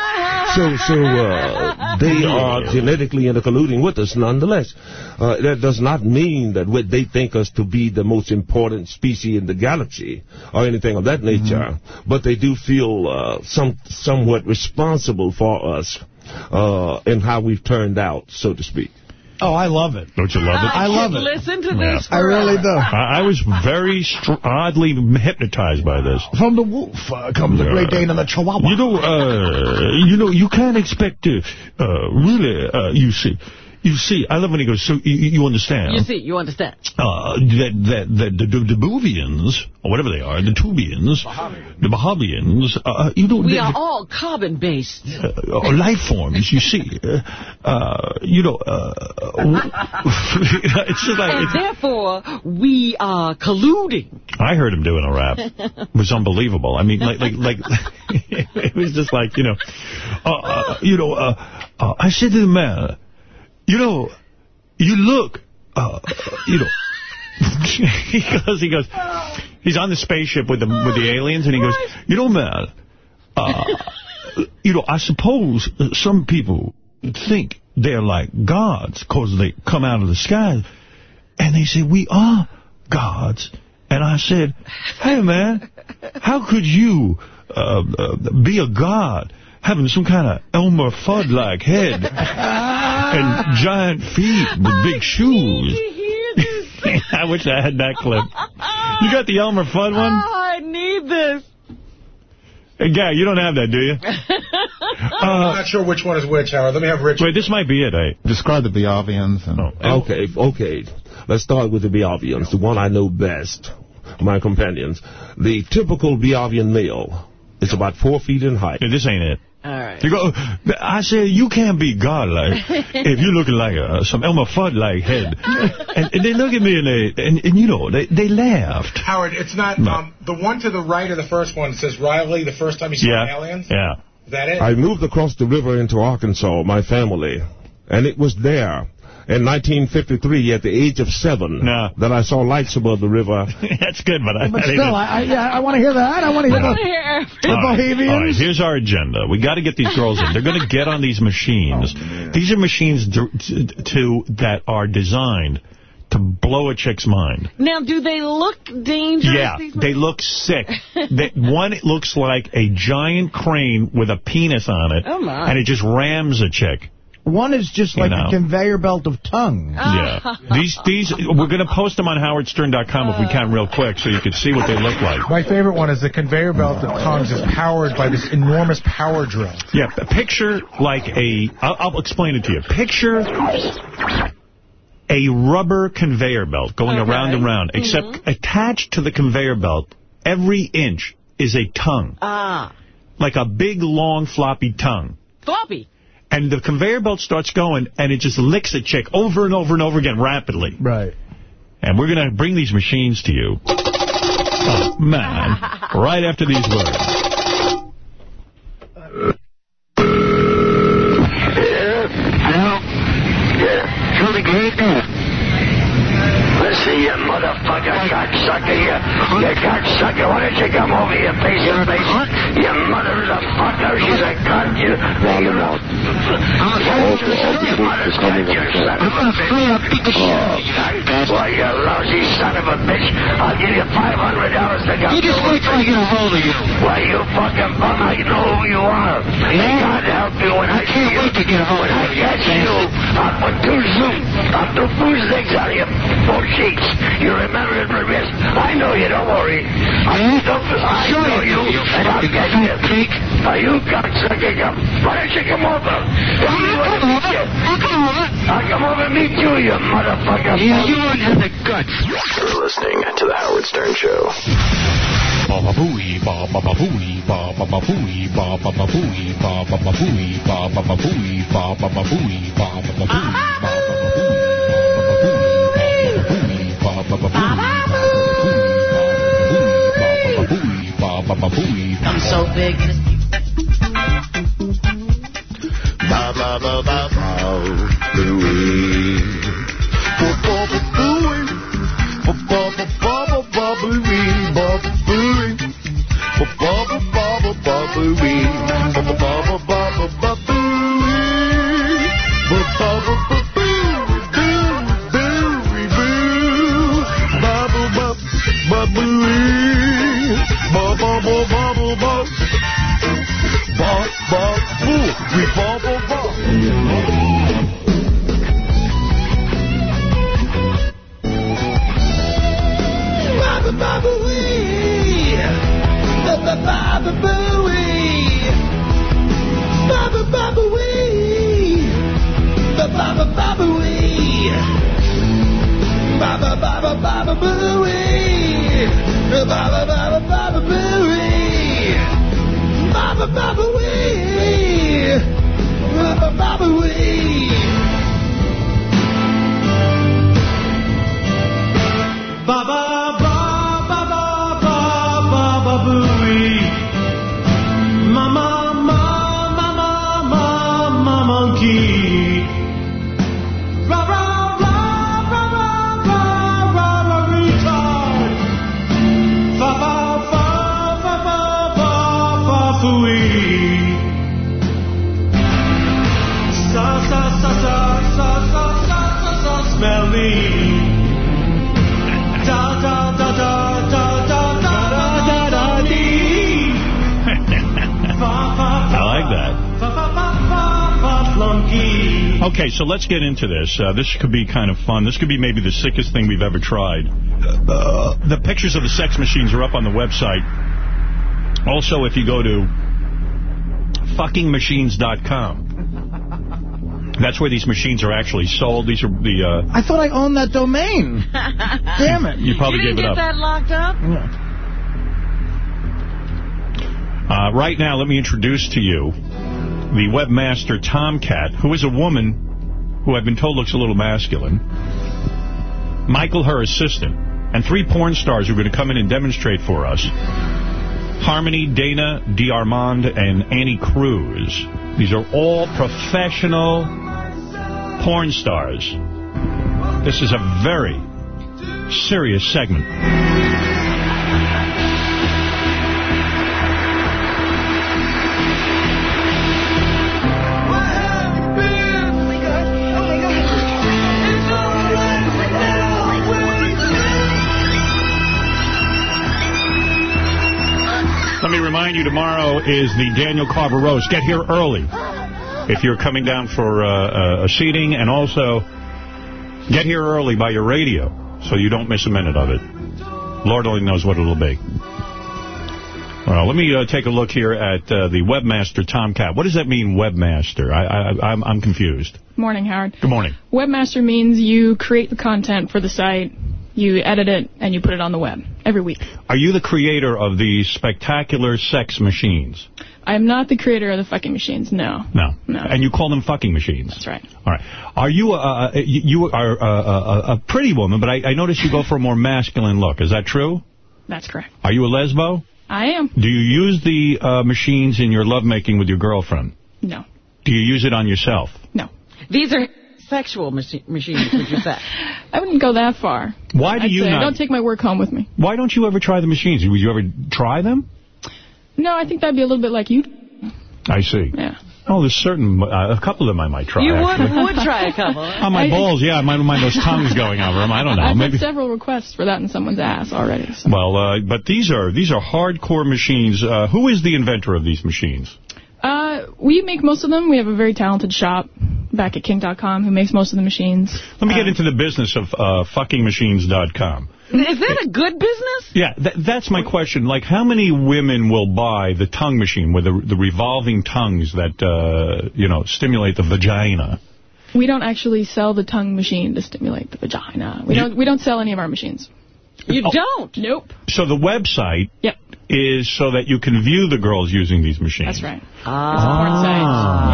Speaker 62: So, so uh, they are genetically intercolluding with us nonetheless. Uh, that does not mean that they think us to be the most important species in the galaxy or anything of that nature, but they do feel uh, some somewhat responsible for us uh, and how we've turned out, so to speak.
Speaker 1: Oh, I love it. Don't you love it?
Speaker 2: I love it. Listen to this.
Speaker 1: I really do. I, I was very str- oddly hypnotized by this.
Speaker 4: From the wolf uh, comes the Great Dane and the Chihuahua.
Speaker 1: You know, uh, you know, you can't expect to, uh, really, uh, you see, you see, I love when he goes, so you, you understand.
Speaker 2: You see, you understand.
Speaker 1: uh, that, that, that the, the, the Boovians, or whatever they are, the Tubians, the Bahavians, uh, you know,
Speaker 2: We
Speaker 1: they-
Speaker 2: are all carbon-based. [laughs]
Speaker 1: uh, life forms, you see. Uh, uh, you know, uh, [laughs] it's just like...
Speaker 2: and therefore, we are colluding.
Speaker 1: I heard him doing a rap. It was unbelievable. I mean, like, like, like, [laughs] it was just like, you know, uh, uh, you know, uh, uh, I said to the man, you know, you look, uh, you know, [laughs] he goes, he goes, he's on the spaceship with the with the aliens, and he goes, you know, man, uh, you know, I suppose some people think they're like gods because they come out of the sky, and they say we are gods. And I said, hey, man, how could you uh, uh, be a god having some kind of Elmer Fudd-like head [laughs] and giant feet with big shoes? [laughs] I wish I had that clip. You got the Elmer Fudd one?
Speaker 2: Oh, I need this.
Speaker 1: Hey, Guy, you don't have that, do you? [laughs]
Speaker 36: I'm not sure which one is which, Howard. Let me have Rich.
Speaker 1: Wait, this might be it. eh?
Speaker 62: Describe the Biavians. Okay, okay. Let's start with the Biavians, the one I know best, my companions. The typical Biavian male is about four feet in height.
Speaker 1: this ain't it.
Speaker 2: All right.
Speaker 1: You go. I said you can't be godlike [laughs] if you're looking like a, some Elmer Fudd-like head. [laughs] And, and they look at me and they and, and you know they they laughed.
Speaker 36: Howard, it's not um, the one to the right of the first one. Says Riley the first time he saw
Speaker 62: Yeah,
Speaker 36: aliens.
Speaker 1: Yeah.
Speaker 36: Is that it?
Speaker 62: I moved across the river into Arkansas, my family, and it was there in 1953 at the age of seven that I saw lights above the river. [laughs]
Speaker 1: That's good, but I.
Speaker 4: But still, I, I, yeah, I want to hear that. I want to hear
Speaker 1: Yeah.
Speaker 4: the, the
Speaker 1: All right, all right, here's our agenda. We got to get these girls in. They're going [laughs] to get on these machines. Oh, these are machines to, to that are designed to blow a chick's mind.
Speaker 2: Now, do they look dangerous?
Speaker 1: Yeah,
Speaker 2: these
Speaker 1: they look sick. [laughs] that One it looks like a giant crane with a penis on it,
Speaker 2: Oh, my.
Speaker 1: and it just rams a chick.
Speaker 4: One is just
Speaker 1: You
Speaker 4: like
Speaker 1: know.
Speaker 4: a conveyor belt of tongue.
Speaker 1: Yeah. [laughs] These, these, we're going to post them on howardstern.com if we can real quick so you can see what they look like.
Speaker 63: My favorite one is the conveyor belt of tongues is powered by this enormous power drill.
Speaker 1: Yeah, p- picture like a, I'll, I'll explain it to you. Picture a rubber conveyor belt going around and around, except attached to the conveyor belt, every inch is a tongue,
Speaker 2: Ah,
Speaker 1: like a big, long, floppy tongue.
Speaker 2: floppy.
Speaker 1: And the conveyor belt starts going, and it just licks a chick over and over and over again rapidly.
Speaker 4: Right.
Speaker 1: And we're going to bring these machines to you. Oh, man. right after these words.
Speaker 64: Hello? Yeah, through the gate there. Listen, you motherfucker, cocksucker, you, you cocksucker, why don't you come over here, face to face? Your mother is a fucker, she's a cunt, you... Round him out. Your mother's cunt, you oh, son of a bitch. Why, you lousy son of a bitch, I'll give you $500 to go. You just wait till I get a hold of you. Why, you fucking bum, I know who you are. May God help you when I, see you. to get a hold of you. When I catch you, I'll put two zoom, I'll do fooslicks on you, both cheeks. I know you, don't worry. I know, I know you, and I'll get you. Are you cocksucker? Come, why don't you come over? I'll come over. I'll come over. I'll come over and meet you, you motherfucker. Yeah, you won't have the guts.
Speaker 65: You're listening to The Howard Stern Show.
Speaker 66: Baba booey, baba booey, baba booey, baba booey, baba booey, baba booey,
Speaker 19: I'm so big.
Speaker 67: Ba ba ba ba ba booey. Ba ba ba. Ba ba ba ba ba ba. Ba booey. Ba ba ba ba ba booey. Baba, Baba Booey. Baba, Baba Wee. Baba, Baba Wee. Baba,
Speaker 60: Baba, Baba Booey. Baba, Baba, Baba Booey. Baba, Baba Wee. Baba, Baba Wee. Baba, Baba. Booey. Mama Mama Mama Mama Monkey.
Speaker 1: Okay, so let's get into this. Uh, this could be kind of fun. This could be maybe the sickest thing we've ever tried. Uh, the pictures of the sex machines are up on the website. Also, if you go to fuckingmachines.com, that's where these machines are actually sold. These are the... Uh,
Speaker 4: I thought I owned that domain. [laughs] Damn it.
Speaker 1: You probably
Speaker 2: you didn't
Speaker 1: gave it
Speaker 2: get
Speaker 1: up.
Speaker 2: that locked up?
Speaker 1: Uh, right now, let me introduce to you the webmaster Tomcat, who is a woman who I've been told looks a little masculine. Michael, her assistant, and three porn stars who are going to come in and demonstrate for us. Harmony, Dana, DeArmond, and Annie Cruz. These are all professional porn stars. This is a very serious segment. Let me remind you, tomorrow is the Daniel Carver Roast. Get here early if you're coming down for uh, a seating, and also get here early by your radio so you don't miss a minute of it. Lord only knows what it'll be. Well, let me uh, take a look here at uh, the webmaster Tomcat. What does that mean, webmaster? I, I, I'm, I'm confused.
Speaker 68: Morning, Howard.
Speaker 1: Good morning.
Speaker 68: Webmaster means you create the content for the site, you edit it, and you put it on the web every week.
Speaker 1: Are you the creator of these spectacular sex machines?
Speaker 68: I am not the creator of the fucking machines, no.
Speaker 1: No.
Speaker 68: No.
Speaker 1: And you call them fucking machines?
Speaker 68: That's right.
Speaker 1: All right. Are you, uh, you, you are uh, a, a pretty woman, but I, I notice you go for a more masculine look. Is that true?
Speaker 68: That's correct.
Speaker 1: Are you a lesbo?
Speaker 68: I am.
Speaker 1: Do you use the uh, machines in your lovemaking with your girlfriend?
Speaker 68: No.
Speaker 1: Do you use it on yourself?
Speaker 68: No.
Speaker 2: These are sexual machi machines, would you say? [laughs]
Speaker 68: I wouldn't go that far.
Speaker 1: Why do
Speaker 68: I'd
Speaker 1: you
Speaker 68: say I
Speaker 1: not-
Speaker 68: don't take my work home with me.
Speaker 1: Why don't you ever try the machines? Would you ever try them?
Speaker 68: No, I think that'd be a little bit like you.
Speaker 1: I see.
Speaker 68: Yeah.
Speaker 1: Oh, there's certain, uh, a couple of them I might try.
Speaker 68: You would-
Speaker 1: actually.
Speaker 68: would try a couple. [laughs]
Speaker 1: On my
Speaker 68: I-
Speaker 1: balls, yeah, I might mind those tongues going over them. I don't know.
Speaker 68: I've
Speaker 1: Maybe.
Speaker 68: had several requests for that in someone's ass already. So.
Speaker 1: Well, uh, but these are these are hardcore machines. Uh, who is the inventor of these machines?
Speaker 68: Uh, we make most of them. We have a very talented shop back at Kink.com who makes most of the machines.
Speaker 1: Let me get into the business of uh, fuckingmachines.com.
Speaker 2: Is that a good business?
Speaker 1: Yeah, th that's my question. Like, how many women will buy the tongue machine with the, the revolving tongues that, uh, you know, stimulate the vagina?
Speaker 68: We don't actually sell the tongue machine to stimulate the vagina. We
Speaker 1: You-
Speaker 68: don't. We don't sell any of our machines.
Speaker 2: You
Speaker 1: Oh.
Speaker 2: don't?
Speaker 68: Nope.
Speaker 1: So the website
Speaker 68: Yep.
Speaker 1: is so that you can view the girls using these machines.
Speaker 68: That's right.
Speaker 1: Ah.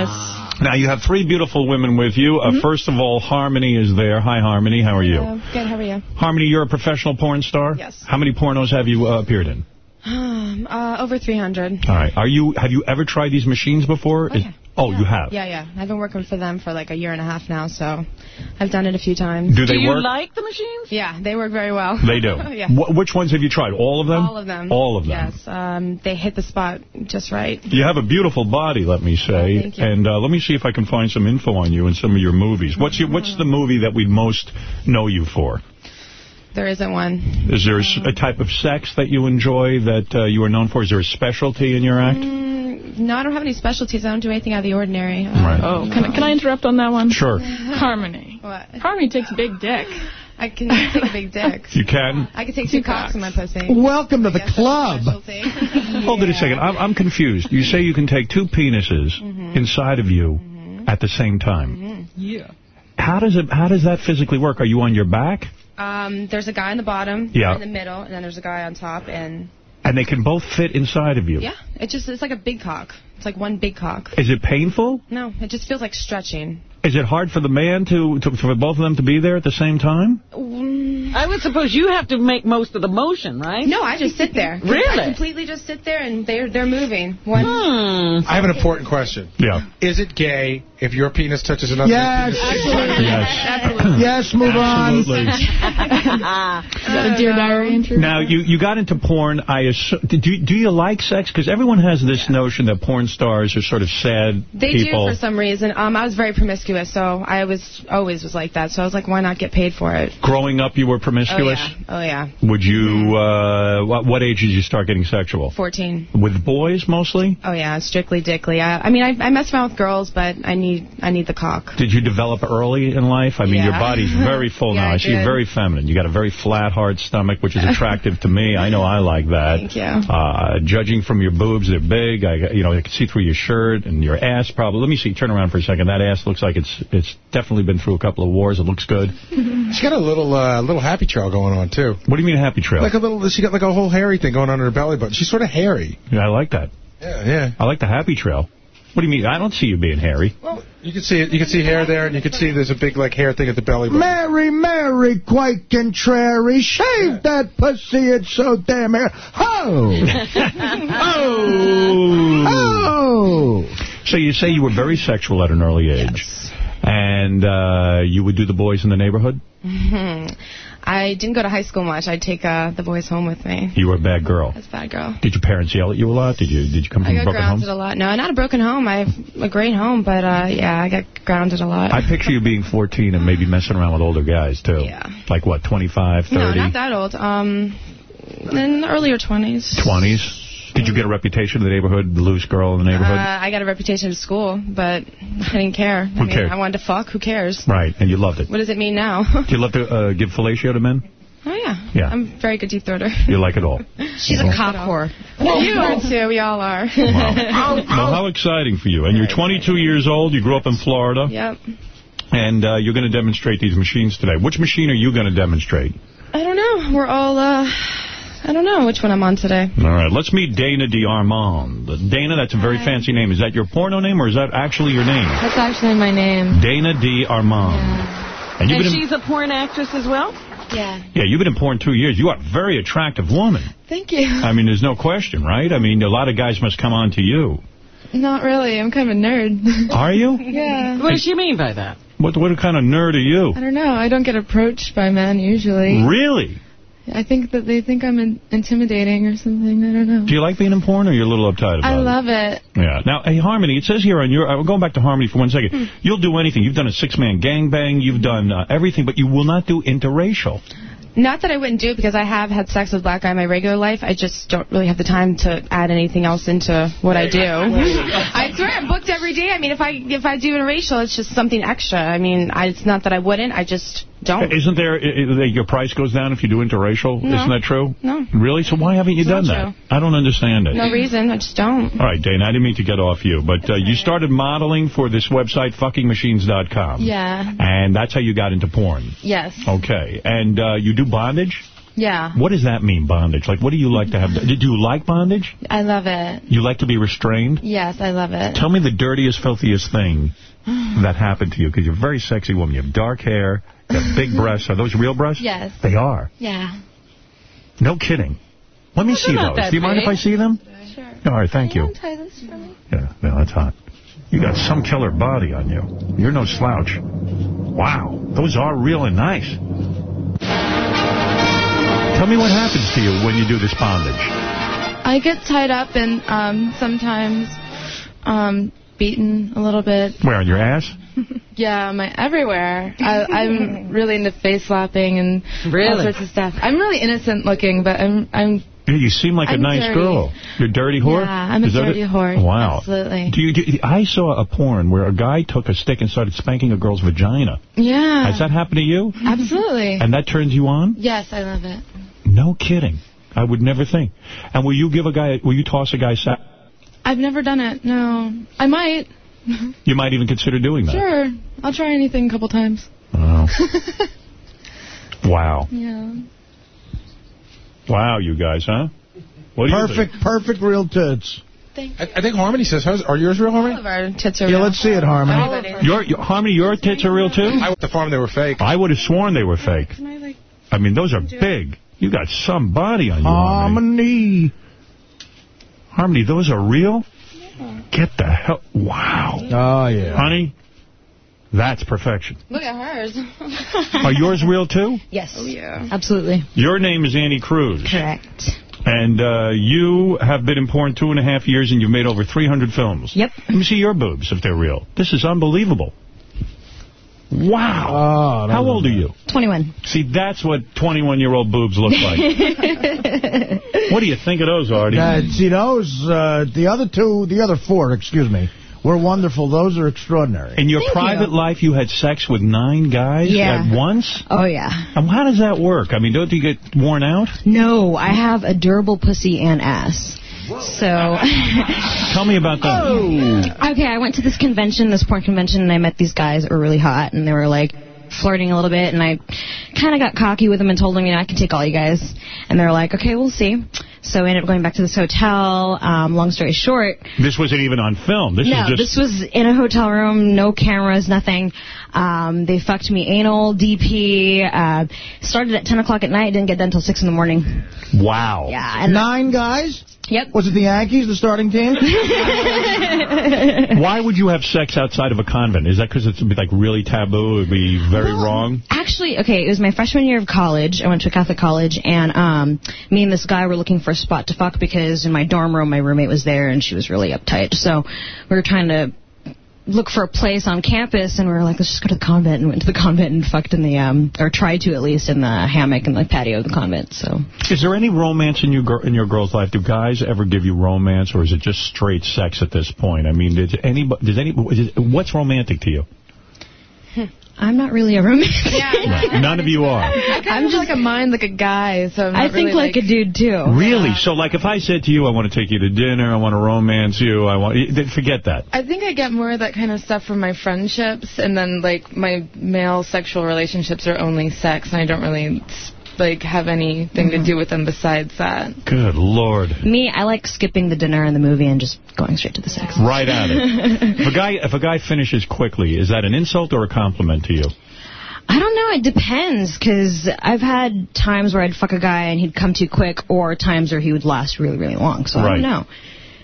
Speaker 68: Yes.
Speaker 1: Now, you have three beautiful women with you. Uh, First of all, Harmony is there. Hi, Harmony. How are you?
Speaker 69: Good, how are you?
Speaker 1: Harmony, you're a professional porn star?
Speaker 69: Yes.
Speaker 1: How many pornos have you uh, appeared in?
Speaker 69: Um, uh, over 300.
Speaker 1: All right. Are you? Have you ever tried these machines before? Is- oh, you have.
Speaker 69: Yeah, yeah. I've been working for them for like a year and a half now, so I've done it a few times.
Speaker 1: Do they Do you work?
Speaker 2: like the machines?
Speaker 69: Yeah, they work very well.
Speaker 1: They do. [laughs]
Speaker 69: yeah.
Speaker 1: Wh- which ones have you tried? All of them?
Speaker 69: All of them.
Speaker 1: All of them.
Speaker 69: Yes. Um, they hit the spot just right.
Speaker 1: You have a beautiful body, let me say.
Speaker 69: thank you.
Speaker 1: And uh, let me see if I can find some info on you and some of your movies. What's your What's the movie that we'd most know you for?
Speaker 69: There isn't one.
Speaker 1: Is there a type of sex that you enjoy that uh, you are known for? Is there a specialty in your act?
Speaker 69: Mm, no, I don't have any specialties. I don't do anything out of the ordinary. Uh,
Speaker 1: Right.
Speaker 68: Oh, can I, can I interrupt on that one?
Speaker 1: Sure.
Speaker 68: Harmony.
Speaker 69: What?
Speaker 68: Harmony takes big dick. [laughs]
Speaker 69: I can take a big dick.
Speaker 1: You can?
Speaker 69: I can take two cocks in my pussy.
Speaker 4: Welcome to the club. [laughs]
Speaker 1: Hold it a second. I'm, I'm confused. You say you can take two penises
Speaker 69: Mm-hmm.
Speaker 1: inside of you at the same time.
Speaker 68: Yeah.
Speaker 1: How does it? How does that physically work? Are you on your back?
Speaker 69: Um, there's a guy on the bottom,
Speaker 1: Yeah.
Speaker 69: in the middle, and then there's a guy on top, and
Speaker 1: And they can both fit inside of you.
Speaker 69: yeah, it just it's like a big cock. It's like one big cock.
Speaker 1: Is it painful?
Speaker 69: No, it just feels like stretching.
Speaker 1: Is it hard for the man to, to for both of them to be there at the same time?
Speaker 2: I would suppose you have to make most of the motion, right?
Speaker 69: No, I just sit there. [laughs]
Speaker 2: Really?
Speaker 69: I completely just sit there, and they're they're moving. One.
Speaker 2: Hmm.
Speaker 36: I have an important question.
Speaker 1: Yeah.
Speaker 36: Is it gay if your penis touches another
Speaker 4: Yes.
Speaker 36: penis?
Speaker 1: Yes.
Speaker 4: Yes, move
Speaker 1: Absolutely. [laughs]
Speaker 70: Got a Dear Diary entry.
Speaker 1: Now, you, you got into porn. I do, you- do you like sex? Because everyone has this notion that porn stars are sort of sad
Speaker 69: They
Speaker 1: people.
Speaker 69: do for some reason. Um, I was very promiscuous, so I was always was like that. So I was like, why not get paid for it?
Speaker 1: Growing up, you were promiscuous?
Speaker 69: Oh
Speaker 1: promiscuous?
Speaker 69: yeah. Oh yeah.
Speaker 1: Would you, uh, what, what age did you start getting sexual?
Speaker 69: Fourteen.
Speaker 1: With boys, mostly?
Speaker 69: Oh yeah, strictly dickly. I, I mean, I, I mess around with girls, but I need I need the cock.
Speaker 1: Did you develop early in life? I mean, your body's very full [laughs]
Speaker 69: Yeah,
Speaker 1: now. I,
Speaker 69: I
Speaker 1: see you're very feminine. You got a very flat, hard stomach, which is [laughs] attractive to me. I know I like that.
Speaker 69: Thank you.
Speaker 1: Uh, judging from your boobs, they're big. I, you know, I can see through your shirt and your ass. Probably. Let me see. Turn around for a second. That ass looks like it's it's definitely been through a couple of wars. It looks good. [laughs]
Speaker 36: She's got a little uh, little happy trail going on too.
Speaker 1: What do you mean a happy trail?
Speaker 36: Like a little. She got like a whole hairy thing going on in her belly button. She's sort of hairy.
Speaker 1: yeah, I like that.
Speaker 36: Yeah, yeah.
Speaker 1: I like the happy trail. What do you mean? I don't see you being hairy.
Speaker 36: Well, you can see it. You can see hair there, and you can see there's a big like hair thing at the belly button.
Speaker 4: Mary, Mary, quite contrary, shave that pussy, it's so damn hair. Ho! [laughs]
Speaker 1: oh!
Speaker 4: Oh!
Speaker 1: So you say you were very sexual at an early age. And uh, you would do the boys in the neighborhood? [laughs]
Speaker 69: I didn't go to high school much. I'd take uh, the boys home with me.
Speaker 1: You were a bad girl.
Speaker 69: That's a bad girl.
Speaker 1: Did your parents yell at you a lot? Did you Did you come from a broken home?
Speaker 69: i grounded a lot. No, not a broken home. I have a great home, but uh, yeah, I got grounded a lot.
Speaker 1: I picture you being 14 and maybe messing around with older guys, too.
Speaker 69: Yeah.
Speaker 1: Like, what, 25, 30?
Speaker 69: no, not that old. Um, in the earlier 20s.
Speaker 1: 20s? Did you get a reputation in the neighborhood, the loose girl in the
Speaker 69: Uh,
Speaker 1: neighborhood?
Speaker 69: I got a reputation at school, but I didn't care.
Speaker 1: Who
Speaker 69: I mean,
Speaker 1: cared?
Speaker 69: I wanted to fuck. Who cares?
Speaker 1: right, and you loved it.
Speaker 69: What does it mean now? [laughs]
Speaker 1: Do you love to uh, give fellatio to men?
Speaker 69: oh, yeah.
Speaker 1: Yeah.
Speaker 69: I'm a very good deep throater. [laughs]
Speaker 1: You like it all?
Speaker 69: She's a cock whore. you are too. We all are. Wow. [laughs]
Speaker 1: Well, how exciting for you. And you're 22 years old. You grew up in Florida.
Speaker 69: Yep.
Speaker 1: And uh, you're going to demonstrate these machines today. Which machine are you going to demonstrate?
Speaker 69: I don't know. We're all, uh, I don't know which one I'm on today.
Speaker 1: All right, let's meet Dana DeArmond. Dana, that's a very fancy name. Is that your porno name or is that actually your name?
Speaker 69: That's actually my name.
Speaker 1: Dana DeArmond. And you've
Speaker 2: And
Speaker 1: been
Speaker 2: she's a porn actress as well?
Speaker 69: Yeah.
Speaker 1: yeah, you've been in porn two years. You are a very attractive woman.
Speaker 69: Thank you.
Speaker 1: I mean, there's no question, right? I mean, a lot of guys must come on to you.
Speaker 70: Not really. I'm kind of a nerd. [laughs]
Speaker 1: Are you?
Speaker 70: yeah.
Speaker 2: What does she mean by that?
Speaker 1: What what kind of nerd are you?
Speaker 70: I don't know. I don't get approached by men usually.
Speaker 1: Really?
Speaker 70: I think that they think I'm in intimidating or something. I don't know.
Speaker 1: Do you like being in porn or you're a little uptight about
Speaker 70: I
Speaker 1: it?
Speaker 70: I love it.
Speaker 1: Yeah. Now, hey, Harmony, it says here on your... I'm going back to Harmony for one second. Hmm. You'll do anything. You've done a six-man gangbang. You've mm-hmm. done uh, everything, but you will not do interracial.
Speaker 69: Not that I wouldn't do it because I have had sex with black guy in my regular life. I just don't really have the time to add anything else into what I do. [laughs] I swear I'm booked every day. I mean, if I if I do interracial, it's just something extra. I mean, I, it's not that I wouldn't. I just don't.
Speaker 1: Isn't there... your price goes down if you do interracial?
Speaker 69: No.
Speaker 1: Isn't that true?
Speaker 69: No.
Speaker 1: Really? So why haven't you
Speaker 69: It's
Speaker 1: done that? I don't understand it.
Speaker 69: No reason. I just don't.
Speaker 1: All right, Dana, I didn't mean to get off you, but uh, you started modeling for this website, fuckingmachines.com.
Speaker 69: Yeah.
Speaker 1: And that's how you got into porn.
Speaker 69: Yes.
Speaker 1: Okay. And uh, you do bondage?
Speaker 69: Yeah.
Speaker 1: What does that mean, bondage? Like, what do you like to have? Do you like bondage?
Speaker 69: I love it.
Speaker 1: You like to be restrained?
Speaker 69: Yes, I love it.
Speaker 1: Tell me the dirtiest, filthiest thing that happened to you, because you're a very sexy woman. You have dark hair, you have big [laughs] breasts. Are those real breasts?
Speaker 69: Yes.
Speaker 1: They are.
Speaker 69: Yeah.
Speaker 1: No kidding. Let me see those. Do you mind if. I see them?
Speaker 69: Sure.
Speaker 1: All right, thank you.
Speaker 69: Tie this for me.
Speaker 1: Yeah, no, that's hot. You got some killer body on you. You're no slouch. Wow, those are real and nice. Tell me what happens to you when you do this bondage.
Speaker 70: I get tied up and um, sometimes um, beaten a little bit.
Speaker 1: Where, on your ass? [laughs]
Speaker 70: Yeah, my everywhere. I, I'm [laughs] really into face slapping and all sorts of stuff. I'm really innocent looking, but I'm I'm
Speaker 1: Yeah, You seem like a
Speaker 70: I'm
Speaker 1: nice
Speaker 70: dirty.
Speaker 1: girl. You're a dirty whore?
Speaker 70: Yeah, I'm a
Speaker 1: Is that
Speaker 70: dirty
Speaker 1: it?
Speaker 70: whore.
Speaker 1: Wow.
Speaker 70: Absolutely.
Speaker 1: Do you, do you- I saw a porn where a guy took a stick and started spanking a girl's vagina.
Speaker 70: yeah.
Speaker 1: Has that happened to you?
Speaker 70: Absolutely.
Speaker 1: And that turns you on?
Speaker 70: Yes, I love it.
Speaker 1: No kidding. I would never think. And will you give a guy, will you toss a guy sa
Speaker 70: I've never done it. No, I might.
Speaker 1: You might even consider doing that.
Speaker 70: Sure, I'll try anything a couple times.
Speaker 1: Wow. Oh. [laughs] Wow.
Speaker 71: Yeah.
Speaker 1: Wow, you guys, huh? What do you
Speaker 4: Perfect, perfect real tits.
Speaker 36: Thank I, I think Harmony says hers. Are yours real, Harmony?
Speaker 72: All of our tits are
Speaker 4: Yeah,
Speaker 72: real.
Speaker 4: let's see it, Harmony.
Speaker 72: Everybody.
Speaker 1: Your, your Harmony, your tits are real too?
Speaker 36: I went to farm. They were fake.
Speaker 1: I would have sworn they were fake. Can I like, I mean, those are big. You got some body on you, Harmony.
Speaker 4: Harmony.
Speaker 1: Harmony, those are real? Yeah. Get the hell... Wow.
Speaker 4: Oh, yeah.
Speaker 1: Honey, that's perfection.
Speaker 72: Look at hers. [laughs]
Speaker 1: Are yours real too?
Speaker 72: Yes. Oh, yeah. Absolutely.
Speaker 1: Your name is Annie Cruz.
Speaker 72: Correct.
Speaker 1: And uh, you have been in porn two and a half years, and you've made over 300 films.
Speaker 72: Yep.
Speaker 1: Let me see your boobs, if they're real. This is unbelievable. Wow.
Speaker 4: Oh,
Speaker 1: How old are you?
Speaker 72: 21.
Speaker 1: See, that's what 21-year-old boobs look like. [laughs] what do you think of those, Artie?
Speaker 4: Uh, see, those, uh, the other two, the other four, excuse me, were wonderful. Those are extraordinary.
Speaker 1: In your
Speaker 72: Thank
Speaker 1: private
Speaker 72: you.
Speaker 1: life, you had sex with nine guys
Speaker 72: Yeah.
Speaker 1: at once?
Speaker 72: Oh, yeah.
Speaker 1: And how does that work? I mean, don't you get worn out?
Speaker 72: No, I have a durable pussy and ass. So, [laughs]
Speaker 1: Tell me about that. Oh.
Speaker 72: okay, I went to this convention, this porn convention, and I met these guys that were really hot, and they were like flirting a little bit, and I kind of got cocky with them and told them, you know, I can take all you guys. And they were like, okay, we'll see. So we ended up going back to this hotel. Um, long story short,
Speaker 1: This wasn't even on film. This
Speaker 72: no,
Speaker 1: is just...
Speaker 72: this was in a hotel room, no cameras, nothing. Um, they fucked me anal, DP. Uh, started at 10 o'clock at night, didn't get done until 6 in the morning.
Speaker 1: Wow.
Speaker 72: Yeah. And
Speaker 4: Nine guys?
Speaker 72: Yep.
Speaker 4: Was it the Yankees, the starting team? [laughs]
Speaker 1: Why would you have sex outside of a convent? Is that because it's like really taboo? It would be very wrong?
Speaker 72: Actually, okay, it was my freshman year of college. I went to a Catholic college, and um, me and this guy were looking for a spot to fuck because in my dorm room, my roommate was there, and she was really uptight. So we were trying to look for a place on campus, and we were like, let's just go to the convent, and went to the [laughs] convent and fucked in the, um, or tried to at least, in the hammock in the patio of the convent. So
Speaker 1: Is there any romance in, you, in your girl's life? Do guys ever give you romance, or is it just straight sex at this point? I mean, did anybody, does any, what's romantic to you?
Speaker 72: I'm not really a romantic. [laughs]
Speaker 1: None of you are.
Speaker 72: I'm just
Speaker 70: like a mind like a guy, so I'm
Speaker 72: I
Speaker 70: not
Speaker 72: think
Speaker 70: really,
Speaker 72: like, a dude too.
Speaker 1: Really? So, like, if I said to you, I want to take you to dinner, I want to romance you, I want, then forget that.
Speaker 70: I think I get more of that kind of stuff from my friendships, and then like my male sexual relationships are only sex, and I don't really like have anything to mm-hmm. do with them besides that.
Speaker 1: Good Lord.
Speaker 72: Me, I like skipping the dinner and the movie and just going straight to the sex.
Speaker 1: Right at it. [laughs] if a guy if a guy finishes quickly, is that an insult or a compliment to you?
Speaker 72: I don't know. It depends, because I've had times where I'd fuck a guy and he'd come too quick, or times where he would last really, really long. So I don't know.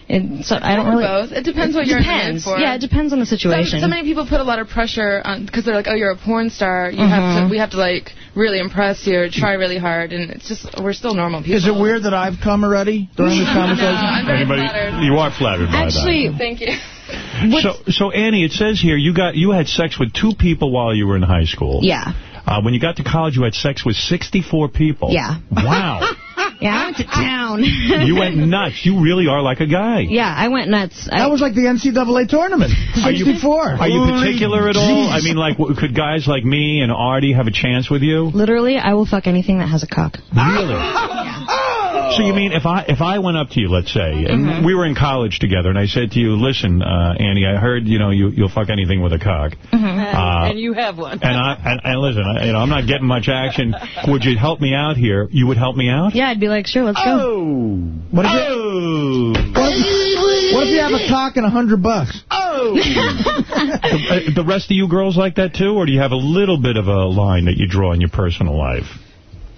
Speaker 72: It, so I don't really.
Speaker 70: Both. It depends what you're in the mood
Speaker 72: depends.
Speaker 70: for.
Speaker 72: Yeah, it depends on the situation.
Speaker 70: So, so many people put a lot of pressure on because they're like, oh, you're a porn star. You have to. We have to like really impress you, or try really hard, and it's just we're still normal people.
Speaker 4: Is it weird that I've come already during this [laughs] conversation?
Speaker 70: I'm very
Speaker 1: Anybody,
Speaker 70: flattered.
Speaker 1: you are flattered by
Speaker 72: Actually,
Speaker 70: Thank you.
Speaker 1: that. So, so Annie, it says here you got you had sex with two people while you were in high school.
Speaker 72: Yeah.
Speaker 1: Uh, when you got to college, you had sex with 64 people.
Speaker 72: Yeah.
Speaker 1: Wow. [laughs]
Speaker 72: Yeah, I went to town. [laughs]
Speaker 1: you went nuts. You really are like a guy.
Speaker 72: Yeah, I went nuts. I,
Speaker 4: That was like the NCAA tournament.
Speaker 1: Are you,
Speaker 4: 64.
Speaker 1: are you particular at all?
Speaker 4: jeez.
Speaker 1: I mean, like, could guys like me and Artie have a chance with you?
Speaker 72: Literally, I will fuck anything that has a cock.
Speaker 1: Really? [laughs] So you mean if I if I went up to you, let's say, and
Speaker 72: Mhm.
Speaker 1: we were in college together, and I said to you, listen, uh, Annie, I heard you know you you'll fuck anything with a cock, Uh,
Speaker 2: and you have one.
Speaker 1: and I and, and listen, I, you know I'm not getting much action. Would you help me out here? You would help me out?
Speaker 72: Yeah, I'd be like, sure, let's
Speaker 1: Oh.
Speaker 72: go.
Speaker 4: What if,
Speaker 1: Oh.
Speaker 4: you, what, if, what if you have a cock and a hundred bucks?
Speaker 1: Oh. the, uh, the rest of you girls like that too, or do you have a little bit of a line that you draw in your personal life?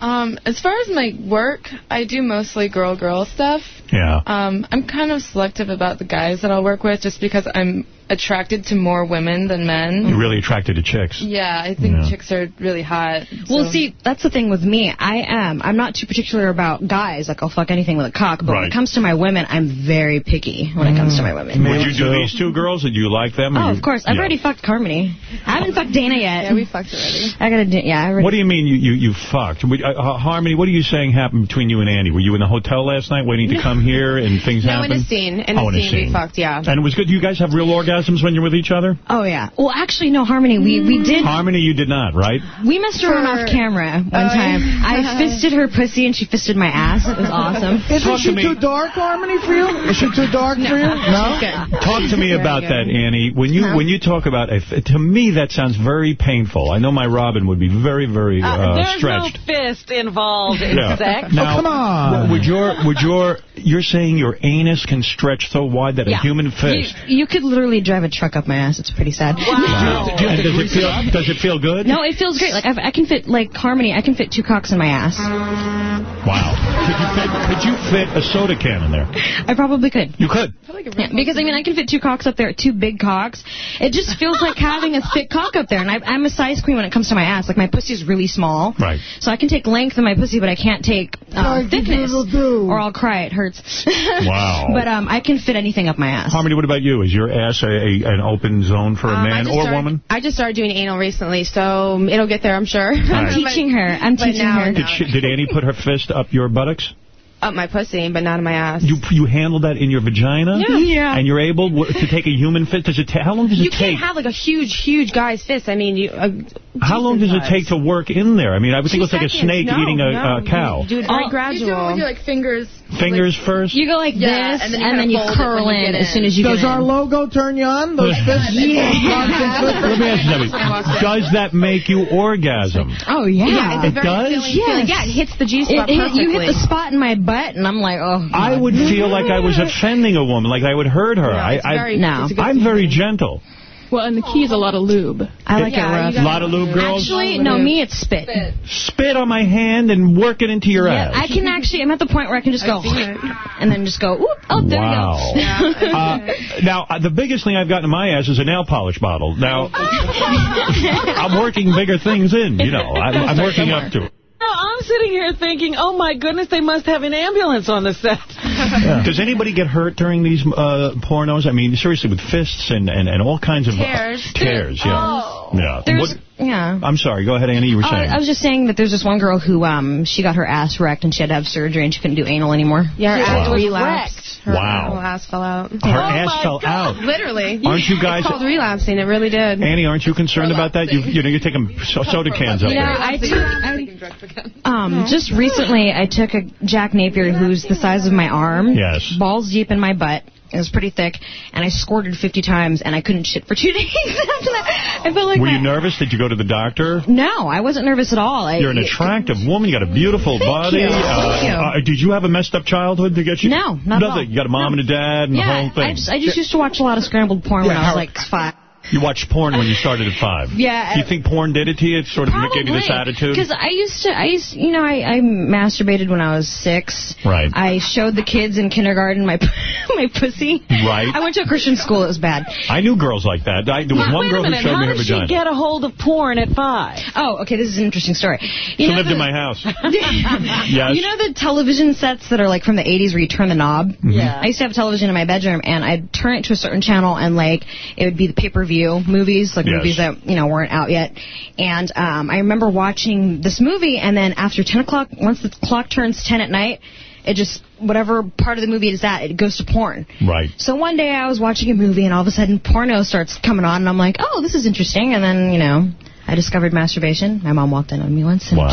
Speaker 70: Um, as far as my work, I do mostly girl-girl stuff.
Speaker 1: Yeah.
Speaker 70: Um, I'm kind of selective about the guys that I'll work with just because I'm attracted to more women than men.
Speaker 1: You're really attracted to chicks.
Speaker 70: Yeah, I think
Speaker 1: Yeah.
Speaker 70: chicks are really hot.
Speaker 72: Well,
Speaker 70: so-
Speaker 72: see, that's the thing with me. I am. I'm not too particular about guys. Like, I'll fuck anything with a cock. But when it comes to my women, I'm very picky when it comes to my women.
Speaker 1: Would you do these two girls? Did you like them?
Speaker 72: Oh,
Speaker 1: you-
Speaker 72: of course. I've
Speaker 1: Yeah.
Speaker 72: already fucked Harmony. I haven't fucked Dana yet.
Speaker 70: Yeah, we fucked already.
Speaker 72: I gotta do, yeah. I already,
Speaker 1: What do you mean you, you, you fucked? Would- Uh, uh, Harmony, what are you saying happened between you and Andy? Were you in the hotel last night waiting to [laughs] come here and things
Speaker 72: No,
Speaker 1: happened?
Speaker 72: in a scene. In
Speaker 1: oh,
Speaker 72: a
Speaker 1: in a
Speaker 72: scene we fucked, yeah.
Speaker 1: And it was good. Do you guys have real orgasms orgasms when you're with each other?
Speaker 72: Oh, yeah. Well, actually, no, Harmony, we, we did...
Speaker 1: Harmony, you did not, right?
Speaker 72: We messed around off camera one
Speaker 69: Oh,
Speaker 72: time. [laughs] I fisted her pussy and she fisted my ass. It was awesome. [laughs]
Speaker 4: Isn't she too dark, Harmony, for you? Is she too dark for you? No? [laughs]
Speaker 1: Talk to me about that, Annie. When you when you talk about it, to me that sounds very painful. I know my Robin would be very very uh,
Speaker 2: Uh, there's
Speaker 1: stretched.
Speaker 2: no fist involved in
Speaker 1: Yeah.
Speaker 2: sex.
Speaker 1: Now,
Speaker 4: Oh, come on.
Speaker 1: Would your would your you're saying your anus can stretch so wide that
Speaker 72: Yeah.
Speaker 1: a human fist?
Speaker 72: You, you could literally drive a truck up my ass. It's pretty sad. [laughs]
Speaker 1: And does it feel does it feel good?
Speaker 72: No, it feels great. Like I've, I can fit like Harmony. I can fit two cocks in my ass.
Speaker 1: Wow. Could you fit could you fit a soda can in there?
Speaker 72: I probably could.
Speaker 1: You could.
Speaker 72: Yeah, because I mean, I can fit two cocks up there, two big cocks. It just feels like having a thick cock up there, and I, I'm a size queen when it comes to my ass. Like my pussy is really small,
Speaker 1: Right.
Speaker 72: so I can take length in my pussy, but I can't take uh, thickness, or I'll cry. It hurts. [laughs]
Speaker 1: Wow.
Speaker 72: but um, I can fit anything up my ass.
Speaker 1: Harmony, what about you? Is your ass a, a an open zone for a
Speaker 69: Um,
Speaker 1: man or
Speaker 69: started-
Speaker 1: woman?
Speaker 69: I just started doing anal recently, so it'll get there, I'm sure.
Speaker 1: I'm [laughs]
Speaker 72: teaching her. I'm
Speaker 69: but
Speaker 72: teaching
Speaker 69: now,
Speaker 72: her.
Speaker 1: Did, she, did Annie put her fist up your buttocks?
Speaker 69: Up my pussy, but not in my ass.
Speaker 1: You you handle that in your vagina?
Speaker 69: Yeah. Yeah.
Speaker 1: And you're able to take a human fist? Does it ta- how long does it
Speaker 69: You
Speaker 1: take?
Speaker 69: can't have like a huge, huge guy's fist. I mean, you. Uh,
Speaker 1: How long does it take to work in there? I mean, I would think it was like a snake
Speaker 69: No,
Speaker 1: eating a,
Speaker 69: no.
Speaker 1: a cow.
Speaker 69: You do it very
Speaker 70: Oh,
Speaker 69: gradual.
Speaker 70: You do it with your like fingers.
Speaker 1: Fingers first?
Speaker 72: You go like
Speaker 70: Yeah,
Speaker 72: this,
Speaker 70: and then you
Speaker 72: and then you curl
Speaker 70: when you
Speaker 72: in as soon as you
Speaker 4: Does
Speaker 72: get
Speaker 4: our
Speaker 72: in.
Speaker 4: logo turn you on? Those fists?
Speaker 1: Let me ask you something. Does that make you orgasm?
Speaker 72: Oh, yeah.
Speaker 69: Yeah, it's
Speaker 1: It does?
Speaker 69: filling feeling. Yeah, it hits the G spot
Speaker 72: it,
Speaker 69: perfectly.
Speaker 72: you hit the spot in my butt, and I'm like, oh.
Speaker 1: I would feel like I was offending a woman, like I would hurt her. I,
Speaker 70: it's
Speaker 1: I,
Speaker 70: very- No. it's a good
Speaker 1: I'm very gentle.
Speaker 68: Well, and the key is a lot of lube.
Speaker 72: I like
Speaker 70: Yeah,
Speaker 72: it rough.
Speaker 1: A lot of lube girls?
Speaker 72: Actually, no, me it's spit.
Speaker 1: Spit on my hand and work it into your
Speaker 72: Yeah,
Speaker 1: ass.
Speaker 72: I can actually, I'm at the point where I can just go, [laughs] and then just go, oop, oh, there
Speaker 1: Wow.
Speaker 72: we go. [laughs]
Speaker 1: Uh, now, uh, the biggest thing I've gotten in my ass is a nail polish bottle. Now, [laughs] I'm working bigger things in, you know. I'm, I'm working up to it.
Speaker 2: No, I'm sitting here thinking, oh, my goodness, they must have an ambulance on the set. [laughs]
Speaker 1: Does anybody get hurt during these uh, pornos? I mean, seriously, with fists and, and, and all kinds of...
Speaker 72: Tears.
Speaker 1: tears, yeah.
Speaker 72: Oh.
Speaker 1: Yeah.
Speaker 72: There's,
Speaker 1: What-
Speaker 72: yeah.
Speaker 1: I'm sorry. Go ahead, Annie. You were
Speaker 72: Oh,
Speaker 1: saying.
Speaker 72: I was just saying that there's this one girl who um she got her ass wrecked and she had to have surgery and she couldn't do anal anymore.
Speaker 69: Yeah, her
Speaker 1: Wow.
Speaker 69: ass
Speaker 1: It was
Speaker 69: relapsed. Her
Speaker 1: Wow.
Speaker 69: whole ass fell out.
Speaker 1: Her ass fell out.
Speaker 69: Literally.
Speaker 1: Aren't you guys-
Speaker 69: It's called relapsing. It really did.
Speaker 1: Annie, aren't you concerned about that? You, you know, you're taking so- soda cans up
Speaker 72: Yeah,
Speaker 1: there.
Speaker 72: I took I, um just recently I took a Jack Napier who's the size of my arm.
Speaker 1: Yes.
Speaker 72: Balls deep in my butt. It was pretty thick, and I squirted 50 times, and I couldn't shit for two [laughs] days after that. I felt like
Speaker 1: Were
Speaker 72: my-
Speaker 1: you nervous? Did you go to the doctor?
Speaker 72: No, I wasn't nervous at all. I,
Speaker 1: You're an attractive woman. You got a beautiful body.
Speaker 72: you.
Speaker 1: Uh,
Speaker 72: Thank you.
Speaker 1: uh, did you have a messed up childhood to get you?
Speaker 72: No, not at all.
Speaker 1: Nothing. You got a mom and a dad and the
Speaker 72: Yeah,
Speaker 1: whole thing.
Speaker 72: I just, I just used to watch a lot of scrambled porn when I was like five.
Speaker 1: You watched porn when you started at five.
Speaker 72: Yeah.
Speaker 1: Do you think porn did it to you? It sort of gave you this attitude?
Speaker 72: Because I used to, I used, you know, I, I masturbated when I was six.
Speaker 1: Right.
Speaker 72: I showed the kids in kindergarten my [laughs] my pussy.
Speaker 1: Right.
Speaker 72: I went to a Christian school. It was bad.
Speaker 1: I knew girls like that. I, there was one girl
Speaker 72: a
Speaker 1: who showed me her vagina.
Speaker 72: How did she get
Speaker 2: a hold of porn at five.
Speaker 72: Oh, okay. This is an interesting story.
Speaker 1: she
Speaker 72: You know
Speaker 1: lived
Speaker 72: the,
Speaker 1: in my house. [laughs] yes.
Speaker 72: You know the television sets that are like from the 80s where you turn the knob?
Speaker 2: Yeah.
Speaker 72: I used to have a television in my bedroom, and I'd turn it to a certain channel, and like it would be the pay-per-view movies, like
Speaker 2: Yes.
Speaker 72: movies that you know weren't out yet. And um, I remember watching this movie, and then after 10 o'clock, once the clock turns 10 at night, it just whatever part of the movie it is at, it goes to porn.
Speaker 1: Right.
Speaker 72: So one day I was watching a movie, and all of a sudden porno starts coming on, and I'm like, oh, this is interesting. And then you know. I discovered masturbation. My mom walked in on me once. And
Speaker 1: Wow.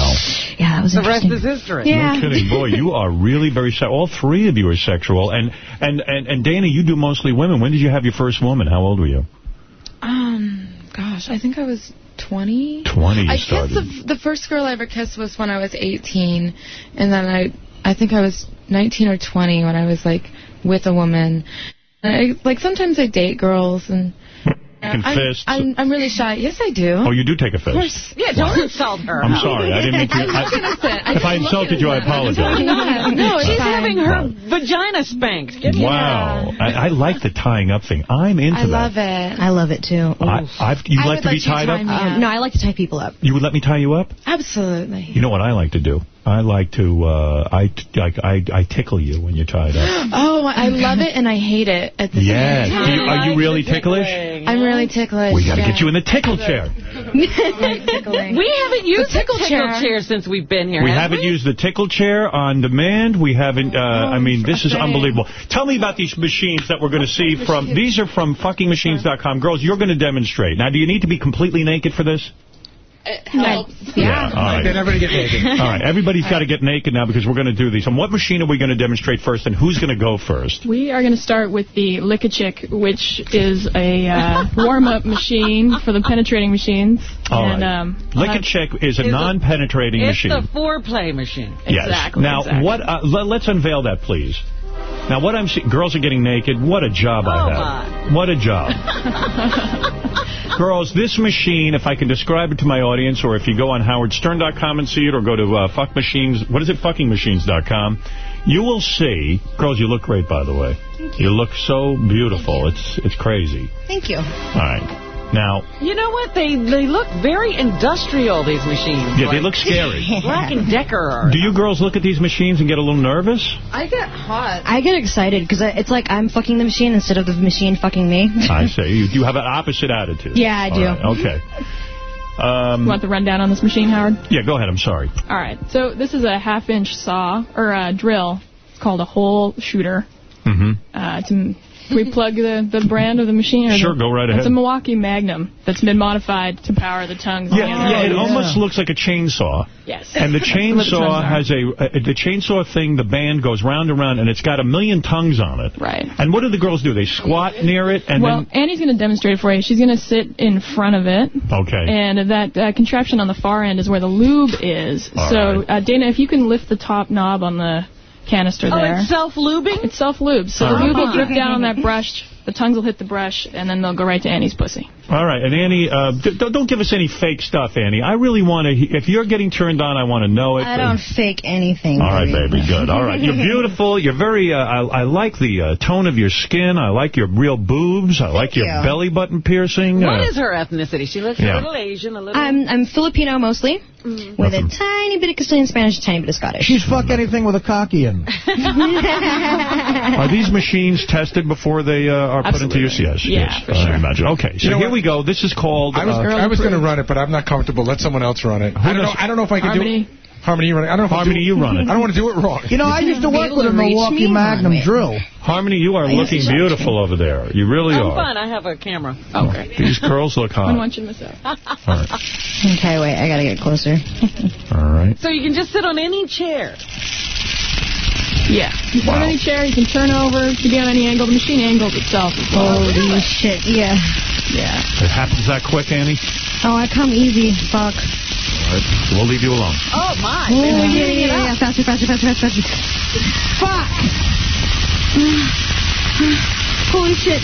Speaker 72: Yeah, that was
Speaker 2: The rest
Speaker 72: interesting.
Speaker 2: is history.
Speaker 72: Yeah.
Speaker 1: No kidding. Boy, you are really very se- All three of you are sexual. And, and, and, and Dana, you do mostly women. When did you have your first woman? How old were you?
Speaker 70: Um, gosh, I think I was 20.
Speaker 1: 20 you
Speaker 70: I
Speaker 1: started.
Speaker 70: kissed the, the first girl I ever kissed was when I was 18, and then I I think I was 19 or 20 when I was like with a woman. And I, like sometimes I date girls and.
Speaker 1: Taking
Speaker 70: I'm,
Speaker 1: fists.
Speaker 70: I'm, I'm really shy. Yes, I do.
Speaker 1: Oh, you do take a
Speaker 70: Of course.
Speaker 1: fist.
Speaker 2: Yeah, don't insult her.
Speaker 1: I'm sorry. I didn't mean to. [laughs]
Speaker 70: I look
Speaker 1: I-
Speaker 70: innocent. I
Speaker 1: if I insulted you, I apologize.
Speaker 70: I'm. No,
Speaker 2: She's
Speaker 70: fine.
Speaker 2: having her vagina spanked. Get
Speaker 1: Wow. I, I like the tying up thing. I'm into it.
Speaker 70: I
Speaker 1: that.
Speaker 70: love it.
Speaker 72: I love it too.
Speaker 1: I, I've, you
Speaker 70: I
Speaker 1: like to be
Speaker 70: like
Speaker 1: tied up?
Speaker 70: me
Speaker 72: Um, no, I like to tie people up.
Speaker 1: You would let me tie you up?
Speaker 70: Absolutely.
Speaker 1: You know what I like to do? I like to, uh, I, t- like, I, I tickle you when you're tied up. [gasps]
Speaker 70: Oh, I love it and I hate it at the
Speaker 1: Yes.
Speaker 70: same time.
Speaker 1: you, are you really ticklish?
Speaker 70: I'm really ticklish.
Speaker 1: We got to
Speaker 70: yeah.
Speaker 1: get you in the tickle [laughs] chair.
Speaker 2: We haven't used the
Speaker 70: tickle
Speaker 2: tickle,
Speaker 70: chair.
Speaker 2: chair. since we've been here.
Speaker 1: We
Speaker 2: have
Speaker 1: haven't
Speaker 2: we?
Speaker 1: used the tickle chair on demand. We haven't, uh, I mean, this is unbelievable. Tell me about these machines that we're going to see from, these are from fuckingmachines.com. Girls, you're going to demonstrate. Now, do you need to be completely naked for this?
Speaker 70: It helps.
Speaker 1: Yeah. All right.
Speaker 36: Then everybody get naked.
Speaker 1: All right, everybody's got to get naked now because we're going to do these. And what machine are we going to demonstrate first, and who's going to go first?
Speaker 68: We are going to start with the Lick a Chick, which is a uh, [laughs] warm-up machine for the penetrating machines.
Speaker 1: All
Speaker 68: and,
Speaker 1: right.
Speaker 68: um,
Speaker 1: Lick a Chick is a non-penetrating machine.
Speaker 2: It's
Speaker 1: machine.
Speaker 2: the foreplay machine.
Speaker 1: Yes.
Speaker 68: Exactly,
Speaker 1: Now,
Speaker 68: exactly.
Speaker 1: what? Uh, let's unveil that, please. Now, what I'm seeing, girls are getting naked. What a job
Speaker 2: Oh,
Speaker 1: I have. What a job. [laughs] Girls, this machine, if I can describe it to my audience, or if you go on howardstern.com and see it, or go to uh, fuck machines, what is it, fuckingmachines.com, you will see, girls, you look great, by the way.
Speaker 72: Thank
Speaker 1: You look so beautiful. It's it's crazy.
Speaker 72: Thank you.
Speaker 1: All right. Now,
Speaker 2: You know what? They they look very industrial, these machines.
Speaker 1: yeah, they look scary. [laughs]
Speaker 2: Black and Decker.
Speaker 1: Do you girls look at these machines and get a little nervous?
Speaker 70: I get hot.
Speaker 72: I get excited because it's like I'm fucking the machine instead of the machine fucking me.
Speaker 1: I [laughs] say. You, you have an opposite attitude.
Speaker 72: Yeah, I
Speaker 1: All
Speaker 72: do.
Speaker 1: right, okay. [laughs] Um,
Speaker 68: you want the rundown on this machine, Howard?
Speaker 1: yeah, go ahead. I'm sorry.
Speaker 68: All right. So this is a half-inch saw, or a drill. It's called a hole shooter.
Speaker 1: Mm-hmm.
Speaker 68: Uh, to we plug the, the brand of the machine? Or
Speaker 1: Sure,
Speaker 68: the-
Speaker 1: go right ahead.
Speaker 68: It's a Milwaukee Magnum that's been modified to power the tongues.
Speaker 1: Yeah,
Speaker 68: the
Speaker 1: yeah, it
Speaker 68: end.
Speaker 1: almost looks like a chainsaw.
Speaker 68: Yes.
Speaker 1: And the [laughs]
Speaker 68: That's the
Speaker 1: chainsaw has a, uh, the chainsaw thing, the band goes round and round, and it's got a million tongues on it.
Speaker 68: Right.
Speaker 1: And what do the girls do? They squat near it, and
Speaker 68: well, Annie's going to demonstrate it for you. She's going to sit in front of it.
Speaker 1: Okay.
Speaker 68: And that uh, contraption on the far end is where the lube is.
Speaker 1: All
Speaker 68: so,
Speaker 1: right.
Speaker 68: uh, Dana, if you can lift the top knob on the canister
Speaker 2: Oh,
Speaker 68: there.
Speaker 2: it's self-lubing?
Speaker 68: It's self-lube. So the lube will drip down on that brush, the tongues will hit the brush, and then they'll go right to Annie's pussy.
Speaker 1: All right, and Annie, uh, d- don't don't give us any fake stuff, Annie. I really want to, if you're getting turned on, I want to know it.
Speaker 72: I don't fake anything.
Speaker 1: All right,
Speaker 72: baby.
Speaker 1: baby, good. All right, you're [laughs] beautiful. You're very. Uh, I, I like the uh, tone of your skin. I like your real boobs. I like your
Speaker 72: you.
Speaker 1: belly button piercing.
Speaker 2: What
Speaker 1: uh,
Speaker 2: is her ethnicity? She looks
Speaker 1: Yeah.
Speaker 2: a little Asian, a little...
Speaker 72: I'm I'm Filipino mostly, with a tiny bit of Castilian Spanish, a tiny bit of Scottish.
Speaker 4: She's fuck anything with a cocky in. [laughs]
Speaker 1: Are these machines tested before they uh, are put into use? Yes.
Speaker 2: Yeah,
Speaker 1: yes.
Speaker 2: for
Speaker 1: I
Speaker 2: sure.
Speaker 1: imagine. Okay, so
Speaker 36: You know
Speaker 1: here
Speaker 36: what?
Speaker 1: we go. This is called.
Speaker 36: I was
Speaker 1: uh,
Speaker 36: was going to run it, but I'm not comfortable. Let someone else run it. I don't know. I don't know if I can
Speaker 68: Harmony.
Speaker 36: do it. Harmony, you run it. [laughs] I don't know if
Speaker 1: Harmony, you run it.
Speaker 36: I don't want to do it wrong.
Speaker 4: You know, I [laughs] used to work with a Milwaukee? Magnum drill.
Speaker 1: Harmony, you are looking beautiful over there. You really
Speaker 2: I'm
Speaker 1: are.
Speaker 2: fine. I have a camera.
Speaker 68: Okay.
Speaker 1: These curls look
Speaker 68: I
Speaker 1: hot.
Speaker 68: want you to miss out.
Speaker 1: All right.
Speaker 72: Okay, wait, I gotta get closer. [laughs]
Speaker 1: All right.
Speaker 2: So you can just sit on any chair.
Speaker 68: Yeah. You put it on any chair, you can turn over, you can be on any angle. The machine angles itself as well.
Speaker 72: Holy shit, yeah.
Speaker 68: Yeah.
Speaker 1: It happens that quick, Annie?
Speaker 72: Oh, I come easy. Fuck.
Speaker 1: All right. So we'll leave you alone.
Speaker 2: Oh, my.
Speaker 72: Oh,
Speaker 2: They're
Speaker 72: yeah, yeah, yeah, yeah. Faster, faster, faster, faster, faster. Fuck. Holy shit.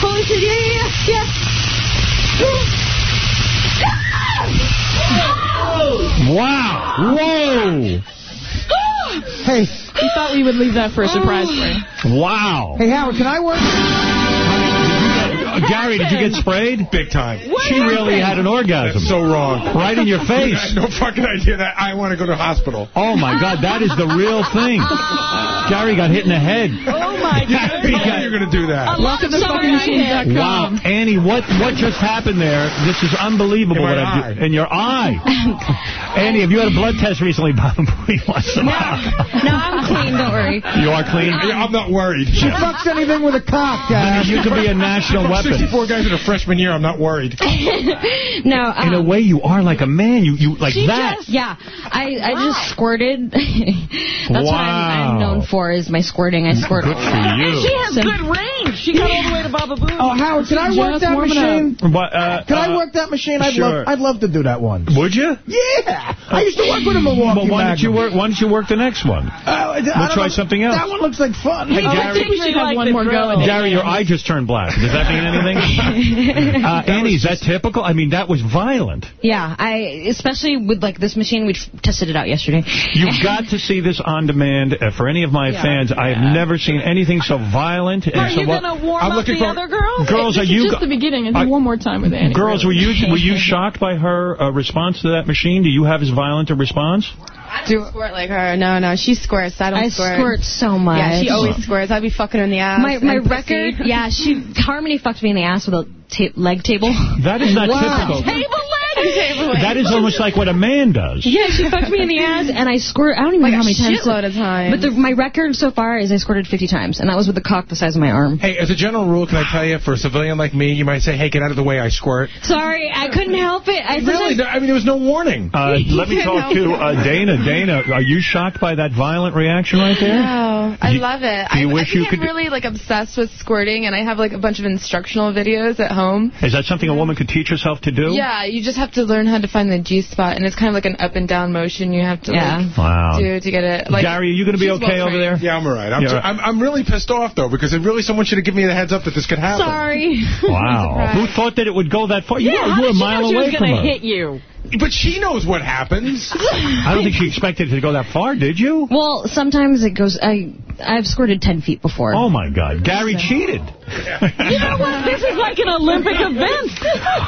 Speaker 72: Holy shit, yeah, yeah, yeah, yeah.
Speaker 1: Wow. Whoa.
Speaker 4: Hey,
Speaker 68: We thought we would leave that for a surprise oh. for you.
Speaker 1: Wow.
Speaker 4: hey, Howard, can I work?
Speaker 1: Uh, [laughs] Gary, did you get sprayed?
Speaker 36: Big time.
Speaker 1: What She really had an orgasm.
Speaker 36: That's so wrong.
Speaker 1: Right in your [laughs]
Speaker 36: I
Speaker 1: face.
Speaker 36: no fucking idea that I want to go to hospital.
Speaker 1: Oh, my God. That is the real thing. Gary got hit in the head.
Speaker 2: Oh, my
Speaker 36: I
Speaker 2: God.
Speaker 36: knew you were going to do that.
Speaker 68: Welcome to fuckingmachines.com.
Speaker 1: Wow. Annie, what what just happened there? This is unbelievable.
Speaker 36: In
Speaker 1: what I
Speaker 36: eye.
Speaker 1: do- in your eye. [laughs] Annie, have you had a blood test recently? Baba Booey wants to know.
Speaker 72: No, I'm clean, don't worry.
Speaker 1: You are clean?
Speaker 36: Yeah, I'm not worried.
Speaker 4: She fucks anything with a cock,
Speaker 1: I
Speaker 4: guys.
Speaker 1: mean, you could be a national weapon.
Speaker 36: 64 guys in a freshman year. I'm not worried. [laughs]
Speaker 72: No, um,
Speaker 1: In a way, you are like a man. You you like
Speaker 72: She
Speaker 1: that.
Speaker 72: just- yeah, I, I just squirted. [laughs] That's what I'm, I'm known for is my squirting. I squirt.
Speaker 1: Good for you. [laughs]
Speaker 2: She has good range. She got all the way to Baba Boo.
Speaker 4: Oh, Howard, can I work that machine?
Speaker 1: What, uh,
Speaker 4: Can I
Speaker 1: uh,
Speaker 4: work that machine? I'd
Speaker 1: sure.
Speaker 4: love, I'd love to do that one.
Speaker 1: Would you?
Speaker 4: Yeah, I used to work with him a Milwaukee
Speaker 1: Well, why don't you work? Why don't you work the next one?
Speaker 4: Uh, I
Speaker 1: We'll try
Speaker 4: know.
Speaker 1: something else.
Speaker 4: That one looks like fun.
Speaker 1: Hey,
Speaker 68: Oh, I think we should have one more go.
Speaker 1: Gary, your eye just turned black. Does that mean anything? [laughs] uh, Annie, is that typical? I mean, that was violent.
Speaker 72: Yeah, I especially with like this machine. We tested it out yesterday.
Speaker 1: You've got to see this on demand. Uh, for any of my
Speaker 72: Yeah.
Speaker 1: fans, I have never seen anything so violent. And
Speaker 2: Are
Speaker 1: so
Speaker 2: you going to warm
Speaker 36: I'm
Speaker 2: up the
Speaker 36: for-
Speaker 2: other girls?
Speaker 1: Girls, are
Speaker 68: This is
Speaker 1: you
Speaker 68: just the beginning. I
Speaker 1: I-
Speaker 68: one more time with Annie.
Speaker 1: girls were you were you [laughs] shocked by her uh, response to that machine? Do you have as violent a response?
Speaker 70: I don't squirt like her. No, no, she squirts.
Speaker 69: I don't
Speaker 72: I
Speaker 69: squirt.
Speaker 72: squirt so much.
Speaker 69: Yeah, she always squirts. I'd be fucking her in the ass.
Speaker 72: My my record, yeah, she Harmony fucked me in the ass with a ta leg table.
Speaker 1: That is not
Speaker 72: Wow.
Speaker 1: typical.
Speaker 72: Table
Speaker 1: That is almost like what a man does.
Speaker 72: Yeah, she fucked me in the ass, and I squirt. I don't even
Speaker 69: Like
Speaker 72: know how many times.
Speaker 69: shitload of times.
Speaker 72: But the, my record so far is I squirted 50 times, and that was with a cock the size of my arm.
Speaker 36: Hey, as a general rule, can I tell you, for a civilian like me, you might say, hey, get out of the way, I squirt.
Speaker 72: Sorry, I couldn't help it. I
Speaker 36: Really? I mean, there was no warning.
Speaker 1: Uh, [laughs] let me talk to uh, Dana. Dana, are you shocked by that violent reaction right there?
Speaker 70: No, I
Speaker 1: You-
Speaker 70: love it.
Speaker 1: do you
Speaker 70: I,
Speaker 1: wish
Speaker 70: I
Speaker 1: you could-
Speaker 70: I'm really like obsessed with squirting, and I have like a bunch of instructional videos at home.
Speaker 1: Is that something a woman could teach herself to do?
Speaker 70: Yeah, you just have to learn how to find the G spot, and it's kind of like an up and down motion you have to
Speaker 36: Yeah.
Speaker 70: like
Speaker 1: Wow.
Speaker 70: do to get it. Like,
Speaker 1: Gary, are you going to be okay over
Speaker 70: well-trained.
Speaker 1: there?
Speaker 36: Yeah, I'm all right. I'm,
Speaker 1: You're
Speaker 36: ju-
Speaker 1: right.
Speaker 36: I'm, I'm really pissed off, though, because it really someone should have given me the heads up that this could happen.
Speaker 72: Sorry. [laughs]
Speaker 1: Wow. Who thought that it would go that far? You
Speaker 36: Yeah,
Speaker 1: were, you were
Speaker 36: did
Speaker 1: a
Speaker 36: she
Speaker 1: mile
Speaker 36: know she was
Speaker 1: away from
Speaker 36: gonna hit
Speaker 2: you.
Speaker 36: But she knows what happens. [laughs]
Speaker 1: I don't think she expected it to go that far, did you?
Speaker 72: Well, sometimes it goes. I I've squirted 10 feet before.
Speaker 1: Oh, my God. Gary cheated. [laughs]
Speaker 2: You know what? This is like an Olympic event.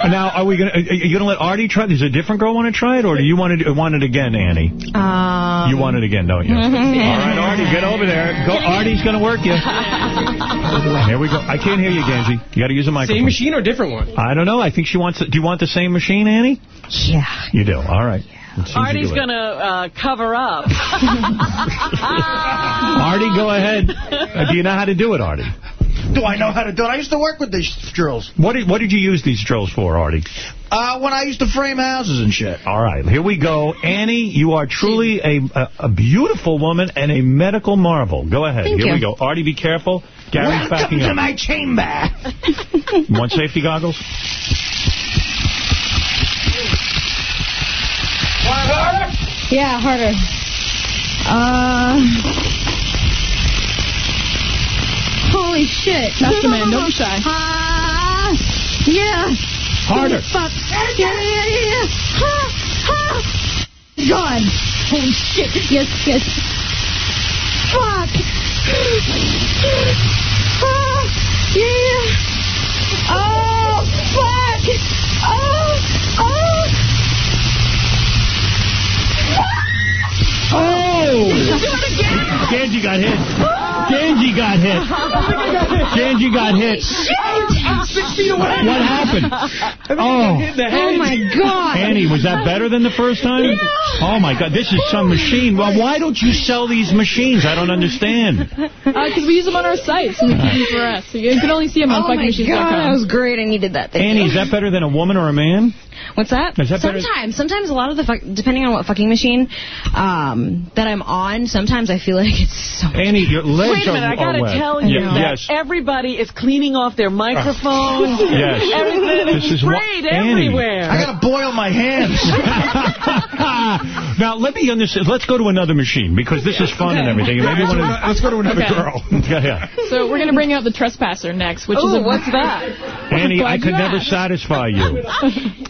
Speaker 2: [laughs]
Speaker 1: Now, are we going to, are you going to let Artie try? Does a different girl want to try it, or do you want to want it again, Annie?
Speaker 72: Um,
Speaker 1: you want it again, don't you? All right, Artie, get over there. Go, Artie's going to work you. Here we go. I can't hear you, Ganji. You got to use a microphone.
Speaker 73: Same machine or different one?
Speaker 1: I don't know. I think she wants. Do you want the same machine, Annie?
Speaker 72: Yeah.
Speaker 1: You do. All right. Let's see if you
Speaker 2: Artie's
Speaker 1: do it.
Speaker 2: going to uh, cover up. [laughs]
Speaker 1: Artie, go ahead. Uh, do you know how to do it, Artie?
Speaker 4: Do I know how to do it? I used to work with these drills.
Speaker 1: What did What did you use these drills for, Artie?
Speaker 4: Uh, when I used to frame houses and shit.
Speaker 1: All right, here we go. Annie, you are truly a, a, a beautiful woman and a medical marvel. Go ahead.
Speaker 4: Thank
Speaker 1: here we go. Artie, be careful. Gary's
Speaker 4: Welcome
Speaker 1: backing
Speaker 4: to my chamber.
Speaker 1: You want safety goggles? [laughs]
Speaker 72: Yeah, harder. Uh. Holy shit.
Speaker 68: Faster, man. Don't be shy. [laughs]
Speaker 72: Ah, yeah.
Speaker 1: Harder.
Speaker 72: Fuck. Yeah, yeah, yeah, yeah. Ha, ha. God. Holy shit. Yes, yes. Fuck. Ah, yeah. Oh, fuck. Oh, oh.
Speaker 1: Oh! Ganji got hit. Ganji got hit. Ganji got hit.
Speaker 4: I'm six feet away.
Speaker 1: What happened? Oh.
Speaker 72: Oh, my God.
Speaker 1: Annie, was that better than the first time? Oh, my God. This is some machine. Well, why don't you sell these machines? I don't understand.
Speaker 68: Because we use them on our site, so we keep them for us. You can only see them on
Speaker 72: Oh, my God. That was great. I needed that. Thank
Speaker 1: Annie,
Speaker 72: you.
Speaker 1: is that better than a woman or a man?
Speaker 72: What's that?
Speaker 1: Is that better-
Speaker 72: sometimes, sometimes a lot of the fuck, depending on what fucking machine um, that I'm on, sometimes I feel like it's so.
Speaker 1: Annie, your legs
Speaker 2: Wait a minute,
Speaker 1: are,
Speaker 2: I got to
Speaker 1: wet.
Speaker 2: tell you
Speaker 1: Yeah,
Speaker 2: that
Speaker 1: yes.
Speaker 2: everybody is cleaning off their microphones. [laughs]
Speaker 1: Yes.
Speaker 2: Everything
Speaker 1: This
Speaker 2: is
Speaker 1: is
Speaker 2: sprayed everywhere.
Speaker 4: I gotta boil my hands. [laughs]
Speaker 1: now, let me understand. Let's go to another machine, because this is fun and everything. Maybe
Speaker 36: Let's
Speaker 1: one
Speaker 36: go
Speaker 1: of
Speaker 36: to- let's go to another
Speaker 68: Okay.
Speaker 36: girl. [laughs]
Speaker 1: yeah, yeah.
Speaker 68: So we're going to bring out the trespasser next, which is a...
Speaker 2: what's that?
Speaker 1: Annie, I could never
Speaker 68: asked.
Speaker 1: satisfy you.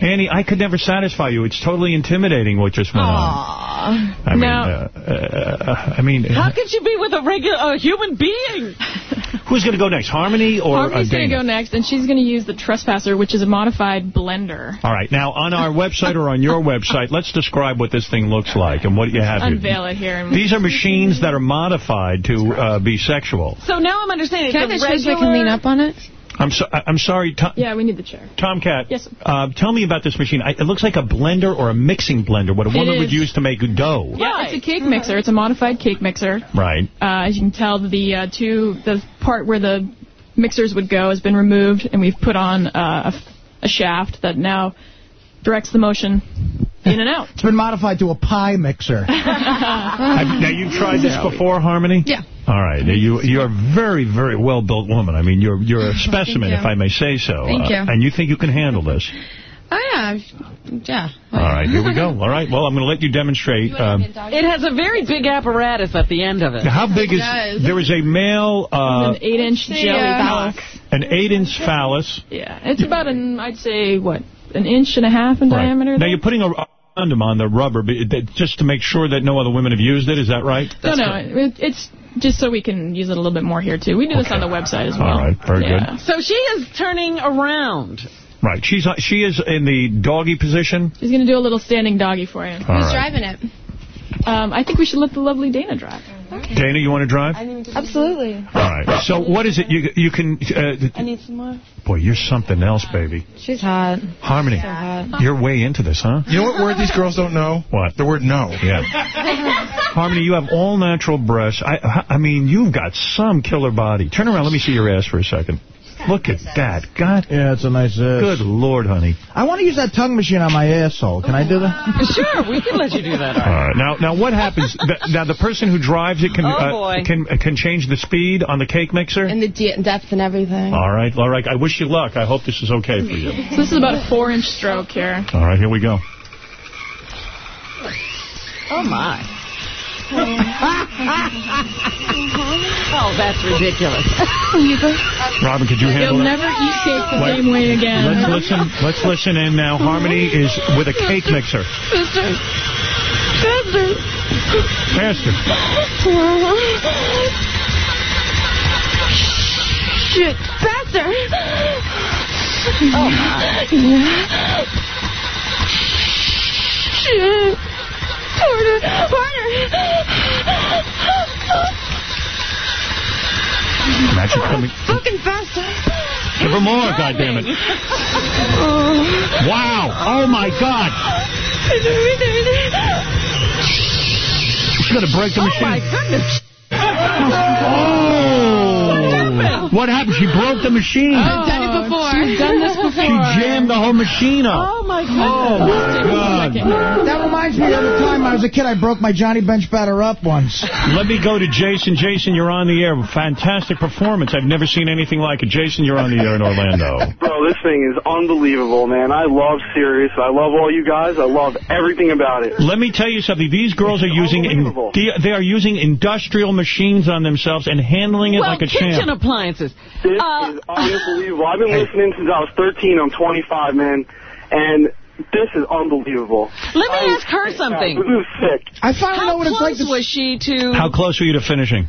Speaker 1: Annie, I could never satisfy you. It's totally intimidating what just went on. I mean,
Speaker 68: Now-
Speaker 1: uh, uh, I mean,
Speaker 2: How could you be with a regular a human being? [laughs]
Speaker 1: who's going to go next, Harmony or uh,
Speaker 68: Harmony's going to go next, and she's going to use the trespasser, which is a modified blender.
Speaker 1: All right. Now, on our website or on your website, let's describe what this thing looks like and what you have here.
Speaker 68: Unveil it here.
Speaker 1: These are machines that are modified to uh, be sexual.
Speaker 2: So now I'm understanding.
Speaker 70: Can I
Speaker 2: it's
Speaker 70: have
Speaker 2: a
Speaker 70: the chair so I can lean up on it?
Speaker 1: I'm so, I- I'm sorry, Tom,
Speaker 68: Yeah, we need the chair.
Speaker 1: Tomcat.
Speaker 68: Yes.
Speaker 1: Uh, tell me about this machine. I, it looks like a blender or a mixing blender, what a
Speaker 68: It
Speaker 1: woman would use to make dough.
Speaker 68: Yeah, it's a cake mixer. It's a modified cake mixer.
Speaker 1: Right.
Speaker 68: Uh, as you can tell, the uh, two the part where the mixers would go has been removed, and we've put on uh, a, f- a shaft that now directs the motion [laughs] in and out.
Speaker 4: It's been modified to a pie mixer. [laughs]
Speaker 1: Have, now, you've tried this before, Harmony?
Speaker 70: Yeah.
Speaker 1: All right. Now, You, you're a very, very well-built woman. I mean, you're you're a specimen,
Speaker 70: you.
Speaker 1: if I may say so. Uh,
Speaker 70: Thank you.
Speaker 1: And you think you can handle this.
Speaker 70: Oh, yeah. Yeah.
Speaker 1: All right, here we go. All right, well, I'm going to let you demonstrate. Um,
Speaker 2: It has a very big apparatus at the end of it.
Speaker 1: how big is...
Speaker 70: does.
Speaker 1: There is a male, uh,
Speaker 68: an eight-inch jelly
Speaker 70: Yeah.
Speaker 68: phallus.
Speaker 1: an 8-inch phallus.
Speaker 68: Yeah, it's about an I'd say what an inch and a half in
Speaker 1: Right.
Speaker 68: diameter.
Speaker 1: Now,
Speaker 68: there.
Speaker 1: you're putting a condom on the rubber just to make sure that no other women have used it. Is that right?
Speaker 68: no, no, it, it's just so we can use it a little bit more here too. We do this on the website as well.
Speaker 1: All right, very
Speaker 68: Yeah.
Speaker 1: good.
Speaker 2: So she is turning around.
Speaker 1: Right, she's uh, she is in the doggy position.
Speaker 68: She's gonna do a little standing doggy for you.
Speaker 1: All
Speaker 70: Who's
Speaker 1: right.
Speaker 70: driving it?
Speaker 68: Um, I think we should let the lovely Dana drive.
Speaker 70: Okay.
Speaker 1: Dana, you want to drive?
Speaker 69: Absolutely.
Speaker 1: All right. So what is it? You you can. Uh,
Speaker 69: I need some more.
Speaker 1: boy, you're something else, baby.
Speaker 69: She's hot.
Speaker 1: Harmony,
Speaker 69: So hot.
Speaker 1: you're way into this, huh?
Speaker 36: You know what word these girls don't know?
Speaker 1: What?
Speaker 36: The word no.
Speaker 1: Yeah. Harmony, you have all natural breasts. I I mean, you've got some killer body. Turn around. Let me see your ass for a second. Look at that. God.
Speaker 4: Yeah, it's a nice ass.
Speaker 1: Good Lord, honey.
Speaker 4: I want to use that tongue machine on my asshole. Can I do that? [laughs]
Speaker 2: Sure, we can let you do that.
Speaker 1: All right. Now, now what happens? th- now, the person who drives it can
Speaker 69: Oh,
Speaker 1: uh, can uh, can change the speed on the cake mixer.
Speaker 69: And the de- depth and everything.
Speaker 1: All right, all right. I wish you luck. I hope this is okay for you.
Speaker 68: So this is about a four-inch stroke here.
Speaker 1: All right, here we go.
Speaker 2: Oh, my. Oh, that's ridiculous.
Speaker 1: Robin, could you handle
Speaker 68: You'll
Speaker 1: it?
Speaker 68: never eat cake the
Speaker 1: Wait.
Speaker 68: same way again.
Speaker 1: Let's listen. Let's listen in now. Harmony is with a cake mixer.
Speaker 74: Sister. Sister.
Speaker 1: Faster.
Speaker 74: Shit. Faster.
Speaker 2: Oh, my.
Speaker 74: Yeah. Shit. Harder. Harder.
Speaker 1: Magic oh, coming.
Speaker 74: Fucking faster.
Speaker 1: Give her more, goddammit. Wow. Oh, my God. She's going to break the oh, machine.
Speaker 2: Oh, my goodness.
Speaker 1: Oh. [laughs] What happened? She broke the machine.
Speaker 69: I've done it before.
Speaker 68: She's done this [laughs] before.
Speaker 1: She jammed the whole machine up.
Speaker 2: Oh, my goodness.
Speaker 1: Oh, my God.
Speaker 4: That reminds me of the time I was a kid, I broke my Johnny Bench batter up once.
Speaker 1: Let me go to Jason. Jason, you're on the air. Fantastic performance. I've never seen anything like it. Jason, you're on the air in Orlando.
Speaker 42: Bro, this thing is unbelievable, man. I love Sirius. I love all you guys. I love everything about it.
Speaker 1: Let me tell you something. These girls are using in, they they are using industrial machines on themselves and handling it
Speaker 2: well,
Speaker 1: like a champ.
Speaker 2: Well, kitchen
Speaker 1: champ.
Speaker 2: Appliances.
Speaker 42: This
Speaker 2: Uh,
Speaker 42: is unbelievable. I've been listening since I was 13. I'm 25, man. And this is unbelievable.
Speaker 2: Let me
Speaker 42: I-
Speaker 2: ask her something.
Speaker 42: This is sick.
Speaker 4: I finally
Speaker 2: How
Speaker 4: know what it's like
Speaker 2: close was she to...
Speaker 1: How close were you to finishing?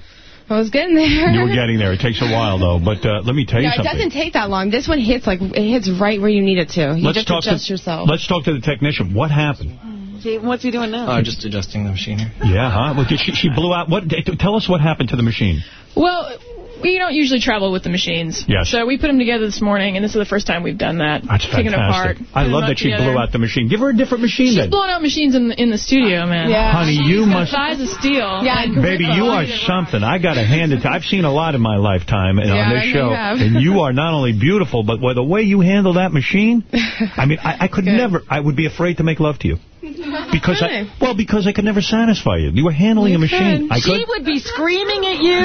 Speaker 69: I was getting there.
Speaker 1: You were getting there. It takes a while, though. But uh, let me tell you
Speaker 69: Yeah, it doesn't take that long. This one hits like it hits right where you need it to. You
Speaker 1: Let's
Speaker 69: just
Speaker 1: talk
Speaker 69: adjust
Speaker 1: to
Speaker 69: yourself.
Speaker 1: Let's talk to the technician. What happened?
Speaker 2: What's he doing now?
Speaker 75: Uh, just adjusting the machine here.
Speaker 1: Yeah, huh? Well, did she, she blew out. What? Tell us what happened to the machine.
Speaker 68: Well, we don't usually travel with the machines.
Speaker 1: Yes.
Speaker 68: So we put them together this morning, and this is the first time we've done that.
Speaker 1: That's
Speaker 68: Taken apart.
Speaker 1: fantastic. I love that she
Speaker 68: together.
Speaker 1: blew out the machine. Give her a different machine
Speaker 68: She's
Speaker 1: then.
Speaker 68: blowing out machines in the, in the studio, man.
Speaker 69: Yeah.
Speaker 1: Honey, you
Speaker 68: got
Speaker 1: must-
Speaker 68: thighs of steel.
Speaker 69: Yeah,
Speaker 68: And
Speaker 1: Baby, you are something. I got to hand it to I've seen a lot in my lifetime and
Speaker 69: Yeah,
Speaker 1: on this
Speaker 69: know
Speaker 1: show.
Speaker 69: have.
Speaker 1: And you are not only beautiful, but with the way you handle that machine, I mean, I, I could never, I would be afraid to make love to you. Because I, well, because I could never satisfy you. You were handling a machine. I
Speaker 2: She
Speaker 1: could.
Speaker 2: would be screaming at you.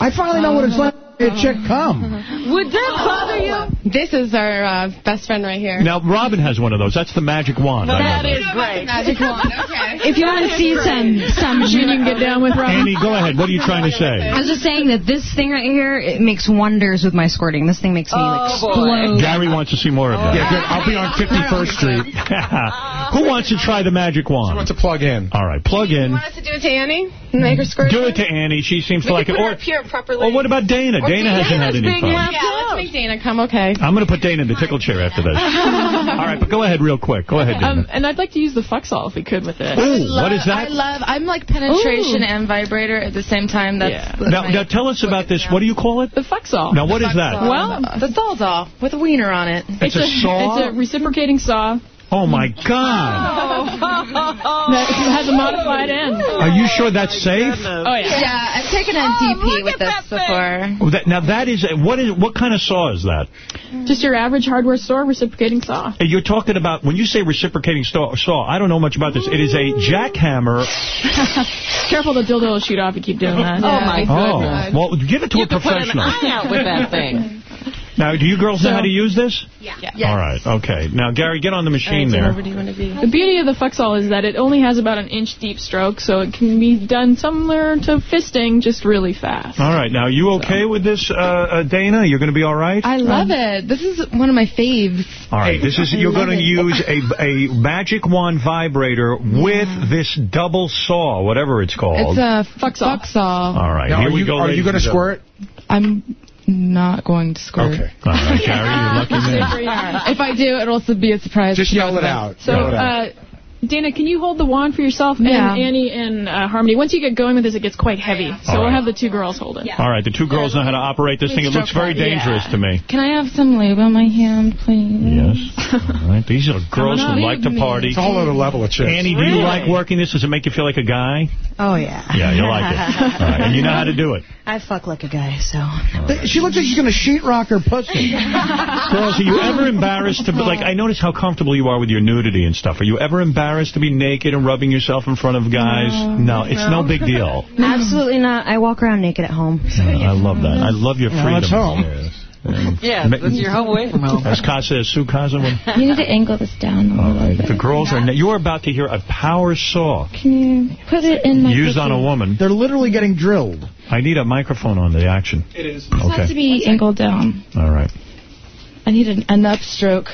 Speaker 4: I finally know what it's like to a chick come. [laughs]
Speaker 2: Would that bother you?
Speaker 69: This is our uh, best friend right here.
Speaker 1: Now, Robin has one of those. That's the magic wand. I know
Speaker 2: That
Speaker 1: that.
Speaker 2: is great.
Speaker 69: Magic wand. Okay.
Speaker 72: If you want to see some some [laughs]
Speaker 68: machine you can get down with, Robin.
Speaker 1: Annie, go ahead. What are you trying to say?
Speaker 72: I was just saying that this thing right here, it makes wonders with my squirting. This thing makes me
Speaker 2: Oh,
Speaker 72: explode.
Speaker 1: Gary wants to see more of that.
Speaker 36: Yeah, good. I'll be on 51st Street. [laughs]
Speaker 1: Who wants to try the magic wand?
Speaker 36: Who wants to plug in?
Speaker 1: All right, plug in.
Speaker 69: Want us to do it to Annie? Make her squirt?
Speaker 1: Do it to Annie. She seems
Speaker 69: We
Speaker 1: to like it.
Speaker 69: put
Speaker 1: Or,
Speaker 69: her up here properly.
Speaker 1: or what about Dana?
Speaker 69: Or
Speaker 1: Dana hasn't had any fun.
Speaker 69: Yeah, let's make Dana come. Okay.
Speaker 1: I'm going to put Dana in the tickle chair after this. [laughs] All right, but go ahead real quick. Go ahead, Dana.
Speaker 68: Um, and I'd like to use the Fuxall if we could with it.
Speaker 1: Ooh, what is that?
Speaker 70: I love, I'm like penetration
Speaker 68: Ooh.
Speaker 70: and vibrator at the same time. That's
Speaker 68: Yeah.
Speaker 70: that's
Speaker 1: Now, now tell us about this. What do you call it?
Speaker 68: The Fuxall.
Speaker 1: Now, what is that?
Speaker 68: Well,
Speaker 70: the doll doll with a wiener on it.
Speaker 1: It's a saw?
Speaker 68: It's a reciprocating saw
Speaker 1: Oh, my God. [laughs]
Speaker 68: that has a modified end.
Speaker 1: Are you sure that's safe?
Speaker 68: Oh, yeah.
Speaker 70: Yeah, I've taken oh, a DP with this before.
Speaker 1: Oh, that, now, that is, what is, what kind of saw is that?
Speaker 68: Just your average hardware store reciprocating saw.
Speaker 1: Hey, You're talking about, when you say reciprocating saw, saw, I don't know much about this. It is a jackhammer. [laughs]
Speaker 68: Careful, the dildo will shoot off if you keep doing that.
Speaker 2: Oh, my
Speaker 1: Oh, well, give it to
Speaker 2: You
Speaker 1: a
Speaker 2: could put an eye out with that thing. [laughs]
Speaker 1: Now, do you girls know
Speaker 68: So-
Speaker 1: how to use this?
Speaker 70: Yeah. yeah.
Speaker 1: All right, okay. Now, Gary, get on the machine there.
Speaker 70: Where do you want to be?
Speaker 68: The beauty of the Fuxall is that it only has about an inch deep stroke, so it can be done similar to fisting, just really fast.
Speaker 1: All right, now, you okay with this, uh, uh, Dana? You're going to be all right?
Speaker 70: I love it. This is one of my faves.
Speaker 1: All right, this is you're going to use a a magic wand vibrator with this double saw, whatever it's called.
Speaker 70: It's a Fuxall.
Speaker 1: All right,
Speaker 36: Now,
Speaker 1: here
Speaker 36: are
Speaker 1: we
Speaker 36: you,
Speaker 1: go.
Speaker 36: Are you going to squirt?
Speaker 70: I'm not going to squirt.
Speaker 36: Okay.
Speaker 1: All right, Gary, you're [laughs] lucky man.
Speaker 70: if I do, it'll also be a surprise.
Speaker 36: Just yell it out.
Speaker 68: So,
Speaker 36: Yell it out.
Speaker 68: uh, Dana, can you hold the wand for yourself
Speaker 70: Yeah.
Speaker 68: and Annie and uh, Harmony? Once you get going with this, it gets quite heavy. So
Speaker 1: All
Speaker 68: we'll have the two girls hold it.
Speaker 1: All right, the two girls know how to operate this thing. It looks very dangerous to me.
Speaker 70: Can I have some lube on my hand, please?
Speaker 1: Yes. All right. These are girls who like to party.
Speaker 36: It's a whole other level of chicks.
Speaker 1: Annie, do you like working this? Does it make you feel like a guy?
Speaker 72: Oh, yeah.
Speaker 1: Yeah, you like it. All right. And you know how to do it. [laughs]
Speaker 72: I fuck like a guy, so.
Speaker 4: She looks like she's going to sheetrock her pussy. [laughs]
Speaker 1: Girls, are you ever embarrassed to be, like, I notice how comfortable you are with your nudity and stuff. Are you ever embarrassed to be naked and rubbing yourself in front of guys? No, it's no, big deal. [laughs]
Speaker 72: Absolutely not. I walk around naked at home. So.
Speaker 1: I love that. I love your freedom.
Speaker 72: that's home.
Speaker 1: Yes.
Speaker 2: Yeah,
Speaker 1: ma-
Speaker 2: that's your home away from home.
Speaker 1: As Casa is Sue Casa.
Speaker 70: You need to angle this down a
Speaker 1: All
Speaker 70: little
Speaker 1: right.
Speaker 70: bit.
Speaker 1: The girls are. You're about to hear a power saw
Speaker 70: Can you put it in my
Speaker 1: used on a woman.
Speaker 4: They're literally getting drilled.
Speaker 1: I need a microphone on the action.
Speaker 70: It is. It has to be angled down.
Speaker 1: All right.
Speaker 70: I need an, an upstroke.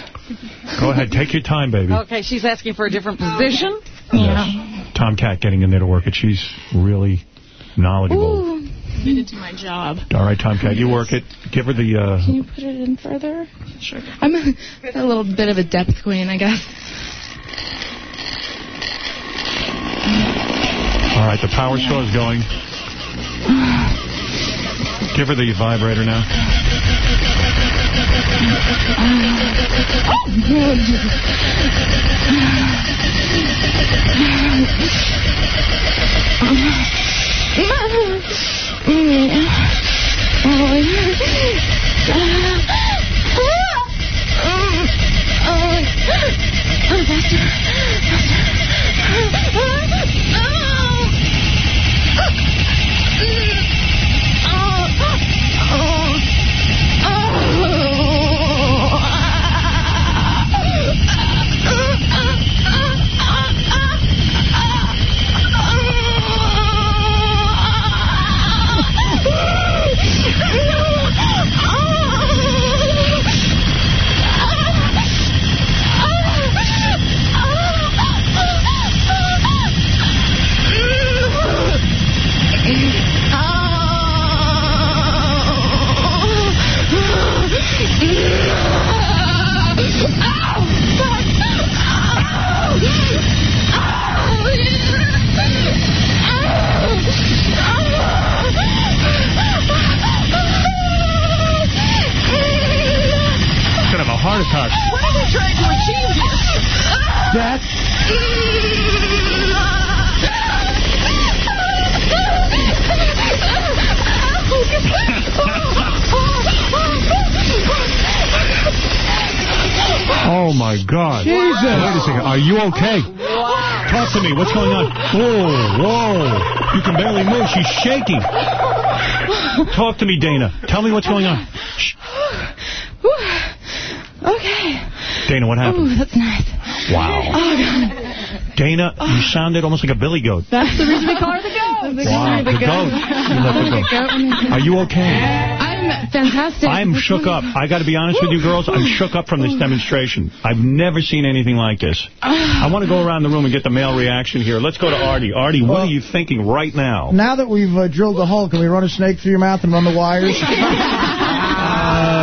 Speaker 1: Go ahead. Take your time, baby.
Speaker 2: Okay, she's asking for a different position.
Speaker 70: Yeah.
Speaker 1: Tomcat getting in there to work it. She's really knowledgeable.
Speaker 70: Ooh.
Speaker 68: Committed to my job.
Speaker 1: All right, Tomcat, you work it. Give her the. Uh,
Speaker 70: Can you put it in further? Sure. I'm a, a little bit of a depth queen, I guess.
Speaker 1: all right, the power saw is going. Give her the vibrator now.
Speaker 2: Ah, oh, meu
Speaker 4: Deus.
Speaker 1: Oh, my God!
Speaker 4: Jesus.
Speaker 1: Wait a second. Are you okay? Talk to me. What's going on? Whoa, whoa! You can barely move. She's shaking. Talk to me, Dana. Tell me what's going on. Shh.
Speaker 70: Okay.
Speaker 1: Dana, what happened?
Speaker 70: Ooh, that's nice.
Speaker 1: Wow.
Speaker 70: Oh, God.
Speaker 1: Dana, you sounded almost like a billy goat.
Speaker 68: That's the reason we call her the goat.
Speaker 1: Wow, the goat. You let the goat. Are you okay?
Speaker 70: I'm fantastic.
Speaker 1: I'm shook up. I got to be honest with you, girls. I'm shook up from this demonstration. I've never seen anything like this. I want to go around the room and get the male reaction here. Let's go to Artie. Artie, what are you thinking right now?
Speaker 4: Now that we've uh, drilled the hole, can we run a snake through your mouth and run the wires? [laughs]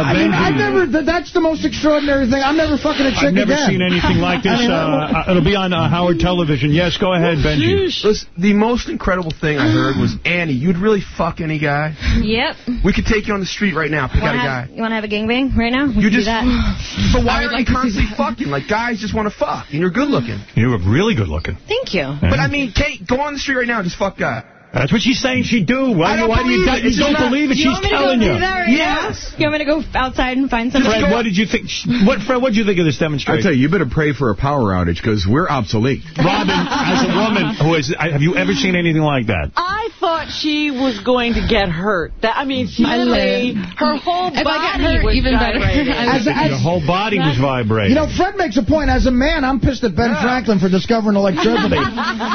Speaker 4: I mean, I've never. That's the most extraordinary thing. I'm never fucking a chick
Speaker 1: I've never
Speaker 4: again.
Speaker 1: seen anything like [laughs] this.
Speaker 4: I mean,
Speaker 1: Uh, it'll be on uh, Howard Television. Yes, go ahead, Benjy.
Speaker 76: Listen, the most incredible thing I heard was, Annie, you'd really fuck any guy?
Speaker 72: Yep.
Speaker 76: We could take you on the street right now, pick out a guy.
Speaker 72: have, you want to have a gangbang right now? We
Speaker 76: You
Speaker 72: can do
Speaker 76: just,
Speaker 72: that. [gasps]
Speaker 76: but why
Speaker 72: I would
Speaker 76: are
Speaker 72: like
Speaker 76: you constantly fucking? Like, guys just want to fuck, and you're good looking.
Speaker 1: You were really good looking.
Speaker 72: Thank you.
Speaker 76: But I mean, Kate, go on the street right now, just fuck guy.
Speaker 1: That's what she's saying she'd do. Why,
Speaker 76: don't
Speaker 1: why do you,
Speaker 76: it.
Speaker 1: you don't
Speaker 76: not-
Speaker 1: believe it?
Speaker 72: You
Speaker 1: She's
Speaker 72: want me to
Speaker 1: telling you.
Speaker 72: right
Speaker 76: Yes.
Speaker 72: now? You want me to go outside and find something?
Speaker 1: Fred, what did you think? What, Fred, what did you think of this demonstration?
Speaker 77: I tell you, you better pray for a power outage because we're obsolete. [laughs]
Speaker 1: Robin, as a woman who is, have you ever seen anything like that?
Speaker 2: I thought she was going to get hurt. That I mean, she
Speaker 70: I
Speaker 2: literally, her whole
Speaker 70: If I
Speaker 2: body
Speaker 70: got hurt,
Speaker 2: was
Speaker 70: even better.
Speaker 2: gyrating.
Speaker 4: As, [laughs] as,
Speaker 1: Your whole body was vibrating.
Speaker 4: you know, Fred makes a point. As a man, I'm pissed at Ben Franklin for discovering electricity. [laughs]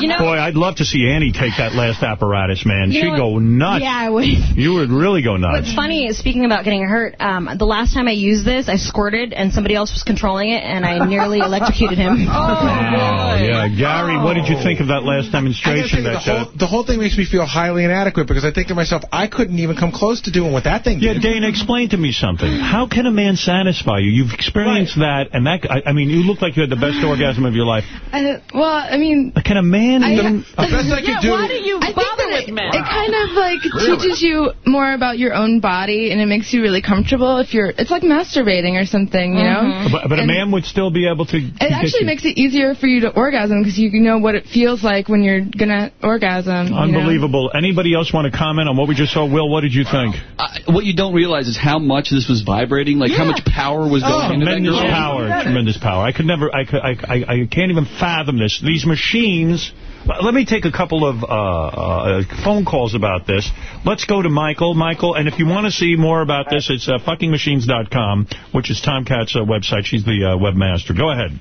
Speaker 72: You know,
Speaker 1: Boy, I'd love to see Annie take that last apparatus, man.
Speaker 72: You
Speaker 1: She'd
Speaker 72: know
Speaker 1: go nuts.
Speaker 72: Yeah, I would. [laughs]
Speaker 1: You would really go nuts.
Speaker 72: What's funny is, speaking about getting hurt, um, the last time I used this, I squirted and somebody else was controlling it, and I nearly [laughs] electrocuted him. [laughs]
Speaker 1: Wow, yeah. Gary, what did you think of that last demonstration?
Speaker 36: tell you, the,
Speaker 1: That, uh,
Speaker 36: whole, the whole thing makes me feel highly inadequate because I think to myself, I couldn't even come close to doing what that thing
Speaker 1: yeah,
Speaker 36: did.
Speaker 1: Yeah, Dana, explain to me something. How can a man satisfy you? You've experienced that, and that. I, I mean, you look like you had the best [sighs] orgasm of your life.
Speaker 70: I, well, I mean,
Speaker 1: Can a man?
Speaker 70: I-
Speaker 1: even-
Speaker 36: The best I could
Speaker 2: Yeah,
Speaker 36: do.
Speaker 2: why do you
Speaker 70: I think
Speaker 2: bother with
Speaker 70: it,
Speaker 2: men?
Speaker 70: it kind of like teaches you more about your own body, and it makes you really comfortable. If you're, it's like masturbating or something, you know. Mm-hmm.
Speaker 1: but, but a man would still be able to.
Speaker 70: It actually makes it easier for you to orgasm because you know what it feels like when you're gonna orgasm. you know?
Speaker 1: Unbelievable. Anybody else want to comment on what we just saw? Will, what did you think?
Speaker 78: I, what you don't realize is how much this was vibrating, like how much power was going oh. into that
Speaker 1: tremendous
Speaker 78: girl.
Speaker 1: power, tremendous power. I could never, I, could, I, I, I can't even fathom this. These machines. Let me take a couple of uh, uh, phone calls about this. Let's go to Michael. Michael, and if you want to see more about this, it's uh, fuckingmachines.com, which is Tomcat's uh, website. She's the uh, webmaster. Go ahead.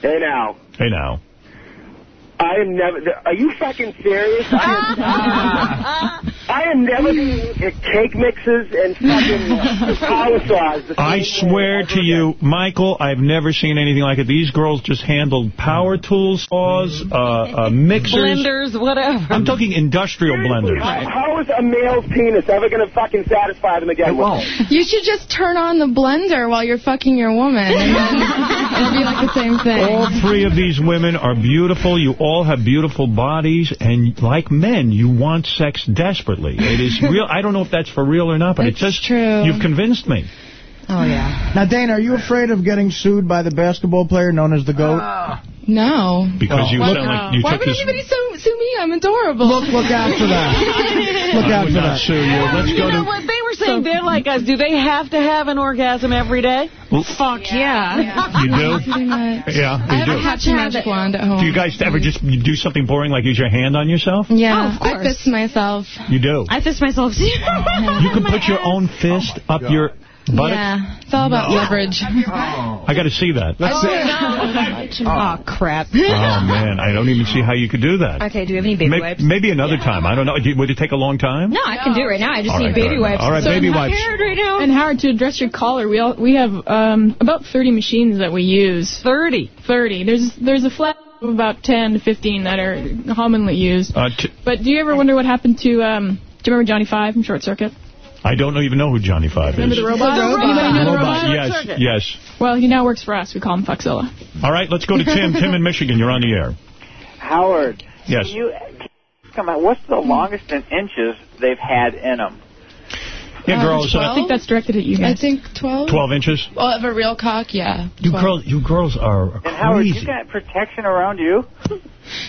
Speaker 11: Hey now.
Speaker 1: Hey now.
Speaker 11: I am never. Are you fucking serious? I [laughs] am, I am never eating cake mixes and fucking power saws.
Speaker 1: I swear to you, Michael, I've never seen anything like it. These girls just handled power tools, saws, uh, uh, mixers.
Speaker 2: Blenders, whatever.
Speaker 1: I'm talking industrial blenders.
Speaker 11: How, how is a male's penis ever going to fucking satisfy them again? It won't.
Speaker 70: You should just turn on the blender while you're fucking your woman, and [laughs] then it'll be like the same thing.
Speaker 1: All three of these women are beautiful. You all have beautiful bodies, and like men, you want sex desperately. It is [laughs] real. I don't know if that's for real or not, but it's just
Speaker 70: true.
Speaker 1: You've convinced me.
Speaker 72: Oh, yeah.
Speaker 4: Now, Dana, are you afraid of getting sued by the basketball player known as the GOAT? Ah.
Speaker 70: No.
Speaker 1: Because you
Speaker 4: Well,
Speaker 1: sound like you
Speaker 70: Why would
Speaker 1: this.
Speaker 70: anybody sue, sue me? I'm adorable.
Speaker 4: Look, look out for that. [laughs] Look
Speaker 1: I
Speaker 4: out
Speaker 1: would
Speaker 4: for
Speaker 1: not
Speaker 4: that.
Speaker 1: sue you. Let's
Speaker 2: you
Speaker 1: go
Speaker 2: know
Speaker 1: to.
Speaker 2: what? They were saying they're like us. Do they have to have an orgasm every day? Well, Fuck yeah. [laughs]
Speaker 1: You do?
Speaker 70: Pretty much.
Speaker 1: Yeah,
Speaker 70: I have
Speaker 1: you
Speaker 70: a
Speaker 1: do.
Speaker 70: catch magic wand at home.
Speaker 1: Do you guys ever just do something boring like use your hand on yourself?
Speaker 70: Yeah,
Speaker 72: Oh, of
Speaker 70: I
Speaker 72: course.
Speaker 70: fist myself.
Speaker 1: You do.
Speaker 72: I fist myself, too. [laughs]
Speaker 1: You can put your own fist oh up your buttocks?
Speaker 70: Yeah, it's all about leverage. [laughs]
Speaker 1: I got to see that.
Speaker 4: Let's see. [laughs]
Speaker 72: Oh, crap. [laughs]
Speaker 1: Oh, man, I don't even see how you could do that.
Speaker 72: Okay, do you have any baby
Speaker 1: May-
Speaker 72: wipes?
Speaker 1: Maybe another time. I don't know. Would it take a long time?
Speaker 72: No, I can do it right now. I just
Speaker 1: All
Speaker 72: need
Speaker 1: right,
Speaker 72: baby
Speaker 1: good.
Speaker 72: wipes.
Speaker 1: All right,
Speaker 72: So
Speaker 1: baby
Speaker 72: I'm
Speaker 1: wipes.
Speaker 72: prepared right now.
Speaker 68: And Howard, to address your caller, we all, we have um, about 30 machines that we use.
Speaker 2: 30?
Speaker 68: 30. There's there's a flat of about 10 to 15 that are commonly used.
Speaker 1: Uh,
Speaker 68: But do you ever wonder what happened to, um, do you remember Johnny Five from Short Circuit?
Speaker 1: I don't even know who Johnny Five is.
Speaker 68: Remember the robot? Anybody know the robot?
Speaker 1: Yes, yes.
Speaker 68: Well, he now works for us. We call him Fuckzilla.
Speaker 1: All right, let's go to Tim. Tim in Michigan. You're on the air.
Speaker 79: Howard,
Speaker 1: Yes.
Speaker 79: can you come on? What's the longest in inches they've had in them?
Speaker 1: Yeah, girls.
Speaker 68: I
Speaker 1: Uh,
Speaker 68: think that's directed at you
Speaker 70: I think 12.
Speaker 1: 12 inches.
Speaker 70: Well, of a real cock, yeah.
Speaker 1: You
Speaker 70: 12.
Speaker 1: girls, you girls are crazy.
Speaker 79: And Howard, you
Speaker 1: crazy.
Speaker 79: got protection around you?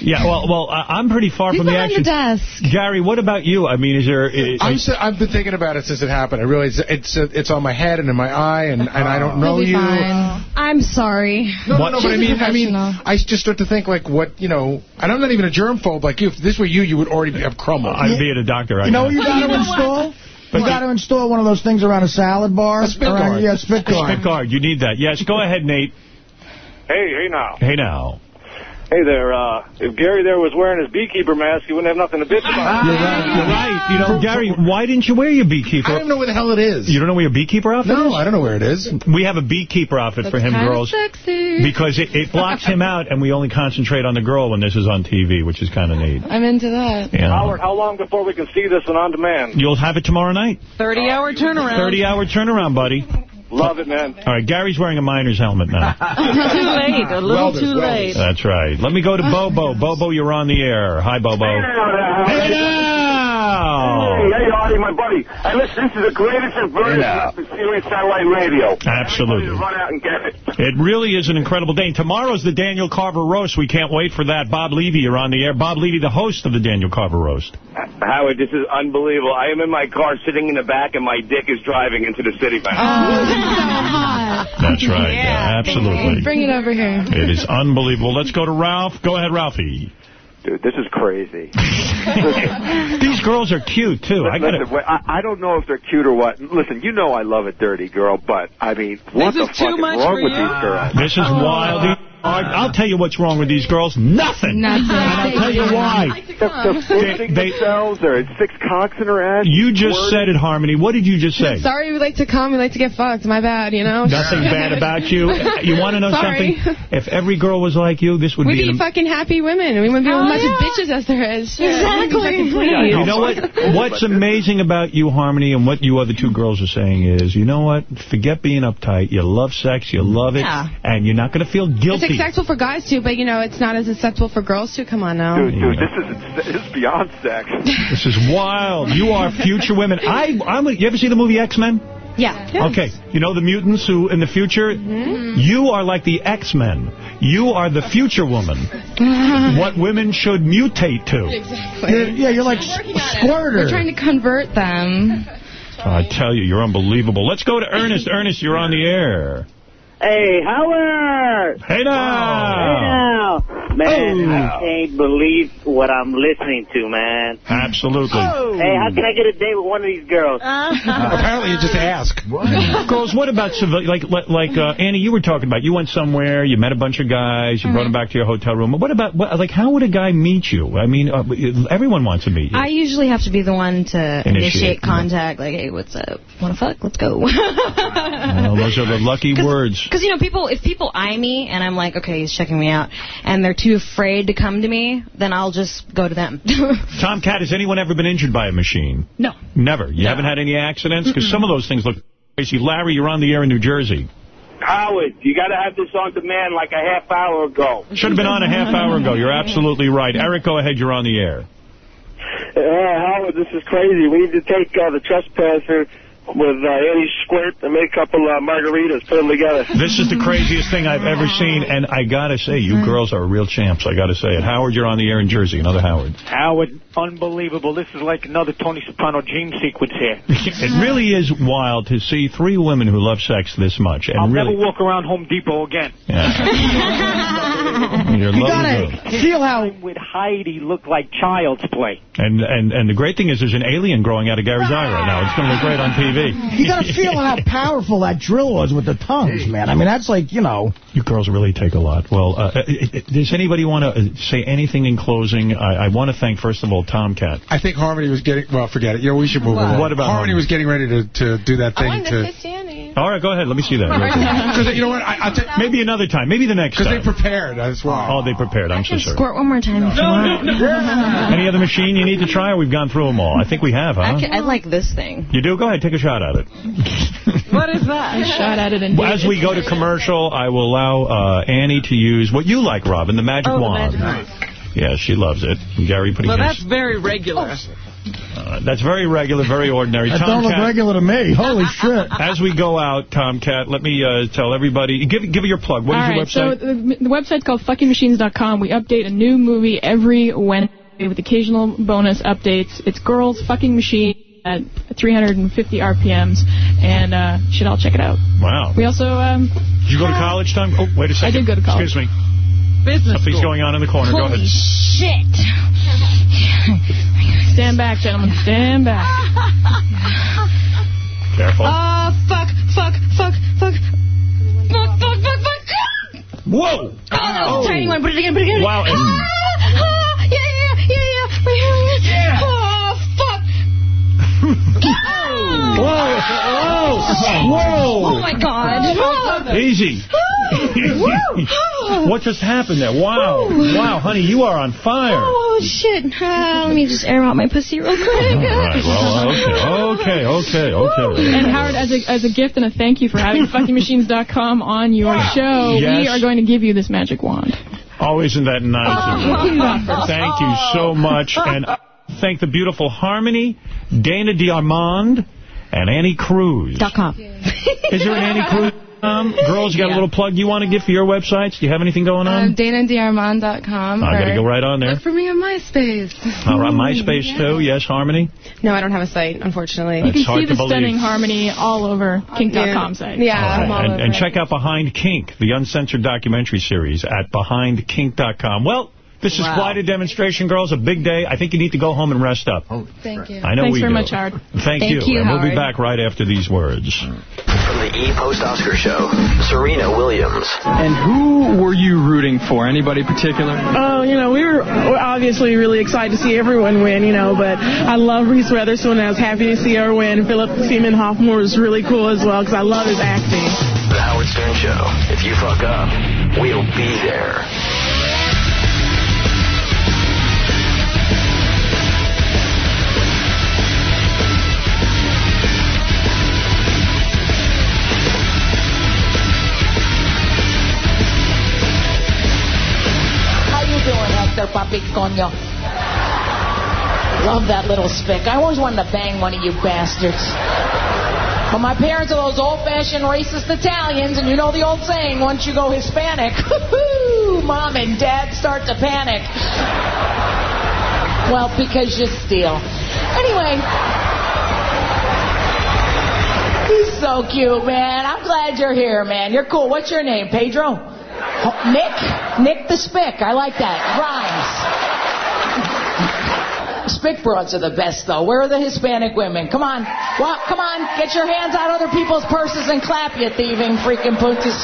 Speaker 1: Yeah, well, well, I- I'm pretty far
Speaker 70: He's
Speaker 1: from the
Speaker 70: behind
Speaker 1: action.
Speaker 70: the desk.
Speaker 1: Gary, what about you? I mean, is there? Is,
Speaker 36: I'm so, I've been thinking about it since it happened. I realize it's uh, it's on my head and in my eye, and, and I don't know you.
Speaker 70: fine.
Speaker 72: I'm sorry.
Speaker 36: No,
Speaker 1: What?
Speaker 36: no, no, but I mean, I mean, I just start to think like what you know, and I'm not even a germphobe like you. If this were you, you would already have crumbled.
Speaker 1: I'd be at a doctor right
Speaker 4: You know
Speaker 1: now.
Speaker 4: what you got to install? You got to install one of those things around a salad bar.
Speaker 36: A spit
Speaker 4: Around-
Speaker 36: guard.
Speaker 4: Yeah, spit guard.
Speaker 1: Spit guard, you need that. Yes, go ahead, Nate.
Speaker 42: Hey, hey now.
Speaker 1: Hey now.
Speaker 42: Hey there, uh, if Gary there was wearing his beekeeper mask, he wouldn't have nothing to bitch about.
Speaker 1: You're right. You're right. You know, Gary, why didn't you wear your beekeeper?
Speaker 36: I don't know where the hell it is.
Speaker 1: You don't know where your beekeeper outfit is?
Speaker 36: No, I don't know where it is.
Speaker 1: We have a beekeeper outfit for him,
Speaker 70: Kinda
Speaker 1: girls.
Speaker 70: sexy.
Speaker 1: Because it, it blocks him out, and we only concentrate on the girl when this is on TV, which is kind of neat.
Speaker 70: I'm into that.
Speaker 1: Yeah.
Speaker 42: Howard, how long before we can see this one on demand?
Speaker 1: You'll have it tomorrow night.
Speaker 2: 30-hour turnaround.
Speaker 1: 30-hour turnaround, buddy.
Speaker 42: Love it, man.
Speaker 1: All right, Gary's wearing a miner's helmet now. [laughs]
Speaker 2: too late. A little
Speaker 36: Welders,
Speaker 2: too
Speaker 36: welders.
Speaker 2: late.
Speaker 1: That's right. Let me go to Bobo. Bobo, you're on the air. Hi, Bobo. Hey now!
Speaker 42: Hey, hey, Artie, my buddy. Hey, listen, this is the greatest inversion of the Sirius Satellite Radio.
Speaker 1: Absolutely.
Speaker 42: Run out and get it.
Speaker 1: It really is an incredible day. Tomorrow's the Daniel Carver Roast. We can't wait for that. Bob Levy, you're on the air. Bob Levy, the host of the Daniel Carver Roast.
Speaker 42: Howard, this is unbelievable. I am in my car sitting in the back, and my dick is driving into the city bank. Oh, ah.
Speaker 1: That's right. Yeah, absolutely.
Speaker 70: Bring it over here.
Speaker 1: It is unbelievable. Let's go to Ralph. Go ahead, Ralphie.
Speaker 43: Dude, this is crazy. [laughs]
Speaker 1: These girls are cute, too. I gotta,
Speaker 43: wait, I, I don't know if they're cute or what. Listen, you know I love a dirty girl, but, I mean, what
Speaker 2: This
Speaker 43: the fuck is wrong with
Speaker 2: you?
Speaker 43: these girls?
Speaker 1: this is wild. I'll tell you what's wrong with these girls. Nothing.
Speaker 80: Nothing.
Speaker 1: And I'll tell you [laughs] why.
Speaker 43: The, the fisting
Speaker 1: They-
Speaker 43: themselves or six cocks in her ass.
Speaker 1: You just
Speaker 43: Word.
Speaker 1: said it, Harmony. What did you just say?
Speaker 69: Sorry, we like to come. We like to get fucked. My bad, you know?
Speaker 1: Nothing bad about you. You want to know
Speaker 69: Sorry.
Speaker 1: something? If every girl was like you, this would be
Speaker 69: We'd
Speaker 1: be...
Speaker 69: be fucking happy women. We wouldn't be Oh, as much yeah. bitches as there is. Shit. Exactly.
Speaker 1: You know what? What's amazing about you, Harmony, and what you other two girls are saying is, you know what? Forget being uptight. You love sex. You love it.
Speaker 69: Yeah.
Speaker 1: And you're not going to feel guilty.
Speaker 69: Acceptable for guys too, but you know, it's not as acceptable for girls too. Come on now.
Speaker 43: Dude, dude, this is this is beyond sex. [laughs]
Speaker 1: This is wild. You are future women. I, I'm. A, you ever see the movie X-Men?
Speaker 69: Yeah.
Speaker 1: Okay. You know the mutants who, in the future,
Speaker 69: Mm-hmm.
Speaker 1: you are like the X-Men. You are the future woman. [laughs] what women should mutate to.
Speaker 69: Exactly.
Speaker 4: yeah, you're like Squirter.
Speaker 70: We're trying to convert them.
Speaker 1: I tell you, you're unbelievable. Let's go to Ernest. [laughs] Ernest, you're on the air.
Speaker 79: Hey, Howard!
Speaker 1: Hey now!
Speaker 79: Hey now! Man,
Speaker 1: Oh.
Speaker 79: I can't believe what I'm listening to, man.
Speaker 1: Absolutely.
Speaker 79: Hey, how can I get a date with one of these girls? [laughs]
Speaker 36: Apparently, you just ask.
Speaker 1: Girls, what about civil? Like, like, like uh, Annie, you were talking about. You went somewhere, you met a bunch of guys, you brought them back to your hotel room. What about, what, like, how would a guy meet you? I mean, uh, everyone wants to meet you.
Speaker 72: I usually have to be the one to
Speaker 1: Initiate.
Speaker 72: initiate, contact. Like, hey, what's up? Want to fuck? Let's go. [laughs]
Speaker 1: Well, those are the lucky [laughs] words.
Speaker 72: Because, you know, people, if people eye me and I'm like, okay, he's checking me out, and they're too afraid to come to me, then I'll just go to them. [laughs]
Speaker 1: Tomcat, has anyone ever been injured by a machine?
Speaker 72: No.
Speaker 1: Never. You haven't had any accidents? Because some of those things look crazy. Larry, you're on the air in New Jersey.
Speaker 79: Howard, you got to have this on demand like a half hour ago.
Speaker 1: Should have been on a half hour ago. You're absolutely right. Eric, go ahead. You're on the air.
Speaker 42: Yeah, Howard, this is crazy. We need to take uh, the trespasser with uh, Eddie Squirt and make a couple uh, margaritas, put them together.
Speaker 1: This is the craziest thing I've ever seen, and I got to say, you girls are real champs. I got to say it. Howard, you're on the air in Jersey. Another Howard.
Speaker 80: Howard, unbelievable. This is like another Tony Soprano dream sequence here. [laughs]
Speaker 1: It really is wild to see three women who love sex this much. And
Speaker 80: I'll
Speaker 1: really,
Speaker 80: never walk around Home Depot again. [laughs]
Speaker 1: you're
Speaker 80: You
Speaker 1: lovely girls.
Speaker 80: feel how with Heidi look like child's play.
Speaker 1: And, and, and the great thing is there's an alien growing out of Gary's eye right now. It's going to look great on TV.
Speaker 4: You got to feel how powerful that drill was with the tongues, man. I mean, that's like, you know.
Speaker 1: You girls really take a lot. Well, uh, uh, uh, does anybody want to say anything in closing? I, I want to thank, first of all, Tomcat.
Speaker 36: I think Harmony was getting, well, forget it. You know, we should move
Speaker 1: What?
Speaker 36: on.
Speaker 1: What about
Speaker 36: Harmony?
Speaker 1: Harmony?
Speaker 36: was getting ready to, to do that thing I to...
Speaker 1: All right, go ahead. Let me see that.
Speaker 36: Because, [laughs] you know what, I, I'll
Speaker 1: Maybe another time. Maybe the next
Speaker 36: Because
Speaker 1: time.
Speaker 36: they prepared, that's why.
Speaker 1: Oh, they prepared. I'm so sorry.
Speaker 72: Squirt one more time if you want. [laughs]
Speaker 1: Any other machine you need to try, or we've gone through them all? I think we have, huh?
Speaker 72: Actually, I like this thing.
Speaker 1: You do? Go ahead, take a shot at it. [laughs]
Speaker 2: What is that?
Speaker 68: I shot at it and
Speaker 1: As we go to commercial, I will allow uh, Annie to use what you like, Robin, the magic
Speaker 2: Oh, the
Speaker 1: wand.
Speaker 2: magic
Speaker 1: Yeah, she loves it. And Gary putting
Speaker 2: Well,
Speaker 1: his...
Speaker 2: that's very regular.
Speaker 1: Uh, that's very regular, very ordinary.
Speaker 4: That don't look regular to me. Holy [laughs] shit.
Speaker 1: as we go out, Tomcat, let me uh, tell everybody. Give give your plug. What is
Speaker 68: All
Speaker 1: your
Speaker 68: right,
Speaker 1: website?
Speaker 68: so the, the website's called fuckingmachines.com. We update a new movie every Wednesday with occasional bonus updates. It's Girls Fucking Machine at 350 RPMs, and uh, you should all check it out.
Speaker 1: wow.
Speaker 68: We also um,
Speaker 1: Did you go to college, Tom? Oh, wait a second.
Speaker 68: I did go to college.
Speaker 1: Excuse me.
Speaker 2: Business
Speaker 1: Something's
Speaker 2: school.
Speaker 1: going on in the corner. Go ahead.
Speaker 72: shit.
Speaker 68: stand back, gentlemen. Stand back.
Speaker 1: Careful.
Speaker 72: Uh, fuck, fuck, fuck, fuck. Fuck, fuck, fuck, fuck.
Speaker 1: Whoa!
Speaker 72: Oh, tiny one. Put it again, put it again.
Speaker 1: Wow.
Speaker 72: Ah, ah, yeah, yeah, yeah, yeah. yeah. Oh, fuck. [laughs]
Speaker 1: Whoa! Whoa! Whoa!
Speaker 72: Oh, my God.
Speaker 1: Easy. what just happened there? Wow. Wow, honey, you are on fire.
Speaker 72: Oh, shit. Uh, let me just air out my pussy real quick.
Speaker 1: All right, well, okay, okay, okay, okay.
Speaker 68: And Howard, as a, as a gift and a thank you for having [laughs] fuckingmachines.com on your show,
Speaker 1: Yes.
Speaker 68: we are going to give you this magic wand.
Speaker 1: Oh, isn't that nice?
Speaker 68: Oh.
Speaker 1: Thank you so much. And uh, thank the beautiful Harmony, Dana DeArmond, and Annie Cruz.
Speaker 72: Dot com. [laughs]
Speaker 1: Is there an Annie Cruz? Um, girls, you got a little plug you want to give for your websites? Do you have anything going on?
Speaker 70: Um, DanaDeArmond.com.
Speaker 1: I gotta go right on there.
Speaker 70: Look for me on MySpace.
Speaker 1: All right, MySpace [laughs] too. Yes, Harmony.
Speaker 69: No, I don't have a site, unfortunately.
Speaker 68: You
Speaker 1: It's
Speaker 68: can
Speaker 1: hard
Speaker 68: see
Speaker 1: to
Speaker 68: the
Speaker 1: believe.
Speaker 68: stunning harmony all over kink.com site.
Speaker 69: Yeah,
Speaker 1: All
Speaker 69: I'm all
Speaker 1: right, and,
Speaker 69: over
Speaker 1: and check out Behind Kink, the uncensored documentary series at BehindKink.com. Well, this is
Speaker 2: Wow.
Speaker 1: quite a demonstration, girls. A big day. I think you need to go home and rest up.
Speaker 70: Thank you.
Speaker 1: I know
Speaker 68: Thanks
Speaker 1: we
Speaker 68: very
Speaker 1: do.
Speaker 68: much, Howard.
Speaker 1: Thank,
Speaker 69: Thank you,
Speaker 1: and we'll be back right after these words.
Speaker 81: From the E! Post-Oscar Show, Serena Williams.
Speaker 80: And who were you rooting for? Anybody particular?
Speaker 82: Oh, you know, we were we're obviously really excited to see everyone win, you know, but I love Reese Witherspoon. I was happy to see her win. Philip Seymour Hoffman was really cool as well because I love his acting.
Speaker 81: The Howard Stern Show. If you fuck up, we'll be there.
Speaker 83: Papi Coño? Love that little spick. I always wanted to bang one of you bastards. But my parents are those old-fashioned racist Italians, and you know the old saying, once you go Hispanic, [laughs] mom and dad start to panic. Well, because you steal. Anyway, he's so cute, man. I'm glad you're here, man. You're cool. What's your name, Pedro? Oh, Nick? Nick the Spick. I like that. Rhymes. Spick broads are the best, though. Where are the Hispanic women? Come on. Well, come on. Get your hands out of other people's purses and clap, you thieving freaking puntas.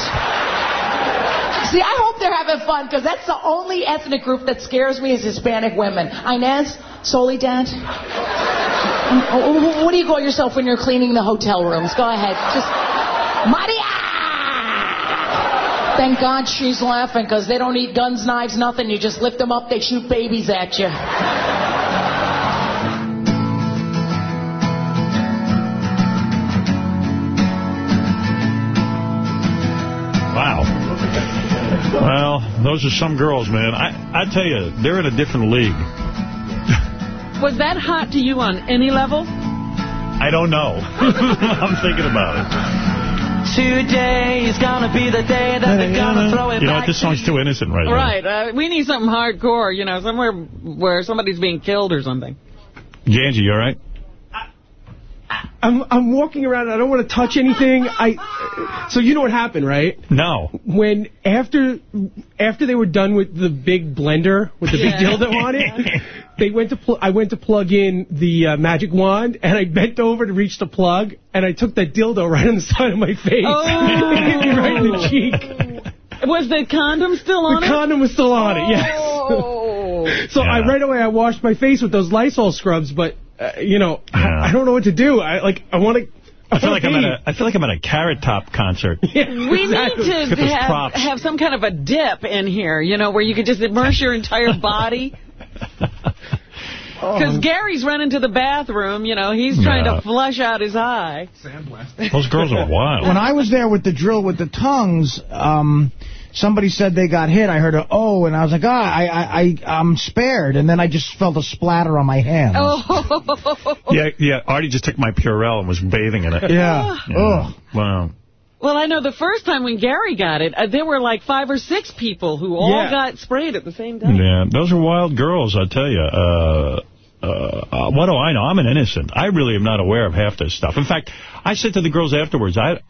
Speaker 83: See, I hope they're having fun, because that's the only ethnic group that scares me is Hispanic women. Inez? Soledad? Oh, oh, what do you call yourself when you're cleaning the hotel rooms? Go ahead. Just... Maria! Thank God she's laughing because they don't eat guns, knives, nothing. You just lift them up, they shoot babies at you.
Speaker 1: Wow. Well, those are some girls, man. I, I tell you, they're in a different league.
Speaker 2: Was that hot to you on any level?
Speaker 1: I don't know. [laughs] I'm thinking about it.
Speaker 84: Today is gonna be the day that they're gonna throw it
Speaker 1: You know
Speaker 84: back
Speaker 1: what? This song's too innocent right now.
Speaker 2: Right. Uh, we need something hardcore, you know, somewhere where somebody's being killed or something.
Speaker 1: Ganji, you all right?
Speaker 73: I'm I'm walking around. I don't want to touch anything. I so you know what happened, right?
Speaker 1: No.
Speaker 73: When after after they were done with the big blender with the
Speaker 2: Yeah.
Speaker 73: big dildo on it, [laughs] they went to pl I went to plug in the uh, magic wand, and I bent over to reach the plug, and I took that dildo right on the side of my face.
Speaker 2: Oh.
Speaker 73: it hit me right in the cheek.
Speaker 2: Was the condom still on
Speaker 73: The
Speaker 2: it?
Speaker 73: condom was still on it. Yes.
Speaker 2: Oh. [laughs]
Speaker 73: So I right away I washed my face with those Lysol scrubs, but uh, you know I, I don't know what to do. I like I want to.
Speaker 1: I feel like I'm at a I feel like I'm at a Carrot Top concert. [laughs]
Speaker 2: Yeah, We need to have, have some kind of a dip in here, you know, where you could just immerse your entire body. [laughs] [laughs] Because Gary's running to the bathroom, you know, he's trying
Speaker 85: No.
Speaker 2: to flush out his eye.
Speaker 1: Those girls are wild.
Speaker 4: When I was there with the drill with the tongues, um, somebody said they got hit. I heard a oh, and I was like, ah, I, I, I, I'm spared. And then I just felt a splatter on my hand.
Speaker 2: Oh.
Speaker 1: Yeah, yeah. Artie just took my Purell and was bathing in it.
Speaker 4: Yeah. Ugh.
Speaker 1: Wow.
Speaker 2: Well, I know the first time when Gary got it, uh, there were like five or six people who all
Speaker 1: Yeah.
Speaker 2: got sprayed at the same time.
Speaker 1: Yeah, those are wild girls, I tell you. Uh, uh, uh, what do I know? I'm an innocent. I really am not aware of half this stuff. In fact, I said to the girls afterwards, I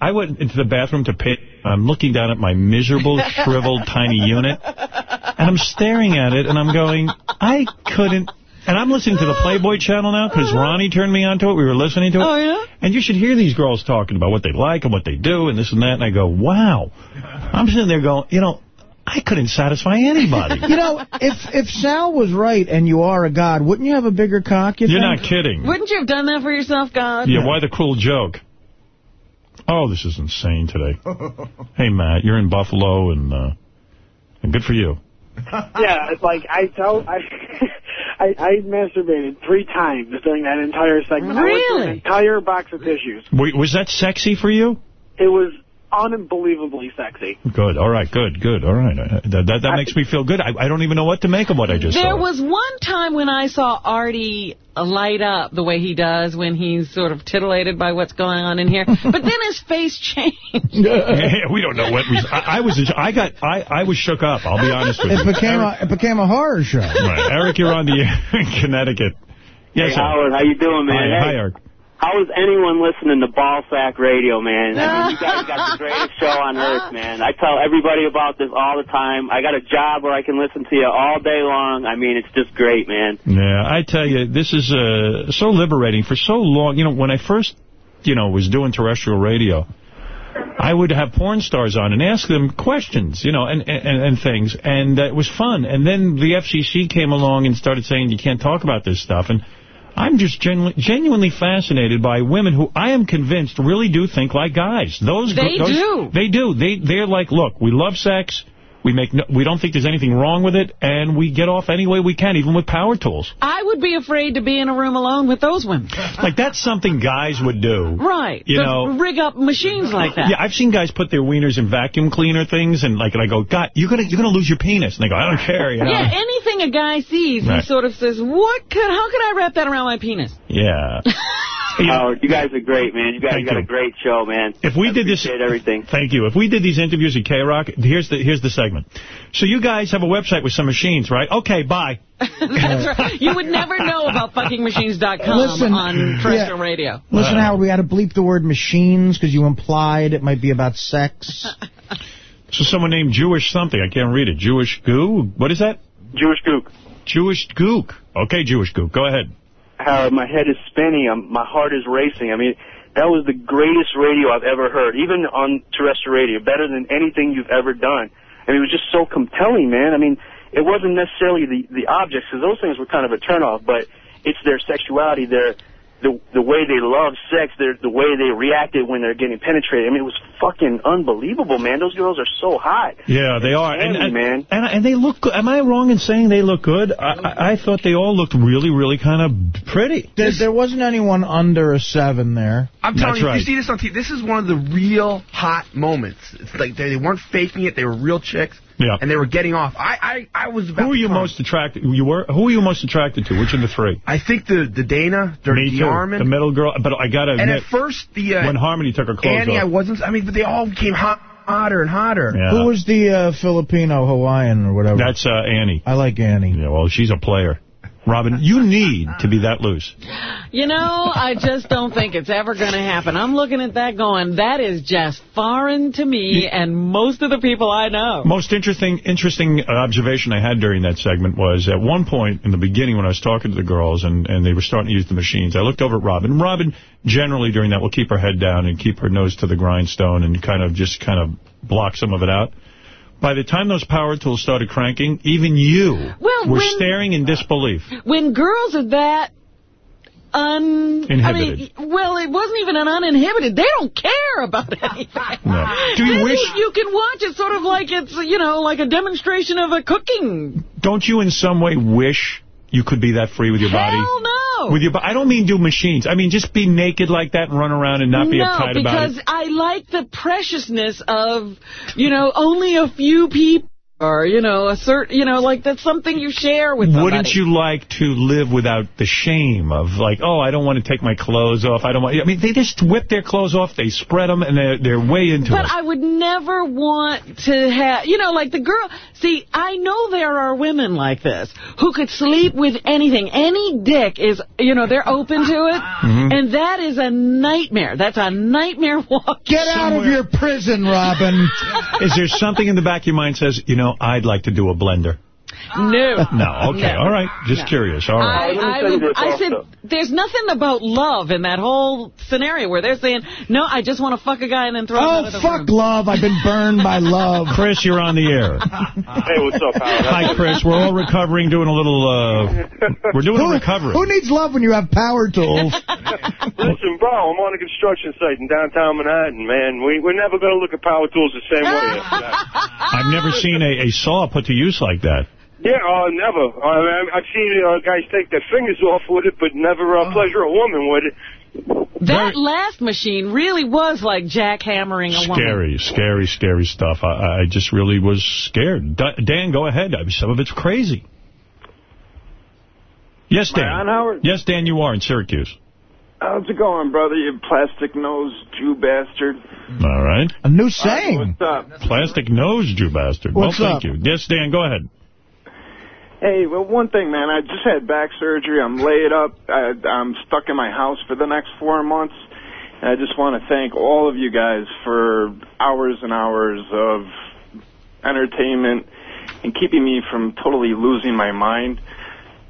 Speaker 1: I went into the bathroom to pee. I'm looking down at my miserable, shriveled, tiny unit, and I'm staring at it, and I'm going, I couldn't. And I'm listening to the Playboy channel now because Ronnie turned me onto it. We were listening to it.
Speaker 2: Oh, yeah?
Speaker 1: And you should hear these girls talking about what they like and what they do and this and that. And I go, wow. I'm sitting there going, you know, I couldn't satisfy anybody. [laughs]
Speaker 4: You know, if if Sal was right and you are a god, wouldn't you have a bigger cock? You
Speaker 1: You're
Speaker 4: think?
Speaker 1: not kidding.
Speaker 2: Wouldn't you have done that for yourself, God?
Speaker 1: Yeah, why the cruel joke? Oh, this is insane today. [laughs] hey, Matt, you're in Buffalo, and, uh, and good for you.
Speaker 11: yeah, it's like I tell I, [laughs] I I masturbated three times during that entire segment. I an
Speaker 2: Really?
Speaker 11: entire box of tissues.
Speaker 1: Wait, was that sexy for you?
Speaker 11: It was unbelievably sexy.
Speaker 1: Good. All right. Good. Good. All right. Uh, That, that, that makes me feel good. I, I don't even know what to make of what I just said.
Speaker 2: There
Speaker 1: saw.
Speaker 2: was one time when I saw Artie light up the way he does when he's sort of titillated by what's going on in here. But then his face [laughs] changed. [laughs]
Speaker 1: Yeah, we don't know what was. I, I was. I got. I, I was shook up. I'll be honest with
Speaker 4: It
Speaker 1: you.
Speaker 4: became a it became a horror show.
Speaker 1: Right. Eric, you're on the air [laughs] in Connecticut. Yes,
Speaker 86: hey,
Speaker 1: sir.
Speaker 86: Howard, how you doing, man?
Speaker 1: Hi,
Speaker 86: Hey,
Speaker 1: hi, Eric.
Speaker 86: How is anyone listening to Ballsack Radio, man? I mean, you guys got the [laughs] greatest show on earth, man. I tell everybody about this all the time. I got a job where I can listen to you all day long. I mean, it's just great, man.
Speaker 1: Yeah, I tell you, this is uh, so liberating. For so long, you know, when I first you know, was doing terrestrial radio, I would have porn stars on and ask them questions, you know, and, and, and things. And uh, it was fun. And then the FCC came along and started saying you can't talk about this stuff. And I'm just genu genuinely fascinated by women who I am convinced really do think like guys. Those
Speaker 2: They
Speaker 1: those,
Speaker 2: do.
Speaker 1: They do. They they're like, look, we love sex. We make no, we don't think there's anything wrong with it, and we get off any way we can, even with power tools.
Speaker 2: I would be afraid to be in a room alone with those women. [laughs]
Speaker 1: Like that's something guys would do.
Speaker 2: Right.
Speaker 1: You know.
Speaker 2: rig up machines like that.
Speaker 1: Yeah, I've seen guys put their wieners in vacuum cleaner things, and like, and I go, God, you're gonna you're gonna lose your penis, and they go, I don't care, you know.
Speaker 2: Yeah, anything a guy sees,
Speaker 1: Right.
Speaker 2: he sort of says, "What could? How could I wrap that around my penis?"
Speaker 1: Yeah. [laughs]
Speaker 11: Howard, you guys are great, man. You guys
Speaker 1: Thank
Speaker 11: got
Speaker 1: you.
Speaker 11: a great show, man.
Speaker 1: If we did this,
Speaker 11: Appreciate everything.
Speaker 1: Thank you. If we did these interviews at K-Rock, here's the here's the segment. So you guys have a website with some machines, right? Okay, bye. [laughs]
Speaker 2: That's right. You would never know about fuckingmachines.com
Speaker 4: Listen,
Speaker 2: on terrestrial
Speaker 4: yeah.
Speaker 2: radio.
Speaker 4: Listen, uh-huh. Howard, we had to bleep the word machines because you implied it might be about sex. [laughs]
Speaker 1: So someone named Jewish something. I can't read it. Jewish goo? What is that?
Speaker 11: Jewish gook.
Speaker 1: Jewish gook. Okay, Jewish gook. Go ahead.
Speaker 11: Howard, my head is spinning. I'm, my heart is racing. I mean, that was the greatest radio I've ever heard, even on terrestrial radio, better than anything you've ever done. I mean, it was just so compelling, man. I mean, it wasn't necessarily the, the objects, because those things were kind of a turnoff, but it's their sexuality, their the the way they love sex, their the way they reacted when they're getting penetrated. I mean, it was fucking unbelievable, man. Those girls are so hot.
Speaker 1: Yeah, they are. And,
Speaker 11: Andy,
Speaker 1: and,
Speaker 11: man.
Speaker 1: and, and they look good. Am I wrong in saying they look good? I, I I thought they all looked really, really kind of pretty.
Speaker 4: There, there wasn't anyone under a seven there.
Speaker 76: I'm telling
Speaker 1: That's
Speaker 76: you,
Speaker 1: right.
Speaker 76: you see this on TV, this is one of the real hot moments. It's like they, they weren't faking it; they were real chicks,
Speaker 1: Yeah.
Speaker 76: and they were getting off. I, I, I was about.
Speaker 1: Who are you
Speaker 76: to
Speaker 1: most attracted? You were. Who are you most attracted to? Which of the three?
Speaker 76: I think the the Dana, Dirty
Speaker 1: Me too.
Speaker 76: Armin,
Speaker 1: The middle girl. But I gotta
Speaker 76: and at first the uh,
Speaker 1: when Harmony took her clothes
Speaker 76: Annie, I wasn't. I mean, but they all became hot, hotter and hotter.
Speaker 1: Yeah.
Speaker 4: Who was the uh, Filipino Hawaiian or whatever?
Speaker 1: That's uh, Annie.
Speaker 4: I like Annie.
Speaker 1: Yeah, well, she's a player. Robin, you need to be that loose.
Speaker 2: You know, I just don't think it's ever going to happen. I'm looking at that going, that is just foreign to me and most of the people I know.
Speaker 1: Most interesting interesting uh, observation I had during that segment was at one point in the beginning when I was talking to the girls and, and they were starting to use the machines, I looked over at Robin. Robin, generally during that, will keep her head down and keep her nose to the grindstone and kind of just kind of block some of it out. By the time those power tools started cranking, even you
Speaker 2: Well,
Speaker 1: were
Speaker 2: when-
Speaker 1: staring in disbelief.
Speaker 2: When girls are that un... I mean, well, it wasn't even an uninhibited. They don't care about [laughs] anything.
Speaker 1: No. Do you wish...
Speaker 2: You can watch it sort of like it's, you know, like a demonstration of a cooking.
Speaker 1: Don't you in some way wish you could be that free with your body?
Speaker 2: Hell no.
Speaker 1: With your, bo- I don't mean do machines. I mean just be naked like that and run around and not be
Speaker 2: no,
Speaker 1: uptight about it. No, because.
Speaker 2: I like the preciousness of, you know, only a few people. Or, you know, a certain, you know, like that's something you share with somebody.
Speaker 1: Wouldn't you like to live without the shame of like, oh, I don't want to take my clothes off. I don't want. I mean, they just whip their clothes off, they spread them, and they're they're way into
Speaker 2: But
Speaker 1: it.
Speaker 2: I would never want to have, you know, like the girl. See, I know there are women like this who could sleep with anything. Any dick is, you know, they're open to it. [laughs]
Speaker 1: Mhm.
Speaker 2: And that is a nightmare. That's a nightmare walk.
Speaker 4: Get out of your prison, Robin. [laughs]
Speaker 1: Is there something in the back of your mind says, you know, I'd like to do a blender?
Speaker 2: No. [laughs]
Speaker 1: No. Okay.
Speaker 2: No.
Speaker 1: All right. Just
Speaker 2: No.
Speaker 1: curious. All right.
Speaker 2: I, I, would- I said, there's nothing about love in that whole scenario where they're saying, no, I just want to fuck a guy and then throw him out
Speaker 4: Oh,
Speaker 2: of the
Speaker 4: fuck
Speaker 2: room.
Speaker 4: love. I've been burned by love. [laughs]
Speaker 1: Chris, you're on the air.
Speaker 87: Hey, what's up, Howard?
Speaker 1: Hi, Chris. We're all recovering, doing a little, uh, we're doing a
Speaker 4: Who,
Speaker 1: recovery.
Speaker 4: who needs love when you have power tools? [laughs]
Speaker 87: Listen, bro, I'm on a construction site in downtown Manhattan, man. We, we're never going to look at power tools the same way.
Speaker 1: I've never seen a, a saw put to use like that.
Speaker 87: Yeah, uh, never. I, I've seen uh, guys take their fingers off with it, but never uh, pleasure a woman with it.
Speaker 2: That last machine really was like jackhammering a woman.
Speaker 1: Scary, scary, scary stuff. I, I just really was scared. Da- Dan, go ahead. I mean, some of it's crazy. Yes, Dan.
Speaker 82: Am on, Howard?
Speaker 1: Yes, Dan, you are in Syracuse.
Speaker 82: How's it going, brother, you plastic nose Jew bastard?
Speaker 1: All right.
Speaker 4: A new saying.
Speaker 82: What's up?
Speaker 1: Plastic nose, Jew bastard.
Speaker 82: What's
Speaker 1: well,
Speaker 82: up?
Speaker 1: thank you. Yes, Dan, go ahead.
Speaker 82: Hey, well, one thing, man. I just had back surgery. I'm laid up. I, I'm stuck in my house for the next four months. And I just want to thank all of you guys for hours and hours of entertainment and keeping me from totally losing my mind.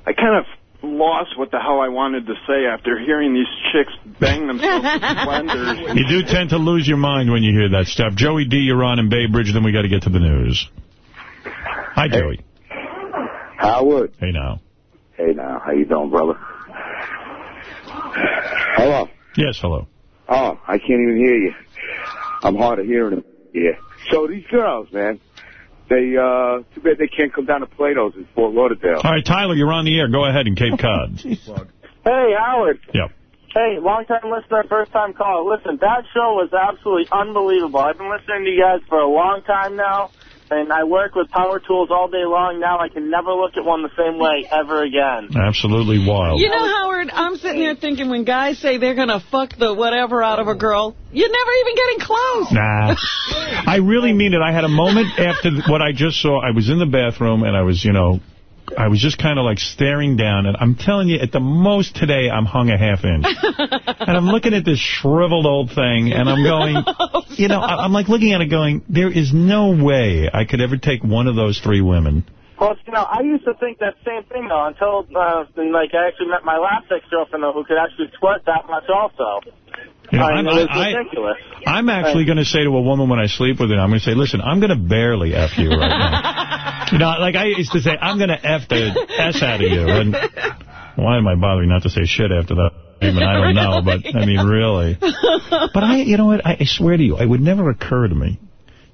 Speaker 82: I kind of lost what the hell I wanted to say after hearing these chicks bang themselves with blenders. [laughs]
Speaker 1: You do tend to lose your mind when you hear that stuff. Joey D, you're on in Bay Bridge, then we got to get to the news. Hi, Joey.
Speaker 88: Howard.
Speaker 1: Hey, now.
Speaker 88: Hey, now. How you doing, brother? Hello.
Speaker 1: Yes, hello.
Speaker 88: Oh, I can't even hear you. I'm hard of hearing. Yeah. So these girls, man, they, uh, too bad they can't come down to Plato's in Fort Lauderdale.
Speaker 1: All right, Tyler, you're on the air. Go ahead in Cape [laughs] Cod.
Speaker 11: Hey, Howard.
Speaker 1: Yep.
Speaker 11: Hey, long-time listener, first-time caller. Listen, that show was absolutely unbelievable. I've been listening to you guys for a long time now, and I work with power tools all day long. Now I can never look at one the same way ever again.
Speaker 1: Absolutely wild.
Speaker 2: You know, Howard, I'm sitting there thinking when guys say they're going to fuck the whatever out of a girl, you're never even getting close.
Speaker 1: Nah. [laughs] I really mean it. I had a moment after what I just saw. I was in the bathroom, and I was, you know, I was just kind of like staring down. And I'm telling you, at the most today, I'm hung a half inch. [laughs] and I'm looking at this shriveled old thing, and I'm going, [laughs] you know, I- I'm like looking at it going, there is no way I could ever take one of those three women.
Speaker 11: Well, you know, I used to think that same thing, though, until, uh, like, I actually met my last ex-girlfriend, though, who could actually squirt that much also.
Speaker 1: You know, I'm- I-. I'm actually going to say to a woman when I sleep with her, I'm going to say, listen, I'm going to barely F you right now. [laughs] you know, like I used to say, I'm going to F the S out of you. And why am I bothering not to say shit after that? Even I don't know, but I mean, really. [laughs] But I, you know what, I, I swear to you, it would never occur to me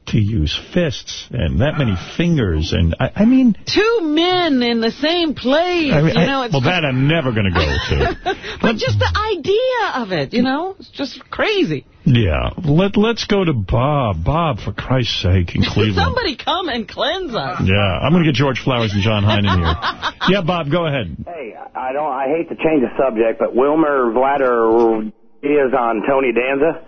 Speaker 1: to use fists and that many fingers. And I, I mean,
Speaker 2: Two men in the same place,
Speaker 1: I mean
Speaker 2: you
Speaker 1: I-
Speaker 2: know. It's
Speaker 1: well, that I'm never going to go to. [laughs]
Speaker 2: but just the idea of it, you know, it's just crazy.
Speaker 1: Yeah, let let's go to Bob. Bob, for Christ's sake, in [laughs] Cleveland.
Speaker 2: Somebody come and cleanse us.
Speaker 1: Yeah, I'm going to get George Flowers and John Hine in here. [laughs] Yeah, Bob, go ahead.
Speaker 89: Hey, I don't. I hate to change the subject, but Wilmer Vlader is on Tony Danza.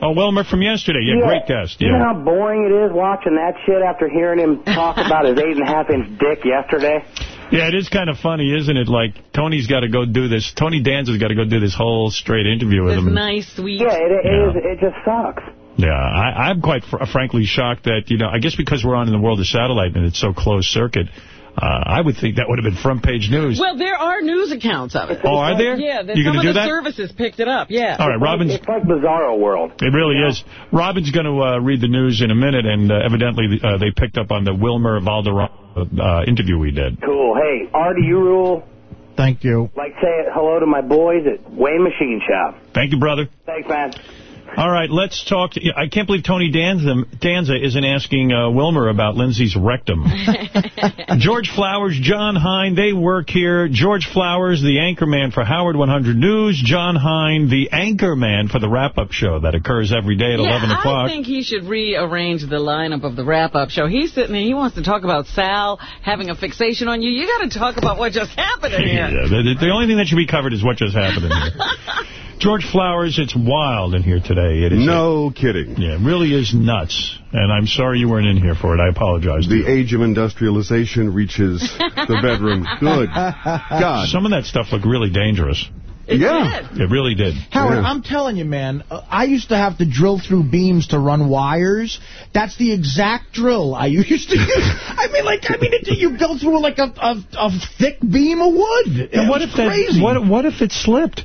Speaker 1: Oh, Wilmer from yesterday. Yeah, great guest.
Speaker 89: You know how boring it is watching that shit after hearing him talk [laughs] about his eight and a half inch dick yesterday.
Speaker 1: Yeah, it is kind of funny, isn't it? Like, Tony's got to go do this. Tony Danza's got to go do this whole straight interview with
Speaker 2: This
Speaker 1: him.
Speaker 2: nice, sweet.
Speaker 89: Yeah, it, it,
Speaker 1: Yeah.
Speaker 89: Is, it just sucks.
Speaker 1: Yeah, I, I'm quite fr frankly shocked that, you know, I guess because we're on in the world of satellite and it's so closed circuit, uh, I would think that would have been front page news.
Speaker 2: Well, there are news accounts of it.
Speaker 1: Oh, are there?
Speaker 2: Yeah,
Speaker 1: You
Speaker 2: some of
Speaker 1: do
Speaker 2: the
Speaker 1: that?
Speaker 2: services picked it up, yeah.
Speaker 1: All right, Robin's...
Speaker 89: It's like Bizarro World.
Speaker 1: It really is. Robin's going to uh, read the news in a minute, and uh, evidently uh, they picked up on the Wilmer Valderrama uh, interview we did.
Speaker 89: Cool. Hey, Artie, you rule.
Speaker 4: Thank you.
Speaker 89: Like, say hello to my boys at Wayne Machine Shop.
Speaker 1: Thank you, brother.
Speaker 89: Thanks, man.
Speaker 1: All right, let's talk. To, I can't believe Tony Danza, Danza isn't asking uh, Wilmer about Lindsay's rectum. [laughs] George Flowers, John Hine, they work here. George Flowers, the anchorman for Howard 100 News. John Hine, the anchorman for the wrap-up show that occurs every day at
Speaker 2: yeah,
Speaker 1: 11 o'clock.
Speaker 2: I think he should rearrange the lineup of the wrap-up show. He's sitting there, he wants to talk about Sal having a fixation on you. You got to talk about what just happened in here.
Speaker 1: Yeah, the, the only thing that should be covered is what just happened in here. [laughs] George Flowers, it's wild in here today. It is
Speaker 77: no kidding.
Speaker 1: Yeah, it really is nuts. And I'm sorry you weren't in here for it. I apologize.
Speaker 77: The age of industrialization reaches the bedroom. [laughs] Good God.
Speaker 1: Some of that stuff looked really dangerous.
Speaker 4: It Yeah.
Speaker 1: It really did.
Speaker 4: Howard, I'm telling you, man, uh, I used to have to drill through beams to run wires. That's the exact drill I [laughs] used to use. I mean, like, I mean, it, you go through like a, a, a thick beam of wood.
Speaker 77: And
Speaker 4: It
Speaker 77: what
Speaker 4: was
Speaker 77: if that- what-
Speaker 1: what if it slipped?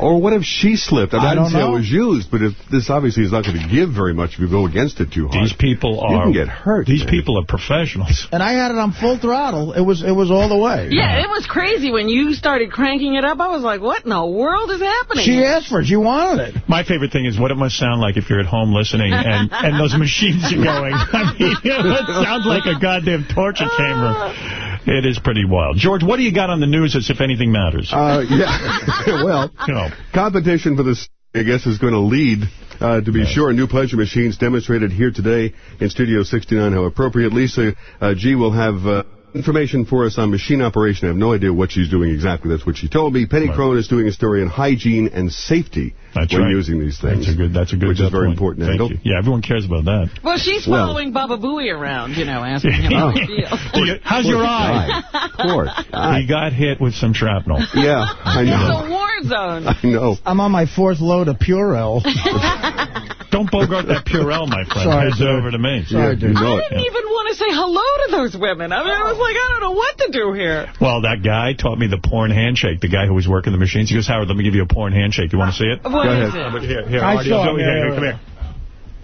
Speaker 77: Or what if she slipped? I, mean,
Speaker 4: I
Speaker 77: I didn't
Speaker 4: don't
Speaker 77: say
Speaker 4: know.
Speaker 77: it was used, but if this obviously is not going to give very much if you go against it too hard.
Speaker 1: These people are...
Speaker 77: You
Speaker 1: are...
Speaker 77: can get hurt.
Speaker 1: These
Speaker 77: man.
Speaker 1: people are professionals.
Speaker 4: And I had it on full throttle. It was it was all the way.
Speaker 2: Yeah, it was crazy when you started cranking it up. I was like, what in the world is happening?
Speaker 4: She asked for it. She wanted it.
Speaker 1: My favorite thing is what it must sound like if you're at home listening and, and those machines are going. [laughs] I mean, it sounds like a goddamn torture chamber. [laughs] It is pretty wild. George, what do you got on the news as if anything matters?
Speaker 77: Uh, yeah. [laughs] well,
Speaker 1: know.
Speaker 77: competition for this, I guess, is going to lead, uh, to be sure. New pleasure machines demonstrated here today in Studio 69. How appropriate. Lisa uh, G will have uh, information for us on machine operation. I have no idea what she's doing exactly. That's what she told me. Penny Crone is doing a story on hygiene and safety
Speaker 1: That's
Speaker 77: when
Speaker 1: right.
Speaker 77: using these things.
Speaker 1: That's a good. That's a good.
Speaker 77: Which is very
Speaker 1: point.
Speaker 77: important.
Speaker 1: Thank
Speaker 77: Angle.
Speaker 1: you. Yeah, everyone cares about that.
Speaker 2: Well, she's
Speaker 77: Well-
Speaker 2: following Baba Booey around, you know, asking [laughs] him how he feels.
Speaker 1: Do you- How's your eye?
Speaker 77: Poor
Speaker 1: He got hit with some shrapnel.
Speaker 77: Yeah, I know.
Speaker 2: It's
Speaker 77: know.
Speaker 2: a war zone.
Speaker 77: I know.
Speaker 4: I'm on my fourth load of Purell. [laughs]
Speaker 1: Don't bogart that Purell, my friend.
Speaker 4: Sorry,
Speaker 1: Heads over to me.
Speaker 4: Sorry, dude.
Speaker 2: I didn't even want to say hello to those women. I mean, I was like, I don't know what to do here.
Speaker 1: Well, that guy taught me the porn handshake. The guy who was working the machines. He goes, Howard, let me give you a porn handshake. You want to see it?
Speaker 2: What
Speaker 77: Go
Speaker 2: is
Speaker 77: ahead.
Speaker 2: it?
Speaker 1: Here, here,
Speaker 4: I
Speaker 1: Artie,
Speaker 4: saw
Speaker 1: I'll
Speaker 4: him,
Speaker 1: do it.
Speaker 4: yeah,
Speaker 1: Here, come here.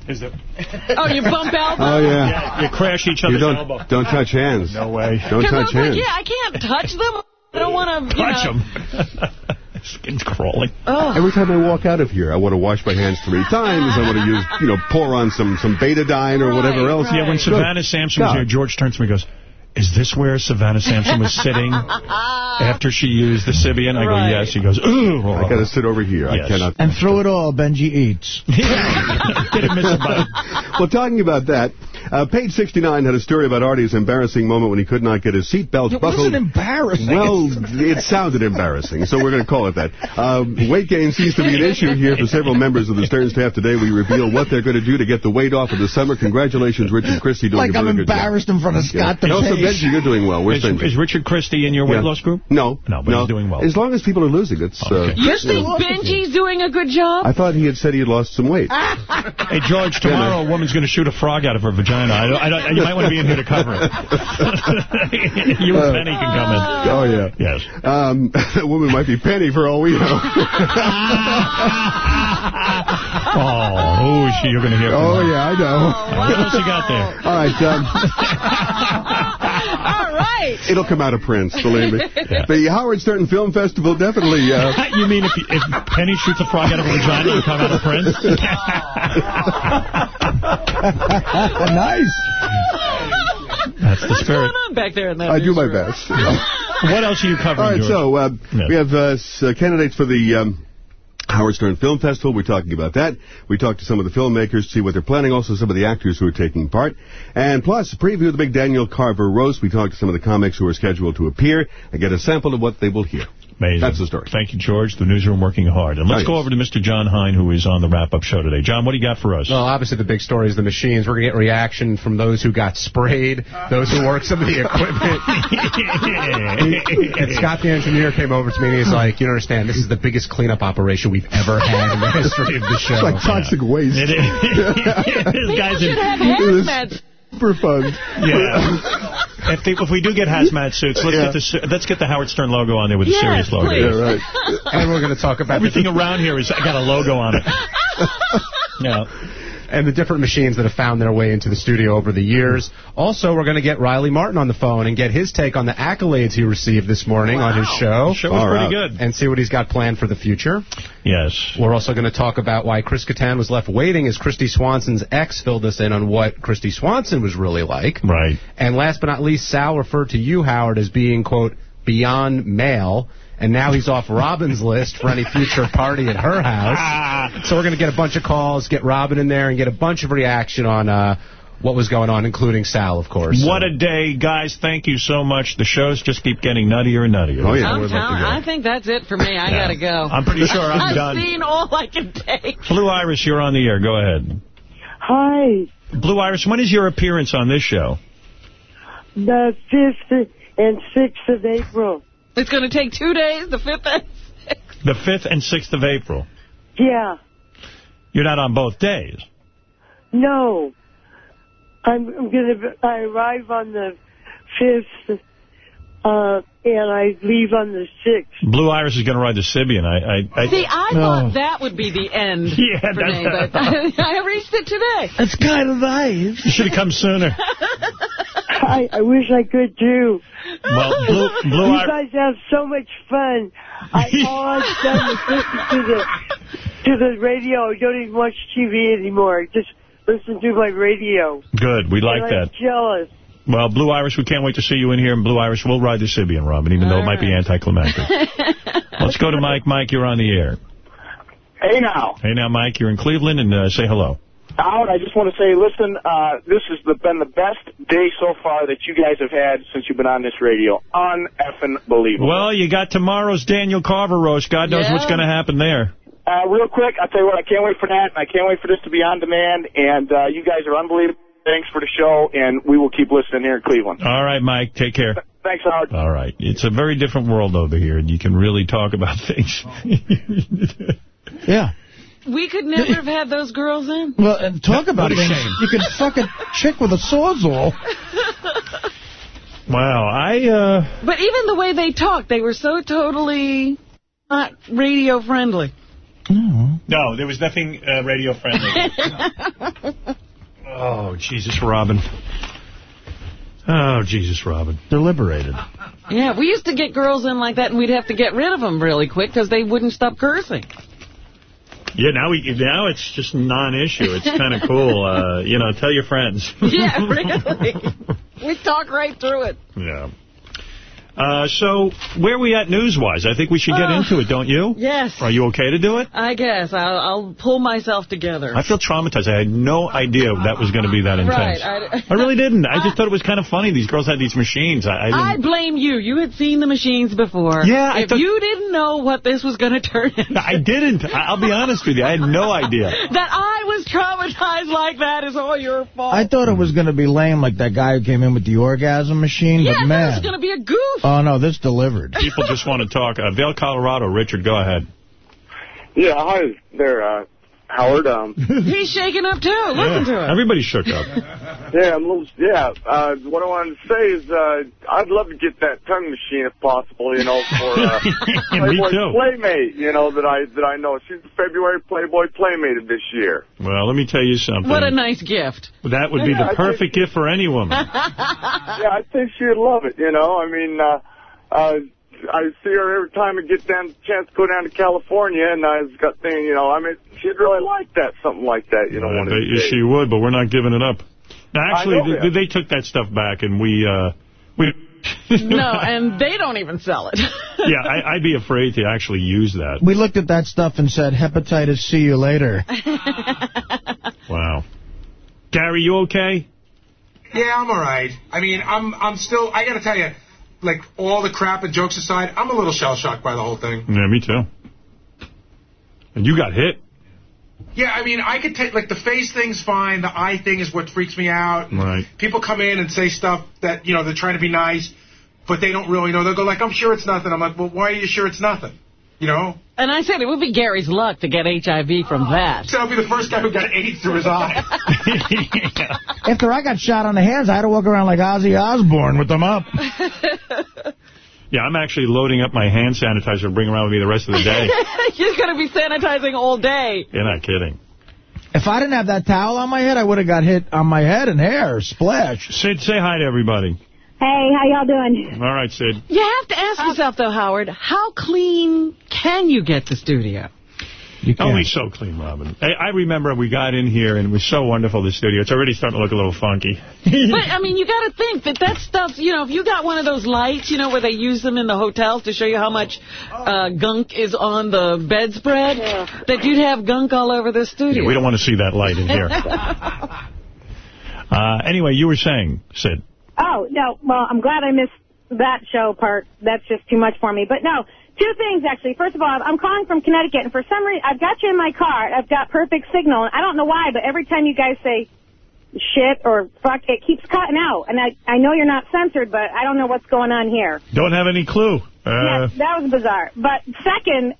Speaker 1: Is it?
Speaker 2: Oh, you bump [laughs] elbows?
Speaker 77: Oh, yeah.
Speaker 1: Yeah, you crash each
Speaker 77: You
Speaker 1: other's
Speaker 77: don't
Speaker 1: elbow.
Speaker 77: don't touch hands.
Speaker 1: No way.
Speaker 77: Don't touch
Speaker 2: was like,
Speaker 77: hands.
Speaker 2: yeah, I can't touch them. I don't want to,
Speaker 1: Touch
Speaker 2: know.
Speaker 1: him. [laughs] Skin's crawling.
Speaker 2: Oh.
Speaker 77: Every time I walk out of here, I want to wash my hands three times. I want to use, you know, pour on some some betadine or whatever else.
Speaker 2: right.
Speaker 1: Yeah, when Savanna Samson was
Speaker 77: God.
Speaker 1: here, George turns to me and goes, is this where Savanna Samson was sitting [laughs] after she used the Sybian? I go, yes. He goes, ooh.
Speaker 77: I got to sit over here.
Speaker 1: Yes.
Speaker 77: I cannot.
Speaker 4: And through it all, Benjy eats.
Speaker 1: Didn't miss a bite.
Speaker 77: well, talking about that, uh, page 69 had a story about Artie's embarrassing moment when he could not get his seatbelt
Speaker 4: It
Speaker 77: buckled.
Speaker 4: wasn't embarrassing.
Speaker 77: Well, it sounded embarrassing, so we're going to call it that. Um, weight gain seems to be an issue here for several members of the Stern staff today. We reveal what they're going to do to get the weight off of the summer. Congratulations, Richard Christie, doing
Speaker 4: like
Speaker 77: a
Speaker 4: I'm
Speaker 77: really good job.
Speaker 4: embarrassed in front of Scott
Speaker 77: And also,
Speaker 4: DePace.
Speaker 77: Benjy, you're doing well. We're
Speaker 1: Is, is Richard Christie in your weight
Speaker 77: Yeah.
Speaker 1: loss group?
Speaker 77: no,
Speaker 1: No, but he's doing well.
Speaker 77: As long as people are losing, it's. Uh,
Speaker 2: You
Speaker 4: Yes,
Speaker 2: think
Speaker 4: they lost it.
Speaker 2: Benjy's doing a good job?
Speaker 77: I thought he had said he had lost some weight. [laughs]
Speaker 1: Hey, George, tomorrow a woman's going to shoot a frog out of her vagina. I don't, I don't, you might want to be in here to cover it. [laughs] you and Penny can come in.
Speaker 77: Oh yeah.
Speaker 1: Yes.
Speaker 77: Um, [laughs] a woman might be Penny for all we know. [laughs]
Speaker 1: Oh, who is she? You're going to hear
Speaker 77: oh yeah, I know.
Speaker 1: What else you got there?
Speaker 77: All right. Um, [laughs]
Speaker 2: All right.
Speaker 77: it'll come out of Prince, believe me. [laughs] The Howard Stern Film Festival definitely. Uh, [laughs]
Speaker 1: You mean if, if Penny shoots a frog out of her vagina, it'll come out of Prince?
Speaker 4: nice.
Speaker 1: That's the
Speaker 2: What's
Speaker 1: spirit.
Speaker 2: going on back there in that
Speaker 77: I do my
Speaker 2: newsroom?
Speaker 77: best.
Speaker 1: What else are you covering,
Speaker 77: All right,
Speaker 1: George?
Speaker 77: so uh,
Speaker 1: Yeah.
Speaker 77: we have uh, s- uh, candidates for the um, Howard Stern Film Festival. We're talking about that. We talked to some of the filmmakers, to see what they're planning, also some of the actors who are taking part. And plus, a preview of the big Daniel Carver roast. We talked to some of the comics who are scheduled to appear and get a sample of what they will hear.
Speaker 1: Amazing.
Speaker 77: That's the story.
Speaker 1: Thank you, George. The newsroom working hard. And let's
Speaker 77: Oh,
Speaker 1: go over to Mr. John Hine, who is on the wrap-up show today. John, what do you got for us?
Speaker 90: Well, obviously the big story is the machines. We're going to get reaction from those who got sprayed, those who work some of the equipment. [laughs] and Scott the engineer came over to me and he's like, you understand, this is the biggest cleanup operation we've ever had in the history of the show.
Speaker 77: It's like toxic waste.
Speaker 1: It is. [laughs] [laughs] this guy's in.
Speaker 2: Should have
Speaker 77: It is
Speaker 2: hazmat.
Speaker 77: super fun.
Speaker 1: Yeah. [laughs] if, they, if we do get hazmat suits, let's
Speaker 77: Yeah.
Speaker 1: get the let's get the Howard Stern logo on there with
Speaker 2: Yes,
Speaker 1: a Sirius logo.
Speaker 2: please.
Speaker 77: Yeah, right. [laughs]
Speaker 90: and we're going to talk about
Speaker 1: Everything around here. Is has got a logo on it. [laughs] Yeah.
Speaker 90: And the different machines that have found their way into the studio over the years. Also, we're going to get Riley Martin on the phone and get his take on the accolades he received this morning on his show.
Speaker 1: The show was
Speaker 77: All
Speaker 1: pretty
Speaker 77: right.
Speaker 1: good.
Speaker 90: And see what he's got planned for the future.
Speaker 1: Yes.
Speaker 90: We're also going to talk about why Chris Kattan was left waiting as Kristy Swanson's ex filled us in on what Kristy Swanson was really like.
Speaker 1: Right.
Speaker 90: And last but not least, Sal referred to you, Howard, as being, quote, beyond male. And now he's off Robin's list for any future party at her house. [laughs] So we're going to get a bunch of calls, get Robin in there, and get a bunch of reaction on uh, what was going on, including Sal, of course.
Speaker 1: What a day, guys. Thank you so much. The shows just keep getting nuttier and nuttier.
Speaker 77: Oh, yeah.
Speaker 2: I'm
Speaker 77: We'd love to
Speaker 2: telling-
Speaker 77: go.
Speaker 2: I think that's it for me. I
Speaker 1: Yeah.
Speaker 2: gotta go.
Speaker 1: I'm pretty sure I'm [laughs]
Speaker 2: I've
Speaker 1: done.
Speaker 2: seen all I can take.
Speaker 1: Blue Iris, you're on the air. Go ahead.
Speaker 91: Hi,
Speaker 1: Blue Iris, when is your appearance on this show?
Speaker 91: the 5th and 6th of April.
Speaker 2: It's gonna take two days, the fifth and 6th.
Speaker 1: The 5th and 6th of April.
Speaker 91: Yeah,
Speaker 1: You're not on both days.
Speaker 91: no. I'm, I'm gonna, I arrive on the 5th, uh, and I leave on the 6th.
Speaker 1: Blue Iris is going to ride the Sybian. I, I, I,
Speaker 2: See, I thought that would be the end [laughs]
Speaker 1: Yeah,
Speaker 2: for
Speaker 1: that's-
Speaker 2: me, but [laughs] [laughs] I reached it today.
Speaker 4: That's kind of nice.
Speaker 1: you should have come sooner.
Speaker 91: I, I wish I could too.
Speaker 1: Well, Blue, Blue
Speaker 91: you guys have so much fun. I, all I've done is listen to the, to the radio. I don't even watch TV anymore. I just listen to my radio.
Speaker 1: Good. We like
Speaker 91: and I'm
Speaker 1: that.
Speaker 91: jealous.
Speaker 1: Well, Blue Iris, we can't wait to see you in here, and Blue Iris will ride the Sybian, Robin, even though it might be anticlimactic. [laughs] Let's go to Mike. Mike, you're on the air.
Speaker 42: Hey now,
Speaker 1: Hey, now, Mike, you're in Cleveland, and uh, say hello.
Speaker 42: Howard, I just want to say, listen, uh, this has the, been the best day so far that you guys have had since you've been on this radio. Un-effing believable.
Speaker 1: Well, you got tomorrow's Daniel Carver roast. God knows
Speaker 42: Yeah.
Speaker 1: what's going to happen there.
Speaker 42: Uh, real quick, I'll tell you what, I can't wait for that, and I can't wait for this to be on demand, and uh, you guys are unbelievable.
Speaker 11: Thanks for the show, and we will keep listening here in Cleveland.
Speaker 1: All right, Mike. Take care.
Speaker 11: Thanks, Howard.
Speaker 1: All right. It's a very different world over here, and you can really talk about [laughs] things.
Speaker 4: Yeah.
Speaker 2: We could never have had those girls in.
Speaker 4: Well, and talk about
Speaker 1: what a shame.
Speaker 4: You could fuck a chick with a sawzall.
Speaker 1: wow. I, uh...
Speaker 2: But even the way they talked, they were so totally not radio friendly.
Speaker 1: No, No, there was nothing uh, radio friendly. [laughs] oh, Jesus, Robin. Oh, Jesus, Robin.
Speaker 4: They're liberated.
Speaker 2: Yeah, we used to get girls in like that, and we'd have to get rid of them really quick because they wouldn't stop cursing.
Speaker 1: Yeah, now we now it's just non-issue. It's kind of cool. [laughs] Uh, you know, tell your friends.
Speaker 2: Yeah, [laughs] really. we talk right through it.
Speaker 1: Yeah. Uh, so, where are we at news-wise? I think we should get
Speaker 2: Oh.
Speaker 1: into it, don't you?
Speaker 2: Yes.
Speaker 1: Are you okay to do it?
Speaker 2: I guess. I'll, I'll pull myself together.
Speaker 1: I feel traumatized. I had no idea that was going to be that intense.
Speaker 2: Right.
Speaker 1: I really [laughs] didn't. I just thought it was kind of funny. These girls had these machines. I, I didn't.
Speaker 2: I blame you. You had seen the machines before.
Speaker 1: Yeah, I
Speaker 2: If
Speaker 1: thought-
Speaker 2: you didn't know what this was going to turn [laughs] into.
Speaker 1: I didn't. I- I'll be honest with you. I had no idea. [laughs]
Speaker 2: That I was traumatized like that is all your fault.
Speaker 4: I thought it was going to be lame like that guy who came in with the orgasm machine,
Speaker 2: yeah,
Speaker 4: but
Speaker 2: that
Speaker 4: man.
Speaker 2: was going to be a goof.
Speaker 4: Oh, no, this delivered.
Speaker 1: People just want to talk. Uh, Vail, Colorado. Richard, go ahead.
Speaker 11: Yeah, hi there, uh, Howard. Um, [laughs]
Speaker 2: He's shaking up, too. Listen to him.
Speaker 1: Everybody shook up. [laughs]
Speaker 11: yeah, I'm a little, yeah. Uh, what I wanted to say is, uh, I'd love to get that tongue machine if possible. You know, for uh, [laughs]
Speaker 1: Me
Speaker 11: Playboy. Playmate. You know that I that I know she's the February Playboy Playmate of this year.
Speaker 1: Well, let me tell you something.
Speaker 2: What a nice gift.
Speaker 1: that would be
Speaker 11: Yeah, I
Speaker 1: the perfect gift for any woman.
Speaker 11: yeah, I think she'd love it. You know, I mean, uh, uh, I see her every time I get down, chance to go down to California, and I was got thinking, you know, I mean, she'd really like that, something like that. You know,
Speaker 1: I
Speaker 11: one of
Speaker 1: bet
Speaker 11: these
Speaker 1: you
Speaker 11: days.
Speaker 1: she would, but we're not giving it up. Now, actually,
Speaker 11: know
Speaker 1: they, they took that stuff back, and we... Uh, we [laughs]
Speaker 2: no, and they don't even sell it. [laughs]
Speaker 1: yeah, I, I'd be afraid to actually use that.
Speaker 4: We looked at that stuff and said, hepatitis, see you later. [laughs]
Speaker 1: Wow. Gary, you okay?
Speaker 36: Yeah, I'm all right. I mean, I'm I'm still. I got to tell you, like all the crap and jokes aside, I'm a little shell shocked by the whole thing.
Speaker 1: Yeah, me too. And you got hit.
Speaker 36: Yeah, I mean, I could take like the face thing's fine. The eye thing is what freaks me out.
Speaker 1: Right.
Speaker 36: People come in and say stuff that you know they're trying to be nice, but they don't really know. They'll go like, "I'm sure it's nothing." I'm like, "Well, why are you sure it's nothing?" You know.
Speaker 2: And I said it would be Gary's luck to get HIV from that.
Speaker 36: So I'll be the first guy who got AIDS through his eye. [laughs]
Speaker 4: After I got shot on the hands, I had to walk around like Ozzy Osbourne with them up. [laughs]
Speaker 1: Yeah, I'm actually loading up my hand sanitizer to bring around with me the rest of the day.
Speaker 2: You're going to be sanitizing all day.
Speaker 1: You're not kidding.
Speaker 4: If I didn't have that towel on my head, I would have got hit on my head and hair. Splash.
Speaker 1: Sid, say hi to everybody.
Speaker 92: Hey, how y'all doing?
Speaker 1: All right, Sid.
Speaker 2: You have to ask yourself, though, Howard, how clean can you get the studio?
Speaker 1: Only so clean, Robin. I, I remember we got in here, and it was so wonderful, the studio. It's already starting to look a little funky. [laughs]
Speaker 2: but, I mean, you got to think that that stuff, you know, if you got one of those lights, you know, where they use them in the hotels to show you how much uh, gunk is on the bedspread, that you'd have gunk all over the studio.
Speaker 1: Yeah, we don't want to see that light in here. [laughs] uh, anyway, you were saying, Sid.
Speaker 92: Oh, no, well, I'm glad I missed that show part. That's just too much for me. But no, two things, actually. First of all, I'm calling from Connecticut, and for some reason, I've got you in my car. I've got perfect signal, and I don't know why, but every time you guys say shit or fuck, it keeps cutting out. And I, I know you're not censored, but I don't know what's going on here.
Speaker 1: Don't have any clue. Uh,
Speaker 92: yeah, that was bizarre. But second,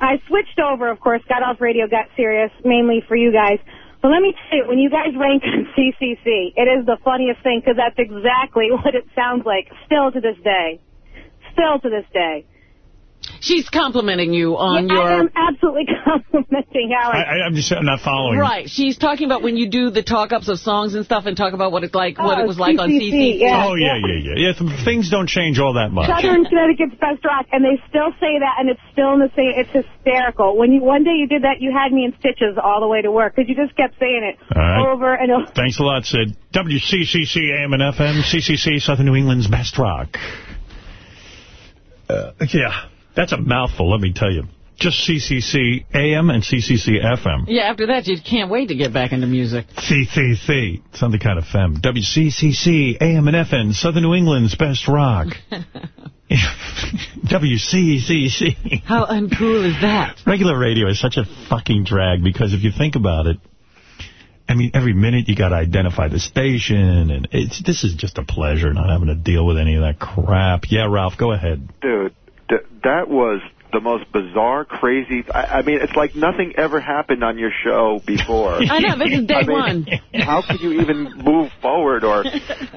Speaker 92: I switched over, of course, got off radio, got Sirius, mainly for you guys. But let me tell you, when you guys rank on CCC, it is the funniest thing because that's exactly [laughs] what it sounds like still to this day. Still to this day.
Speaker 2: She's complimenting you on
Speaker 92: Yeah,
Speaker 2: your...
Speaker 92: I am absolutely [laughs] complimenting Howard.
Speaker 1: I, I, I'm just I'm not following.
Speaker 2: Right. She's talking about when you do the talk-ups of songs and stuff and talk about what it's like, what
Speaker 92: Oh,
Speaker 2: it was like on
Speaker 92: CCC,
Speaker 2: CCC.
Speaker 92: yeah.
Speaker 1: Oh, yeah, yeah, yeah. Yeah, th- things don't change all that much.
Speaker 92: Southern Connecticut's best rock, and they still say that, and it's still in the same. It's hysterical. When you one day you did that, you had me in stitches all the way to work because you just kept saying it
Speaker 1: All right.
Speaker 92: over and over.
Speaker 1: Thanks a lot, Sid. WCCC AM and FM, CCC, Southern New England's best rock. Uh, yeah, that's a mouthful, let me tell you. Just CCC AM and CCC FM.
Speaker 2: Yeah, after that, you can't wait to get back into music.
Speaker 1: CCC, something kind of femme. WCCC, AM and FM, Southern New England's best rock. [laughs] [laughs] WCCC.
Speaker 2: How uncool is that?
Speaker 1: Regular radio is such a fucking drag because if you think about it, I mean, every minute you got to identify the station, and it's this is just a pleasure not having to deal with any of that crap. Yeah, Ralph, go ahead.
Speaker 43: Dude, th- that was the most bizarre, crazy... I, I mean, it's like nothing ever happened on your show before. [laughs]
Speaker 2: I know, this is day
Speaker 43: I mean,
Speaker 2: one.
Speaker 43: How could you even move forward or...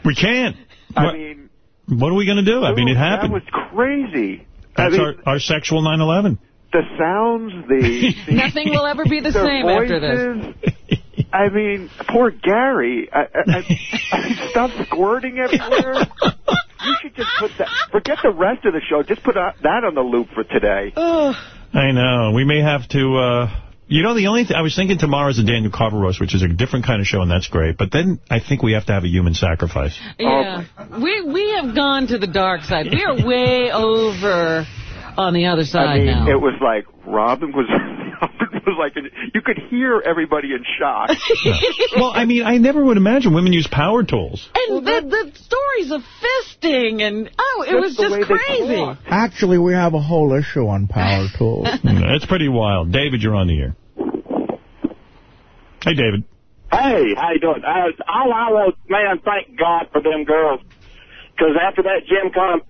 Speaker 1: We can't.
Speaker 43: I
Speaker 1: What-
Speaker 43: mean...
Speaker 1: What are we going to do? I mean, it happened.
Speaker 43: That was crazy. I
Speaker 1: That's
Speaker 43: mean,
Speaker 1: our, our sexual 9/11.
Speaker 43: the sounds, the... the [laughs]
Speaker 2: Nothing will ever be the
Speaker 43: their
Speaker 2: same after this.
Speaker 43: Voices. I mean, poor Gary. I, I, I, I [laughs] stop squirting everywhere. You should just put that. Forget the rest of the show. Just put uh, that on the loop for today. [sighs]
Speaker 1: I know. We may have to... Uh, you know, the only thing... I was thinking tomorrow's a Daniel Carver roast, which is a different kind of show, and that's great. But then I think we have to have a human sacrifice.
Speaker 2: Yeah. We we have gone to the dark side. We are way over on the other side
Speaker 43: I mean,
Speaker 2: now.
Speaker 43: it was like Robin was. [laughs] Robin was like you could hear everybody in shock. [laughs]
Speaker 1: well, I mean, I never would imagine women use power tools.
Speaker 2: and the, the stories of fisting and, oh, it was just crazy.
Speaker 4: Actually, we have a whole issue on power tools. [laughs]
Speaker 1: That's pretty wild. David, you're on the air. Hey, David.
Speaker 93: Hey, how you doing? Uh, all I want, man, thank God for them girls. Because after that Jim gym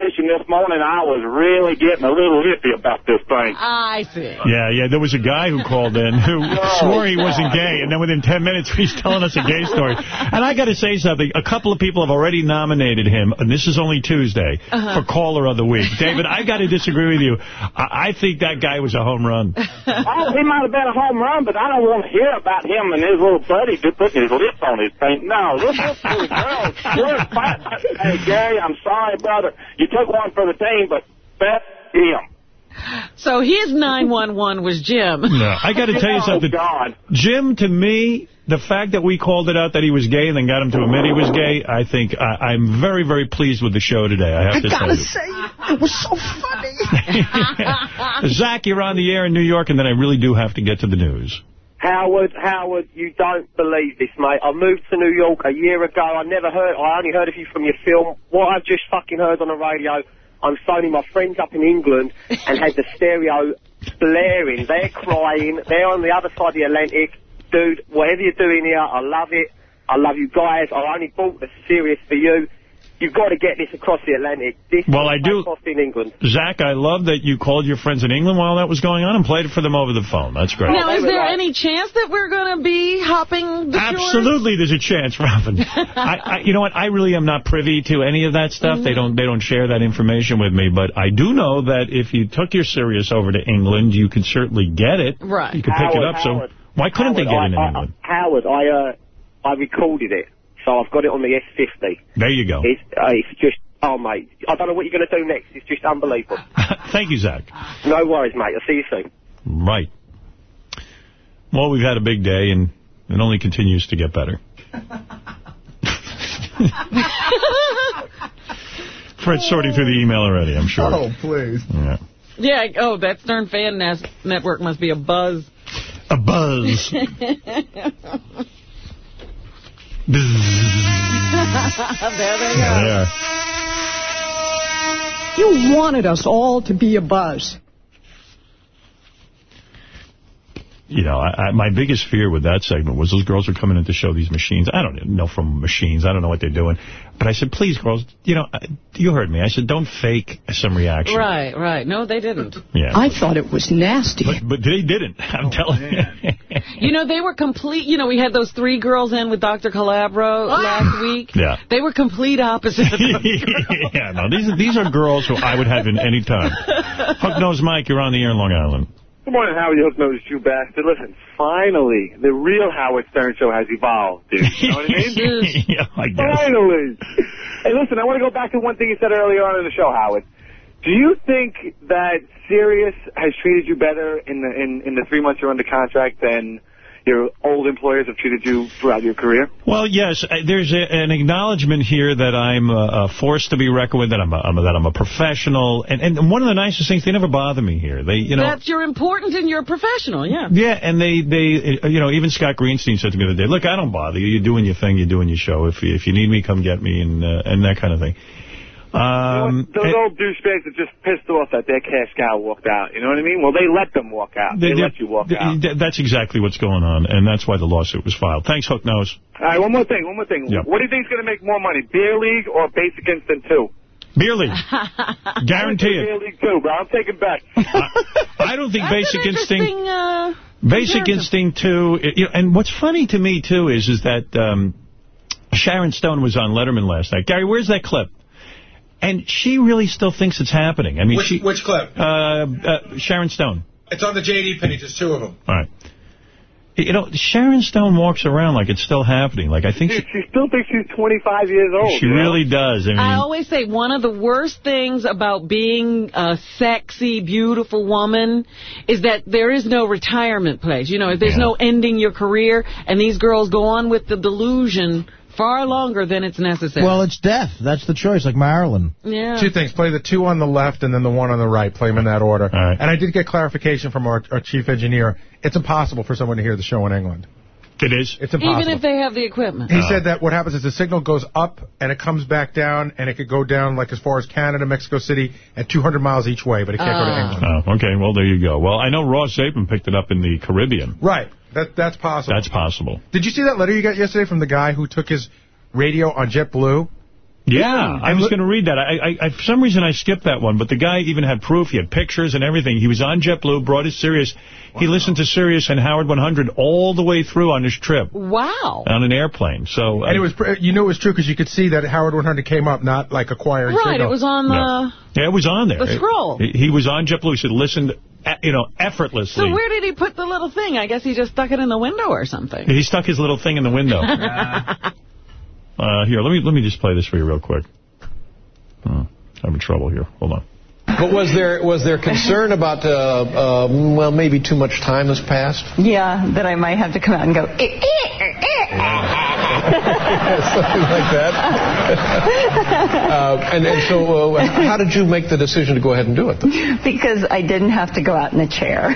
Speaker 93: competition this morning, I was really getting a little iffy about this thing.
Speaker 2: I see.
Speaker 1: Yeah, yeah, there was a guy who called in who [laughs] swore he wasn't gay, and then within 10 minutes [laughs] he's telling us a gay story. And I got to say something. A couple of people have already nominated him, and this is only Tuesday,
Speaker 2: Uh-huh.
Speaker 1: for Caller of the Week. [laughs] David, I got to disagree with you. I, I think that guy was a home run.
Speaker 93: oh, he might have been a home run, but I don't want to hear about him and his little buddy just putting his lips on his thing. No, this this little girl, you're fine. Hey, Gary, I'm sorry, brother. You took one for the team, but bet him.
Speaker 2: So his 911 was Jim. [laughs]
Speaker 1: No, I got to tell you
Speaker 93: Oh,
Speaker 1: something.
Speaker 93: God.
Speaker 1: Jim, to me, the fact that we called it out that he was gay and then got him to admit he was gay, I think I, I'm very, very pleased with the show today. I have
Speaker 4: I
Speaker 1: to
Speaker 4: gotta
Speaker 1: say.
Speaker 4: say, it was so funny. [laughs] [laughs]
Speaker 1: Zach, you're on the air in New York, and then I really do have to get to the news.
Speaker 42: Howard, Howard, you don't believe this, mate. I moved to New York a year ago. I never heard, I only heard of you from your film. What I've just fucking heard on the radio, I'm phoning my friends up in England and had the stereo blaring. They're crying. They're on the other side of the Atlantic. Dude, whatever you're doing here, I love it. I love you guys. I only bought the Sirius for you. You've got to get this across the Atlantic. This
Speaker 1: Well,
Speaker 42: will
Speaker 1: I do-
Speaker 42: in England.
Speaker 1: Zach, I love that you called your friends in England while that was going on and played it for them over the phone. That's great.
Speaker 2: Now, is there any chance that we're going to be hopping the shores?
Speaker 1: Absolutely, there's a chance, [laughs] Robin. I, I, you know what? I really am not privy to any of that stuff. They don't. They don't share that information with me. But I do know that if you took your Sirius over to England, you could certainly get it.
Speaker 2: Right.
Speaker 1: You could pick it
Speaker 42: Howard,
Speaker 1: up. So why couldn't they get
Speaker 42: Howard,
Speaker 1: it in
Speaker 42: I,
Speaker 1: England?
Speaker 42: Howard, I, uh, I recorded it, so I've got it on the S50.
Speaker 1: There you go.
Speaker 42: It's, uh, it's just, oh, mate, I don't know what you're going to do next. It's just unbelievable. [laughs]
Speaker 1: Thank you, Zach.
Speaker 42: No worries, mate. I'll see you soon.
Speaker 1: Right. Well, we've had a big day, and it only continues to get better. [laughs] Fred's sorting through the email already, I'm sure.
Speaker 4: Oh, please.
Speaker 1: Yeah.
Speaker 2: Yeah, oh, that Stern Fan Network must be a buzz.
Speaker 1: A buzz. [laughs] [laughs]
Speaker 2: there they go.
Speaker 1: There they are.
Speaker 94: You wanted us all to be a buzz.
Speaker 1: You know, I, I, my biggest fear with that segment was those girls were coming in to show these machines. I don't know from machines. I don't know what they're doing. But I said, please, girls, you know, uh, you heard me. I said, don't fake some reaction.
Speaker 2: Right, right. No, they didn't.
Speaker 1: Yeah.
Speaker 94: I thought it was nasty.
Speaker 1: But, but they didn't. [laughs] I'm telling you.
Speaker 2: You know, they were complete. You know, we had those three girls in with Dr. Calabro last week.
Speaker 1: Yeah.
Speaker 2: They were complete opposites. of [laughs]
Speaker 1: yeah, no, these are, these are girls who I would have in any time. [laughs] Hook Nose Mike, you're on the air in Long Island.
Speaker 11: Good morning, Howard, you hook-nosed Jew bastard. Listen, finally, the real Howard Stern show has evolved, dude. You know what I mean? [laughs] [laughs]
Speaker 1: yeah, I guess.
Speaker 11: Finally. Hey, listen, I want to go back to one thing you said earlier on in the show, Howard. Do you think that Sirius has treated you better in the in, in the three months you're under contract than your old employers have treated you throughout your career?
Speaker 1: Well, yes, uh, there's a, an acknowledgement here that I'm a, a force to be reckoned with, that I'm a, I'm a, that I'm a professional, and, and one of the nicest things, they never bother me here. They, you know.
Speaker 2: That's you're important and you're professional, yeah.
Speaker 1: Yeah, and they, they, uh, you know, even Scott Greenstein said to me the other day, look, I don't bother you. You're doing your thing. You're doing your show. If you, if you need me, come get me, and uh, and that kind of thing. Um,
Speaker 11: Those
Speaker 1: and-
Speaker 11: old douchebags are just pissed off that their cash cow walked out. You know what I mean? Well, they let them walk out. They,
Speaker 1: they-
Speaker 11: let you walk
Speaker 1: th-
Speaker 11: out.
Speaker 1: That's exactly what's going on, and that's why the lawsuit was filed. Thanks, Hook Nose.
Speaker 11: All right, one more thing. One more thing.
Speaker 1: Yeah.
Speaker 11: What do you think is going to make more money, Beer League or Basic Instinct 2?
Speaker 1: Beer League. [laughs] Guarantee it.
Speaker 11: Beer League 2, bro. I'm taking bets.
Speaker 1: I don't think Basic Instinct...
Speaker 2: Interesting, uh,
Speaker 1: Basic Instinct 2, it- you know, and what's funny to me, too, is is that um, Sharon Stone was on Letterman last night. Gary, where's that clip? And she really still thinks it's happening. I mean,
Speaker 95: Which,
Speaker 1: she...
Speaker 95: which clip?
Speaker 1: Uh, uh, Sharon Stone.
Speaker 95: It's on the JD page. There's two of them.
Speaker 1: All right. You know, Sharon Stone walks around like it's still happening. Like, I think
Speaker 11: Dude,
Speaker 1: she,
Speaker 11: she still thinks she's 25 years old.
Speaker 1: she
Speaker 11: you know?
Speaker 1: really does. I mean,
Speaker 2: I always say one of the worst things about being a sexy, beautiful woman is that there is no retirement place. You know, there's no ending your career, and these girls go on with the delusion far longer than it's necessary.
Speaker 4: Well, it's death. That's the choice, like Marilyn.
Speaker 2: yeah.
Speaker 36: Two things. Play the two on the left and then the one on the right. Play them in that order. And I did get clarification from our, our chief engineer. It's impossible for someone to hear the show in England.
Speaker 1: It is?
Speaker 36: It's impossible.
Speaker 2: Even if they have the equipment.
Speaker 36: He said that what happens is the signal goes up and it comes back down, and it could go down like as far as Canada, Mexico City, at 200 miles each way, but it can't go to
Speaker 2: Ah.
Speaker 36: England.
Speaker 1: Oh, okay. Well, there you go. Well, I know Ross Zapin picked it up in the Caribbean.
Speaker 36: Right. That That's possible.
Speaker 1: That's possible.
Speaker 36: Did you see that letter you got yesterday from the guy who took his radio on JetBlue?
Speaker 1: Yeah, I was going to read that. I, I, I, for some reason, I skipped that one, but the guy even had proof. He had pictures and everything. He was on JetBlue, brought his Sirius. He listened to Sirius and Howard 100 all the way through on his trip
Speaker 2: Wow.
Speaker 1: on an airplane. So,
Speaker 36: And it was, you knew it was true because you could see that Howard 100 came up, not like acquiring
Speaker 2: Right,
Speaker 36: signal.
Speaker 2: it was on the...
Speaker 1: yeah, it was on there.
Speaker 2: The scroll.
Speaker 1: He, he was on JetBlue. He said, listened, uh, you know, effortlessly.
Speaker 2: So where did he put the little thing? I guess he just stuck it in the window or something.
Speaker 1: He stuck his little thing in the window. [laughs] uh, here, let me let me just play this for you real quick. Oh, having trouble here. Hold on.
Speaker 26: But was there was there concern about, uh, uh, well, maybe too much time has passed?
Speaker 96: Yeah, that I might have to come out and go, "Eh, eh, eh, eh." [laughs]
Speaker 26: Something like that. [laughs] uh, and, and so uh, how did you make the decision to go ahead and do it? Then? [laughs]
Speaker 96: because I didn't have to go out in a chair.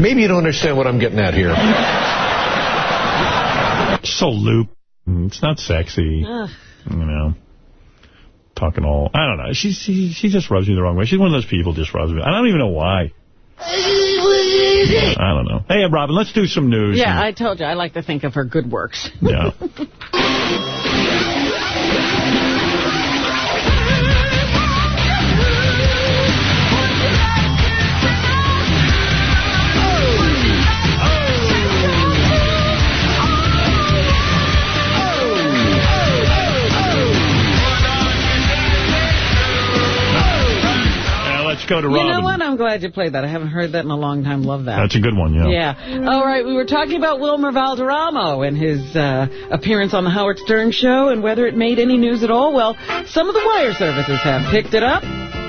Speaker 26: Maybe you don't understand what I'm getting at here.
Speaker 1: So loop. Mm, it's not sexy.
Speaker 2: Ugh.
Speaker 1: You know. Talking all... I don't know. She, she, she just rubs me the wrong way. She's one of those people just rubs me. I don't even know why. I don't know. Hey, Robin, let's do some news.
Speaker 2: Yeah, I told you, I like to think of her good works.
Speaker 1: Yeah. [laughs] go to
Speaker 2: You know what? I'm glad you played that. I haven't heard that in a long time. Love that.
Speaker 1: That's a good one, yeah.
Speaker 2: Yeah. All right, we were talking about Wilmer Valderrama and his uh, appearance on the Howard Stern show and whether it made any news at all. Well, some of the wire services have picked it up.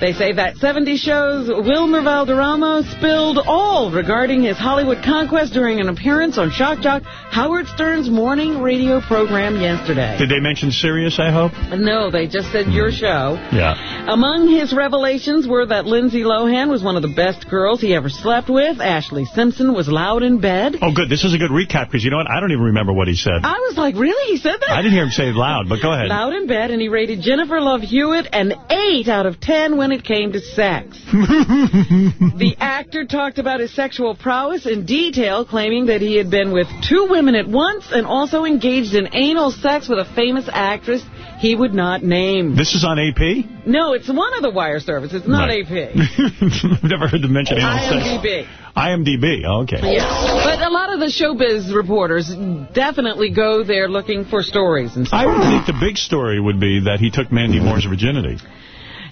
Speaker 2: They say that 70 shows Wilmer Valderrama spilled all regarding his Hollywood conquest during an appearance on Shock Jock Howard Stern's morning radio program yesterday.
Speaker 1: Did they mention Sirius, I hope?
Speaker 2: No, they just said your hmm. show.
Speaker 1: Yeah.
Speaker 2: Among his revelations were that Lindsay Lohan was one of the best girls he ever slept with. Ashlee Simpson was loud in bed.
Speaker 1: Oh, good. This is a good recap because you know what? I don't even remember what he said.
Speaker 2: I was like, really? He said that?
Speaker 1: I didn't hear him say it loud, but go ahead.
Speaker 2: Loud in bed, and he rated Jennifer Love Hewitt an 8 out of 10 when it came to sex. [laughs] the actor talked about his sexual prowess in detail, claiming that he had been with two women at once and also engaged in anal sex with a famous actress he would not name.
Speaker 1: This is on AP?
Speaker 2: No, it's one of the wire services, not
Speaker 1: Right.
Speaker 2: AP. [laughs]
Speaker 1: I've never heard them mention anal sex.
Speaker 2: IMDb.
Speaker 1: IMDb. Oh, okay.
Speaker 2: Yeah. But a lot of the showbiz reporters definitely go there looking for stories and stuff.
Speaker 1: I would think the big story would be that he took Mandy Moore's virginity.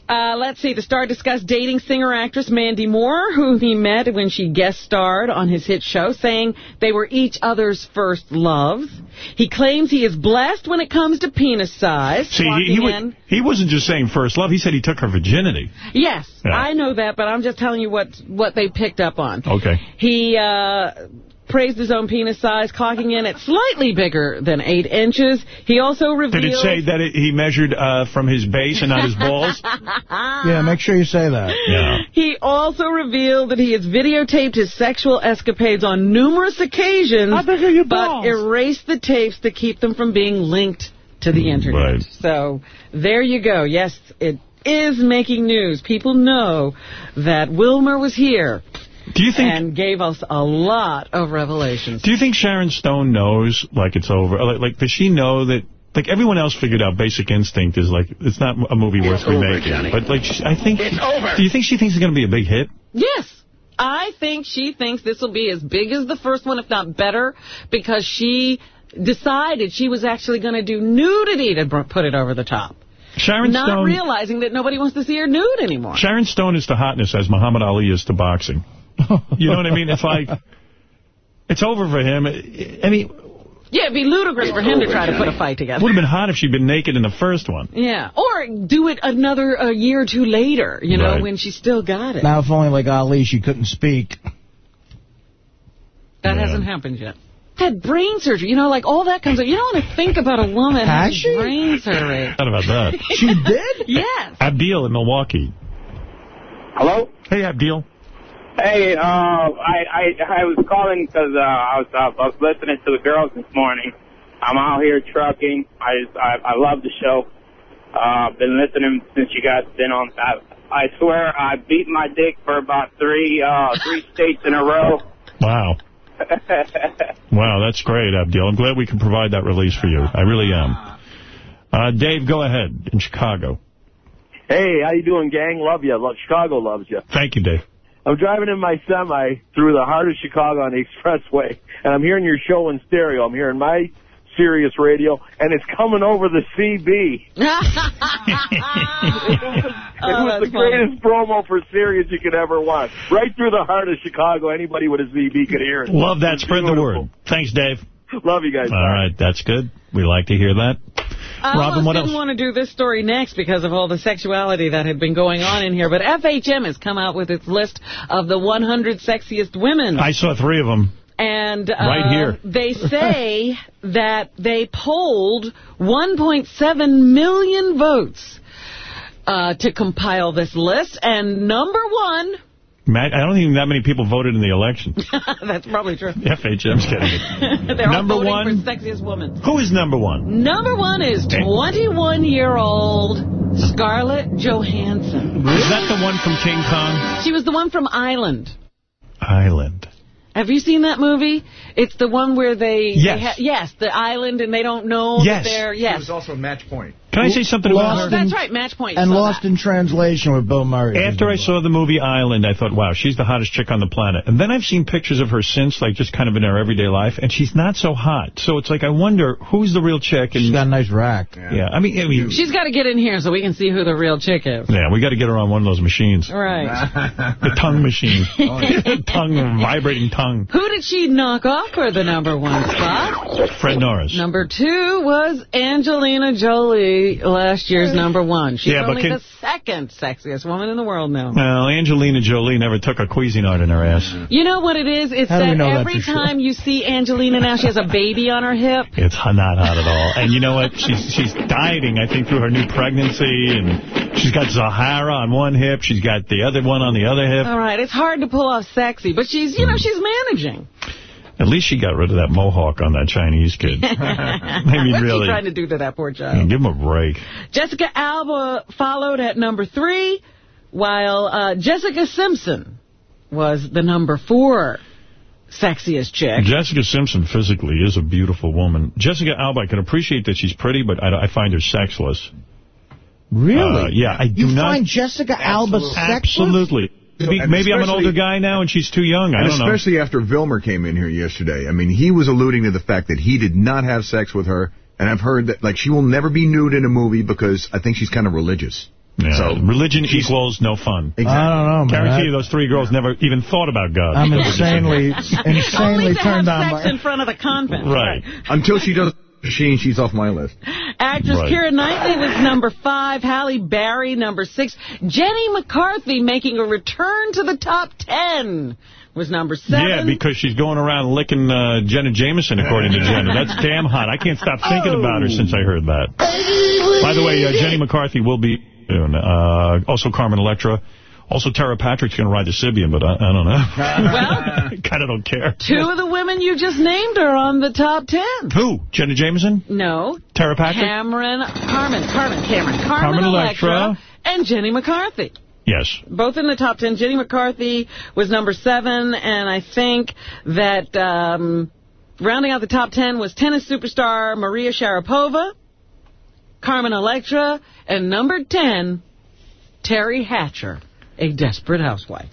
Speaker 2: Uh, let's see. The star discussed dating singer-actress Mandy Moore, who he met when she guest starred on his hit show, saying they were each other's first loves. He claims he is blessed when it comes to penis size.
Speaker 1: See, he, he, wa-
Speaker 2: in.
Speaker 1: he wasn't just saying first love. He said he took her virginity.
Speaker 2: Yes,
Speaker 1: Yeah.
Speaker 2: I know that, but I'm just telling you what what they picked up on.
Speaker 1: Okay.
Speaker 2: He uh, praised his own penis size, clocking in at slightly bigger than 8 inches. He also revealed...
Speaker 1: Did it say that it, he measured uh, from his base and not his balls? [laughs]
Speaker 4: Yeah, make sure you say that.
Speaker 1: Yeah.
Speaker 2: He also revealed that he has videotaped his sexual escapades on numerous occasions, but erased the tapes to keep them from being linked to the internet.
Speaker 1: Right.
Speaker 2: So there you go. Yes, it is making news. People know that Wilmer was here.
Speaker 1: Do you think...
Speaker 2: And gave us a lot of revelations.
Speaker 1: Do you think Sharon Stone knows, like, it's over? Like, like, does she know that... Like, everyone else figured out Basic Instinct is, like, it's not a movie worth
Speaker 2: over,
Speaker 1: remaking.
Speaker 2: Johnny.
Speaker 1: But, like, she- I think...
Speaker 2: It's over.
Speaker 1: Do you think she thinks it's going to be a big hit?
Speaker 2: Yes. I think she thinks this will be as big as the first one, if not better, because she decided she was actually going to do nudity to put it over the top.
Speaker 1: Sharon Stone
Speaker 2: not
Speaker 1: Stone...
Speaker 2: realizing that nobody wants to see her nude anymore.
Speaker 1: Sharon Stone is to hotness as Muhammad Ali is to boxing. [laughs] You know what I mean? It's like... It's over for him. I mean,
Speaker 2: Yeah, it'd be ludicrous for him to try to put a fight
Speaker 1: it
Speaker 2: together.
Speaker 1: would have been hot if she'd been naked in the first one.
Speaker 2: Yeah, or do it another a year or two later, you know,
Speaker 1: Right.
Speaker 2: when she still got it.
Speaker 4: Now, if only like Ali, she couldn't speak.
Speaker 2: that hasn't happened yet. Had brain surgery, you know, like all that comes up. You don't want to think about a woman
Speaker 4: Has
Speaker 2: having
Speaker 4: she?
Speaker 2: brain surgery. [laughs]
Speaker 1: Not about that.
Speaker 4: She did? [laughs]
Speaker 2: Yes.
Speaker 1: Abdil in Milwaukee.
Speaker 97: Hello?
Speaker 1: Hey, Abdil.
Speaker 97: Hey, uh, I, I I was calling because uh, I was uh, I was listening to the girls this morning. I'm out here trucking. I just, I, I love the show. Uh, been listening since you guys been on. I, I swear I beat my dick for about three uh three [laughs] states in a row.
Speaker 1: Wow. [laughs] Wow, that's great, Abdil. I'm glad we can provide that release for you. I really am. Uh, Dave, go ahead, in Chicago.
Speaker 11: Hey, how you doing, gang? Love you. Love, Chicago loves you.
Speaker 1: Thank you, Dave.
Speaker 11: I'm driving in my semi through the heart of Chicago on the [laughs] expressway, and I'm hearing your show in stereo. I'm hearing my Sirius radio, and it's coming over the CB. [laughs] it oh, was the greatest promo for Sirius you could ever want. Right through the heart of Chicago, anybody with a CB could hear it.
Speaker 1: Love that. Spread the word. Thanks, Dave.
Speaker 11: Love you guys.
Speaker 1: All right, that's good. We like to hear that.
Speaker 2: I
Speaker 1: Robin,
Speaker 2: almost
Speaker 1: what
Speaker 2: didn't
Speaker 1: else?
Speaker 2: want to do this story next because of all the sexuality that had been going on in here, but FHM has come out with its list of the 100 sexiest women.
Speaker 1: I saw three of them.
Speaker 2: And uh,
Speaker 1: Right here.
Speaker 2: they [laughs] say that they polled 1.7 million votes uh, to compile this list. And number one,
Speaker 1: Matt, I don't think that many people voted in the election. [laughs]
Speaker 2: that's probably true. [laughs]
Speaker 1: FHM's it. [laughs]
Speaker 2: They're
Speaker 1: Number
Speaker 2: all voting
Speaker 1: one?
Speaker 2: sexiest woman.
Speaker 1: Who is number one?
Speaker 2: Number one is eh. 21-year-old Scarlett Johansson.
Speaker 1: Is that the one from King Kong?
Speaker 2: She was the one from Island.
Speaker 1: Island.
Speaker 2: Have you seen that movie? It's the one where they...
Speaker 1: Yes.
Speaker 2: they yes, the island, and they don't know
Speaker 1: Yes.
Speaker 2: that they're...
Speaker 98: It was also Match Point.
Speaker 1: Can I say something
Speaker 2: Oh,
Speaker 1: about her?
Speaker 2: that's right, Match Point.
Speaker 4: And
Speaker 2: saw
Speaker 4: Lost in Translation with Bill Murray.
Speaker 1: After I saw the movie Island, I thought, wow, she's the hottest chick on the planet. And then I've seen pictures of her since, like just kind of in her everyday life, and she's not so hot. So it's like, I wonder, who's the real chick? And,
Speaker 4: She's got a nice rack.
Speaker 1: yeah, I mean, I mean
Speaker 2: She's got to get in here so we can see who the real chick is.
Speaker 1: yeah, we got to get her on one of those machines.
Speaker 2: Right.
Speaker 1: The tongue machine. the [laughs] [laughs] tongue, vibrating tongue.
Speaker 2: Who did she knock off for the number one spot?
Speaker 1: Fred Norris.
Speaker 2: Number two was Angelina Jolie, last year's number one. She's
Speaker 1: Yeah, but
Speaker 2: only
Speaker 1: can-
Speaker 2: the second sexiest woman in the world now.
Speaker 1: Well, Angelina Jolie never took a Cuisinart in her ass.
Speaker 2: You know what it is? It's
Speaker 1: How
Speaker 2: that
Speaker 1: know that
Speaker 2: every
Speaker 1: sure?
Speaker 2: time you see Angelina now, she has a baby on her hip.
Speaker 1: It's not hot at all. And you know what? She's she's dieting, I think, through her new pregnancy. And she's got Zahara on one hip. She's got the other one on the other hip.
Speaker 2: All right, it's hard to pull off sexy, but she's, you know, she's managing.
Speaker 1: At least she got rid of that mohawk on that Chinese kid. [laughs] I mean,
Speaker 2: What's
Speaker 1: really.
Speaker 2: she trying to do to that poor
Speaker 1: Yeah,
Speaker 2: child?
Speaker 1: give him a break.
Speaker 2: Jessica Alba followed at number three, while uh, Jessica Simpson was the number four sexiest chick.
Speaker 1: Jessica Simpson physically is a beautiful woman. Jessica Alba, I can appreciate that she's pretty, but I, I find her sexless.
Speaker 4: Really?
Speaker 1: Uh, yeah, I
Speaker 4: you
Speaker 1: do not.
Speaker 4: find Jessica Alba sexless?
Speaker 1: Absolutely. Maybe, maybe I'm an older guy now and she's too young. I don't know.
Speaker 27: especially after Vilmer came in here yesterday. I mean, he was alluding to the fact that he did not have sex with her. And I've heard that, like, she will never be nude in a movie because I think she's kind of religious.
Speaker 1: Yeah,
Speaker 27: So
Speaker 1: religion equals no fun.
Speaker 27: Exactly.
Speaker 4: I don't know, man.
Speaker 1: Guarantee you those three girls never even thought about God.
Speaker 4: I'm
Speaker 1: They were just-
Speaker 4: insanely,
Speaker 2: Only
Speaker 4: insanely
Speaker 2: to have
Speaker 4: turned on
Speaker 2: sex
Speaker 4: by...
Speaker 2: in front of the convent.
Speaker 1: Right.
Speaker 27: Until she does machine, she's off my list.
Speaker 2: Actress
Speaker 27: Right.
Speaker 2: Keira Knightley was number five. Halle Berry, number six. Jenny McCarthy making a return to the top ten was number seven.
Speaker 1: Yeah, because she's going around licking uh, Jenna Jameson, according to Jenna. That's [laughs] damn hot. I can't stop thinking about her since I heard that. By the way, uh, Jenny McCarthy will be soon. Uh, also Carmen Electra. Also, Tera Patrick's going to ride the Sybian, but I, I don't know.
Speaker 2: Well, [laughs]
Speaker 1: kind of don't care.
Speaker 2: two of the women you just named are on the top ten.
Speaker 1: Who? Jenna Jameson?
Speaker 2: No.
Speaker 1: Tara Patrick?
Speaker 2: Cameron, Carmen, Carmen, Cameron, Carmen,
Speaker 1: Carmen
Speaker 2: Electra,
Speaker 1: Electra.
Speaker 2: and Jenny McCarthy.
Speaker 1: Yes.
Speaker 2: Both in the top ten. Jenny McCarthy was number seven, and I think that um, rounding out the top ten was tennis superstar Maria Sharapova, Carmen Electra, and number ten, Teri Hatcher, a desperate housewife.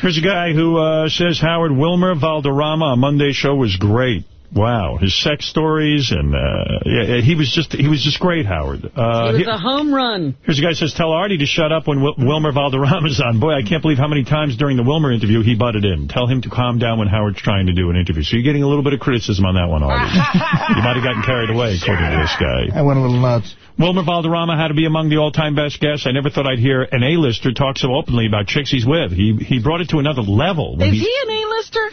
Speaker 1: Here's a guy who uh, says Howard Wilmer Valderrama on Monday's show was great. Wow, his sex stories and uh, yeah, he was just he was just great, Howard. Uh,
Speaker 2: it was
Speaker 1: he-
Speaker 2: a home run.
Speaker 1: Here's a guy who says, tell Artie to shut up when Wil Wilmer Valderrama's on. Boy, I can't believe how many times during the Wilmer interview he butted in. Tell him to calm down when Howard's trying to do an interview. So you're getting a little bit of criticism on that one, Artie. [laughs] you might have gotten carried away, according to this guy.
Speaker 4: I went a little nuts.
Speaker 1: Wilmer Valderrama had to be among the all-time best guests. I never thought I'd hear an A-lister talk so openly about chicks he's with. He he brought it to another level. when
Speaker 2: Is he an A-lister?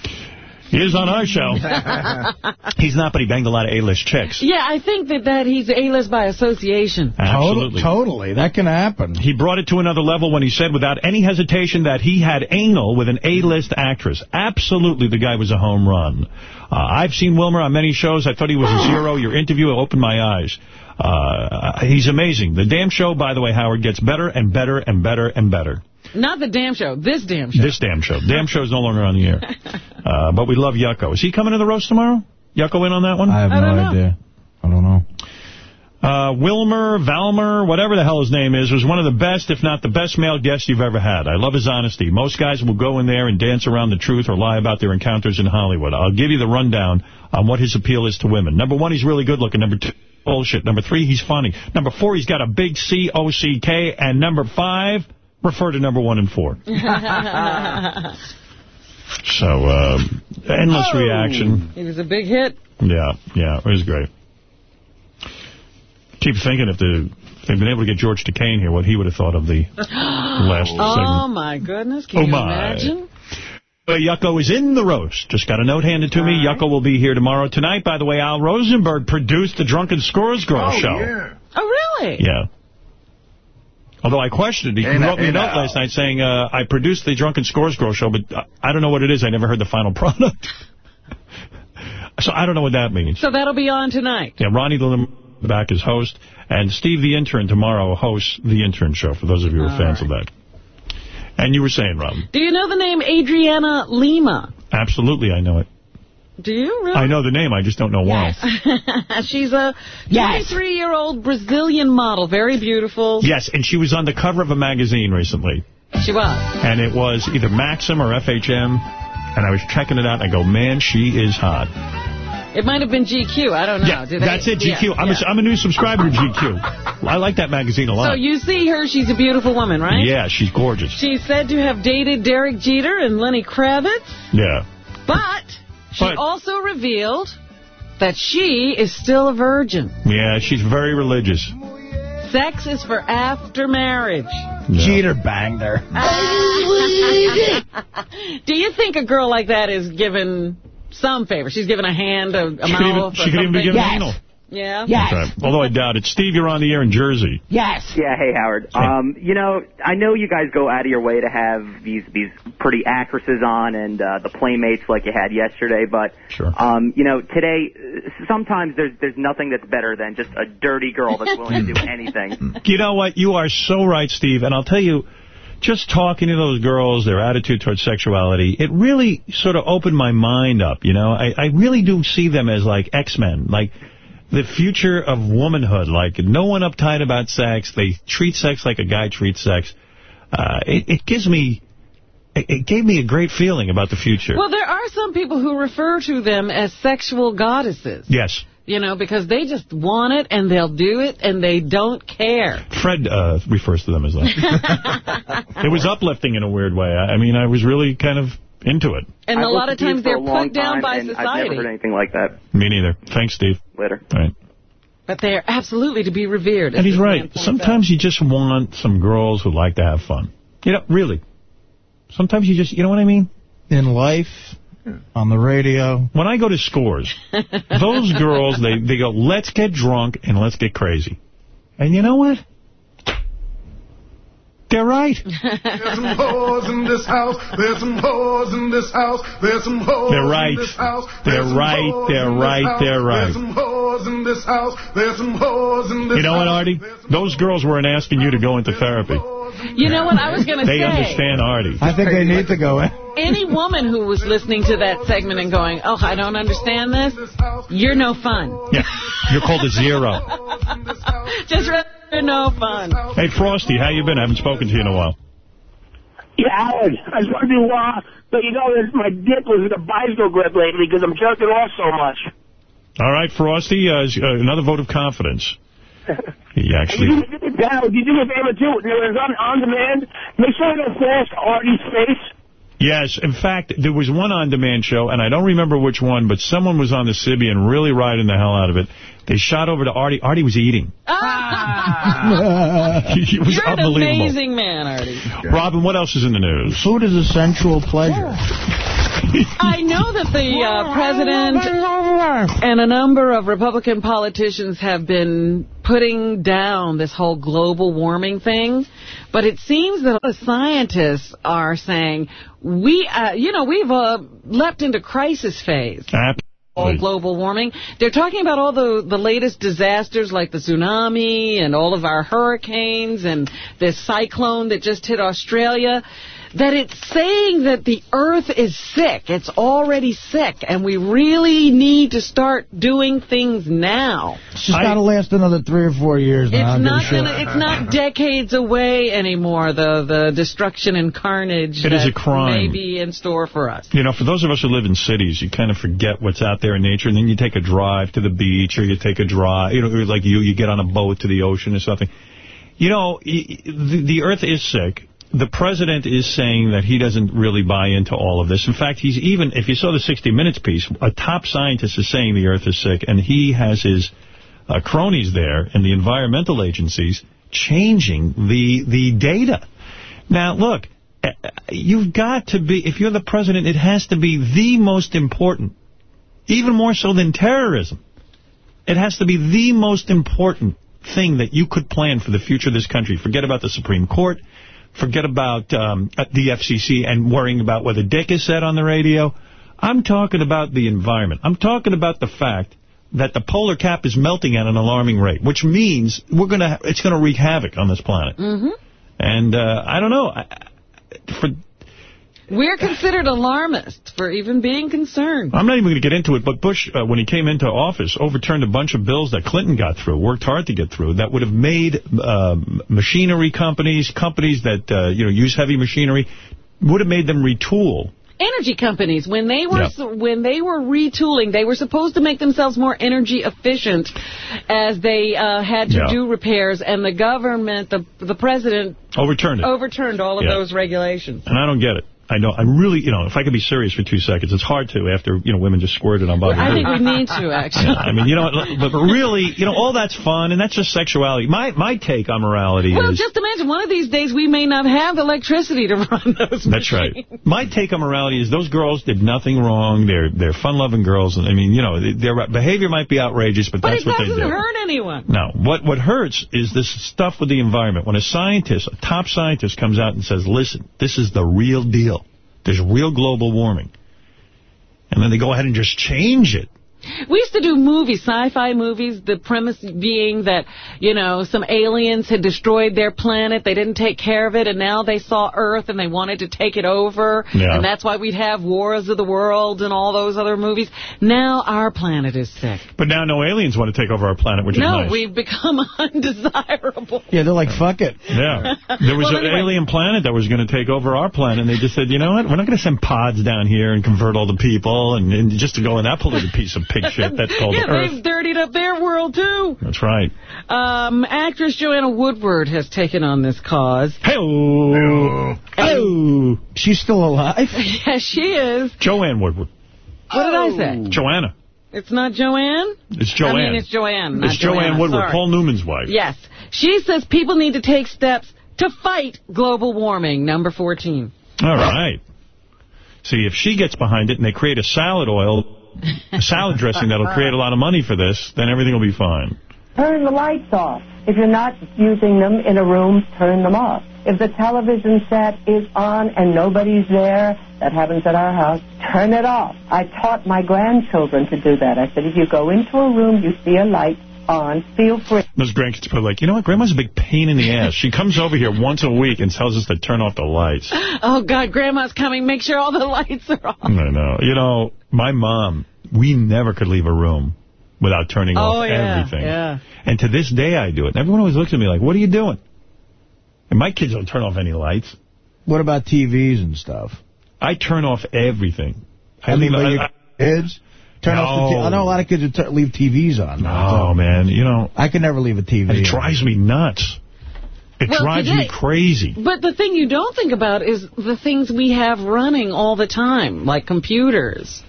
Speaker 1: He is on our show. [laughs] he's not, but he banged a lot of A-list chicks.
Speaker 2: Yeah, I think that, that he's A-list by association.
Speaker 1: Absolutely.
Speaker 4: Totally. That can happen.
Speaker 1: He brought it to another level when he said without any hesitation that he had anal with an A-list actress. Absolutely, the guy was a home run. Uh, I've seen Wilmer on many shows. I thought he was a [gasps] zero. Your interview opened my eyes. Uh, he's amazing. The damn show, by the way, Howard, gets better and better and better and better.
Speaker 2: Not the damn show. This damn show.
Speaker 1: This damn show. Damn show's no longer on the air. [laughs] Uh, but we love Yucko. Is he coming to the roast tomorrow? Yucko in on that one?
Speaker 4: I have no idea. I don't know.
Speaker 1: Uh, Wilmer, Valmer, whatever the hell his name is, was one of the best, if not the best male guest you've ever had. I love his honesty. Most guys will go in there and dance around the truth or lie about their encounters in Hollywood. I'll give you the rundown on what his appeal is to women. Number one, he's really good looking. Number two, bullshit. Number three, he's funny. Number four, he's got a big C-O-C-K. And number five, refer to number one and four. [laughs] So, um, endless
Speaker 2: Oh.
Speaker 1: reaction.
Speaker 2: He was a big hit.
Speaker 1: Yeah, yeah, it was great. Keep thinking if, the, if they've been able to get George Takei here, what he would have thought of the [gasps] last
Speaker 2: oh,
Speaker 1: segment.
Speaker 2: my goodness. Can
Speaker 1: Oh,
Speaker 2: you
Speaker 1: my.
Speaker 2: imagine?
Speaker 1: Uh, Yucko is in the roast. Just got a note handed to me. Yucko will be here tomorrow. Tonight, by the way, Al Rosenberg produced the Drunken Scores Girl show.
Speaker 2: Oh, really?
Speaker 1: Yeah. Although I questioned it. He
Speaker 27: Hey,
Speaker 1: wrote me a note last night saying, uh, I produced the Drunken Scores Girl show, but uh, I don't know what it is. I never heard the final [laughs] product. so I don't know what that means.
Speaker 2: So that'll be on tonight.
Speaker 1: Yeah, Ronnie Lillim back as host, and Steve the Intern tomorrow hosts the Intern show, for those of you who are
Speaker 2: All
Speaker 1: fans of that. And you were saying, Robin.
Speaker 2: Do you know the name Adriana Lima?
Speaker 1: Absolutely, I know it.
Speaker 2: Do you really?
Speaker 1: I know the name, I just don't know why. [laughs]
Speaker 2: She's a 23-year-old Brazilian model, very beautiful.
Speaker 1: Yes, and she was on the cover of a magazine recently,
Speaker 2: She was.
Speaker 1: and it was either Maxim or FHM, and I was checking it out, and I go, man, she is hot.
Speaker 2: It might have been GQ. I don't know.
Speaker 1: Yeah,
Speaker 2: Do they-
Speaker 1: that's it, GQ.
Speaker 2: Yeah,
Speaker 1: I'm,
Speaker 2: yeah.
Speaker 1: A, I'm a new subscriber to GQ. I like that magazine a lot.
Speaker 2: So you see her, she's a beautiful woman, right?
Speaker 1: Yeah, she's gorgeous.
Speaker 2: She's said to have dated Derek Jeter and Lenny Kravitz,
Speaker 1: Yeah.
Speaker 2: but she
Speaker 1: But-
Speaker 2: also revealed that she is still a virgin.
Speaker 1: Yeah, she's very religious.
Speaker 2: Sex is for after marriage.
Speaker 4: Jeter banged her. [laughs]
Speaker 2: Do you think a girl like that is given some favor? She's given a hand, a, a
Speaker 1: She could
Speaker 2: mouth,
Speaker 1: even,
Speaker 2: or
Speaker 1: she could even be
Speaker 2: something?
Speaker 1: given anal.
Speaker 2: Yeah?
Speaker 1: That's right. Although I doubt it. Steve, you're on the air in Jersey.
Speaker 99: Yes.
Speaker 100: Yeah, hey Howard. Um, you know, I know you guys go out of your way to have these these pretty actresses on and uh, the playmates like you had yesterday, but
Speaker 1: Sure.
Speaker 100: um, you know, today uh, sometimes there's there's nothing that's better than just a dirty girl that's willing to do [laughs] anything.
Speaker 1: You know what? You are so right, Steve. And I'll tell you, just talking to those girls, their attitude towards sexuality, it really sort of opened my mind up, you know? I, I really do see them as like X-Men, like the future of womanhood. Like, no one uptight about sex. They treat sex like a guy treats sex. Uh, it, it gives me... It it gave me a great feeling about the future.
Speaker 2: Well, there are some people who refer to them as sexual goddesses.
Speaker 1: yes.
Speaker 2: You know, because they just want it and they'll do it and they don't care.
Speaker 1: Fred uh, refers to them as that. [laughs] it was uplifting in a weird way. I, I mean, I was really kind of into it.
Speaker 2: And
Speaker 100: I've
Speaker 2: a lot of
Speaker 100: listened to you
Speaker 2: times they're
Speaker 100: long
Speaker 2: put down by
Speaker 100: and I've
Speaker 2: society.
Speaker 100: never heard anything like that.
Speaker 1: Me neither. Thanks, Steve.
Speaker 100: Later.
Speaker 1: All right.
Speaker 2: But they're absolutely to be revered.
Speaker 1: And he's right.
Speaker 2: points out.
Speaker 1: Sometimes you just want some girls who like to have fun. You know, really. Sometimes you just, you know what I mean?
Speaker 4: In life, on the radio.
Speaker 1: When I go to scores, [laughs] those girls, they, they go, let's get drunk and let's get crazy. And you know what? They're right. [laughs]
Speaker 101: There's some hoes in this house. There's some hoes in this house. There's some hoes
Speaker 1: They're right.
Speaker 101: in this house.
Speaker 1: They're right. They're right. They're right.
Speaker 101: There's some hoes in this house. There's some hoes in this house.
Speaker 1: You know what,
Speaker 101: house.
Speaker 1: Artie? Those girls weren't asking you to go into therapy.
Speaker 2: You know what I was going to say?
Speaker 1: They understand Artie.
Speaker 4: I think they need to go in.
Speaker 2: Any woman who was listening to that segment and going, oh, I don't understand this, you're no fun.
Speaker 1: Yeah, you're called a zero. [laughs]
Speaker 2: Just rather no fun.
Speaker 1: Hey, Frosty, how you been? I haven't spoken to you in a while.
Speaker 102: Yeah, Howard, I was wondering why, uh, let you know my dick was in a bicycle grip lately because I'm jerking off so much.
Speaker 1: All right, Frosty, uh, uh, another vote of confidence. He actually...
Speaker 102: You do down. You do a favor, too. When it's on, on demand, make sure you don't flash Artie's face.
Speaker 1: Yes, in fact, there was one on-demand show, and I don't remember which one, but someone was on the Sybian really riding the hell out of it. They shot over to Artie. Artie was eating. [laughs] [laughs] it was
Speaker 2: You're an amazing man, Artie.
Speaker 1: Robin, what else is in the news?
Speaker 4: Food is a sensual pleasure. [laughs]
Speaker 2: I know that the uh, president and a number of Republican politicians have been putting down this whole global warming thing, but it seems that the scientists are saying we, uh, you know, we've uh, leapt into crisis phase. All global warming. They're talking about all the, the latest disasters like the tsunami and all of our hurricanes and this cyclone that just hit Australia. That it's saying that the earth is sick. It's already sick. And we really need to start doing things now.
Speaker 4: It's just got to last another three or four years.
Speaker 2: It's
Speaker 4: I'm
Speaker 2: not
Speaker 4: sure.
Speaker 2: gonna, It's not decades away anymore. The the destruction and carnage.
Speaker 1: It is a
Speaker 2: that
Speaker 1: crime.
Speaker 2: May be in store for us.
Speaker 1: You know, for those of us who live in cities, you kind of forget what's out there in nature, and then you take a drive to the beach, or you take a drive, you know, like you, you get on a boat to the ocean or something. You know, the, the earth is sick. The president is saying that he doesn't really buy into all of this. In fact, he's even, if you saw the 60 Minutes piece, a top scientist is saying the earth is sick, and he has his uh, cronies there in the environmental agencies changing the the data. Now, look, uh, you've got to be, if you're the president, it has to be the most important, even more so than terrorism. It has to be the most important thing that you could plan for the future of this country. Forget about the Supreme Court. Forget about um, the FCC and worrying about whether Dick is said on the radio. I'm talking about the environment. I'm talking about the fact that the polar cap is melting at an alarming rate, which means we're gonna it's going to wreak havoc on this planet.
Speaker 2: Mm-hmm.
Speaker 1: And uh, I don't know. I, I- for
Speaker 2: We're considered alarmists for even being concerned.
Speaker 1: I'm not even going to get into it, but Bush, uh, when he came into office, overturned a bunch of bills that Clinton got through, worked hard to get through, that would have made uh, machinery companies, companies that uh, you know use heavy machinery, would have made them retool.
Speaker 2: Energy companies, when they were
Speaker 1: Yeah.
Speaker 2: when they were retooling, they were supposed to make themselves more energy efficient as they uh, had to
Speaker 1: Yeah.
Speaker 2: do repairs, and the government, the the president,
Speaker 1: Overturned it.
Speaker 2: overturned all of
Speaker 1: Yeah.
Speaker 2: those regulations.
Speaker 1: And I don't get it. I know. I'm really, you know, if I could be serious for two seconds, it's hard to after, you know, women just squirted on Bobby
Speaker 2: I think we need to, actually.
Speaker 1: Yeah, I mean, you know, but really, you know, all that's fun, and that's just sexuality. My my take on morality
Speaker 2: Well,
Speaker 1: is...
Speaker 2: just imagine, one of these days we may not have electricity to [laughs] run those
Speaker 1: That's right. My take on morality is those girls did nothing wrong. They're they're fun-loving girls, and I mean, you know, their behavior might be outrageous, but,
Speaker 2: But
Speaker 1: that's what they do.
Speaker 2: But it doesn't hurt anyone.
Speaker 1: No, what what hurts is this stuff with the environment. When a scientist, a top scientist, comes out and says, "Listen, this is the real deal. There's real global warming," and then they go ahead and just change it.
Speaker 2: We used to do movies, sci-fi movies, the premise being that, you know, some aliens had destroyed their planet, they didn't take care of it, and now they saw Earth and they wanted to take it over,
Speaker 1: Yeah.
Speaker 2: and that's why we'd have Wars of the World and all those other movies. Now our planet is sick.
Speaker 1: But now no aliens want to take over our planet, which is nice.
Speaker 2: no, we've become [laughs] undesirable.
Speaker 4: Yeah, they're like, fuck it.
Speaker 1: Yeah. [laughs] There was
Speaker 2: Well,
Speaker 1: an
Speaker 2: anyway.
Speaker 1: alien planet that was going to take over our planet, and they just said, you know what, we're not going to send pods down here and convert all the people, and, and just to go in that polluted piece of pig shit that's [laughs] called
Speaker 2: yeah,
Speaker 1: Earth.
Speaker 2: they've dirtied up their world, too.
Speaker 1: That's right.
Speaker 2: Um, actress Joanna Woodward has taken on this cause.
Speaker 1: Hey-oh.
Speaker 4: Oh. She's still alive? [laughs]
Speaker 2: yes, she is.
Speaker 1: Joanne Woodward.
Speaker 2: What did I say?
Speaker 1: Joanna.
Speaker 2: It's not Joanne?
Speaker 1: It's Joanne.
Speaker 2: I mean, it's Joanne,
Speaker 1: It's Joanne
Speaker 2: Joanna,
Speaker 1: Woodward,
Speaker 2: sorry.
Speaker 1: Paul Newman's wife.
Speaker 2: Yes. She says people need to take steps to fight global warming, number 14.
Speaker 1: All right. See, if she gets behind it and they create a salad oil, a salad dressing that'll create a lot of money for this, then everything will be fine.
Speaker 103: Turn the lights off. If you're not using them in a room, turn them off. If the television set is on and nobody's there, that happens at our house, turn it off. I taught my grandchildren to do that. I said, if you go into a room, you see a light on, feel free.
Speaker 1: Those grandkids are like, you know what, Grandma's a big pain in the ass. She comes over here once a week and tells us to turn off the lights.
Speaker 2: Oh, God, Grandma's coming. Make sure all the [laughs] lights are off.
Speaker 1: I know. You know, my mom, we never could leave a room without turning
Speaker 2: Oh,
Speaker 1: off
Speaker 2: yeah,
Speaker 1: everything.
Speaker 2: yeah.
Speaker 1: And to this day, I do it. And everyone always looks at me like, what are you doing? And my kids don't turn off any lights.
Speaker 4: What about TVs and stuff?
Speaker 1: I turn off everything.
Speaker 4: I mean,
Speaker 1: leave-
Speaker 4: but your kids turn off the. I know a lot of kids that leave TVs on.
Speaker 1: Oh, man, you know.
Speaker 4: I can never leave a TV.
Speaker 1: It drives me nuts. It
Speaker 2: Well,
Speaker 1: drives
Speaker 2: today-
Speaker 1: me crazy.
Speaker 2: But the thing you don't think about is the things we have running all the time, like computers.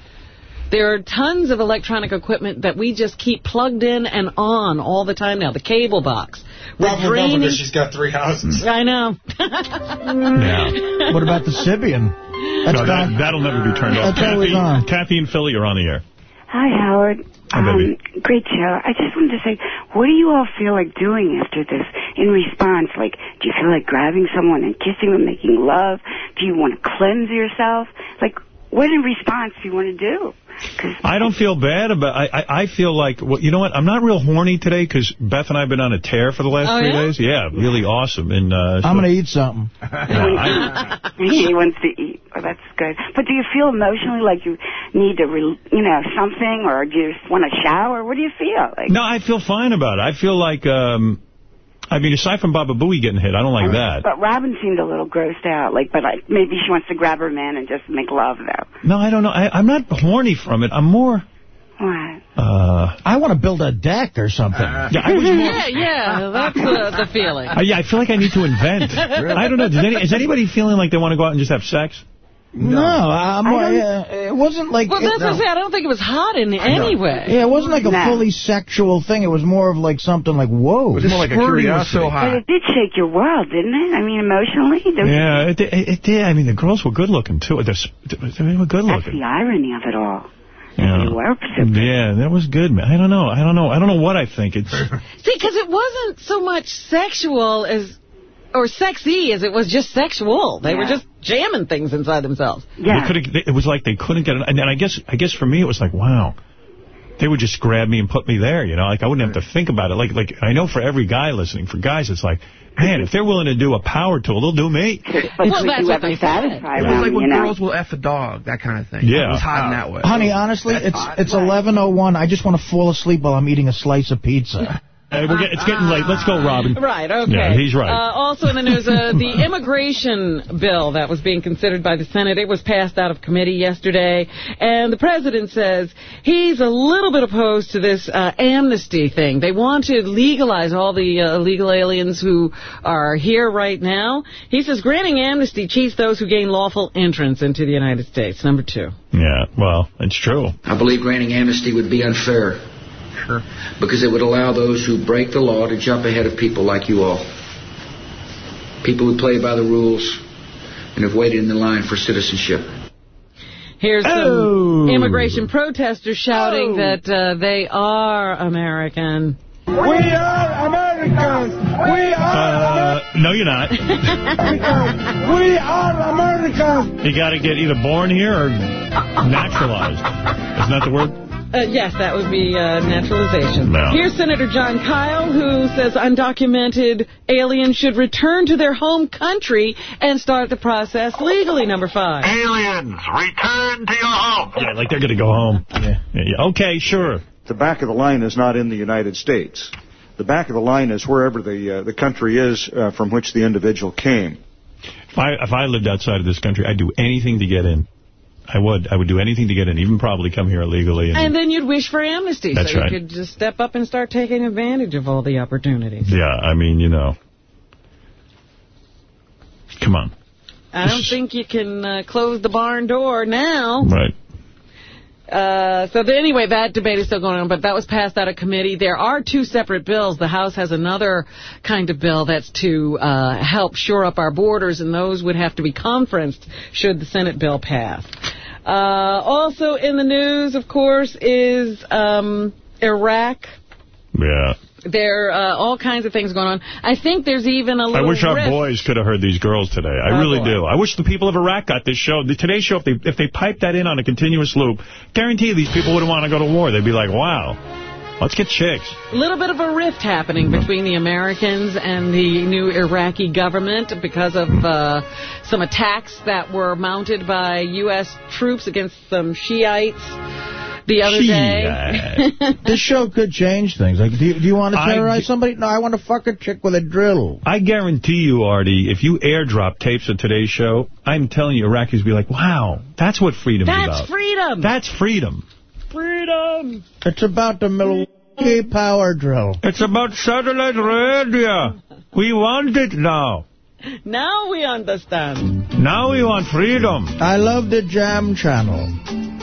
Speaker 2: There are tons of electronic equipment that we just keep plugged in and on all the time now. The cable box. We're
Speaker 104: Problem with her
Speaker 2: draining...
Speaker 104: because she's got three houses. [laughs]
Speaker 2: I know. yeah.
Speaker 4: What about the Sybian? That's
Speaker 1: no, that, that'll never be turned off.
Speaker 4: That's always
Speaker 1: Kathy,
Speaker 4: on.
Speaker 1: Kathy and Philly, you're on the air.
Speaker 105: Hi, Howard.
Speaker 1: Hi, baby.
Speaker 105: Um, great show. I just wanted to say, what do you all feel like doing after this in response? Like, do you feel like grabbing someone and kissing them, making love? Do you want to cleanse yourself? Like, what in response do you want to do?
Speaker 1: I don't feel bad about I I, I feel like, well, you know what, I'm not real horny today because Beth and I have been on a tear for the last
Speaker 105: Oh,
Speaker 1: three
Speaker 105: yeah?
Speaker 1: days. Yeah, really awesome. And uh,
Speaker 4: I'm going to eat something. [laughs] [laughs]
Speaker 105: he wants to eat. Oh, that's good. But do you feel emotionally like you need to, re- you know, something, or do you just want to shower? What do you feel? Like,
Speaker 1: No, I feel fine about it. I feel like, um, I mean, aside from Baba Booey getting hit, I don't like that.
Speaker 105: But Robin seemed a little grossed out. Like, but like, maybe she wants to grab her man and just make love, though.
Speaker 1: No, I don't know. I, I'm not horny from it. I'm more...
Speaker 105: What?
Speaker 1: Uh,
Speaker 4: I want to build a deck or something. [laughs]
Speaker 1: Yeah, I was more...
Speaker 2: yeah, yeah, that's uh, the feeling.
Speaker 1: Uh, yeah, I feel like I need to invent. [laughs] I don't know. Does any, is anybody feeling like they want to go out and just have sex?
Speaker 4: No, I'm, uh, it wasn't like...
Speaker 2: Well, that's
Speaker 4: it,
Speaker 2: what I say. I don't think it was hot in any way.
Speaker 4: Yeah, it wasn't like a
Speaker 105: No.
Speaker 4: fully sexual thing. It was more of like something like, whoa.
Speaker 105: It was more like a
Speaker 4: Squirting was
Speaker 105: curiosity.
Speaker 4: so hot.
Speaker 105: But it did shake your world, didn't it? I mean, emotionally. Don't
Speaker 1: Yeah, it, it, it did. I mean, the girls were good looking, too. They're, they were good looking.
Speaker 105: That's the irony of it all.
Speaker 1: Yeah.
Speaker 105: You were
Speaker 1: yeah, that was good, man. I don't know. I don't know. I don't know what I think. It's [laughs]
Speaker 2: See, because it wasn't so much sexual as, or sexy as it was just sexual. They were just jamming things inside themselves.
Speaker 1: They could've- they- it was like they couldn't get it. And then I guess, I guess for me, it was like, wow. They would just grab me and put me there, you know? Like, I wouldn't have to think about it. Like, like I know for every guy listening, for guys, it's like, man, if they're willing to do a power tool, they'll do me. [laughs]
Speaker 105: Well, that's what they said.
Speaker 106: It was like when girls will F a dog, that kind of thing.
Speaker 1: Yeah.
Speaker 106: It was hot in that uh, way.
Speaker 4: Honey, honestly, it's it's 11:01. I just want to fall asleep while I'm eating a slice of pizza. [laughs]
Speaker 1: Hey, we're get, it's getting late. Let's go, Robin.
Speaker 2: Right, okay.
Speaker 1: Yeah, he's right.
Speaker 2: Uh, also in the news, uh, the [laughs] immigration bill that was being considered by the Senate, it was passed out of committee yesterday, and the president says he's a little bit opposed to this uh, amnesty thing. They want to legalize all the uh, illegal aliens who are here right now. He says granting amnesty cheats those who gain lawful entrance into the United States. Number two.
Speaker 1: Yeah, well, it's true.
Speaker 107: I believe granting amnesty would be unfair. Sure. Because it would allow those who break the law to jump ahead of people like you all. People who play by the rules and have waited in the line for citizenship.
Speaker 2: Here's some
Speaker 107: Oh.
Speaker 2: immigration protesters shouting that uh, they are American.
Speaker 108: We are Americans. We are
Speaker 1: Uh, no, you're not. [laughs]
Speaker 108: We are Americans.
Speaker 1: You got to get either born here or naturalized. Isn't that the word?
Speaker 2: Uh, yes, that would be uh, naturalization.
Speaker 1: No.
Speaker 2: Here's Senator Jon Kyl, who says undocumented aliens should return to their home country and start the process legally, number five.
Speaker 1: Aliens, return to your home. Yeah, like they're going to go home. Yeah. yeah. Okay, sure.
Speaker 90: The back of the line is not in the United States. The back of the line is wherever the uh, the country is uh, from which the individual came.
Speaker 1: If I if I lived outside of this country, I'd do anything to get in. I would. I would do anything to get in, even probably come here illegally. And,
Speaker 2: And then you'd wish for amnesty,
Speaker 1: That's
Speaker 2: so
Speaker 1: right.
Speaker 2: you could just step up and start taking advantage of all the opportunities.
Speaker 1: yeah, I mean, you know. Come on.
Speaker 2: I don't think you can uh, close the barn door now.
Speaker 1: Right.
Speaker 2: Uh, so the, anyway, that debate is still going on, but that was passed out of committee. There are two separate bills. The House has another kind of bill that's to uh, help shore up our borders, and those would have to be conferenced should the Senate bill pass. Uh, also in the news, of course, is um, Iraq.
Speaker 1: Yeah.
Speaker 2: There are uh, all kinds of things going on. I think there's even a
Speaker 1: I
Speaker 2: little
Speaker 1: wish our boys could have heard these girls today. I
Speaker 2: Oh,
Speaker 1: really
Speaker 2: boy.
Speaker 1: do. I wish the people of Iraq got this show. The Today Show, if they if they piped that in on a continuous loop, guarantee these people wouldn't want to go to war. They'd be like, wow, let's get chicks.
Speaker 2: A little bit of a rift happening between the Americans and the new Iraqi government because of uh, some attacks that were mounted by U.S. troops against some Shiites the other day. [laughs]
Speaker 4: this show could change things. Like, do you, do you want to
Speaker 1: I-
Speaker 4: terrorize somebody? No, I want to fuck a chick with a drill.
Speaker 1: I guarantee you, Artie, if you airdrop tapes of today's show, I'm telling you, Iraqis will be like, wow, that's what freedom's
Speaker 2: That's
Speaker 1: about.
Speaker 2: That's freedom.
Speaker 1: That's freedom.
Speaker 2: freedom.
Speaker 4: It's about the Milwaukee power drill.
Speaker 1: It's about satellite radio. We want it now.
Speaker 2: Now we understand.
Speaker 1: Now we want freedom.
Speaker 4: I love the Jam Channel.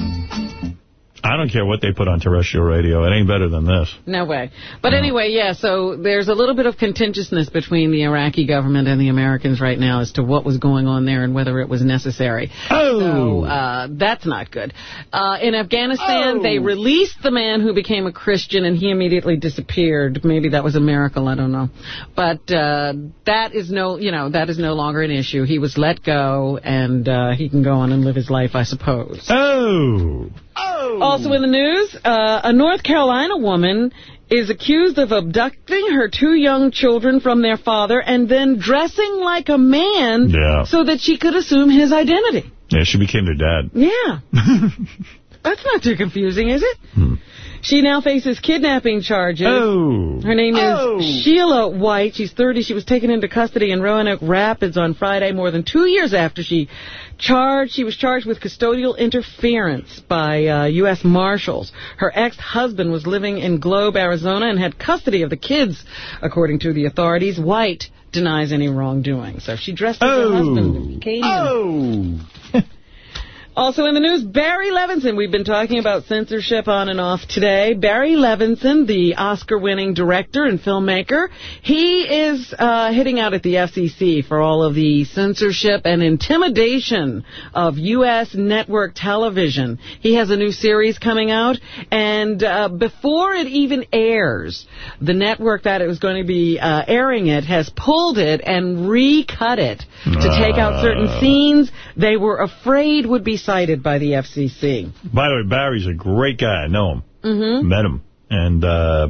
Speaker 1: I don't care what they put on terrestrial radio. It ain't better than this.
Speaker 2: No way. But anyway, yeah, so there's a little bit of contentiousness between the Iraqi government and the Americans right now as to what was going on there and whether it was necessary.
Speaker 1: Oh!
Speaker 2: So uh, that's not good. Uh, in Afghanistan, they released the man who became a Christian and he immediately disappeared. Maybe that was a miracle, I don't know. But uh, that is no, you know, that is no longer an issue. He was let go and uh, he can go on and live his life, I suppose.
Speaker 1: Oh!
Speaker 2: Also in the news, uh, a North Carolina woman is accused of abducting her two young children from their father and then dressing like a man
Speaker 1: Yeah.
Speaker 2: so that she could assume his identity.
Speaker 1: Yeah, she became their dad.
Speaker 2: Yeah. [laughs] That's not too confusing, is it? She now faces kidnapping charges.
Speaker 1: Oh.
Speaker 2: Her name is Sheila White. She's 30. She was taken into custody in Roanoke Rapids on Friday, more than two years after she charged. She was charged with custodial interference by uh, U.S. Marshals. Her ex-husband was living in Globe, Arizona, and had custody of the kids, according to the authorities. White denies any wrongdoing. So she dressed as her husband and came in. Also in the news, Barry Levinson. We've been talking about censorship on and off today. Barry Levinson, the Oscar-winning director and filmmaker, he is uh, hitting out at the FCC for all of the censorship and intimidation of U.S. network television. He has a new series coming out, and uh, before it even airs, the network that it was going to be uh, airing it has pulled it and recut it to take out certain scenes they were afraid would be cited by the FCC.
Speaker 1: By the way, Barry's a great guy. I know him.
Speaker 2: Mm-hmm.
Speaker 1: Met him. And uh,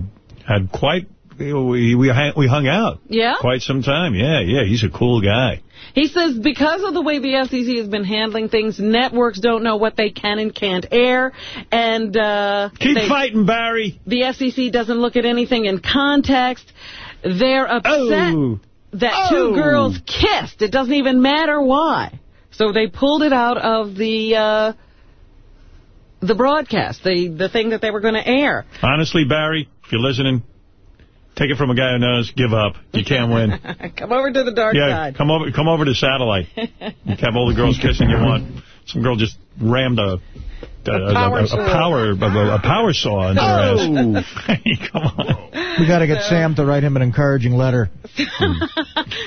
Speaker 1: had quite... We, we, hang, we hung out.
Speaker 2: Yeah?
Speaker 1: Quite some time. Yeah, yeah. He's a cool guy.
Speaker 2: He says because of the way the FCC has been handling things, networks don't know what they can and can't air, and uh,
Speaker 1: Keep
Speaker 2: they-
Speaker 1: fighting, Barry.
Speaker 2: The FCC doesn't look at anything in context. They're upset
Speaker 1: Oh.
Speaker 2: that two girls kissed. It doesn't even matter why. So they pulled it out of the uh, the broadcast, the the thing that they were going to air.
Speaker 1: Honestly, Barry, if you're listening, take it from a guy who knows. Give up. You can't win. [laughs]
Speaker 2: Come over to the dark
Speaker 1: yeah,
Speaker 2: side.
Speaker 1: come over come over to satellite. You can have all the girls [laughs] kissing you want. Some girl just rammed a... A, a,
Speaker 4: power
Speaker 1: a,
Speaker 4: saw.
Speaker 1: a power a, a power saw into her ass. [laughs] Hey, come on.
Speaker 4: We got to get Sam to write him an encouraging letter.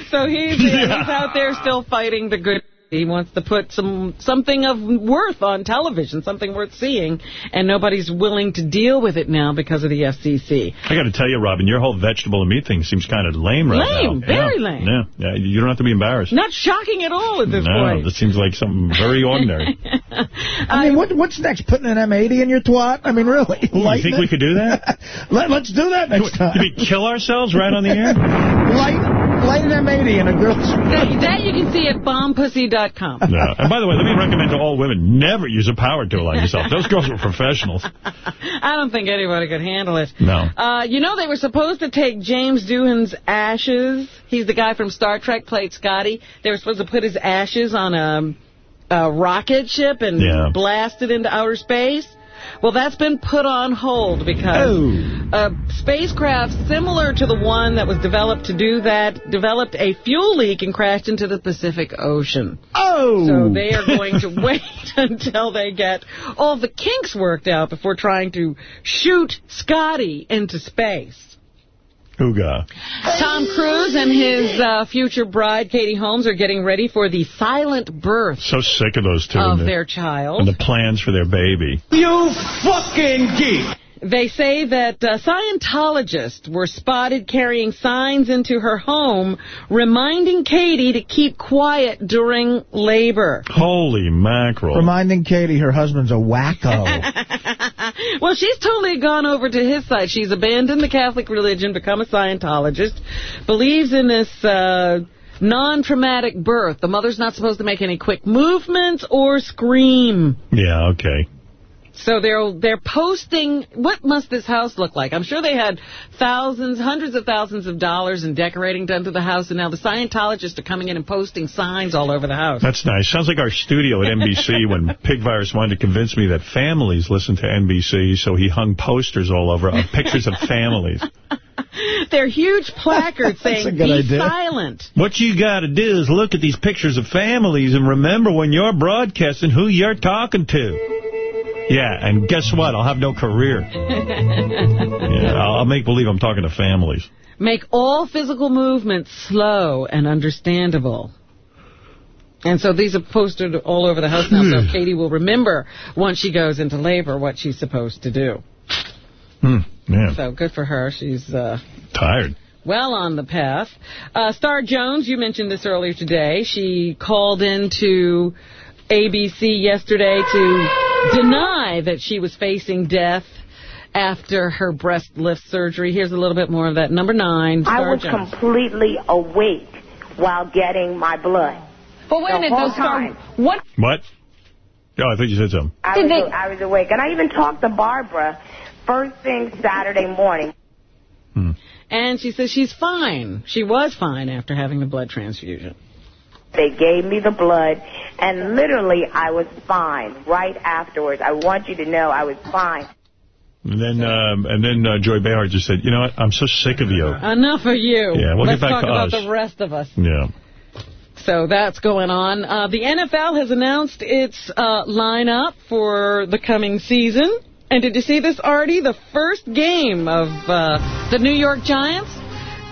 Speaker 2: So he's, he's out there still fighting the good. He wants to put some something of worth on television, something worth seeing, and nobody's willing to deal with it now because of the FCC.
Speaker 1: I got to tell you, Robin, your whole vegetable and meat thing seems kind of lame right now.
Speaker 2: Lame, very
Speaker 1: yeah.
Speaker 2: lame.
Speaker 1: Yeah, yeah, you don't have to be embarrassed.
Speaker 2: Not shocking at all at this
Speaker 1: no,
Speaker 2: point.
Speaker 1: No, this seems like something very [laughs] ordinary.
Speaker 4: I mean, what, what's next? Putting an M80 in your twat? I mean, really?
Speaker 1: you think
Speaker 4: it?
Speaker 1: we could do that? [laughs]
Speaker 4: Let, let's do that next time.
Speaker 1: Did we kill ourselves right on the air? [laughs]
Speaker 4: Light, light an M80 in a girl's...
Speaker 2: that, that you can see at bombpussy.com.
Speaker 1: No. And by the way, let me recommend to all women, never use a power tool on yourself. Those girls were professionals. [laughs]
Speaker 2: I don't think anybody could handle it.
Speaker 1: No.
Speaker 2: Uh, you know, they were supposed to take James Doohan's ashes. He's the guy from Star Trek, played Scotty. They were supposed to put his ashes on a, a rocket ship and
Speaker 1: Yeah.
Speaker 2: blast it into outer space. Well, that's been put on hold because
Speaker 1: Oh.
Speaker 2: a spacecraft similar to the one that was developed to do that developed a fuel leak and crashed into the Pacific Ocean.
Speaker 4: Oh!
Speaker 2: So they are going to [laughs] wait until they get all the kinks worked out before trying to shoot Scotty into space.
Speaker 1: Ooga.
Speaker 2: Tom Cruise and his uh, future bride, Katie Holmes, are getting ready for the silent birth
Speaker 1: So sick of those two.
Speaker 2: of
Speaker 1: and
Speaker 2: their child.
Speaker 1: And the plans for their baby.
Speaker 2: You fucking geek! They say that uh, Scientologists were spotted carrying signs into her home reminding Katie to keep quiet during labor.
Speaker 1: Holy mackerel.
Speaker 4: Reminding Katie her husband's a wacko. [laughs]
Speaker 2: Well, she's totally gone over to his side. She's abandoned the Catholic religion, become a Scientologist, believes in this uh, non-traumatic birth. The mother's not supposed to make any quick movements or scream.
Speaker 1: Yeah, okay.
Speaker 2: So they're they're posting, what must this house look like? I'm sure they had thousands, hundreds of thousands of dollars in decorating done to the house, and now the Scientologists are coming in and posting signs all over the house.
Speaker 1: That's nice. Sounds like our studio at NBC [laughs] when Pig Virus wanted to convince me that families listen to NBC, so he hung posters all over of pictures of families. [laughs]
Speaker 2: They're huge placards saying, be
Speaker 1: idea.
Speaker 2: silent.
Speaker 1: What you got to do is look at these pictures of families and remember when you're broadcasting who you're talking to. Yeah, and guess what? I'll have no career. [laughs] Yeah, I'll make believe I'm talking to families.
Speaker 2: Make all physical movements slow and understandable. And so these are posted all over the house now, so Katie will remember once she goes into labor what she's supposed to do.
Speaker 1: Hmm, man,
Speaker 2: So good for her. She's uh,
Speaker 1: tired.
Speaker 2: well on the path. Uh, Star Jones, you mentioned this earlier today. She called into ABC yesterday to deny that she was facing death after her breast lift surgery. Here's a little bit more of that. Number nine,
Speaker 45: I was
Speaker 2: Jones.
Speaker 45: completely awake while getting my blood.
Speaker 109: But wait a
Speaker 45: The
Speaker 109: minute,
Speaker 45: whole
Speaker 109: though, Star,
Speaker 45: time.
Speaker 109: what?
Speaker 1: What? Oh, I thought you said something.
Speaker 45: I was, I was awake. And I even talked to Barbara first thing Saturday morning. Hmm.
Speaker 2: And she says she's fine. She was fine after having the blood transfusion.
Speaker 45: They gave me the blood, and literally I was fine right afterwards. I want you to know I was fine.
Speaker 1: And then, um, and then uh, Joy Behar just said, you know what? I'm so sick of you.
Speaker 2: Enough of you.
Speaker 1: Yeah, we'll
Speaker 2: Let's
Speaker 1: get back
Speaker 2: talk
Speaker 1: to
Speaker 2: about
Speaker 1: us.
Speaker 2: the rest of us.
Speaker 1: Yeah.
Speaker 2: So that's going on. Uh, the NFL has announced its uh, lineup for the coming season. And did you see this, Artie? The first game of uh, the New York Giants.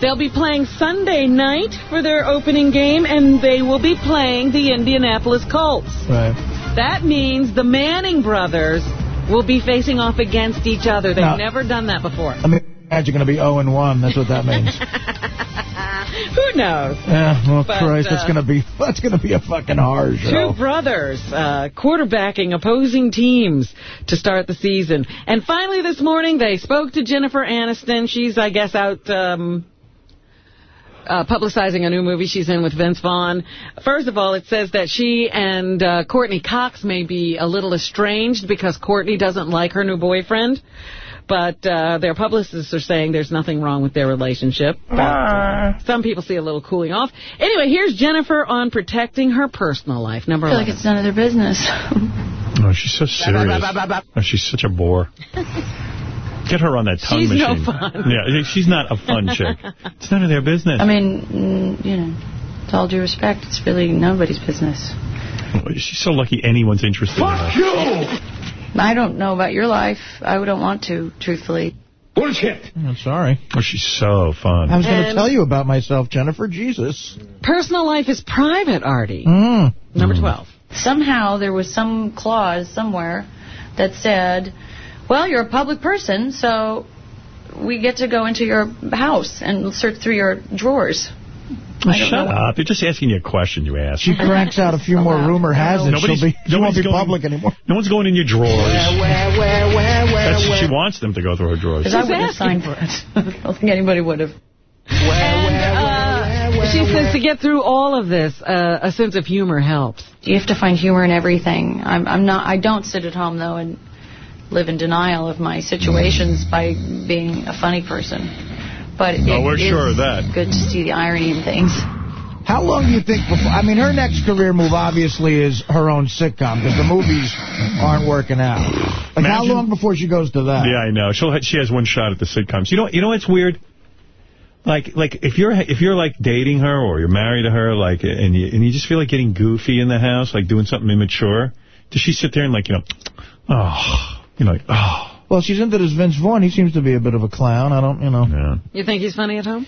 Speaker 2: They'll be playing Sunday night for their opening game, and they will be playing the Indianapolis Colts.
Speaker 4: Right.
Speaker 2: That means the Manning brothers will be facing off against each other. They've
Speaker 4: Now-
Speaker 2: never done that before.
Speaker 4: I mean, you're going to be 0 and 1. That's what that means. [laughs]
Speaker 2: Who knows?
Speaker 4: Yeah, well,
Speaker 2: But,
Speaker 4: Christ,
Speaker 2: uh, [laughs]
Speaker 4: that's going to be that's going to be a fucking hard show.
Speaker 2: Two brothers uh, quarterbacking opposing teams to start the season. And finally this morning, they spoke to Jennifer Aniston. She's, I guess, out um, uh, publicizing a new movie she's in with Vince Vaughn. First of all, it says that she and uh, Courteney Cox may be a little estranged because Courtney doesn't like her new boyfriend. But uh, their publicists are saying there's nothing wrong with their relationship. But some people see a little cooling off. Anyway, here's Jennifer on protecting her personal life. Number
Speaker 109: I feel like it's none of their business.
Speaker 1: Oh, she's so serious. Oh, she's such a bore. [laughs] Get her on that tongue
Speaker 109: She's no
Speaker 1: machine.
Speaker 109: fun.
Speaker 1: Yeah, she's not a fun [laughs] chick. It's none of their business.
Speaker 109: I mean, mm, you know, with all due respect, it's really nobody's business.
Speaker 1: She's so lucky anyone's interested in her.
Speaker 109: I don't know about your life. I don't want to, truthfully.
Speaker 4: Bullshit. I'm sorry.
Speaker 1: Oh, she's so fun.
Speaker 4: I was going to tell you about myself, Jennifer. Jesus.
Speaker 2: Personal life is private, Artie.
Speaker 4: Mm.
Speaker 2: Number 12.
Speaker 109: Somehow there was some clause somewhere that said, well, you're a public person, so we get to go into your house and search through your drawers. I
Speaker 1: Shut
Speaker 109: know.
Speaker 1: up. You're just asking you a question, you ass.
Speaker 4: She cranks out a few more rumor has it. She'll
Speaker 1: Nobody's-
Speaker 4: be, she won't be
Speaker 1: going-
Speaker 4: public anymore.
Speaker 1: No one's going in your drawers.
Speaker 4: Where, where, where, where,
Speaker 1: That's,
Speaker 4: where?
Speaker 1: she wants them to go through her drawers.
Speaker 109: Because I wouldn't have signed for it. [laughs] I don't think anybody would have.
Speaker 2: Uh, she says to get through all of this, uh, a sense of humor helps.
Speaker 109: You have to find humor in everything. I'm, I'm not. I don't sit at home though and live in denial of my situations mm-hmm. by being a funny person. But
Speaker 1: Oh,
Speaker 109: it
Speaker 1: we're
Speaker 109: is
Speaker 1: sure of that.
Speaker 109: Good to see the irony in things.
Speaker 4: How long do you think before... I mean, her next career move obviously is her own sitcom because the movies aren't working out. Like, how long before she goes to that?
Speaker 1: Yeah, I know. She'll she has one shot at the sitcoms. You know, you know what's weird? Like, like if you're if you're like dating her or you're married to her, like, and you and you just feel like getting goofy in the house, like doing something immature, does she sit there and like, you know, oh, you know, like, oh,
Speaker 4: Well, she's into this Vince Vaughn. He seems to be a bit of a clown. I don't, you know.
Speaker 2: You think he's funny at home?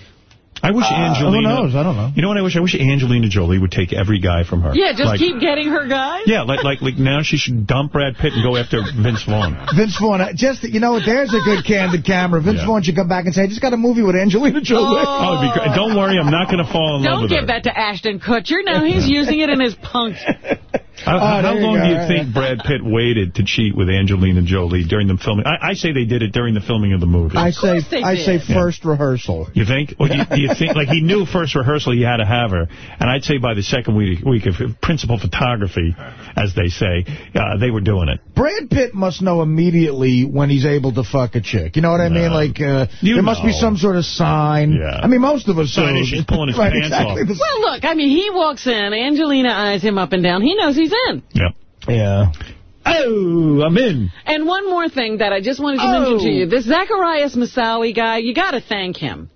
Speaker 1: I wish
Speaker 4: Uh,
Speaker 1: Angelina...
Speaker 4: who knows? I don't know.
Speaker 1: You know what I wish? I wish Angelina Jolie would take every guy from her.
Speaker 2: Yeah, just
Speaker 1: Like-
Speaker 2: keep getting her guys.
Speaker 1: Yeah, like, like like now she should dump Brad Pitt and go after Vince Vaughn. [laughs]
Speaker 4: Vince Vaughn, uh, just, you know, there's a good candid camera. Vince
Speaker 1: Yeah.
Speaker 4: Vaughn should come back and say, I just got a movie with Angelina Jolie.
Speaker 1: Oh, it'd be great. Don't worry, I'm not going to fall in love with her.
Speaker 2: Don't give that to Ashton Kutcher. Now he's [laughs] using it in his punk. [laughs]
Speaker 1: How,
Speaker 4: Oh,
Speaker 1: how long
Speaker 4: go.
Speaker 1: do you think Brad Pitt waited to cheat with Angelina Jolie during the filming? I, I say they did it during the filming of the movie.
Speaker 4: I say, I say
Speaker 2: did.
Speaker 4: first rehearsal.
Speaker 1: You think? Or do you, do you think, like, he knew first rehearsal he had to have her, and I'd say by the second week, week of principal photography, as they say, uh, they were doing it.
Speaker 4: Brad Pitt must know immediately when he's able to fuck a chick. You know what I mean? Like, uh,
Speaker 1: You
Speaker 4: there must be some sort of sign.
Speaker 1: Yeah.
Speaker 4: I mean, most of us
Speaker 1: Sign
Speaker 4: do.
Speaker 1: she's pulling his [laughs]
Speaker 4: right,
Speaker 1: pants
Speaker 4: exactly.
Speaker 1: off.
Speaker 2: Well, look, I mean, he walks in, Angelina eyes him up and down. He knows he's in.
Speaker 1: Yep.
Speaker 4: Yeah.
Speaker 1: Oh, I'm in.
Speaker 2: And one more thing that I just wanted to mention to oh. you. This Zacharias Moussaoui guy, you got to thank him.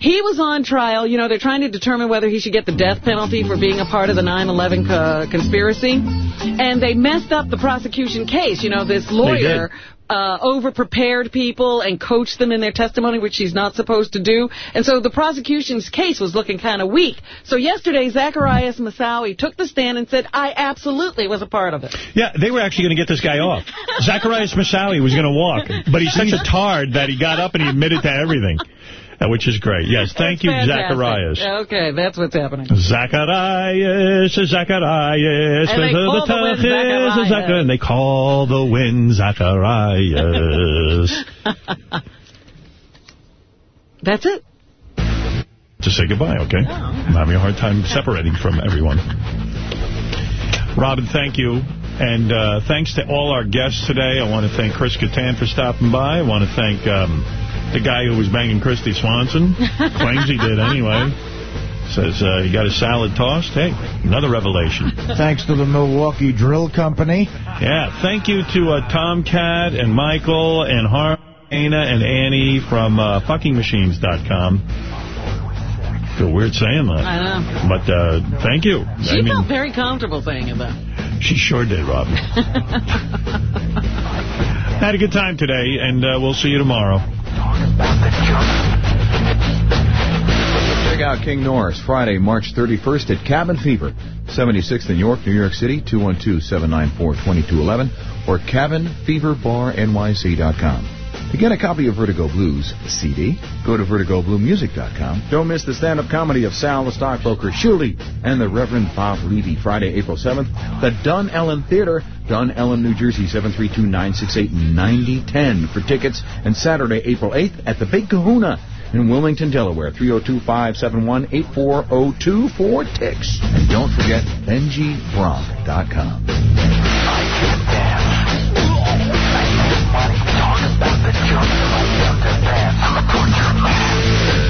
Speaker 2: He was on trial. You know, they're trying to determine whether he should get the death penalty for being a part of the 9-11 co conspiracy. And they messed up the prosecution case. You know, this lawyer uh, over-prepared people and coached them in their testimony, which he's not supposed to do. And so the prosecution's case was looking kind of weak. So yesterday, Zacharias Moussaoui took the stand and said, I absolutely was a part of it.
Speaker 1: Yeah, they were actually going to get this guy off. Zacharias Moussaoui was going to walk, but he's such a tard that he got up and he admitted to everything, which is great. Yes, thank you,
Speaker 2: Fantastic.
Speaker 1: Zacharias.
Speaker 2: Okay, that's what's happening.
Speaker 1: Zacharias, Zacharias,
Speaker 2: And they call the wind Zacharias.
Speaker 1: Zach- and they call the wind Zacharias. [laughs]
Speaker 2: That's it.
Speaker 1: to say goodbye, okay? I'm having a hard time separating from everyone. Robin, thank you. And uh, thanks to all our guests today. I want to thank Chris Kattan for stopping by. I want to thank um, the guy who was banging Kristy Swanson. [laughs] Claims he did anyway. Says uh, he got his salad tossed. Hey, another revelation.
Speaker 4: Thanks to the Milwaukee Drill Company.
Speaker 1: Yeah, thank you to uh, Tomcat and Michael and Harmony and Annie from uh, fuckingmachines.com. Feel weird saying that.
Speaker 2: I know.
Speaker 1: But uh, thank you.
Speaker 2: She
Speaker 1: I mean,
Speaker 2: felt very comfortable saying it, though.
Speaker 1: she sure did, Robin. [laughs] Had a good time today, and uh, we'll see you tomorrow.
Speaker 27: Check out King Norris Friday, March 31st at Cabin Fever, 76th in York, New York City, 212-794-2211, or cabinfeverbarnyc.com. To get a copy of Vertigo Blues CD, go to vertigobluemusic.com. Don't miss the stand-up comedy of Sal the Stockbroker Shirley and the Reverend Bob Levy, Friday, April 7th, the Dunellen Theater, Dunellen, New Jersey, 732-968-9010 for tickets, and Saturday, April 8th at the Big Kahuna in Wilmington, Delaware, 302-571-8402 for tickets. And don't forget BenjyBronk.com. Let's go.